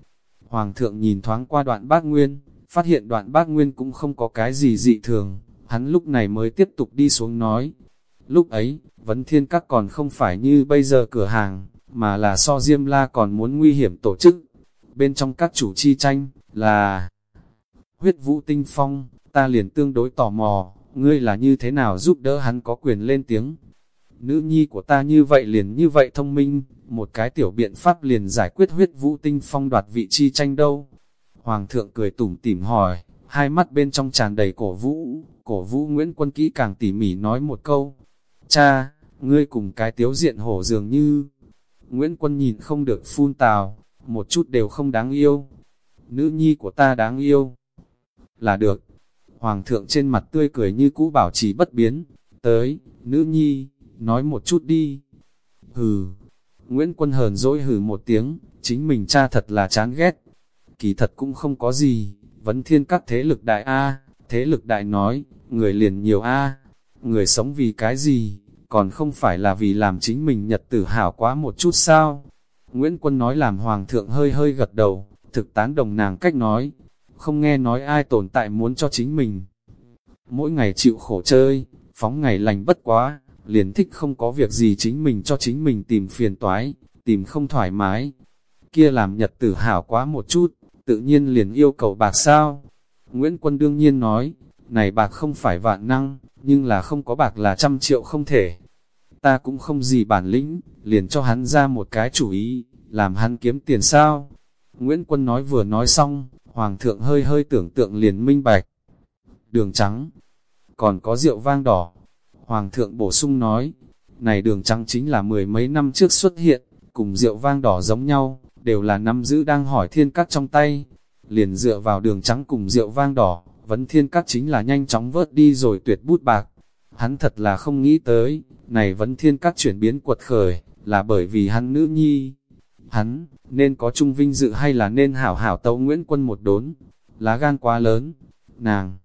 Hoàng thượng nhìn thoáng qua đoạn bác Nguyên, phát hiện đoạn bác Nguyên cũng không có cái gì dị thường, hắn lúc này mới tiếp tục đi xuống nói, Lúc ấy, vấn thiên các còn không phải như bây giờ cửa hàng, mà là so Diêm La còn muốn nguy hiểm tổ chức. Bên trong các chủ chi tranh, là huyết vũ tinh phong, ta liền tương đối tò mò, ngươi là như thế nào giúp đỡ hắn có quyền lên tiếng. Nữ nhi của ta như vậy liền như vậy thông minh, một cái tiểu biện pháp liền giải quyết huyết vũ tinh phong đoạt vị chi tranh đâu. Hoàng thượng cười tủm tỉm hỏi, hai mắt bên trong tràn đầy cổ vũ, cổ vũ Nguyễn Quân kỹ càng tỉ mỉ nói một câu. Cha, ngươi cùng cái tiếu diện hổ dường như... Nguyễn Quân nhìn không được phun tào, một chút đều không đáng yêu. Nữ nhi của ta đáng yêu. Là được. Hoàng thượng trên mặt tươi cười như cũ bảo trì bất biến. Tới, nữ nhi, nói một chút đi. Hừ. Nguyễn Quân hờn dỗi hừ một tiếng, chính mình cha thật là chán ghét. Kỳ thật cũng không có gì, vấn thiên các thế lực đại A, thế lực đại nói, người liền nhiều A, người sống vì cái gì, còn không phải là vì làm chính mình nhật tử hảo quá một chút sao. Nguyễn Quân nói làm hoàng thượng hơi hơi gật đầu, thực tán đồng nàng cách nói, không nghe nói ai tồn tại muốn cho chính mình. Mỗi ngày chịu khổ chơi, phóng ngày lành bất quá, liền thích không có việc gì chính mình cho chính mình tìm phiền toái, tìm không thoải mái. Kia làm nhật tử hảo quá một chút, tự nhiên liền yêu cầu bạc sao. Nguyễn Quân đương nhiên nói, này bạc không phải vạn năng, nhưng là không có bạc là trăm triệu không thể. Ta cũng không gì bản lĩnh, liền cho hắn ra một cái chủ ý, làm hắn kiếm tiền sao. Nguyễn Quân nói vừa nói xong, Hoàng thượng hơi hơi tưởng tượng liền minh bạch. Đường trắng, còn có rượu vang đỏ. Hoàng thượng bổ sung nói, này đường trắng chính là mười mấy năm trước xuất hiện, cùng rượu vang đỏ giống nhau, đều là năm giữ đang hỏi thiên các trong tay. Liền dựa vào đường trắng cùng rượu vang đỏ, vấn thiên các chính là nhanh chóng vớt đi rồi tuyệt bút bạc. Hắn thật là không nghĩ tới, này vấn thiên các chuyển biến quật khởi, là bởi vì hắn nữ nhi. Hắn, nên có trung vinh dự hay là nên hảo hảo tấu Nguyễn Quân một đốn, lá gan quá lớn, nàng.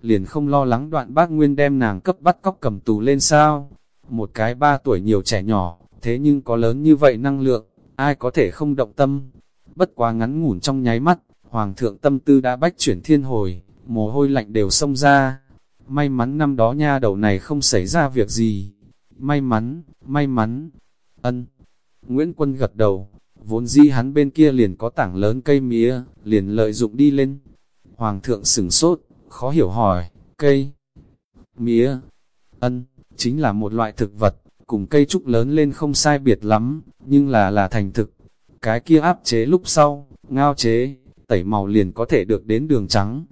Liền không lo lắng đoạn bác Nguyên đem nàng cấp bắt cóc cầm tù lên sao, một cái ba tuổi nhiều trẻ nhỏ, thế nhưng có lớn như vậy năng lượng, ai có thể không động tâm. Bất quá ngắn ngủn trong nháy mắt, Hoàng thượng tâm tư đã bách chuyển thiên hồi, mồ hôi lạnh đều xông ra. May mắn năm đó nha đầu này không xảy ra việc gì. May mắn, may mắn. Ân. Nguyễn Quân gật đầu, vốn dĩ hắn bên kia liền có tảng lớn cây mía, liền lợi dụng đi lên. Hoàng thượng sửng sốt, khó hiểu hỏi, cây mía, ân, chính là một loại thực vật, cùng cây trúc lớn lên không sai biệt lắm, nhưng là là thành thực. Cái kia áp chế lúc sau, ngao chế, tẩy màu liền có thể được đến đường trắng.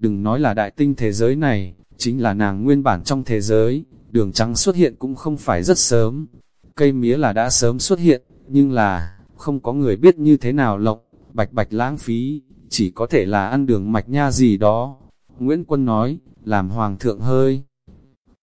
Đừng nói là đại tinh thế giới này, chính là nàng nguyên bản trong thế giới, đường trắng xuất hiện cũng không phải rất sớm. Cây mía là đã sớm xuất hiện, nhưng là, không có người biết như thế nào lộng, bạch bạch lãng phí, chỉ có thể là ăn đường mạch nha gì đó. Nguyễn Quân nói, làm hoàng thượng hơi,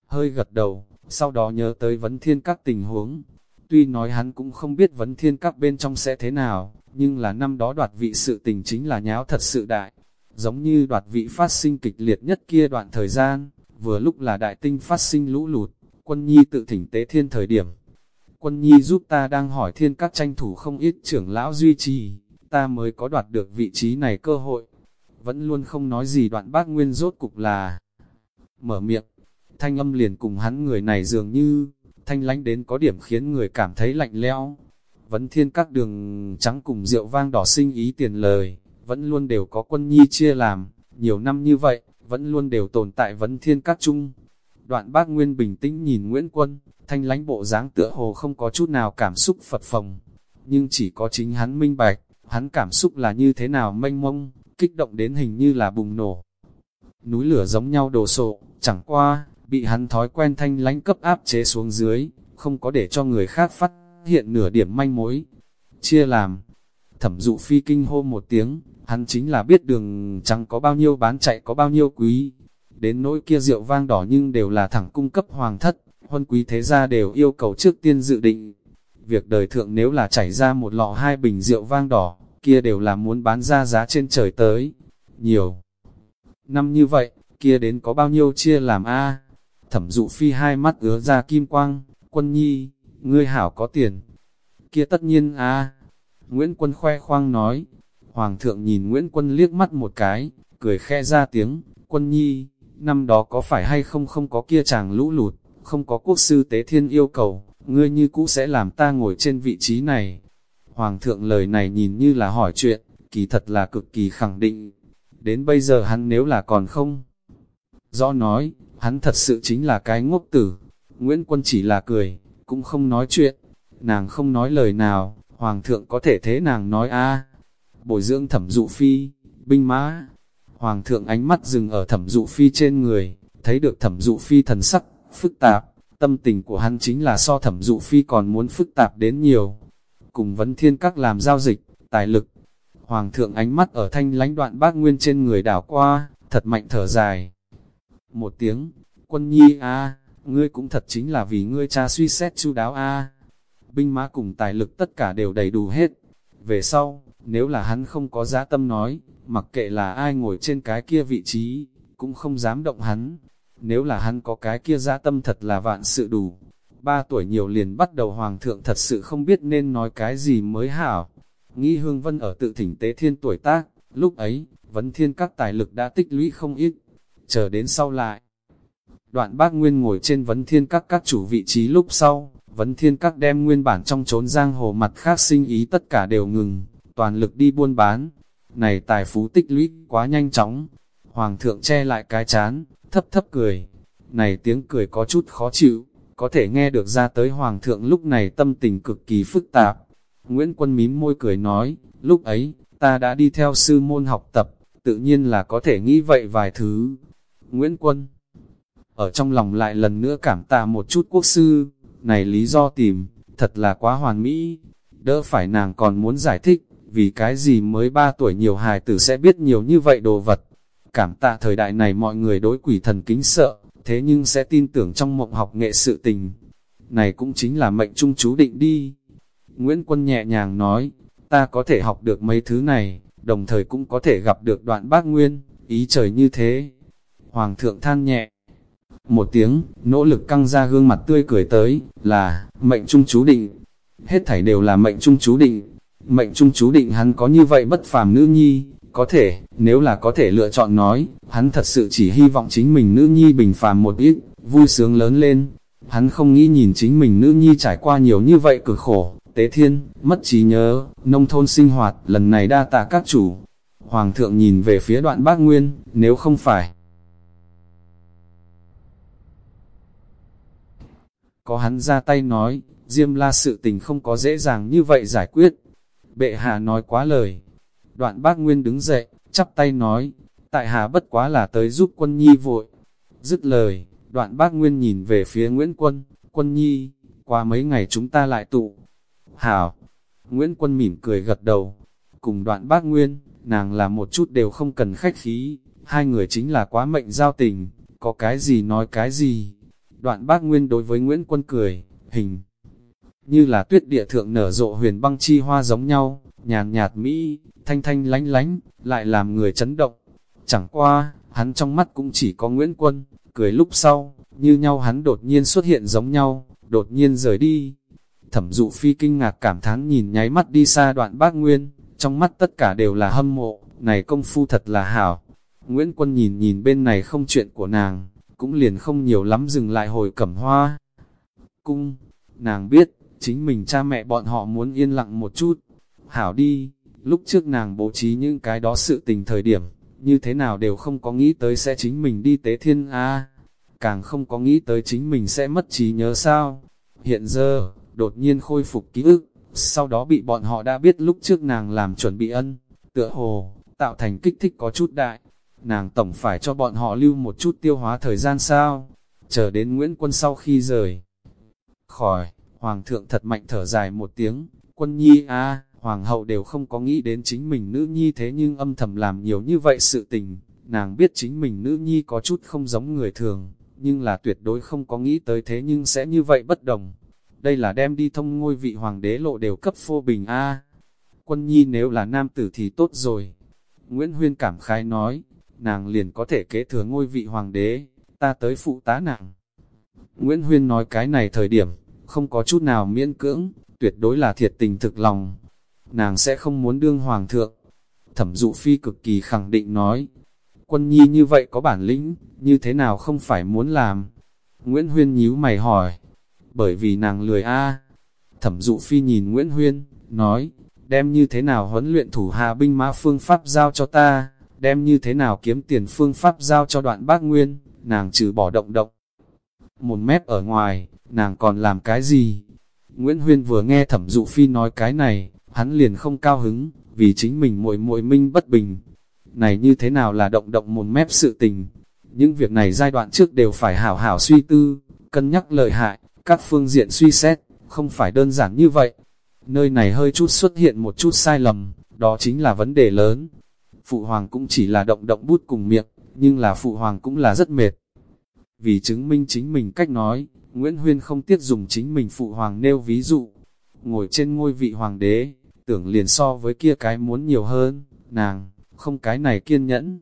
hơi gật đầu, sau đó nhớ tới vấn thiên các tình huống. Tuy nói hắn cũng không biết vấn thiên các bên trong sẽ thế nào, nhưng là năm đó đoạt vị sự tình chính là nháo thật sự đại. Giống như đoạt vị phát sinh kịch liệt nhất kia đoạn thời gian, vừa lúc là đại tinh phát sinh lũ lụt, quân nhi tự thỉnh tế thiên thời điểm. Quân nhi giúp ta đang hỏi thiên các tranh thủ không ít trưởng lão duy trì, ta mới có đoạt được vị trí này cơ hội. Vẫn luôn không nói gì đoạn bác nguyên rốt cục là mở miệng, thanh âm liền cùng hắn người này dường như, thanh lánh đến có điểm khiến người cảm thấy lạnh lẽo. Vấn thiên các đường trắng cùng rượu vang đỏ sinh ý tiền lời, vẫn luôn đều có quân nhi chia làm, nhiều năm như vậy, vẫn luôn đều tồn tại vấn thiên các chung. Đoạn bác Nguyên bình tĩnh nhìn Nguyễn Quân, thanh lánh bộ dáng tựa hồ không có chút nào cảm xúc phật phồng, nhưng chỉ có chính hắn minh bạch, hắn cảm xúc là như thế nào mênh mông, kích động đến hình như là bùng nổ. Núi lửa giống nhau đổ sộ, chẳng qua, bị hắn thói quen thanh lánh cấp áp chế xuống dưới, không có để cho người khác phát hiện nửa điểm manh mối. Chia làm, thẩm dụ phi kinh hô một tiếng, hắn chính là biết đường trắng có bao nhiêu bán chạy có bao nhiêu quý. Đến nỗi kia rượu vang đỏ nhưng đều là thẳng cung cấp hoàng thất, huân quý thế gia đều yêu cầu trước tiên dự định. Việc đời thượng nếu là chảy ra một lọ hai bình rượu vang đỏ, kia đều là muốn bán ra giá trên trời tới. Nhiều năm như vậy, kia đến có bao nhiêu chia làm A. Thẩm dụ phi hai mắt ứa ra kim quang, quân nhi, ngươi hảo có tiền. Kia tất nhiên A. Nguyễn Quân khoe khoang nói. Hoàng thượng nhìn Nguyễn Quân liếc mắt một cái, cười khe ra tiếng, quân nhi, năm đó có phải hay không không có kia chàng lũ lụt, không có quốc sư tế thiên yêu cầu, ngươi như cũ sẽ làm ta ngồi trên vị trí này. Hoàng thượng lời này nhìn như là hỏi chuyện, kỳ thật là cực kỳ khẳng định. Đến bây giờ hắn nếu là còn không rõ nói, hắn thật sự chính là cái ngốc tử. Nguyễn Quân chỉ là cười, cũng không nói chuyện. Nàng không nói lời nào, Hoàng thượng có thể thế nàng nói a Bồi dưỡng thẩm dụ phi, binh mã. Hoàng thượng ánh mắt dừng ở thẩm dụ phi trên người, thấy được thẩm dụ phi thần sắc, phức tạp. Tâm tình của hắn chính là so thẩm dụ phi còn muốn phức tạp đến nhiều. Cùng vấn thiên các làm giao dịch, tài lực. Hoàng thượng ánh mắt ở thanh lãnh đoạn bác nguyên trên người đảo qua, thật mạnh thở dài. Một tiếng, quân nhi a ngươi cũng thật chính là vì ngươi cha suy xét chu đáo a Binh mã cùng tài lực tất cả đều đầy đủ hết. Về sau, nếu là hắn không có giá tâm nói, mặc kệ là ai ngồi trên cái kia vị trí, cũng không dám động hắn. Nếu là hắn có cái kia giá tâm thật là vạn sự đủ. Ba tuổi nhiều liền bắt đầu hoàng thượng thật sự không biết nên nói cái gì mới hảo. Nghĩ hương vân ở tự thỉnh tế thiên tuổi tác, lúc ấy, vấn thiên các tài lực đã tích lũy không ít. Chờ đến sau lại, đoạn bác Nguyên ngồi trên vấn thiên các các chủ vị trí lúc sau, vấn thiên các đem nguyên bản trong trốn giang hồ mặt khác sinh ý tất cả đều ngừng, toàn lực đi buôn bán. Này tài phú tích lũy quá nhanh chóng, hoàng thượng che lại cái chán, thấp thấp cười. Này tiếng cười có chút khó chịu, có thể nghe được ra tới hoàng thượng lúc này tâm tình cực kỳ phức tạp. Nguyễn Quân mím môi cười nói, lúc ấy, ta đã đi theo sư môn học tập, tự nhiên là có thể nghĩ vậy vài thứ. Nguyễn Quân ở trong lòng lại lần nữa cảm tạ một chút quốc sư, này lý do tìm, thật là quá hoàn mỹ, đỡ phải nàng còn muốn giải thích, vì cái gì mới 3 tuổi nhiều hài tử sẽ biết nhiều như vậy đồ vật. Cảm tạ thời đại này mọi người đối quỷ thần kính sợ, thế nhưng sẽ tin tưởng trong mộng học nghệ sự tình. Này cũng chính là mệnh trung chú định đi. Nguyễn Quân nhẹ nhàng nói, ta có thể học được mấy thứ này, đồng thời cũng có thể gặp được đoạn bác nguyên, ý trời như thế. Hoàng thượng than nhẹ, một tiếng, nỗ lực căng ra gương mặt tươi cười tới, là, mệnh trung chú định. Hết thảy đều là mệnh trung chú định. Mệnh trung chú định hắn có như vậy bất phàm nữ nhi, có thể, nếu là có thể lựa chọn nói, hắn thật sự chỉ hy vọng chính mình nữ nhi bình phàm một ít, vui sướng lớn lên. Hắn không nghĩ nhìn chính mình nữ nhi trải qua nhiều như vậy cực khổ, tế thiên, mất trí nhớ, nông thôn sinh hoạt, lần này đa tạ các chủ. Hoàng thượng nhìn về phía đoạn bác Nguyên, nếu không phải, có hắn ra tay nói, Diêm la sự tình không có dễ dàng như vậy giải quyết. Bệ hạ nói quá lời. Đoạn bác Nguyên đứng dậy, chắp tay nói, tại hạ bất quá là tới giúp quân nhi vội. Dứt lời, đoạn bác Nguyên nhìn về phía Nguyễn Quân, quân nhi, qua mấy ngày chúng ta lại tụ. Hảo, Nguyễn Quân mỉm cười gật đầu, cùng đoạn bác Nguyên, nàng là một chút đều không cần khách khí, hai người chính là quá mệnh giao tình, có cái gì nói cái gì. Đoạn bác Nguyên đối với Nguyễn Quân cười, hình như là tuyết địa thượng nở rộ huyền băng chi hoa giống nhau, nhàn nhạt mỹ, thanh thanh lánh lánh, lại làm người chấn động. Chẳng qua, hắn trong mắt cũng chỉ có Nguyễn Quân, cười lúc sau, như nhau hắn đột nhiên xuất hiện giống nhau, đột nhiên rời đi. Thẩm dụ phi kinh ngạc cảm thán nhìn nháy mắt đi xa đoạn bác Nguyên, trong mắt tất cả đều là hâm mộ, này công phu thật là hảo. Nguyễn Quân nhìn nhìn bên này không chuyện của nàng, cũng liền không nhiều lắm dừng lại hồi cẩm hoa. Cung, nàng biết, chính mình cha mẹ bọn họ muốn yên lặng một chút. Hảo đi, lúc trước nàng bố trí những cái đó sự tình thời điểm, như thế nào đều không có nghĩ tới sẽ chính mình đi tế thiên A. Càng không có nghĩ tới chính mình sẽ mất trí nhớ sao. Hiện giờ, đột nhiên khôi phục ký ức, sau đó bị bọn họ đã biết lúc trước nàng làm chuẩn bị ân, tựa hồ, tạo thành kích thích có chút đại nàng tổng phải cho bọn họ lưu một chút tiêu hóa thời gian sao, chờ đến Nguyễn Quân sau khi rời. Khỏi, Hoàng thượng thật mạnh thở dài một tiếng, quân nhi a Hoàng hậu đều không có nghĩ đến chính mình nữ nhi thế nhưng âm thầm làm nhiều như vậy sự tình, nàng biết chính mình nữ nhi có chút không giống người thường, nhưng là tuyệt đối không có nghĩ tới thế nhưng sẽ như vậy bất đồng. Đây là đem đi thông ngôi vị hoàng đế lộ đều cấp phô bình A. Quân nhi nếu là nam tử thì tốt rồi. Nguyễn Huyên cảm khái nói, nàng liền có thể kế thừa ngôi vị hoàng đế, ta tới phụ tá nàng. Nguyễn Huyên nói cái này thời điểm, không có chút nào miễn cưỡng, tuyệt đối là thiệt tình thực lòng. Nàng sẽ không muốn đương hoàng thượng. Thẩm dụ phi cực kỳ khẳng định nói, quân nhi như vậy có bản lĩnh, như thế nào không phải muốn làm. Nguyễn Huyên nhíu mày hỏi, bởi vì nàng lười a Thẩm dụ phi nhìn Nguyễn Huyên, nói, đem như thế nào huấn luyện thủ hạ binh mã phương pháp giao cho ta, đem như thế nào kiếm tiền phương pháp giao cho đoạn bác Nguyên, nàng trừ bỏ động động. Một mép ở ngoài, nàng còn làm cái gì? Nguyễn Huyên vừa nghe thẩm dụ phi nói cái này, hắn liền không cao hứng, vì chính mình muội muội minh bất bình. Này như thế nào là động động một mép sự tình? Những việc này giai đoạn trước đều phải hảo hảo suy tư, cân nhắc lợi hại, các phương diện suy xét, không phải đơn giản như vậy. Nơi này hơi chút xuất hiện một chút sai lầm, đó chính là vấn đề lớn. Phụ hoàng cũng chỉ là động động bút cùng miệng, nhưng là phụ hoàng cũng là rất mệt. Vì chứng minh chính mình cách nói, Nguyễn Huyên không tiếc dùng chính mình phụ hoàng nêu ví dụ. Ngồi trên ngôi vị hoàng đế, tưởng liền so với kia cái muốn nhiều hơn, nàng, không cái này kiên nhẫn.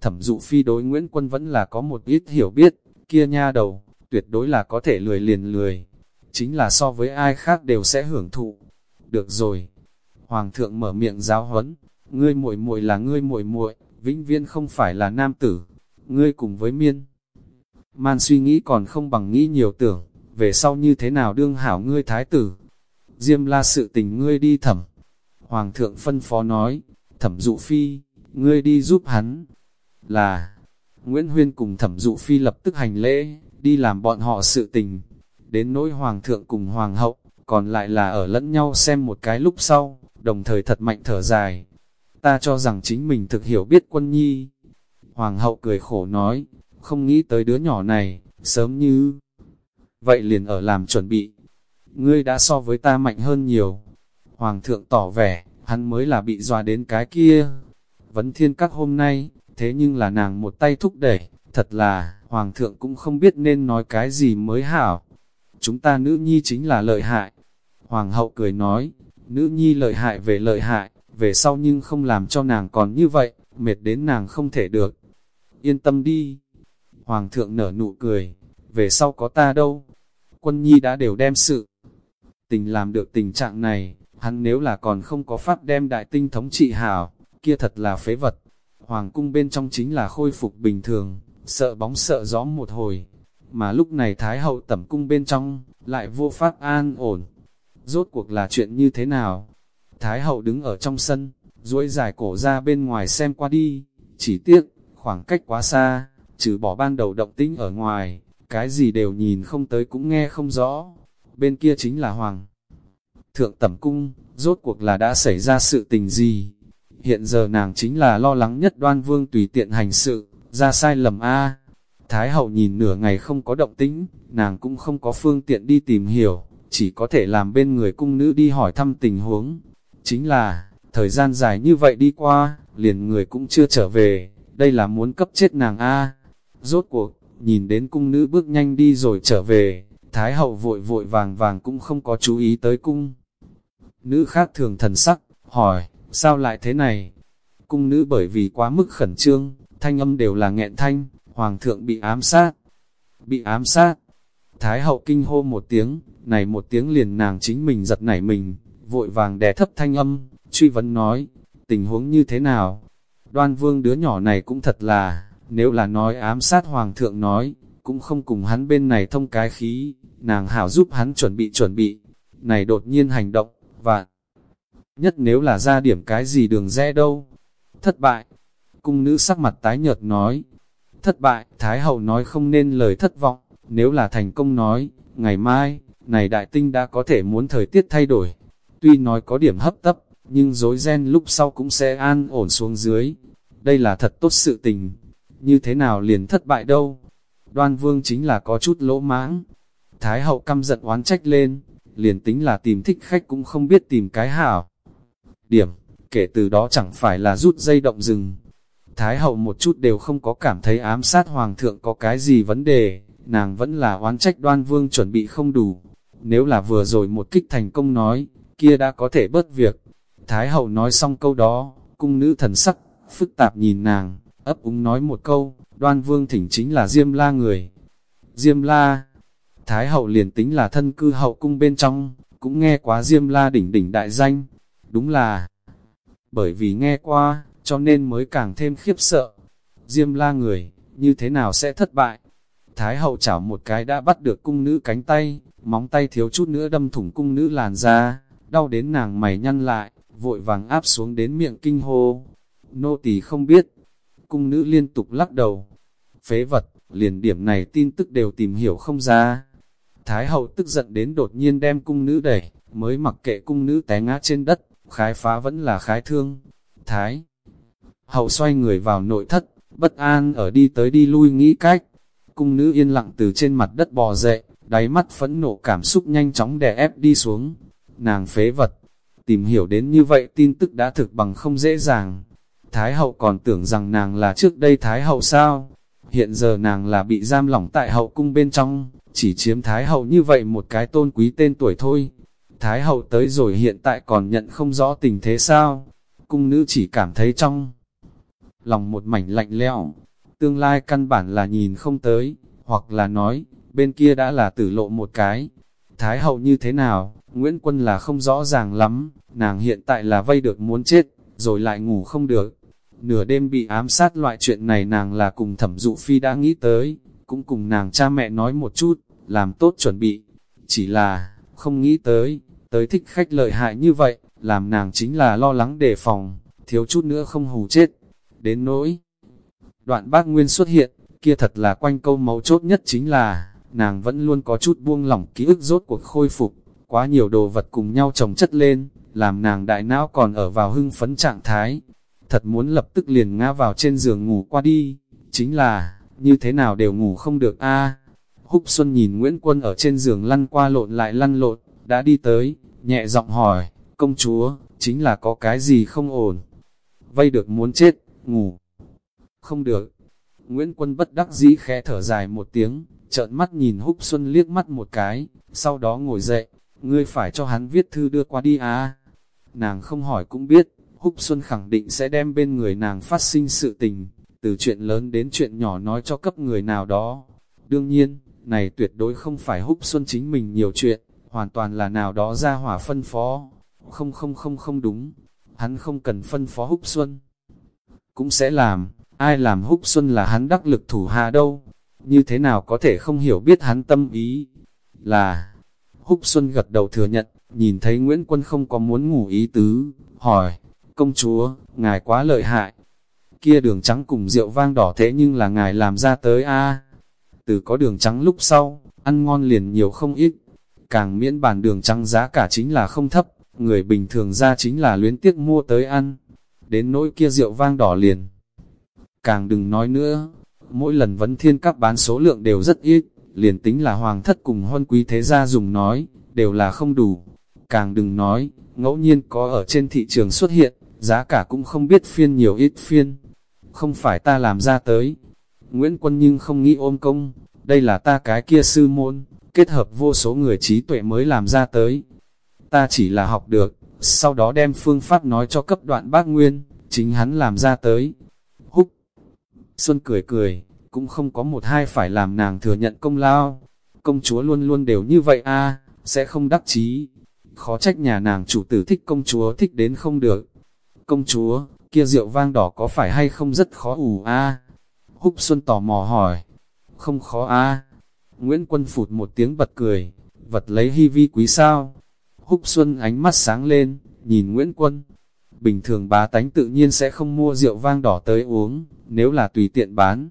Thẩm dụ phi đối Nguyễn Quân vẫn là có một ít hiểu biết, kia nha đầu, tuyệt đối là có thể lười liền lười. Chính là so với ai khác đều sẽ hưởng thụ. Được rồi. Hoàng thượng mở miệng giáo huấn, ngươi muội muội là ngươi muội muội, vĩnh viễn không phải là nam tử. Ngươi cùng với miên. Man suy nghĩ còn không bằng nghĩ nhiều tưởng, về sau như thế nào đương hảo ngươi thái tử. Diêm la sự tình ngươi đi thẩm. Hoàng thượng phân phó nói, thẩm dụ phi, ngươi đi giúp hắn. Là, Nguyễn Huyên cùng thẩm dụ phi lập tức hành lễ, đi làm bọn họ sự tình. Đến nỗi hoàng thượng cùng hoàng hậu, còn lại là ở lẫn nhau xem một cái lúc sau, đồng thời thật mạnh thở dài. Ta cho rằng chính mình thực hiểu biết quân nhi. Hoàng hậu cười khổ nói, không nghĩ tới đứa nhỏ này, sớm như... Vậy liền ở làm chuẩn bị. Ngươi đã so với ta mạnh hơn nhiều. Hoàng thượng tỏ vẻ, hắn mới là bị dọa đến cái kia. Vấn thiên các hôm nay, thế nhưng là nàng một tay thúc đẩy, thật là, Hoàng thượng cũng không biết nên nói cái gì mới hảo. Chúng ta nữ nhi chính là lợi hại. Hoàng hậu cười nói, nữ nhi lợi hại về lợi hại, về sau nhưng không làm cho nàng còn như vậy, mệt đến nàng không thể được. Yên tâm đi. Hoàng thượng nở nụ cười, về sau có ta đâu. Quân nhi đã đều đem sự. Tình làm được tình trạng này, hắn nếu là còn không có pháp đem đại tinh thống trị hảo, kia thật là phế vật. Hoàng cung bên trong chính là khôi phục bình thường, sợ bóng sợ gió một hồi. Mà lúc này Thái hậu tẩm cung bên trong, lại vô pháp an ổn. Rốt cuộc là chuyện như thế nào? Thái hậu đứng ở trong sân, duỗi dài cổ ra bên ngoài xem qua đi, chỉ tiếc, khoảng cách quá xa, trừ bỏ ban đầu động tĩnh ở ngoài, cái gì đều nhìn không tới cũng nghe không rõ. Bên kia chính là Hoàng. Thượng tẩm cung, rốt cuộc là đã xảy ra sự tình gì? Hiện giờ nàng chính là lo lắng nhất đoan vương tùy tiện hành sự, ra sai lầm A. Thái hậu nhìn nửa ngày không có động tĩnh, nàng cũng không có phương tiện đi tìm hiểu, chỉ có thể làm bên người cung nữ đi hỏi thăm tình huống. Chính là, thời gian dài như vậy đi qua, liền người cũng chưa trở về, đây là muốn cấp chết nàng A. Rốt cuộc, nhìn đến cung nữ bước nhanh đi rồi trở về, Thái hậu vội vội vàng vàng cũng không có chú ý tới cung. Nữ khác thường thần sắc, hỏi, sao lại thế này? Cung nữ bởi vì quá mức khẩn trương, thanh âm đều là nghẹn thanh, hoàng thượng bị ám sát. Bị ám sát. Thái hậu kinh hô một tiếng, này một tiếng liền nàng chính mình giật nảy mình, vội vàng đè thấp thanh âm, truy vấn nói, tình huống như thế nào? Đoan vương đứa nhỏ này cũng thật là, nếu là nói ám sát hoàng thượng nói, cũng không cùng hắn bên này thông cái khí, nàng hảo giúp hắn chuẩn bị chuẩn bị, này đột nhiên hành động, và nhất nếu là ra điểm cái gì đường rẽ đâu. Thất bại, cung nữ sắc mặt tái nhợt nói, thất bại, Thái hậu nói không nên lời thất vọng, nếu là thành công nói, ngày mai, này đại tinh đã có thể muốn thời tiết thay đổi. Tuy nói có điểm hấp tấp, nhưng dối ren lúc sau cũng sẽ an ổn xuống dưới. Đây là thật tốt sự tình. Như thế nào liền thất bại đâu? Đoan vương chính là có chút lỗ mãng. Thái hậu căm giận oán trách lên, liền tính là tìm thích khách cũng không biết tìm cái hảo. Điểm, kể từ đó chẳng phải là rút dây động rừng. Thái hậu một chút đều không có cảm thấy ám sát hoàng thượng có cái gì vấn đề, nàng vẫn là oán trách đoan vương chuẩn bị không đủ. Nếu là vừa rồi một kích thành công nói, kia đã có thể bớt việc. Thái hậu nói xong câu đó, cung nữ thần sắc, phức tạp nhìn nàng, ấp úng nói một câu, đoan vương thỉnh chính là Diêm La người. Diêm La, Thái hậu liền tính là thân cư hậu cung bên trong, cũng nghe quá Diêm La đỉnh đỉnh đại danh. Đúng là, bởi vì nghe qua, cho nên mới càng thêm khiếp sợ. Diêm La người, như thế nào sẽ thất bại? Thái hậu chảo một cái đã bắt được cung nữ cánh tay, móng tay thiếu chút nữa đâm thủng cung nữ làn da, đau đến nàng mày nhăn lại, vội vàng áp xuống đến miệng kinh hô. Nô tỳ không biết, cung nữ liên tục lắc đầu. Phế vật, liền điểm này tin tức đều tìm hiểu không ra. Thái hậu tức giận đến đột nhiên đem cung nữ đẩy, mới mặc kệ cung nữ té ngã trên đất, khái phá vẫn là khái thương. Thái hậu xoay người vào nội thất, bất an ở đi tới đi lui nghĩ cách. Cung nữ yên lặng từ trên mặt đất bò dậy, đáy mắt phẫn nộ cảm xúc nhanh chóng đè ép đi xuống. Nàng phế vật, tìm hiểu đến như vậy tin tức đã thực bằng không dễ dàng. Thái hậu còn tưởng rằng nàng là trước đây Thái hậu sao? Hiện giờ nàng là bị giam lỏng tại hậu cung bên trong, chỉ chiếm Thái hậu như vậy một cái tôn quý tên tuổi thôi. Thái hậu tới rồi hiện tại còn nhận không rõ tình thế sao? Cung nữ chỉ cảm thấy trong lòng một mảnh lạnh lẽo, tương lai căn bản là nhìn không tới, hoặc là nói, bên kia đã là tử lộ một cái. Thái hậu như thế nào, Nguyễn Quân là không rõ ràng lắm, nàng hiện tại là vây được muốn chết, rồi lại ngủ không được. Nửa đêm bị ám sát loại chuyện này nàng là cùng thẩm dụ phi đã nghĩ tới, cũng cùng nàng cha mẹ nói một chút, làm tốt chuẩn bị. Chỉ là, không nghĩ tới, tới thích khách lợi hại như vậy, làm nàng chính là lo lắng đề phòng, thiếu chút nữa không hù chết. Đến nỗi, đoạn bác Nguyên xuất hiện, kia thật là quanh câu mấu chốt nhất chính là, nàng vẫn luôn có chút buông lỏng ký ức rốt cuộc khôi phục, quá nhiều đồ vật cùng nhau chồng chất lên, làm nàng đại não còn ở vào hưng phấn trạng thái. Thật muốn lập tức liền ngã vào trên giường ngủ qua đi, chính là, như thế nào đều ngủ không được a Húc Xuân nhìn Nguyễn Quân ở trên giường lăn qua lộn lại lăn lộn, đã đi tới, nhẹ giọng hỏi, công chúa, chính là có cái gì không ổn. Vây được muốn chết, ngủ. Không được. Nguyễn Quân bất đắc dĩ khẽ thở dài một tiếng, trợn mắt nhìn Húc Xuân liếc mắt một cái, sau đó ngồi dậy, ngươi phải cho hắn viết thư đưa qua đi à. Nàng không hỏi cũng biết, Húc Xuân khẳng định sẽ đem bên người nàng phát sinh sự tình, từ chuyện lớn đến chuyện nhỏ nói cho cấp người nào đó. Đương nhiên, này tuyệt đối không phải Húc Xuân chính mình nhiều chuyện, hoàn toàn là nào đó ra hỏa phân phó. Không không không không đúng, hắn không cần phân phó Húc Xuân. Cũng sẽ làm, ai làm Húc Xuân là hắn đắc lực thủ hạ đâu, như thế nào có thể không hiểu biết hắn tâm ý. Là, Húc Xuân gật đầu thừa nhận, nhìn thấy Nguyễn Quân không có muốn ngủ ý tứ, hỏi, công chúa, ngài quá lợi hại. Kia đường trắng cùng rượu vang đỏ thế nhưng là ngài làm ra tới a Từ có đường trắng lúc sau, ăn ngon liền nhiều không ít. Càng miễn bàn đường trắng giá cả chính là không thấp, người bình thường ra chính là luyến tiếc mua tới ăn. Đến nỗi kia rượu vang đỏ liền. Càng đừng nói nữa, mỗi lần vấn thiên các bán số lượng đều rất ít, liền tính là hoàng thất cùng huân quý thế gia dùng nói, đều là không đủ. Càng đừng nói, ngẫu nhiên có ở trên thị trường xuất hiện, giá cả cũng không biết phiên nhiều ít phiên. Không phải ta làm ra tới. Nguyễn Quân nhưng không nghĩ ôm công, đây là ta cái kia sư môn, kết hợp vô số người trí tuệ mới làm ra tới. Ta chỉ là học được, sau đó đem phương pháp nói cho cấp đoạn bác Nguyên, chính hắn làm ra tới. Húc Xuân cười cười, cũng không có một hai phải làm nàng thừa nhận công lao. Công chúa luôn luôn đều như vậy a sẽ không đắc chí. Khó trách nhà nàng chủ tử thích công chúa thích đến không được. Công chúa, kia rượu vang đỏ có phải hay không rất khó ủ a Húc Xuân tò mò hỏi. Không khó a Nguyễn Quân phụt một tiếng bật cười, vật lấy hy vi quý sao. Húc Xuân ánh mắt sáng lên, nhìn Nguyễn Quân. Bình thường bá tánh tự nhiên sẽ không mua rượu vang đỏ tới uống, nếu là tùy tiện bán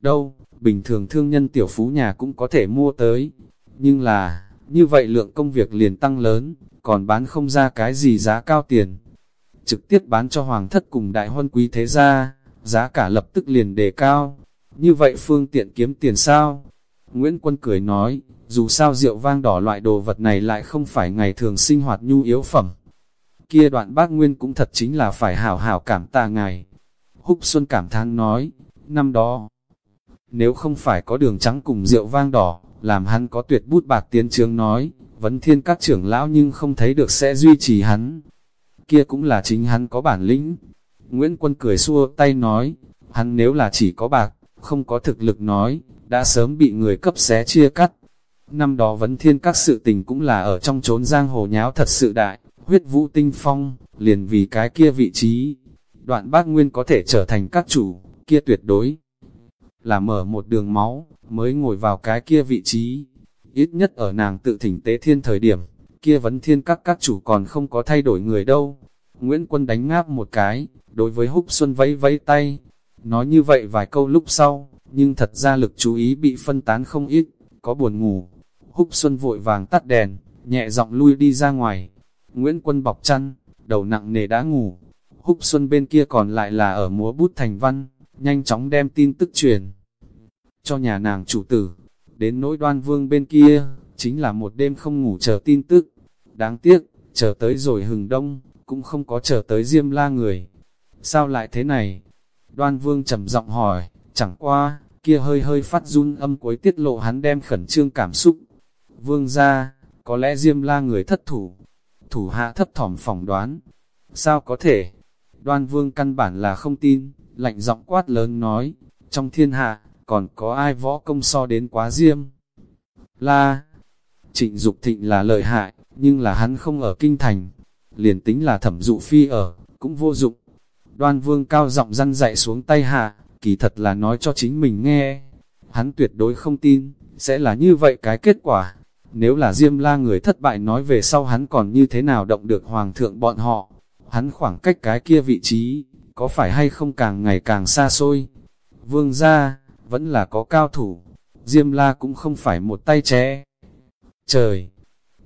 đâu, bình thường thương nhân tiểu phú nhà cũng có thể mua tới. Nhưng là, như vậy lượng công việc liền tăng lớn, còn bán không ra cái gì giá cao tiền. Trực tiếp bán cho hoàng thất cùng đại huân quý thế gia, giá cả lập tức liền đề cao. Như vậy phương tiện kiếm tiền sao? Nguyễn Quân cười nói, dù sao rượu vang đỏ loại đồ vật này lại không phải ngày thường sinh hoạt nhu yếu phẩm. Kia đoạn bác Nguyên cũng thật chính là phải hảo hảo cảm tạ ngài. Húc Xuân cảm thán nói, năm đó, nếu không phải có đường trắng cùng rượu vang đỏ, làm hắn có tuyệt bút bạc tiến trướng nói, vấn thiên các trưởng lão nhưng không thấy được sẽ duy trì hắn. Kia cũng là chính hắn có bản lĩnh. Nguyễn Quân cười xua tay nói, hắn nếu là chỉ có bạc, không có thực lực nói, đã sớm bị người cấp xé chia cắt. Năm đó vấn thiên các sự tình cũng là ở trong chốn giang hồ nháo thật sự đại, huyết vũ tinh phong, liền vì cái kia vị trí. Đoạn bác Nguyên có thể trở thành các chủ, kia tuyệt đối là mở một đường máu, mới ngồi vào cái kia vị trí. Ít nhất ở nàng tự thỉnh tế thiên thời điểm, kia vấn thiên các các chủ còn không có thay đổi người đâu. Nguyễn Quân đánh ngáp một cái, đối với Húc Xuân vẫy vẫy tay. Nói như vậy vài câu lúc sau, nhưng thật ra lực chú ý bị phân tán không ít, có buồn ngủ. Húc Xuân vội vàng tắt đèn, nhẹ giọng lui đi ra ngoài. Nguyễn Quân bọc chăn, đầu nặng nề đã ngủ. Húc Xuân bên kia còn lại là ở múa bút thành văn, nhanh chóng đem tin tức truyền cho nhà nàng chủ tử. Đến nỗi đoan vương bên kia, chính là một đêm không ngủ chờ tin tức. Đáng tiếc, chờ tới rồi hừng đông, cũng không có chờ tới diêm la người. Sao lại thế này? Đoan vương trầm giọng hỏi, chẳng qua, kia hơi hơi phát run âm cuối tiết lộ hắn đem khẩn trương cảm xúc. Vương ra, có lẽ diêm la người thất thủ. Thủ hạ thấp thỏm phỏng đoán. Sao có thể? Đoan vương căn bản là không tin, lạnh giọng quát lớn nói, trong thiên hạ, còn có ai võ công so đến quá diêm? La, trịnh Dục thịnh là lợi hại, nhưng là hắn không ở kinh thành, liền tính là thẩm dụ phi ở, cũng vô dụng. Đoan vương cao giọng răn dạy xuống tay hạ, kỳ thật là nói cho chính mình nghe. Hắn tuyệt đối không tin, sẽ là như vậy cái kết quả. Nếu là Diêm La người thất bại nói về sau hắn còn như thế nào động được hoàng thượng bọn họ. Hắn khoảng cách cái kia vị trí, có phải hay không càng ngày càng xa xôi. Vương gia, vẫn là có cao thủ. Diêm La cũng không phải một tay ché. Trời!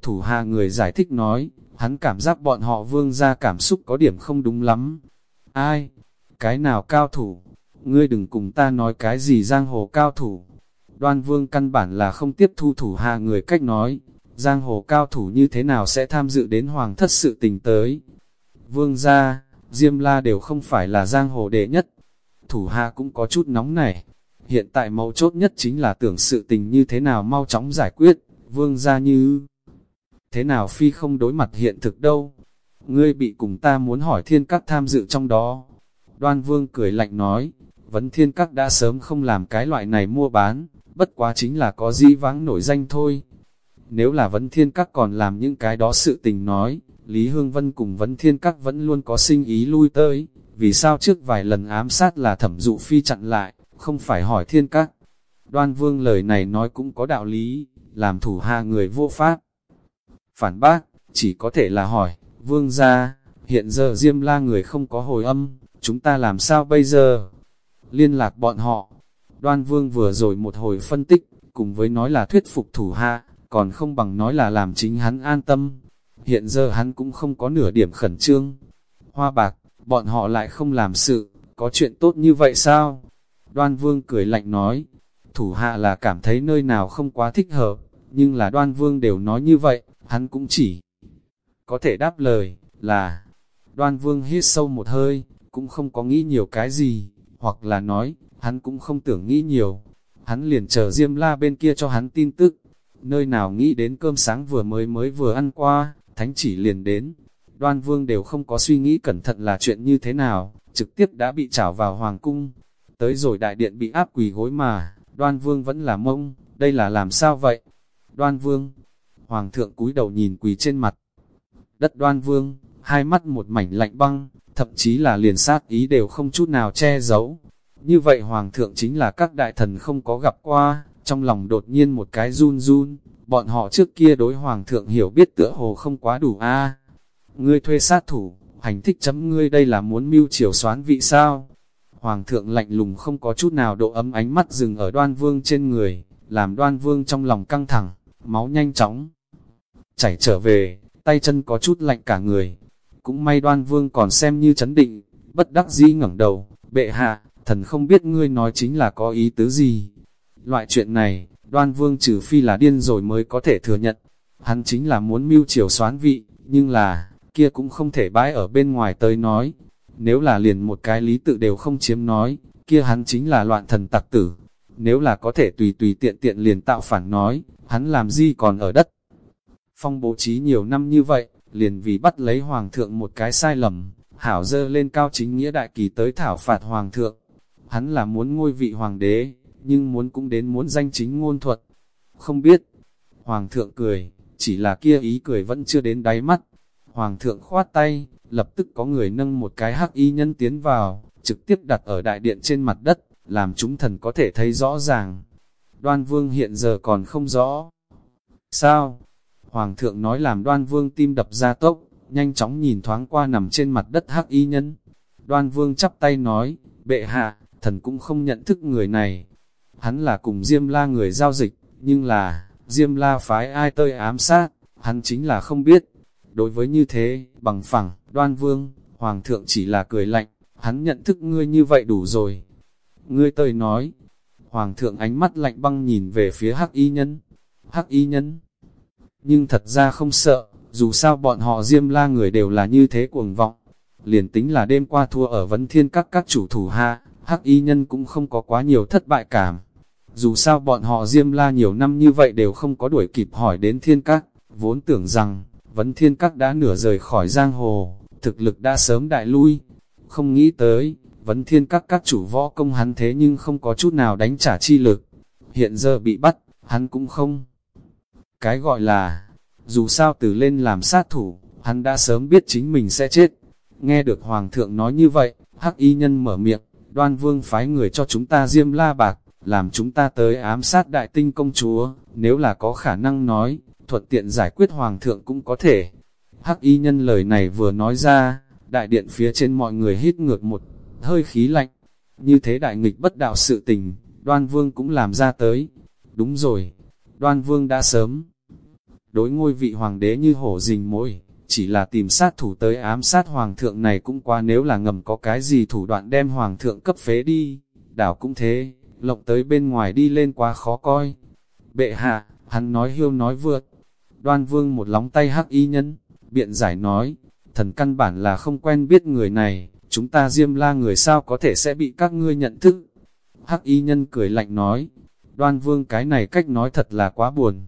Thủ hạ người giải thích nói, hắn cảm giác bọn họ vương gia cảm xúc có điểm không đúng lắm. Ai? Cái nào cao thủ? Ngươi đừng cùng ta nói cái gì giang hồ cao thủ. Đoan vương căn bản là không tiếp thu thủ hạ người cách nói. Giang hồ cao thủ như thế nào sẽ tham dự đến hoàng thất sự tình tới. Vương gia, Diêm La đều không phải là giang hồ đệ nhất. Thủ hạ cũng có chút nóng này. Hiện tại mấu chốt nhất chính là tưởng sự tình như thế nào mau chóng giải quyết. Vương gia như... Thế nào phi không đối mặt hiện thực đâu? Ngươi bị cùng ta muốn hỏi thiên các tham dự trong đó. Đoan vương cười lạnh nói, vấn thiên các đã sớm không làm cái loại này mua bán, bất quá chính là có di vãng nổi danh thôi. Nếu là vấn thiên các còn làm những cái đó sự tình nói, Lý Hương Vân cùng vấn thiên các vẫn luôn có sinh ý lui tới, vì sao trước vài lần ám sát là thẩm dụ phi chặn lại, không phải hỏi thiên các. Đoan vương lời này nói cũng có đạo lý, làm thủ hạ người vô pháp. Phản bác, chỉ có thể là hỏi, vương gia, hiện giờ diêm la người không có hồi âm, chúng ta làm sao bây giờ? Liên lạc bọn họ, đoan vương vừa rồi một hồi phân tích, cùng với nói là thuyết phục thủ hạ, còn không bằng nói là làm chính hắn an tâm. Hiện giờ hắn cũng không có nửa điểm khẩn trương. Hoa bạc, bọn họ lại không làm sự, có chuyện tốt như vậy sao? Đoan vương cười lạnh nói, thủ hạ là cảm thấy nơi nào không quá thích hợp, nhưng là đoan vương đều nói như vậy, hắn cũng chỉ có thể đáp lời, là đoan vương hít sâu một hơi, cũng không có nghĩ nhiều cái gì, hoặc là nói, hắn cũng không tưởng nghĩ nhiều, hắn liền chờ Diêm La bên kia cho hắn tin tức, nơi nào nghĩ đến cơm sáng vừa mới mới vừa ăn qua, thánh chỉ liền đến, đoan vương đều không có suy nghĩ cẩn thận là chuyện như thế nào, trực tiếp đã bị trảo vào hoàng cung, tới rồi đại điện bị áp quỳ gối mà, đoan vương vẫn là mông, đây là làm sao vậy? Đoan vương, hoàng thượng cúi đầu nhìn quỳ trên mặt, đất đoan vương, hai mắt một mảnh lạnh băng, thậm chí là liền sát ý đều không chút nào che giấu. Như vậy hoàng thượng chính là các đại thần không có gặp qua, trong lòng đột nhiên một cái run run, bọn họ trước kia đối hoàng thượng hiểu biết tựa hồ không quá đủ a Ngươi thuê sát thủ, hành thích chấm ngươi đây là muốn mưu chiều xoán vị sao? Hoàng thượng lạnh lùng không có chút nào độ ấm ánh mắt dừng ở đoan vương trên người, làm đoan vương trong lòng căng thẳng, máu nhanh chóng. Chảy trở về, tay chân có chút lạnh cả người. Cũng may đoan vương còn xem như chấn định, bất đắc dĩ ngẩng đầu, bệ hạ, thần không biết ngươi nói chính là có ý tứ gì. Loại chuyện này, đoan vương trừ phi là điên rồi mới có thể thừa nhận. Hắn chính là muốn mưu chiều xoán vị, nhưng là, kia cũng không thể bãi ở bên ngoài tới nói. Nếu là liền một cái lý tự đều không chiếm nói, kia hắn chính là loạn thần tặc tử. Nếu là có thể tùy tùy tiện tiện liền tạo phản nói, hắn làm gì còn ở đất. Phong bố trí nhiều năm như vậy, liền vì bắt lấy hoàng thượng một cái sai lầm, hảo dơ lên cao chính nghĩa đại kỳ tới thảo phạt hoàng thượng. Hắn là muốn ngôi vị hoàng đế, nhưng muốn cũng đến muốn danh chính ngôn thuật. Không biết, hoàng thượng cười, chỉ là kia ý cười vẫn chưa đến đáy mắt. Hoàng thượng khoát tay, lập tức có người nâng một cái hắc y nhân tiến vào, trực tiếp đặt ở đại điện trên mặt đất, làm chúng thần có thể thấy rõ ràng. Đoan vương hiện giờ còn không rõ. Sao? Hoàng thượng nói làm đoan vương tim đập ra tốc, nhanh chóng nhìn thoáng qua nằm trên mặt đất hắc y nhân. Đoan vương chắp tay nói, bệ hạ, thần cũng không nhận thức người này. Hắn là cùng Diêm La người giao dịch, nhưng là, Diêm La phái ai tơi ám sát, hắn chính là không biết. Đối với như thế, bằng phẳng, đoan vương, hoàng thượng chỉ là cười lạnh, hắn nhận thức ngươi như vậy đủ rồi. Ngươi tơi nói, hoàng thượng ánh mắt lạnh băng nhìn về phía hắc y nhân, hắc y nhân. Nhưng thật ra không sợ, dù sao bọn họ diêm la người đều là như thế cuồng vọng. Liền tính là đêm qua thua ở vấn thiên các các chủ thủ hạ, hắc y nhân cũng không có quá nhiều thất bại cảm. Dù sao bọn họ diêm la nhiều năm như vậy đều không có đuổi kịp hỏi đến thiên các, vốn tưởng rằng, vấn thiên các đã nửa rời khỏi giang hồ, thực lực đã sớm đại lui. Không nghĩ tới, vấn thiên các các chủ võ công hắn thế nhưng không có chút nào đánh trả chi lực. Hiện giờ bị bắt, hắn cũng không. Cái gọi là, dù sao từ lên làm sát thủ, hắn đã sớm biết chính mình sẽ chết. Nghe được Hoàng thượng nói như vậy, hắc y nhân mở miệng, đoan vương phái người cho chúng ta diêm la bạc, làm chúng ta tới ám sát đại tinh công chúa, nếu là có khả năng nói, thuận tiện giải quyết Hoàng thượng cũng có thể. Hắc y nhân lời này vừa nói ra, đại điện phía trên mọi người hít ngược một hơi khí lạnh. Như thế đại nghịch bất đạo sự tình, đoan vương cũng làm ra tới. Đúng rồi, đoan vương đã sớm. Đối ngôi vị hoàng đế như hổ rình môi, chỉ là tìm sát thủ tới ám sát hoàng thượng này cũng qua nếu là ngầm có cái gì thủ đoạn đem hoàng thượng cấp phế đi. Đảo cũng thế, lộng tới bên ngoài đi lên quá khó coi. Bệ hạ, hắn nói hiêu nói vượt. Đoan vương một lóng tay hắc y nhân, biện giải nói, thần căn bản là không quen biết người này, chúng ta diêm la người sao có thể sẽ bị các ngươi nhận thức. Hắc y nhân cười lạnh nói, đoan vương cái này cách nói thật là quá buồn.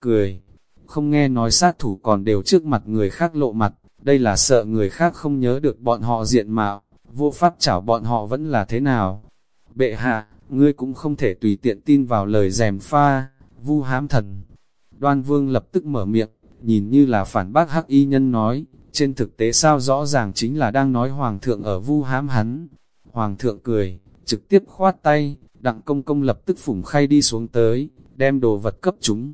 Cười, không nghe nói sát thủ còn đều trước mặt người khác lộ mặt, đây là sợ người khác không nhớ được bọn họ diện mạo, vô pháp chảo bọn họ vẫn là thế nào. Bệ hạ, ngươi cũng không thể tùy tiện tin vào lời rèm pha, vu hám thần. Đoan vương lập tức mở miệng, nhìn như là phản bác hắc y nhân nói, trên thực tế sao rõ ràng chính là đang nói hoàng thượng ở vu hám hắn. Hoàng thượng cười, trực tiếp khoát tay, đặng công công lập tức phủng khay đi xuống tới, đem đồ vật cấp chúng.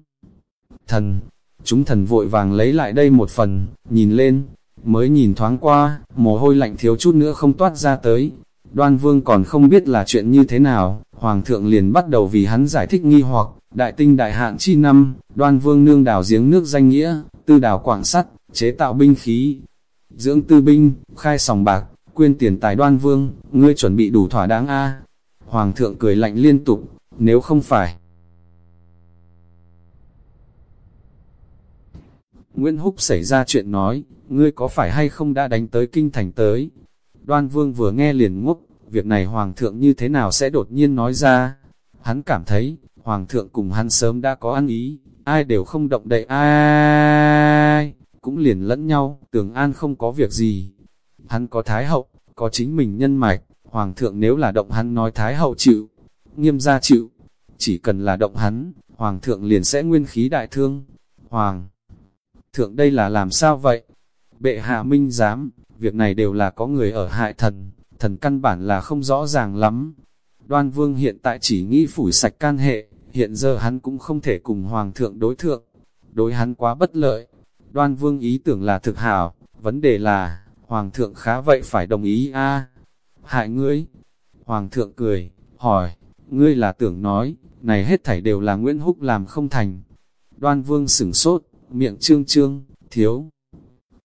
Thần, chúng thần vội vàng lấy lại đây một phần, nhìn lên, mới nhìn thoáng qua, mồ hôi lạnh thiếu chút nữa không toát ra tới. Đoan vương còn không biết là chuyện như thế nào, hoàng thượng liền bắt đầu vì hắn giải thích nghi hoặc, đại tinh đại hạn chi năm, đoan vương nương đào giếng nước danh nghĩa, tư đào quảng sắt, chế tạo binh khí, dưỡng tư binh, khai sòng bạc, quyên tiền tài đoan vương, ngươi chuẩn bị đủ thỏa đáng a Hoàng thượng cười lạnh liên tục, nếu không phải. Nguyễn Húc xảy ra chuyện nói, ngươi có phải hay không đã đánh tới kinh thành tới. Đoan vương vừa nghe liền ngốc, việc này hoàng thượng như thế nào sẽ đột nhiên nói ra. Hắn cảm thấy, hoàng thượng cùng hắn sớm đã có ăn ý, ai đều không động đậy ai, cũng liền lẫn nhau, tường an không có việc gì. Hắn có thái hậu, có chính mình nhân mạch, hoàng thượng nếu là động hắn nói thái hậu chịu, nghiêm gia chịu, chỉ cần là động hắn, hoàng thượng liền sẽ nguyên khí đại thương. Hoàng thượng đây là làm sao vậy? Bệ hạ minh giám, việc này đều là có người ở hại thần, thần căn bản là không rõ ràng lắm. Đoan vương hiện tại chỉ nghĩ phủi sạch can hệ, hiện giờ hắn cũng không thể cùng hoàng thượng đối thượng, đối hắn quá bất lợi. Đoan vương ý tưởng là thực hảo, vấn đề là, hoàng thượng khá vậy phải đồng ý a Hại ngươi, hoàng thượng cười, hỏi, ngươi là tưởng nói, này hết thảy đều là Nguyễn Húc làm không thành. Đoan vương sửng sốt, miệng trương trương, thiếu.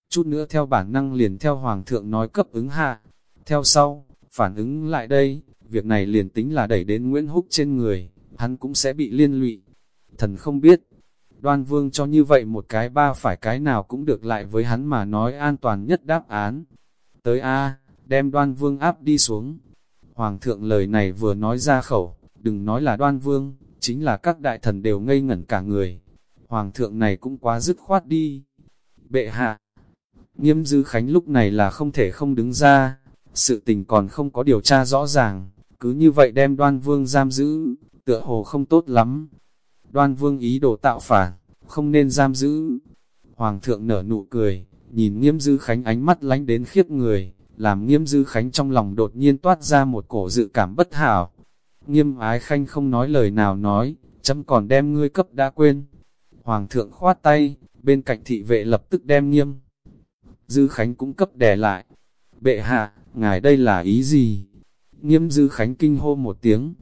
Chút nữa theo bản năng liền theo hoàng thượng nói cấp ứng hạ. Theo sau, phản ứng lại đây, việc này liền tính là đẩy đến Nguyễn Húc trên người hắn cũng sẽ bị liên lụy. Thần không biết, đoan vương cho như vậy một cái ba phải cái nào cũng được lại với hắn mà nói an toàn nhất đáp án. Tới A, đem đoan vương áp đi xuống. Hoàng thượng lời này vừa nói ra khẩu, đừng nói là đoan vương, chính là các đại thần đều ngây ngẩn cả người. Hoàng thượng này cũng quá dứt khoát đi. Bệ hạ, nghiêm dư khánh lúc này là không thể không đứng ra, sự tình còn không có điều tra rõ ràng, cứ như vậy đem đoan vương giam giữ, tựa hồ không tốt lắm. Đoan vương ý đồ tạo phản, không nên giam giữ. Hoàng thượng nở nụ cười, nhìn nghiêm dư khánh ánh mắt lánh đến khiếp người, làm nghiêm dư khánh trong lòng đột nhiên toát ra một cổ dự cảm bất hảo. Nghiêm ái khanh không nói lời nào nói, chấm còn đem ngươi cấp đã quên. Hoàng thượng khoát tay, bên cạnh thị vệ lập tức đem nghiêm. Dư khánh cũng cấp đè lại. Bệ hạ, ngài đây là ý gì? Nghiêm dư khánh kinh hô một tiếng.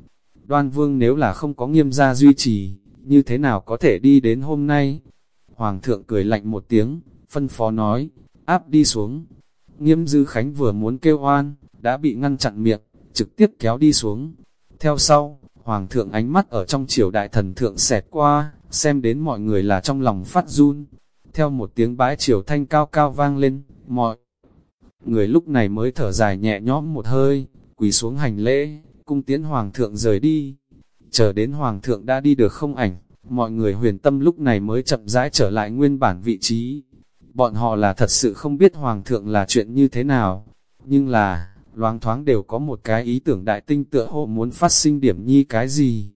Đoan vương nếu là không có nghiêm gia duy trì, như thế nào có thể đi đến hôm nay? Hoàng thượng cười lạnh một tiếng, phân phó nói, áp đi xuống. Nghiêm dư khánh vừa muốn kêu oan, đã bị ngăn chặn miệng, trực tiếp kéo đi xuống. Theo sau, Hoàng thượng ánh mắt ở trong triều đại thần thượng xẹt qua, xem đến mọi người là trong lòng phát run. Theo một tiếng bái triều thanh cao cao vang lên, mọi người lúc này mới thở dài nhẹ nhõm một hơi, quỳ xuống hành lễ, cung tiến Hoàng thượng rời đi. Chờ đến Hoàng thượng đã đi được không ảnh, mọi người huyền tâm lúc này mới chậm rãi trở lại nguyên bản vị trí. Bọn họ là thật sự không biết Hoàng thượng là chuyện như thế nào, nhưng là, loáng thoáng đều có một cái ý tưởng đại tinh tựa hộ muốn phát sinh điểm nhi cái gì.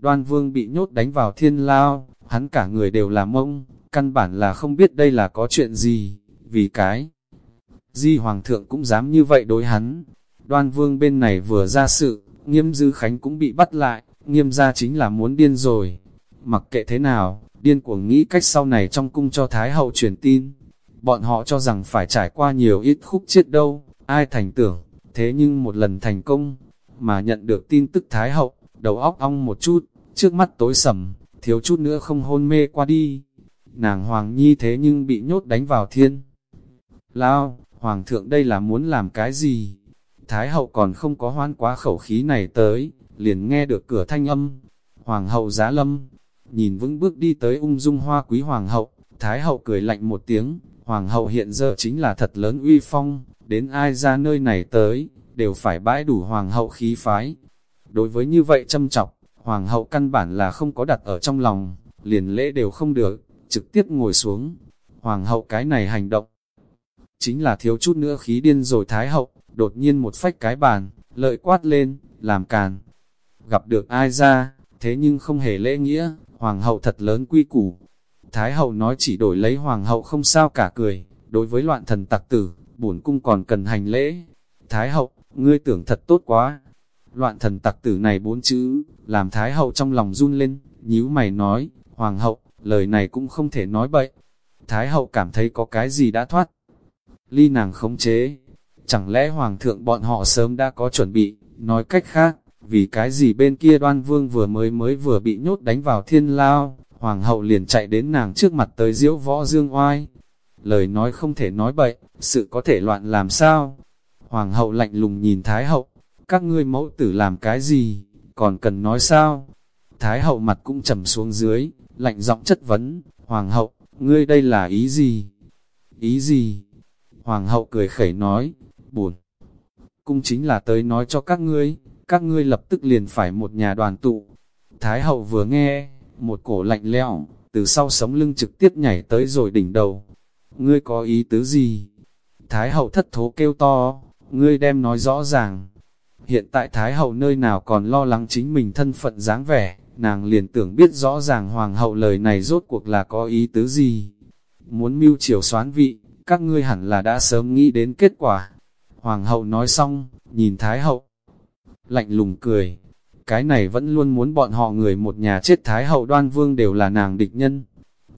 Đoan vương bị nhốt đánh vào thiên lao, hắn cả người đều là mông, căn bản là không biết đây là có chuyện gì, vì cái. Di Hoàng thượng cũng dám như vậy đối hắn. Đoan vương bên này vừa ra sự, nghiêm dư khánh cũng bị bắt lại, nghiêm ra chính là muốn điên rồi. Mặc kệ thế nào, điên cuồng nghĩ cách sau này trong cung cho Thái hậu truyền tin. Bọn họ cho rằng phải trải qua nhiều ít khúc chết đâu, ai thành tưởng, thế nhưng một lần thành công, mà nhận được tin tức Thái hậu, đầu óc ong một chút, trước mắt tối sầm, thiếu chút nữa không hôn mê qua đi. Nàng Hoàng Nhi thế nhưng bị nhốt đánh vào thiên. Lao, Hoàng thượng đây là muốn làm cái gì? Thái hậu còn không có hoan quá khẩu khí này tới, liền nghe được cửa thanh âm. Hoàng hậu giá lâm, nhìn vững bước đi tới ung dung hoa quý hoàng hậu, Thái hậu cười lạnh một tiếng, hoàng hậu hiện giờ chính là thật lớn uy phong, đến ai ra nơi này tới, đều phải bãi đủ hoàng hậu khí phái. Đối với như vậy châm trọng, hoàng hậu căn bản là không có đặt ở trong lòng, liền lễ đều không được, trực tiếp ngồi xuống. Hoàng hậu cái này hành động, chính là thiếu chút nữa khí điên rồi thái hậu, đột nhiên một phách cái bàn, lợi quát lên, làm càn. Gặp được ai ra, thế nhưng không hề lễ nghĩa, hoàng hậu thật lớn quy củ. Thái hậu nói chỉ đổi lấy hoàng hậu không sao cả cười, đối với loạn thần tặc tử, bổn cung còn cần hành lễ. Thái hậu, ngươi tưởng thật tốt quá. Loạn thần tặc tử này bốn chữ, làm Thái hậu trong lòng run lên, nhíu mày nói, Hoàng hậu, lời này cũng không thể nói bậy. Thái hậu cảm thấy có cái gì đã thoát. Ly nàng khống chế. Chẳng lẽ Hoàng thượng bọn họ sớm đã có chuẩn bị, nói cách khác, vì cái gì bên kia đoan vương vừa mới mới vừa bị nhốt đánh vào thiên lao, Hoàng hậu liền chạy đến nàng trước mặt tới diễu võ dương oai, lời nói không thể nói bậy, sự có thể loạn làm sao? Hoàng hậu lạnh lùng nhìn Thái hậu, các ngươi mẫu tử làm cái gì, còn cần nói sao? Thái hậu mặt cũng trầm xuống dưới, lạnh giọng chất vấn, Hoàng hậu, ngươi đây là ý gì? Ý gì? Hoàng hậu cười khẩy nói, buồn. Cung chính là tới nói cho các ngươi, các ngươi lập tức liền phải một nhà đoàn tụ. Thái hậu vừa nghe, một cổ lạnh lẽo từ sau sống lưng trực tiếp nhảy tới rồi đỉnh đầu, ngươi có ý tứ gì? Thái hậu thất thố kêu to, ngươi đem nói rõ ràng. Hiện tại Thái hậu nơi nào còn lo lắng chính mình thân phận dáng vẻ, nàng liền tưởng biết rõ ràng hoàng hậu lời này rốt cuộc là có ý tứ gì. Muốn mưu triều xoán vị, các ngươi hẳn là đã sớm nghĩ đến kết quả. Hoàng hậu nói xong, nhìn Thái hậu, lạnh lùng cười. Cái này vẫn luôn muốn bọn họ người một nhà chết Thái hậu đoan vương đều là nàng địch nhân,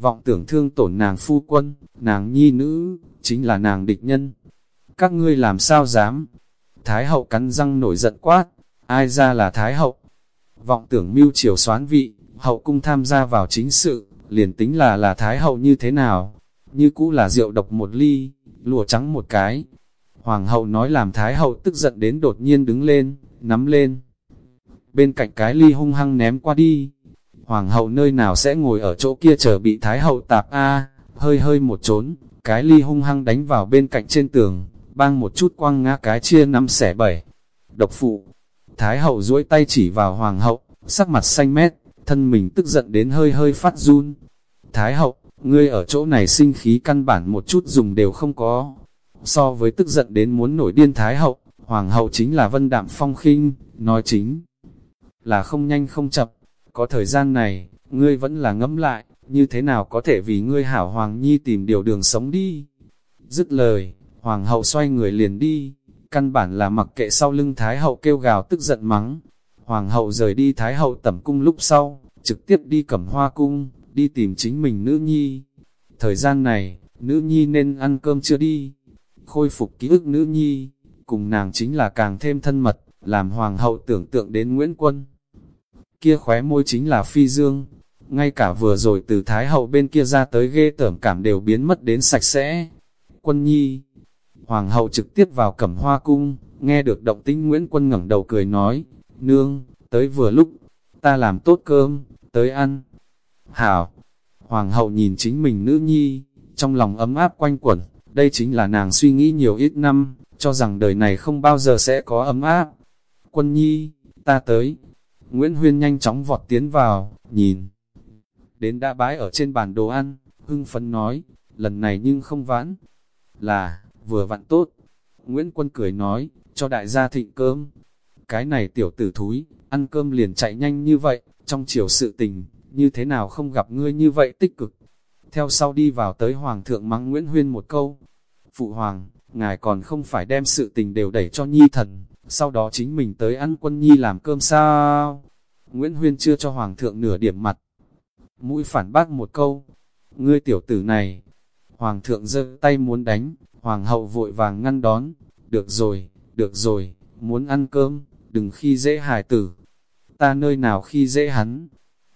vọng tưởng thương tổn nàng phu quân, nàng nhi nữ, chính là nàng địch nhân. Các ngươi làm sao dám? Thái hậu cắn răng nổi giận quát, ai ra là Thái hậu? Vọng tưởng mưu triều xoán vị, hậu cung tham gia vào chính sự, liền tính là là Thái hậu như thế nào? Như cũ là rượu độc một ly, lùa trắng một cái. Hoàng hậu nói làm Thái hậu tức giận đến đột nhiên đứng lên, nắm lên. Bên cạnh cái ly hung hăng ném qua đi, hoàng hậu nơi nào sẽ ngồi ở chỗ kia chờ bị thái hậu tạp a hơi hơi một trốn, cái ly hung hăng đánh vào bên cạnh trên tường, bang một chút quăng ngã cái chia năm xẻ bảy. Độc phụ, thái hậu duỗi tay chỉ vào hoàng hậu, sắc mặt xanh mét, thân mình tức giận đến hơi hơi phát run. Thái hậu, ngươi ở chỗ này sinh khí căn bản một chút dùng đều không có. So với tức giận đến muốn nổi điên thái hậu, hoàng hậu chính là vân đạm phong khinh, nói chính là không nhanh không chậm, có thời gian này, ngươi vẫn là ngẫm lại, như thế nào có thể vì ngươi hảo Hoàng Nhi tìm điều đường sống đi. Dứt lời, Hoàng hậu xoay người liền đi, căn bản là mặc kệ sau lưng Thái hậu kêu gào tức giận mắng. Hoàng hậu rời đi Thái hậu tẩm cung lúc sau, trực tiếp đi cẩm hoa cung, đi tìm chính mình nữ nhi. Thời gian này, nữ nhi nên ăn cơm chưa đi. Khôi phục ký ức nữ nhi, cùng nàng chính là càng thêm thân mật, làm hoàng hậu tưởng tượng đến Nguyễn Quân. Kia khóe môi chính là phi dương, ngay cả vừa rồi từ Thái hậu bên kia ra tới ghê tởm cảm đều biến mất đến sạch sẽ. Quân nhi, hoàng hậu trực tiếp vào cẩm hoa cung, nghe được động tĩnh Nguyễn Quân ngẩng đầu cười nói, nương, tới vừa lúc, ta làm tốt cơm, tới ăn. Hảo, hoàng hậu nhìn chính mình nữ nhi, trong lòng ấm áp quanh quẩn, đây chính là nàng suy nghĩ nhiều ít năm, cho rằng đời này không bao giờ sẽ có ấm áp. Quân nhi, ta tới. Nguyễn Huyên nhanh chóng vọt tiến vào, nhìn. Đến đã bái ở trên bàn đồ ăn, hưng phấn nói, lần này nhưng không vãn. Là, vừa vặn tốt. Nguyễn Quân cười nói, cho đại gia thịnh cơm. Cái này tiểu tử thúi, ăn cơm liền chạy nhanh như vậy, trong chiều sự tình, như thế nào không gặp ngươi như vậy tích cực. Theo sau đi vào tới Hoàng thượng mắng Nguyễn Huyên một câu. Phụ Hoàng, ngài còn không phải đem sự tình đều đẩy cho Nhi thần, sau đó chính mình tới ăn quân Nhi làm cơm sao? Nguyễn Huyên chưa cho Hoàng thượng nửa điểm mặt. Mũi phản bác một câu, ngươi tiểu tử này. Hoàng thượng giơ tay muốn đánh, Hoàng hậu vội vàng ngăn đón. Được rồi, được rồi, muốn ăn cơm, đừng khi dễ hài tử. Ta nơi nào khi dễ hắn.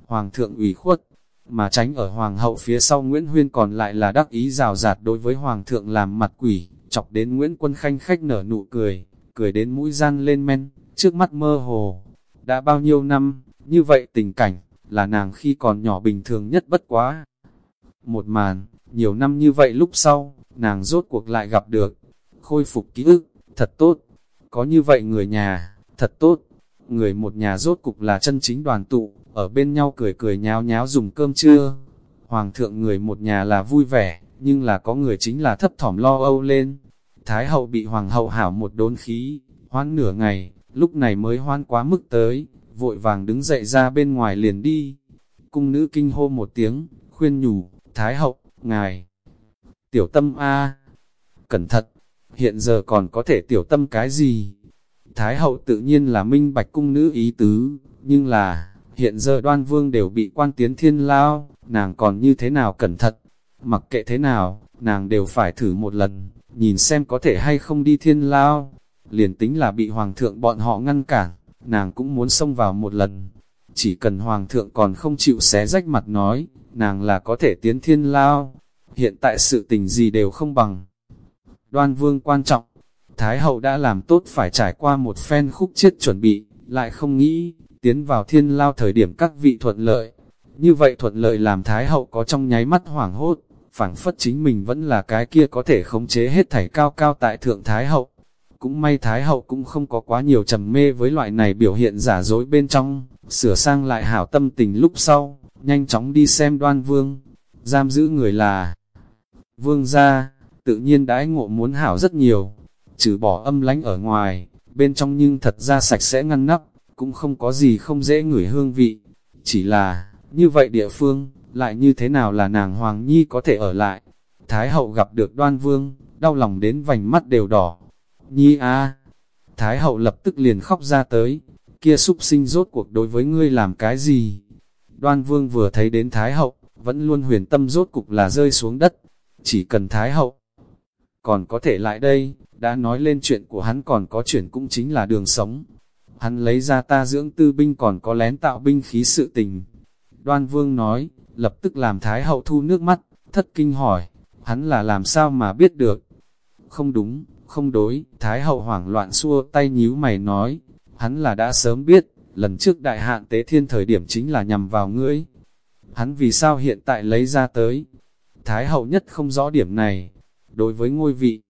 Hoàng thượng ủy khuất, mà tránh ở hoàng hậu phía sau Nguyễn Huyên còn lại là đắc ý rào rạt đối với hoàng thượng làm mặt quỷ, chọc đến Nguyễn Quân Khanh khách nở nụ cười, cười đến mũi gian lên men, trước mắt mơ hồ. Đã bao nhiêu năm, như vậy tình cảnh, là nàng khi còn nhỏ bình thường nhất bất quá. Một màn, nhiều năm như vậy lúc sau, nàng rốt cuộc lại gặp được, khôi phục ký ức, thật tốt, có như vậy người nhà, thật tốt, người một nhà rốt cục là chân chính đoàn tụ, ở bên nhau cười cười nháo nháo dùng cơm trưa. Hoàng thượng người một nhà là vui vẻ, nhưng là có người chính là thấp thỏm lo âu lên. Thái hậu bị hoàng hậu hảo một đốn khí, hoan nửa ngày, lúc này mới hoan quá mức tới, vội vàng đứng dậy ra bên ngoài liền đi. Cung nữ kinh hô một tiếng, khuyên nhủ, Thái hậu, ngài. Tiểu tâm A, cẩn thận, hiện giờ còn có thể tiểu tâm cái gì? Thái hậu tự nhiên là minh bạch cung nữ ý tứ, nhưng là, hiện giờ đoan vương đều bị quan tiến thiên lao, nàng còn như thế nào cẩn thận, mặc kệ thế nào, nàng đều phải thử một lần, nhìn xem có thể hay không đi thiên lao, liền tính là bị hoàng thượng bọn họ ngăn cản, nàng cũng muốn xông vào một lần, chỉ cần hoàng thượng còn không chịu xé rách mặt nói, nàng là có thể tiến thiên lao, hiện tại sự tình gì đều không bằng. Đoan vương quan trọng, Thái hậu đã làm tốt phải trải qua một phen khúc chết chuẩn bị, lại không nghĩ, tiến vào thiên lao thời điểm các vị thuận lợi. Như vậy thuận lợi làm Thái hậu có trong nháy mắt hoảng hốt, phảng phất chính mình vẫn là cái kia có thể khống chế hết thảy cao cao tại thượng Thái hậu. Cũng may Thái hậu cũng không có quá nhiều trầm mê với loại này biểu hiện giả dối bên trong, sửa sang lại hảo tâm tình lúc sau, nhanh chóng đi xem đoan vương, giam giữ người là vương gia, tự nhiên đãi ngộ muốn hảo rất nhiều, trừ bỏ âm lánh ở ngoài, bên trong nhưng thật ra sạch sẽ ngăn nắp, cũng không có gì không dễ ngửi hương vị. Chỉ là, như vậy địa phương, lại như thế nào là nàng Hoàng Nhi có thể ở lại. Thái hậu gặp được đoan vương, đau lòng đến vành mắt đều đỏ. Nhi a Thái hậu lập tức liền khóc ra tới, kia súc sinh rốt cuộc đối với ngươi làm cái gì? Đoan vương vừa thấy đến Thái hậu, vẫn luôn huyền tâm rốt cục là rơi xuống đất. Chỉ cần Thái hậu, còn có thể lại đây, đã nói lên chuyện của hắn còn có chuyện cũng chính là đường sống. Hắn lấy ra ta dưỡng tư binh còn có lén tạo binh khí sự tình. Đoan vương nói, lập tức làm Thái hậu thu nước mắt, thất kinh hỏi, hắn là làm sao mà biết được. Không đúng, không đối, Thái hậu hoảng loạn xua tay nhíu mày nói, hắn là đã sớm biết, lần trước đại hạn tế thiên thời điểm chính là nhằm vào ngươi. Hắn vì sao hiện tại lấy ra tới? Thái hậu nhất không rõ điểm này, đối với ngôi vị.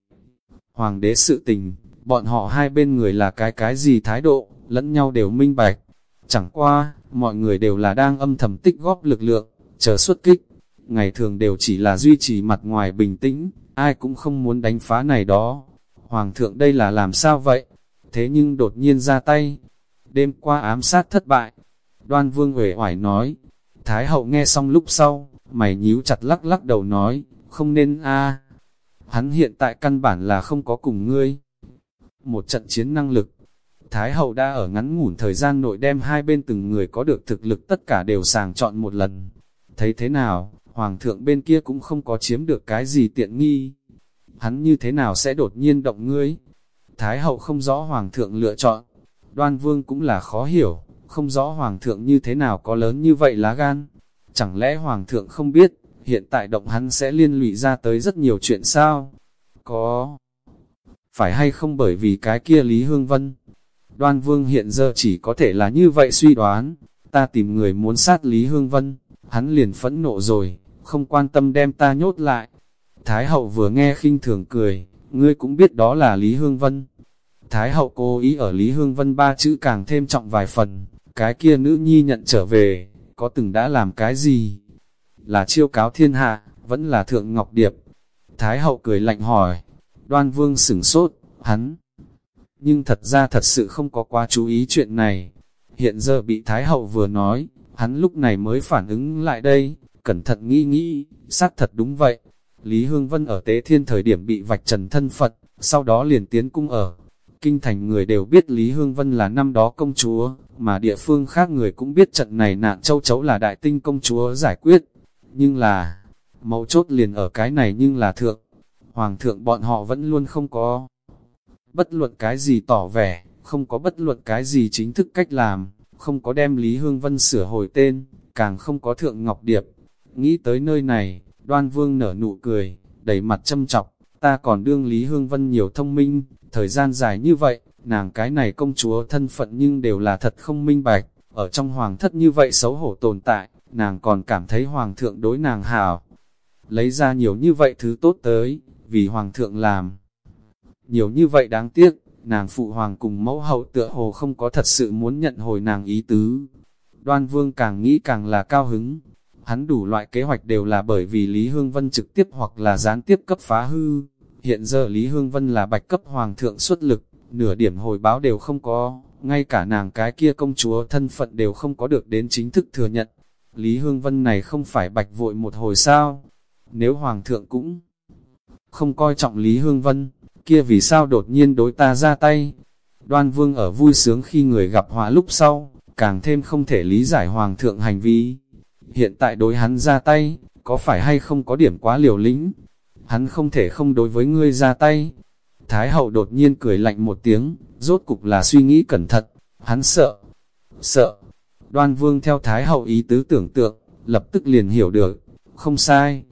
Hoàng đế sự tình, bọn họ hai bên người là cái cái gì thái độ, lẫn nhau đều minh bạch. Chẳng qua, mọi người đều là đang âm thầm tích góp lực lượng, chờ xuất kích. Ngày thường đều chỉ là duy trì mặt ngoài bình tĩnh, ai cũng không muốn đánh phá này đó. Hoàng thượng đây là làm sao vậy? Thế nhưng đột nhiên ra tay. Đêm qua ám sát thất bại. Đoan vương huệ hoài nói. Thái hậu nghe xong lúc sau, mày nhíu chặt lắc lắc đầu nói, không nên a Hắn hiện tại căn bản là không có cùng ngươi một trận chiến năng lực. Thái hậu đã ở ngắn ngủn thời gian nội đem hai bên từng người có được thực lực tất cả đều sàng chọn một lần. Thấy thế nào, hoàng thượng bên kia cũng không có chiếm được cái gì tiện nghi. Hắn như thế nào sẽ đột nhiên động ngươi? Thái hậu không rõ hoàng thượng lựa chọn, đoan vương cũng là khó hiểu, không rõ hoàng thượng như thế nào có lớn như vậy lá gan. Chẳng lẽ hoàng thượng không biết, hiện tại động hắn sẽ liên lụy ra tới rất nhiều chuyện sao? Có phải hay không bởi vì cái kia Lý Hương Vân? Đoan Vương hiện giờ chỉ có thể là như vậy suy đoán, ta tìm người muốn sát Lý Hương Vân, hắn liền phẫn nộ rồi, không quan tâm đem ta nhốt lại. Thái hậu vừa nghe khinh thường cười, ngươi cũng biết đó là Lý Hương Vân. Thái hậu cố ý ở Lý Hương Vân ba chữ càng thêm trọng vài phần, cái kia nữ nhi nhận trở về, có từng đã làm cái gì? Là chiêu cáo thiên hạ, vẫn là thượng ngọc điệp. Thái hậu cười lạnh hỏi, đoan vương sửng sốt, hắn. Nhưng thật ra thật sự không có quá chú ý chuyện này. Hiện giờ bị Thái hậu vừa nói, hắn lúc này mới phản ứng lại đây, cẩn thận nghĩ nghĩ, xác thật đúng vậy. Lý Hương Vân ở Tế Thiên thời điểm bị vạch trần thân Phật, sau đó liền tiến cung ở. Kinh thành người đều biết Lý Hương Vân là năm đó công chúa, mà địa phương khác người cũng biết trận này nạn châu chấu là đại tinh công chúa giải quyết. Nhưng là, mấu chốt liền ở cái này nhưng là thượng. Hoàng thượng bọn họ vẫn luôn không có bất luận cái gì tỏ vẻ, không có bất luận cái gì chính thức cách làm, không có đem Lý Hương Vân sửa hồi tên, càng không có thượng Ngọc Điệp. Nghĩ tới nơi này, đoan vương nở nụ cười, đầy mặt châm chọc, ta còn đương Lý Hương Vân nhiều thông minh, thời gian dài như vậy, nàng cái này công chúa thân phận nhưng đều là thật không minh bạch, ở trong hoàng thất như vậy xấu hổ tồn tại, nàng còn cảm thấy hoàng thượng đối nàng hảo, Lấy ra nhiều như vậy thứ tốt tới, vì hoàng thượng làm. Nhiều như vậy đáng tiếc, nàng phụ hoàng cùng mẫu hậu tựa hồ không có thật sự muốn nhận hồi nàng ý tứ. Đoan vương càng nghĩ càng là cao hứng. Hắn đủ loại kế hoạch đều là bởi vì Lý Hương Vân trực tiếp hoặc là gián tiếp cấp phá hư. Hiện giờ Lý Hương Vân là bạch cấp hoàng thượng xuất lực, nửa điểm hồi báo đều không có, ngay cả nàng cái kia công chúa thân phận đều không có được đến chính thức thừa nhận. Lý Hương Vân này không phải bạch vội một hồi sao? Nếu hoàng thượng cũng không coi trọng Lý Hương Vân, kia vì sao đột nhiên đối ta ra tay. Đoan vương ở vui sướng khi người gặp họa lúc sau, càng thêm không thể lý giải hoàng thượng hành vi. Hiện tại đối hắn ra tay, có phải hay không có điểm quá liều lĩnh? Hắn không thể không đối với ngươi ra tay. Thái hậu đột nhiên cười lạnh một tiếng, rốt cục là suy nghĩ cẩn thận, hắn sợ, sợ. Đoan vương theo Thái hậu ý tứ tưởng tượng, lập tức liền hiểu được, không sai.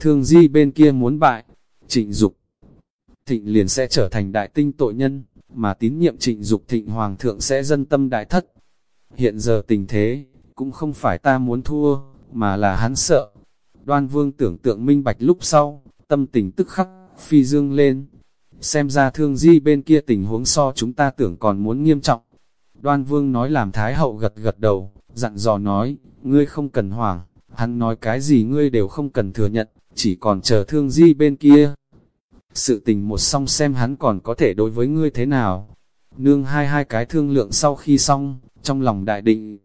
Thương di bên kia muốn bại, trịnh dục thịnh liền sẽ trở thành đại tinh tội nhân, mà tín nhiệm trịnh dục thịnh hoàng thượng sẽ dân tâm đại thất. Hiện giờ tình thế, cũng không phải ta muốn thua, mà là hắn sợ. Đoan vương tưởng tượng minh bạch lúc sau, tâm tình tức khắc, phi dương lên. Xem ra thương di bên kia tình huống so chúng ta tưởng còn muốn nghiêm trọng. Đoan vương nói làm thái hậu gật gật đầu, dặn dò nói, ngươi không cần hoảng, hắn nói cái gì ngươi đều không cần thừa nhận, chỉ còn chờ thương di bên kia sự tình một xong xem hắn còn có thể đối với ngươi thế nào. Nương hai hai cái thương lượng sau khi xong, trong lòng đại định,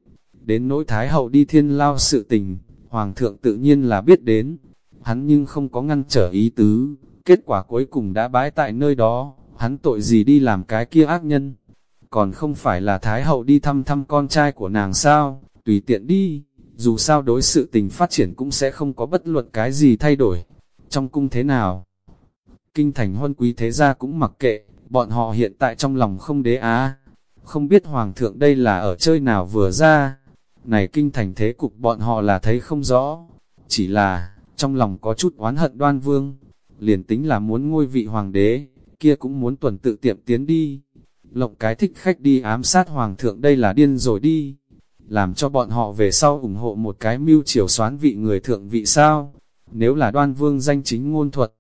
đến nỗi thái hậu đi thiên lao sự tình, hoàng thượng tự nhiên là biết đến, hắn nhưng không có ngăn trở ý tứ, kết quả cuối cùng đã bãi tại nơi đó, hắn tội gì đi làm cái kia ác nhân, còn không phải là thái hậu đi thăm thăm con trai của nàng sao, tùy tiện đi, dù sao đối sự tình phát triển cũng sẽ không có bất luận cái gì thay đổi, trong cung thế nào? Kinh thành huân quý thế gia cũng mặc kệ, bọn họ hiện tại trong lòng không đế á. Không biết hoàng thượng đây là ở chơi nào vừa ra. Này kinh thành thế cục bọn họ là thấy không rõ. Chỉ là, trong lòng có chút oán hận đoan vương. Liền tính là muốn ngôi vị hoàng đế, kia cũng muốn tuần tự tiệm tiến đi. Lộng cái thích khách đi ám sát hoàng thượng đây là điên rồi đi. Làm cho bọn họ về sau ủng hộ một cái mưu triều xoán vị người thượng vị sao. Nếu là đoan vương danh chính ngôn thuật,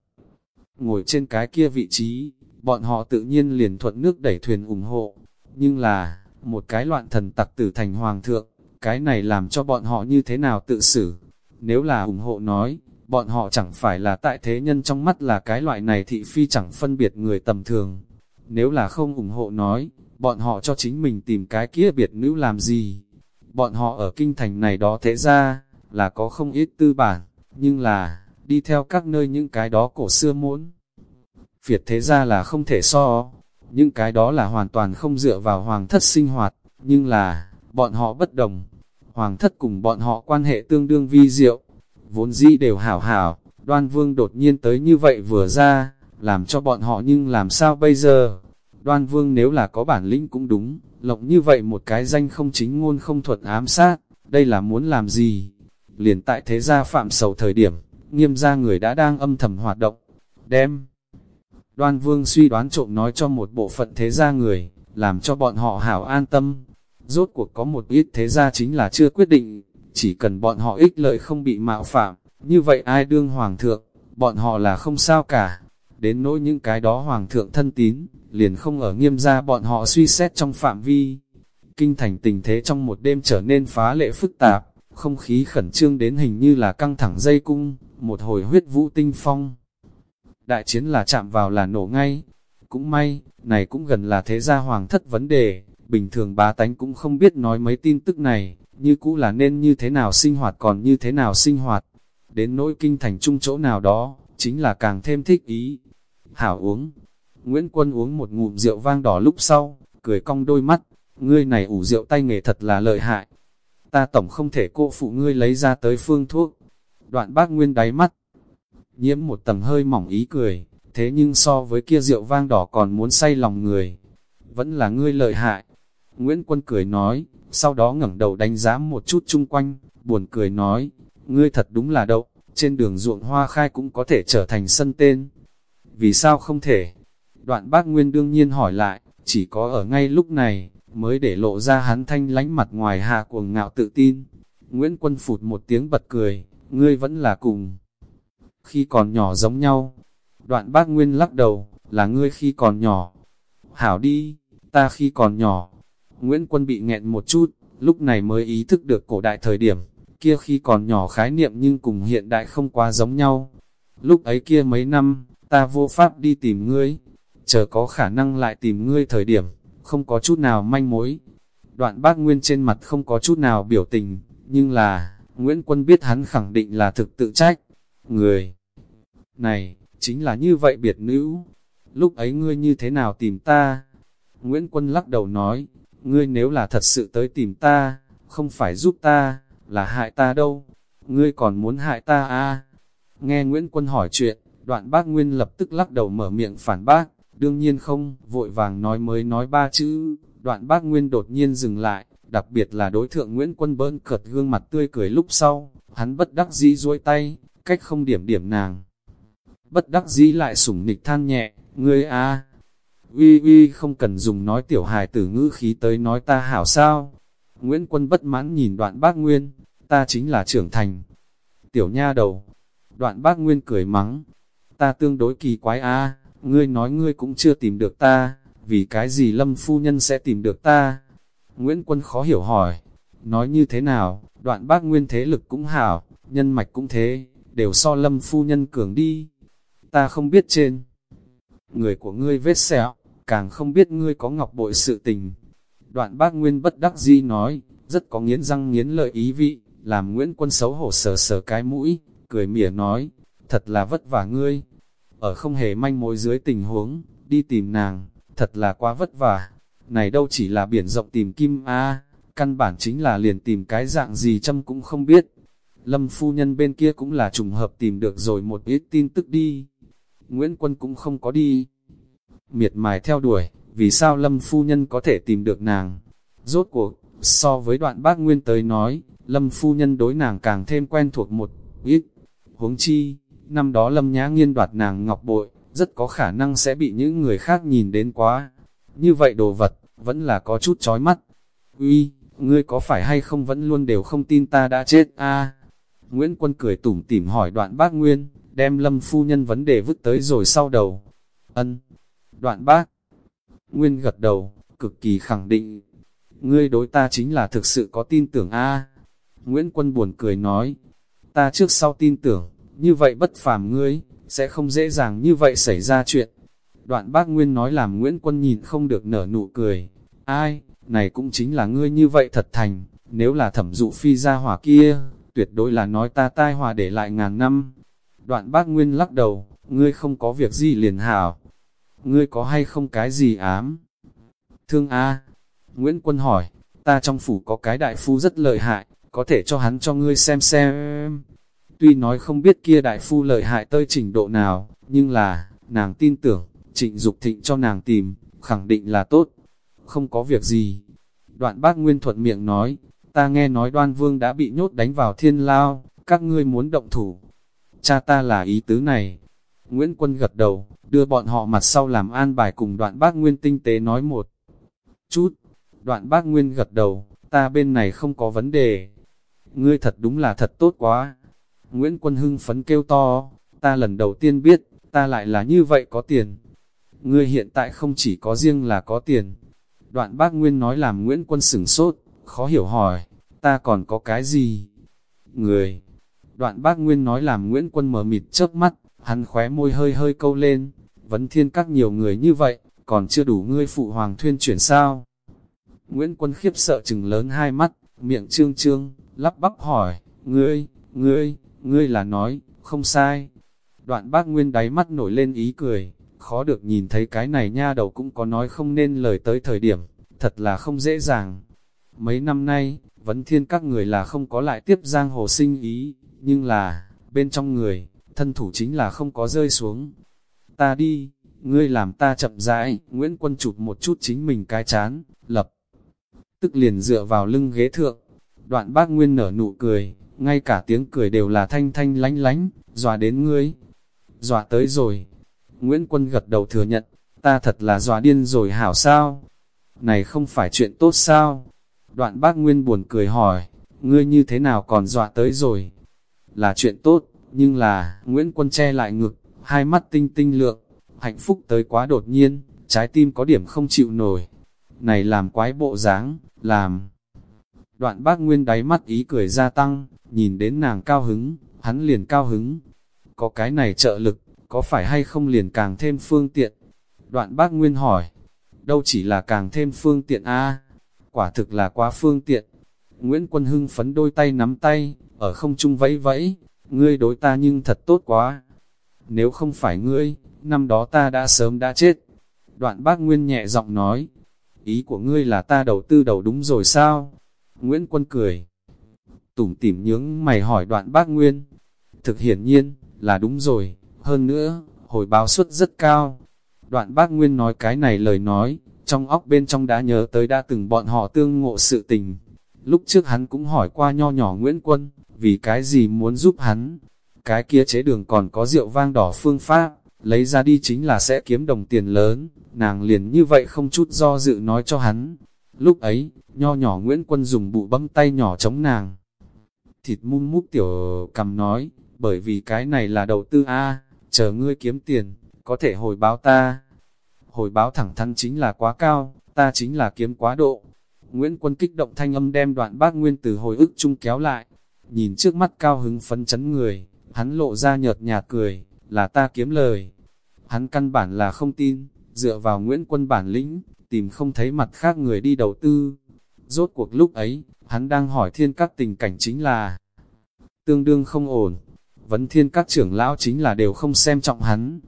ngồi trên cái kia vị trí, bọn họ tự nhiên liền thuận nước đẩy thuyền ủng hộ. Nhưng là, một cái loạn thần tặc tử thành hoàng thượng, cái này làm cho bọn họ như thế nào tự xử. Nếu là ủng hộ nói, bọn họ chẳng phải là tại thế nhân trong mắt là cái loại này thị phi chẳng phân biệt người tầm thường. Nếu là không ủng hộ nói, bọn họ cho chính mình tìm cái kia biệt nữ làm gì. Bọn họ ở kinh thành này đó thế ra, là có không ít tư bản, nhưng là, đi theo các nơi những cái đó cổ xưa muốn. Việt thế ra là không thể so, những cái đó là hoàn toàn không dựa vào hoàng thất sinh hoạt, nhưng là, bọn họ bất đồng. Hoàng thất cùng bọn họ quan hệ tương đương vi diệu, vốn dĩ đều hảo hảo, đoan vương đột nhiên tới như vậy vừa ra, làm cho bọn họ nhưng làm sao bây giờ? Đoan vương nếu là có bản lĩnh cũng đúng, lộng như vậy một cái danh không chính ngôn không thuật ám sát, đây là muốn làm gì? Liền tại thế gia phạm sầu thời điểm, nghiêm gia người đã đang âm thầm hoạt động, đem. Đoan vương suy đoán trộm nói cho một bộ phận thế gia người, làm cho bọn họ hảo an tâm. Rốt cuộc có một ít thế gia chính là chưa quyết định, chỉ cần bọn họ ích lợi không bị mạo phạm, như vậy ai đương hoàng thượng, bọn họ là không sao cả. Đến nỗi những cái đó hoàng thượng thân tín, liền không ở nghiêm gia bọn họ suy xét trong phạm vi. Kinh thành tình thế trong một đêm trở nên phá lệ phức tạp, không khí khẩn trương đến hình như là căng thẳng dây cung, một hồi huyết vũ tinh phong. Đại chiến là chạm vào là nổ ngay. Cũng may, này cũng gần là thế gia hoàng thất vấn đề, bình thường bá tánh cũng không biết nói mấy tin tức này, như cũ là nên như thế nào sinh hoạt còn như thế nào sinh hoạt. Đến nỗi kinh thành trung chỗ nào đó, chính là càng thêm thích ý. Hảo uống. Nguyễn Quân uống một ngụm rượu vang đỏ lúc sau, cười cong đôi mắt, ngươi này ủ rượu tay nghề thật là lợi hại. Ta tổng không thể cô phụ ngươi lấy ra tới phương thuốc. Đoạn bác Nguyên đáy mắt, nhiễm một tầng hơi mỏng ý cười, thế nhưng so với kia rượu vang đỏ còn muốn say lòng người. Vẫn là ngươi lợi hại. Nguyễn Quân cười nói, sau đó ngẩng đầu đánh giá một chút chung quanh, buồn cười nói, ngươi thật đúng là đậu, trên đường ruộng hoa khai cũng có thể trở thành sân tên. Vì sao không thể? Đoạn bác Nguyên đương nhiên hỏi lại, chỉ có ở ngay lúc này, mới để lộ ra hắn thanh lánh mặt ngoài hạ cuồng ngạo tự tin. Nguyễn Quân phụt một tiếng bật cười, ngươi vẫn là cùng. Khi còn nhỏ giống nhau, đoạn bác Nguyên lắc đầu, là ngươi khi còn nhỏ. Hảo đi, ta khi còn nhỏ. Nguyễn Quân bị nghẹn một chút, lúc này mới ý thức được cổ đại thời điểm, kia khi còn nhỏ khái niệm nhưng cùng hiện đại không quá giống nhau. Lúc ấy kia mấy năm, ta vô pháp đi tìm ngươi, chờ có khả năng lại tìm ngươi thời điểm, không có chút nào manh mối. Đoạn bác Nguyên trên mặt không có chút nào biểu tình, nhưng là, Nguyễn Quân biết hắn khẳng định là thực tự trách. Người này, chính là như vậy biệt nữ. Lúc ấy ngươi như thế nào tìm ta? Nguyễn Quân lắc đầu nói, ngươi nếu là thật sự tới tìm ta, không phải giúp ta, là hại ta đâu. Ngươi còn muốn hại ta à? Nghe Nguyễn Quân hỏi chuyện, đoạn bác Nguyên lập tức lắc đầu mở miệng phản bác, đương nhiên không, vội vàng nói mới nói ba chữ, đoạn bác Nguyên đột nhiên dừng lại, đặc biệt là đối thượng Nguyễn Quân bơn cợt gương mặt tươi cười lúc sau, hắn bất đắc dĩ duỗi tay, cách không điểm điểm nàng. Bất đắc dĩ lại sủng nịch than nhẹ, ngươi à? Uy uy không cần dùng nói tiểu hài tử ngữ khí tới nói ta hảo sao. Nguyễn Quân bất mãn nhìn đoạn bác Nguyên, ta chính là trưởng thành. Tiểu nha đầu, đoạn bác Nguyên cười mắng, ta tương đối kỳ quái a ngươi nói ngươi cũng chưa tìm được ta, vì cái gì lâm phu nhân sẽ tìm được ta? Nguyễn Quân khó hiểu hỏi, nói như thế nào, đoạn bác nguyên thế lực cũng hảo, nhân mạch cũng thế, đều so lâm phu nhân cường đi. Ta không biết trên, người của ngươi vết sẹo, càng không biết ngươi có ngọc bội sự tình. Đoạn bác nguyên bất đắc di nói, rất có nghiến răng nghiến lợi ý vị, làm Nguyễn Quân xấu hổ sờ sờ cái mũi, cười mỉa nói, thật là vất vả ngươi ở không hề manh mối dưới tình huống, đi tìm nàng, thật là quá vất vả. Này đâu chỉ là biển rộng tìm kim A, căn bản chính là liền tìm cái dạng gì châm cũng không biết. Lâm phu nhân bên kia cũng là trùng hợp tìm được rồi một ít tin tức đi. Nguyễn Quân cũng không có đi. Miệt mài theo đuổi, vì sao Lâm phu nhân có thể tìm được nàng? Rốt cuộc, so với đoạn bác Nguyên tới nói, Lâm phu nhân đối nàng càng thêm quen thuộc một ít. Huống chi, năm đó Lâm Nhã Nghiên đoạt nàng ngọc bội, rất có khả năng sẽ bị những người khác nhìn đến quá. Như vậy đồ vật, vẫn là có chút chói mắt. Uy, ngươi có phải hay không vẫn luôn đều không tin ta đã chết a Nguyễn Quân cười tủm tỉm hỏi đoạn bác Nguyên, đem Lâm phu nhân vấn đề vứt tới rồi sau đầu. Ân, đoạn bác. Nguyên gật đầu, cực kỳ khẳng định. Ngươi đối ta chính là thực sự có tin tưởng a Nguyễn Quân buồn cười nói, ta trước sau tin tưởng, như vậy bất phàm ngươi, sẽ không dễ dàng như vậy xảy ra chuyện. Đoạn bác Nguyên nói làm Nguyễn Quân nhìn không được nở nụ cười. Ai, này cũng chính là ngươi như vậy thật thành, nếu là thẩm dụ phi ra hỏa kia, tuyệt đối là nói ta tai hòa để lại ngàn năm. Đoạn bác Nguyên lắc đầu, ngươi không có việc gì liền hảo ngươi có hay không cái gì ám? Thương A. Nguyễn Quân hỏi, ta trong phủ có cái đại phu rất lợi hại, có thể cho hắn cho ngươi xem xem. Tuy nói không biết kia đại phu lợi hại tới trình độ nào, nhưng là, nàng tin tưởng, trịnh Dục thịnh cho nàng tìm, khẳng định là tốt. Không có việc gì. Đoạn bác Nguyên thuận miệng nói, ta nghe nói đoan vương đã bị nhốt đánh vào thiên lao, các ngươi muốn động thủ. Cha ta là ý tứ này. Nguyễn Quân gật đầu, đưa bọn họ mặt sau làm an bài cùng đoạn bác Nguyên tinh tế nói một chút. Đoạn bác Nguyên gật đầu, ta bên này không có vấn đề. Ngươi thật đúng là thật tốt quá. Nguyễn Quân hưng phấn kêu to, ta lần đầu tiên biết, ta lại là như vậy có tiền. Ngươi hiện tại không chỉ có riêng là có tiền. Đoạn bác Nguyên nói làm Nguyễn Quân sửng sốt, khó hiểu hỏi, ta còn có cái gì? Người. Đoạn bác Nguyên nói làm Nguyễn Quân mở mịt chớp mắt, hắn khóe môi hơi hơi câu lên, vấn thiên các nhiều người như vậy, còn chưa đủ ngươi phụ hoàng thuyên chuyển sao? Nguyễn Quân khiếp sợ chừng lớn hai mắt, miệng trương trương, lắp bắp hỏi, ngươi, ngươi, ngươi là nói, không sai. Đoạn bác Nguyên đáy mắt nổi lên ý cười, khó được nhìn thấy cái này nha đầu cũng có nói không nên lời tới thời điểm, thật là không dễ dàng. Mấy năm nay, vấn thiên các người là không có lại tiếp giang hồ sinh ý, nhưng là, bên trong người, thân thủ chính là không có rơi xuống. Ta đi, ngươi làm ta chậm rãi, Nguyễn Quân chụp một chút chính mình cái chán, lập. Tức liền dựa vào lưng ghế thượng, đoạn bác Nguyên nở nụ cười, ngay cả tiếng cười đều là thanh thanh lánh lánh, dọa đến ngươi. Dọa tới rồi. Nguyễn Quân gật đầu thừa nhận, ta thật là dọa điên rồi hảo sao? Này không phải chuyện tốt sao? Đoạn bác Nguyên buồn cười hỏi, ngươi như thế nào còn dọa tới rồi? Là chuyện tốt, nhưng là, Nguyễn Quân che lại ngực, hai mắt tinh tinh lượng, hạnh phúc tới quá đột nhiên, trái tim có điểm không chịu nổi. Này làm quái bộ dáng, làm. Đoạn bác Nguyên đáy mắt ý cười gia tăng, nhìn đến nàng cao hứng, hắn liền cao hứng. Có cái này trợ lực, có phải hay không liền càng thêm phương tiện? Đoạn bác Nguyên hỏi, đâu chỉ là càng thêm phương tiện a quả thực là quá phương tiện. Nguyễn Quân Hưng phấn đôi tay nắm tay, ở không trung vẫy vẫy, ngươi đối ta nhưng thật tốt quá. Nếu không phải ngươi, năm đó ta đã sớm đã chết. Đoạn bác Nguyên nhẹ giọng nói, ý của ngươi là ta đầu tư đầu đúng rồi sao? Nguyễn Quân cười, tủm tỉm nhướng mày hỏi đoạn bác Nguyên. Thực hiển nhiên, là đúng rồi, hơn nữa, hồi báo suất rất cao. Đoạn bác Nguyên nói cái này lời nói, trong óc bên trong đã nhớ tới đã từng bọn họ tương ngộ sự tình. Lúc trước hắn cũng hỏi qua nho nhỏ Nguyễn Quân, vì cái gì muốn giúp hắn. Cái kia chế đường còn có rượu vang đỏ phương pháp, lấy ra đi chính là sẽ kiếm đồng tiền lớn, nàng liền như vậy không chút do dự nói cho hắn. Lúc ấy, nho nhỏ Nguyễn Quân dùng bụ bấm tay nhỏ chống nàng. Thịt mum mút tiểu cầm nói, bởi vì cái này là đầu tư A, chờ ngươi kiếm tiền, có thể hồi báo ta. Hồi báo thẳng thắn chính là quá cao, ta chính là kiếm quá độ. Nguyễn Quân kích động thanh âm đem đoạn bác Nguyên từ hồi ức chung kéo lại, nhìn trước mắt cao hứng phấn chấn người, hắn lộ ra nhợt nhạt cười, là ta kiếm lời. Hắn căn bản là không tin, dựa vào Nguyễn Quân bản lĩnh, tìm không thấy mặt khác người đi đầu tư. Rốt cuộc lúc ấy, hắn đang hỏi thiên các tình cảnh chính là tương đương không ổn. Vấn thiên các trưởng lão chính là đều không xem trọng hắn.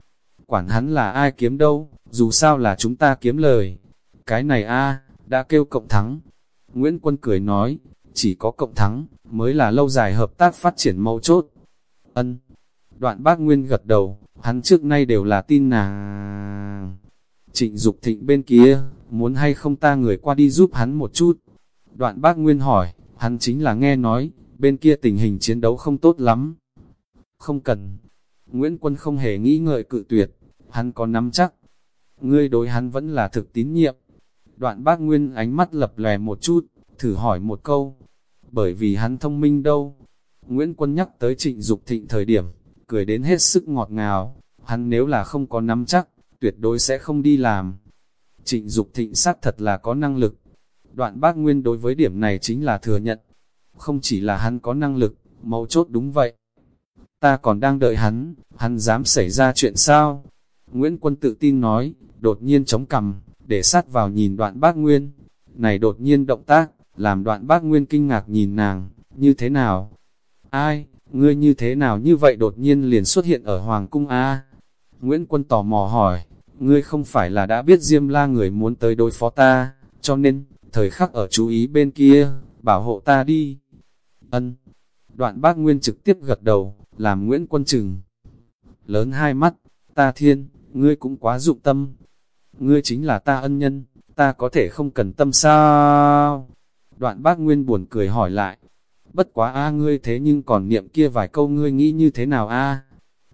Quản hắn là ai kiếm đâu, dù sao là chúng ta kiếm lời. Cái này a đã kêu cộng thắng. Nguyễn Quân cười nói, chỉ có cộng thắng, mới là lâu dài hợp tác phát triển mâu chốt. Ân. Đoạn bác Nguyên gật đầu, hắn trước nay đều là tin nàng. Trịnh Dục thịnh bên kia, muốn hay không ta người qua đi giúp hắn một chút. Đoạn bác Nguyên hỏi, hắn chính là nghe nói, bên kia tình hình chiến đấu không tốt lắm. Không cần. Nguyễn Quân không hề nghĩ ngợi cự tuyệt, hắn có nắm chắc. Ngươi đối hắn vẫn là thực tín nhiệm. Đoạn bác Nguyên ánh mắt lập lè một chút, thử hỏi một câu. Bởi vì hắn thông minh đâu. Nguyễn Quân nhắc tới trịnh Dục thịnh thời điểm, cười đến hết sức ngọt ngào. Hắn nếu là không có nắm chắc, tuyệt đối sẽ không đi làm. Trịnh Dục thịnh xác thật là có năng lực. Đoạn bác Nguyên đối với điểm này chính là thừa nhận. Không chỉ là hắn có năng lực, mấu chốt đúng vậy. Ta còn đang đợi hắn, hắn dám xảy ra chuyện sao? Nguyễn Quân tự tin nói, đột nhiên chống cằm, để sát vào nhìn đoạn bác Nguyên. Này đột nhiên động tác, làm đoạn bác Nguyên kinh ngạc nhìn nàng, như thế nào? Ai, ngươi như thế nào như vậy đột nhiên liền xuất hiện ở Hoàng cung A? Nguyễn Quân tò mò hỏi, ngươi không phải là đã biết Diêm la người muốn tới đối phó ta, cho nên, thời khắc ở chú ý bên kia, bảo hộ ta đi. Ân. Đoạn bác Nguyên trực tiếp gật đầu, làm Nguyễn Quân Trừng. Lớn hai mắt, ta thiên, ngươi cũng quá dụng tâm. Ngươi chính là ta ân nhân, ta có thể không cần tâm sao? Đoạn bác Nguyên buồn cười hỏi lại. Bất quá a ngươi thế nhưng còn niệm kia vài câu ngươi nghĩ như thế nào a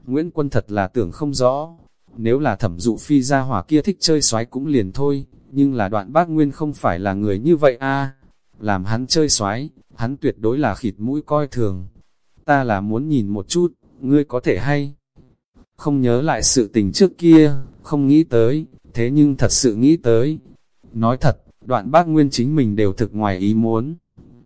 Nguyễn Quân thật là tưởng không rõ. Nếu là thẩm dụ phi ra hỏa kia thích chơi xoái cũng liền thôi, nhưng là đoạn bác Nguyên không phải là người như vậy a Làm hắn chơi xoái, hắn tuyệt đối là khịt mũi coi thường. Ta là muốn nhìn một chút, ngươi có thể hay không nhớ lại sự tình trước kia, không nghĩ tới, thế nhưng thật sự nghĩ tới. Nói thật, đoạn bác nguyên chính mình đều thực ngoài ý muốn.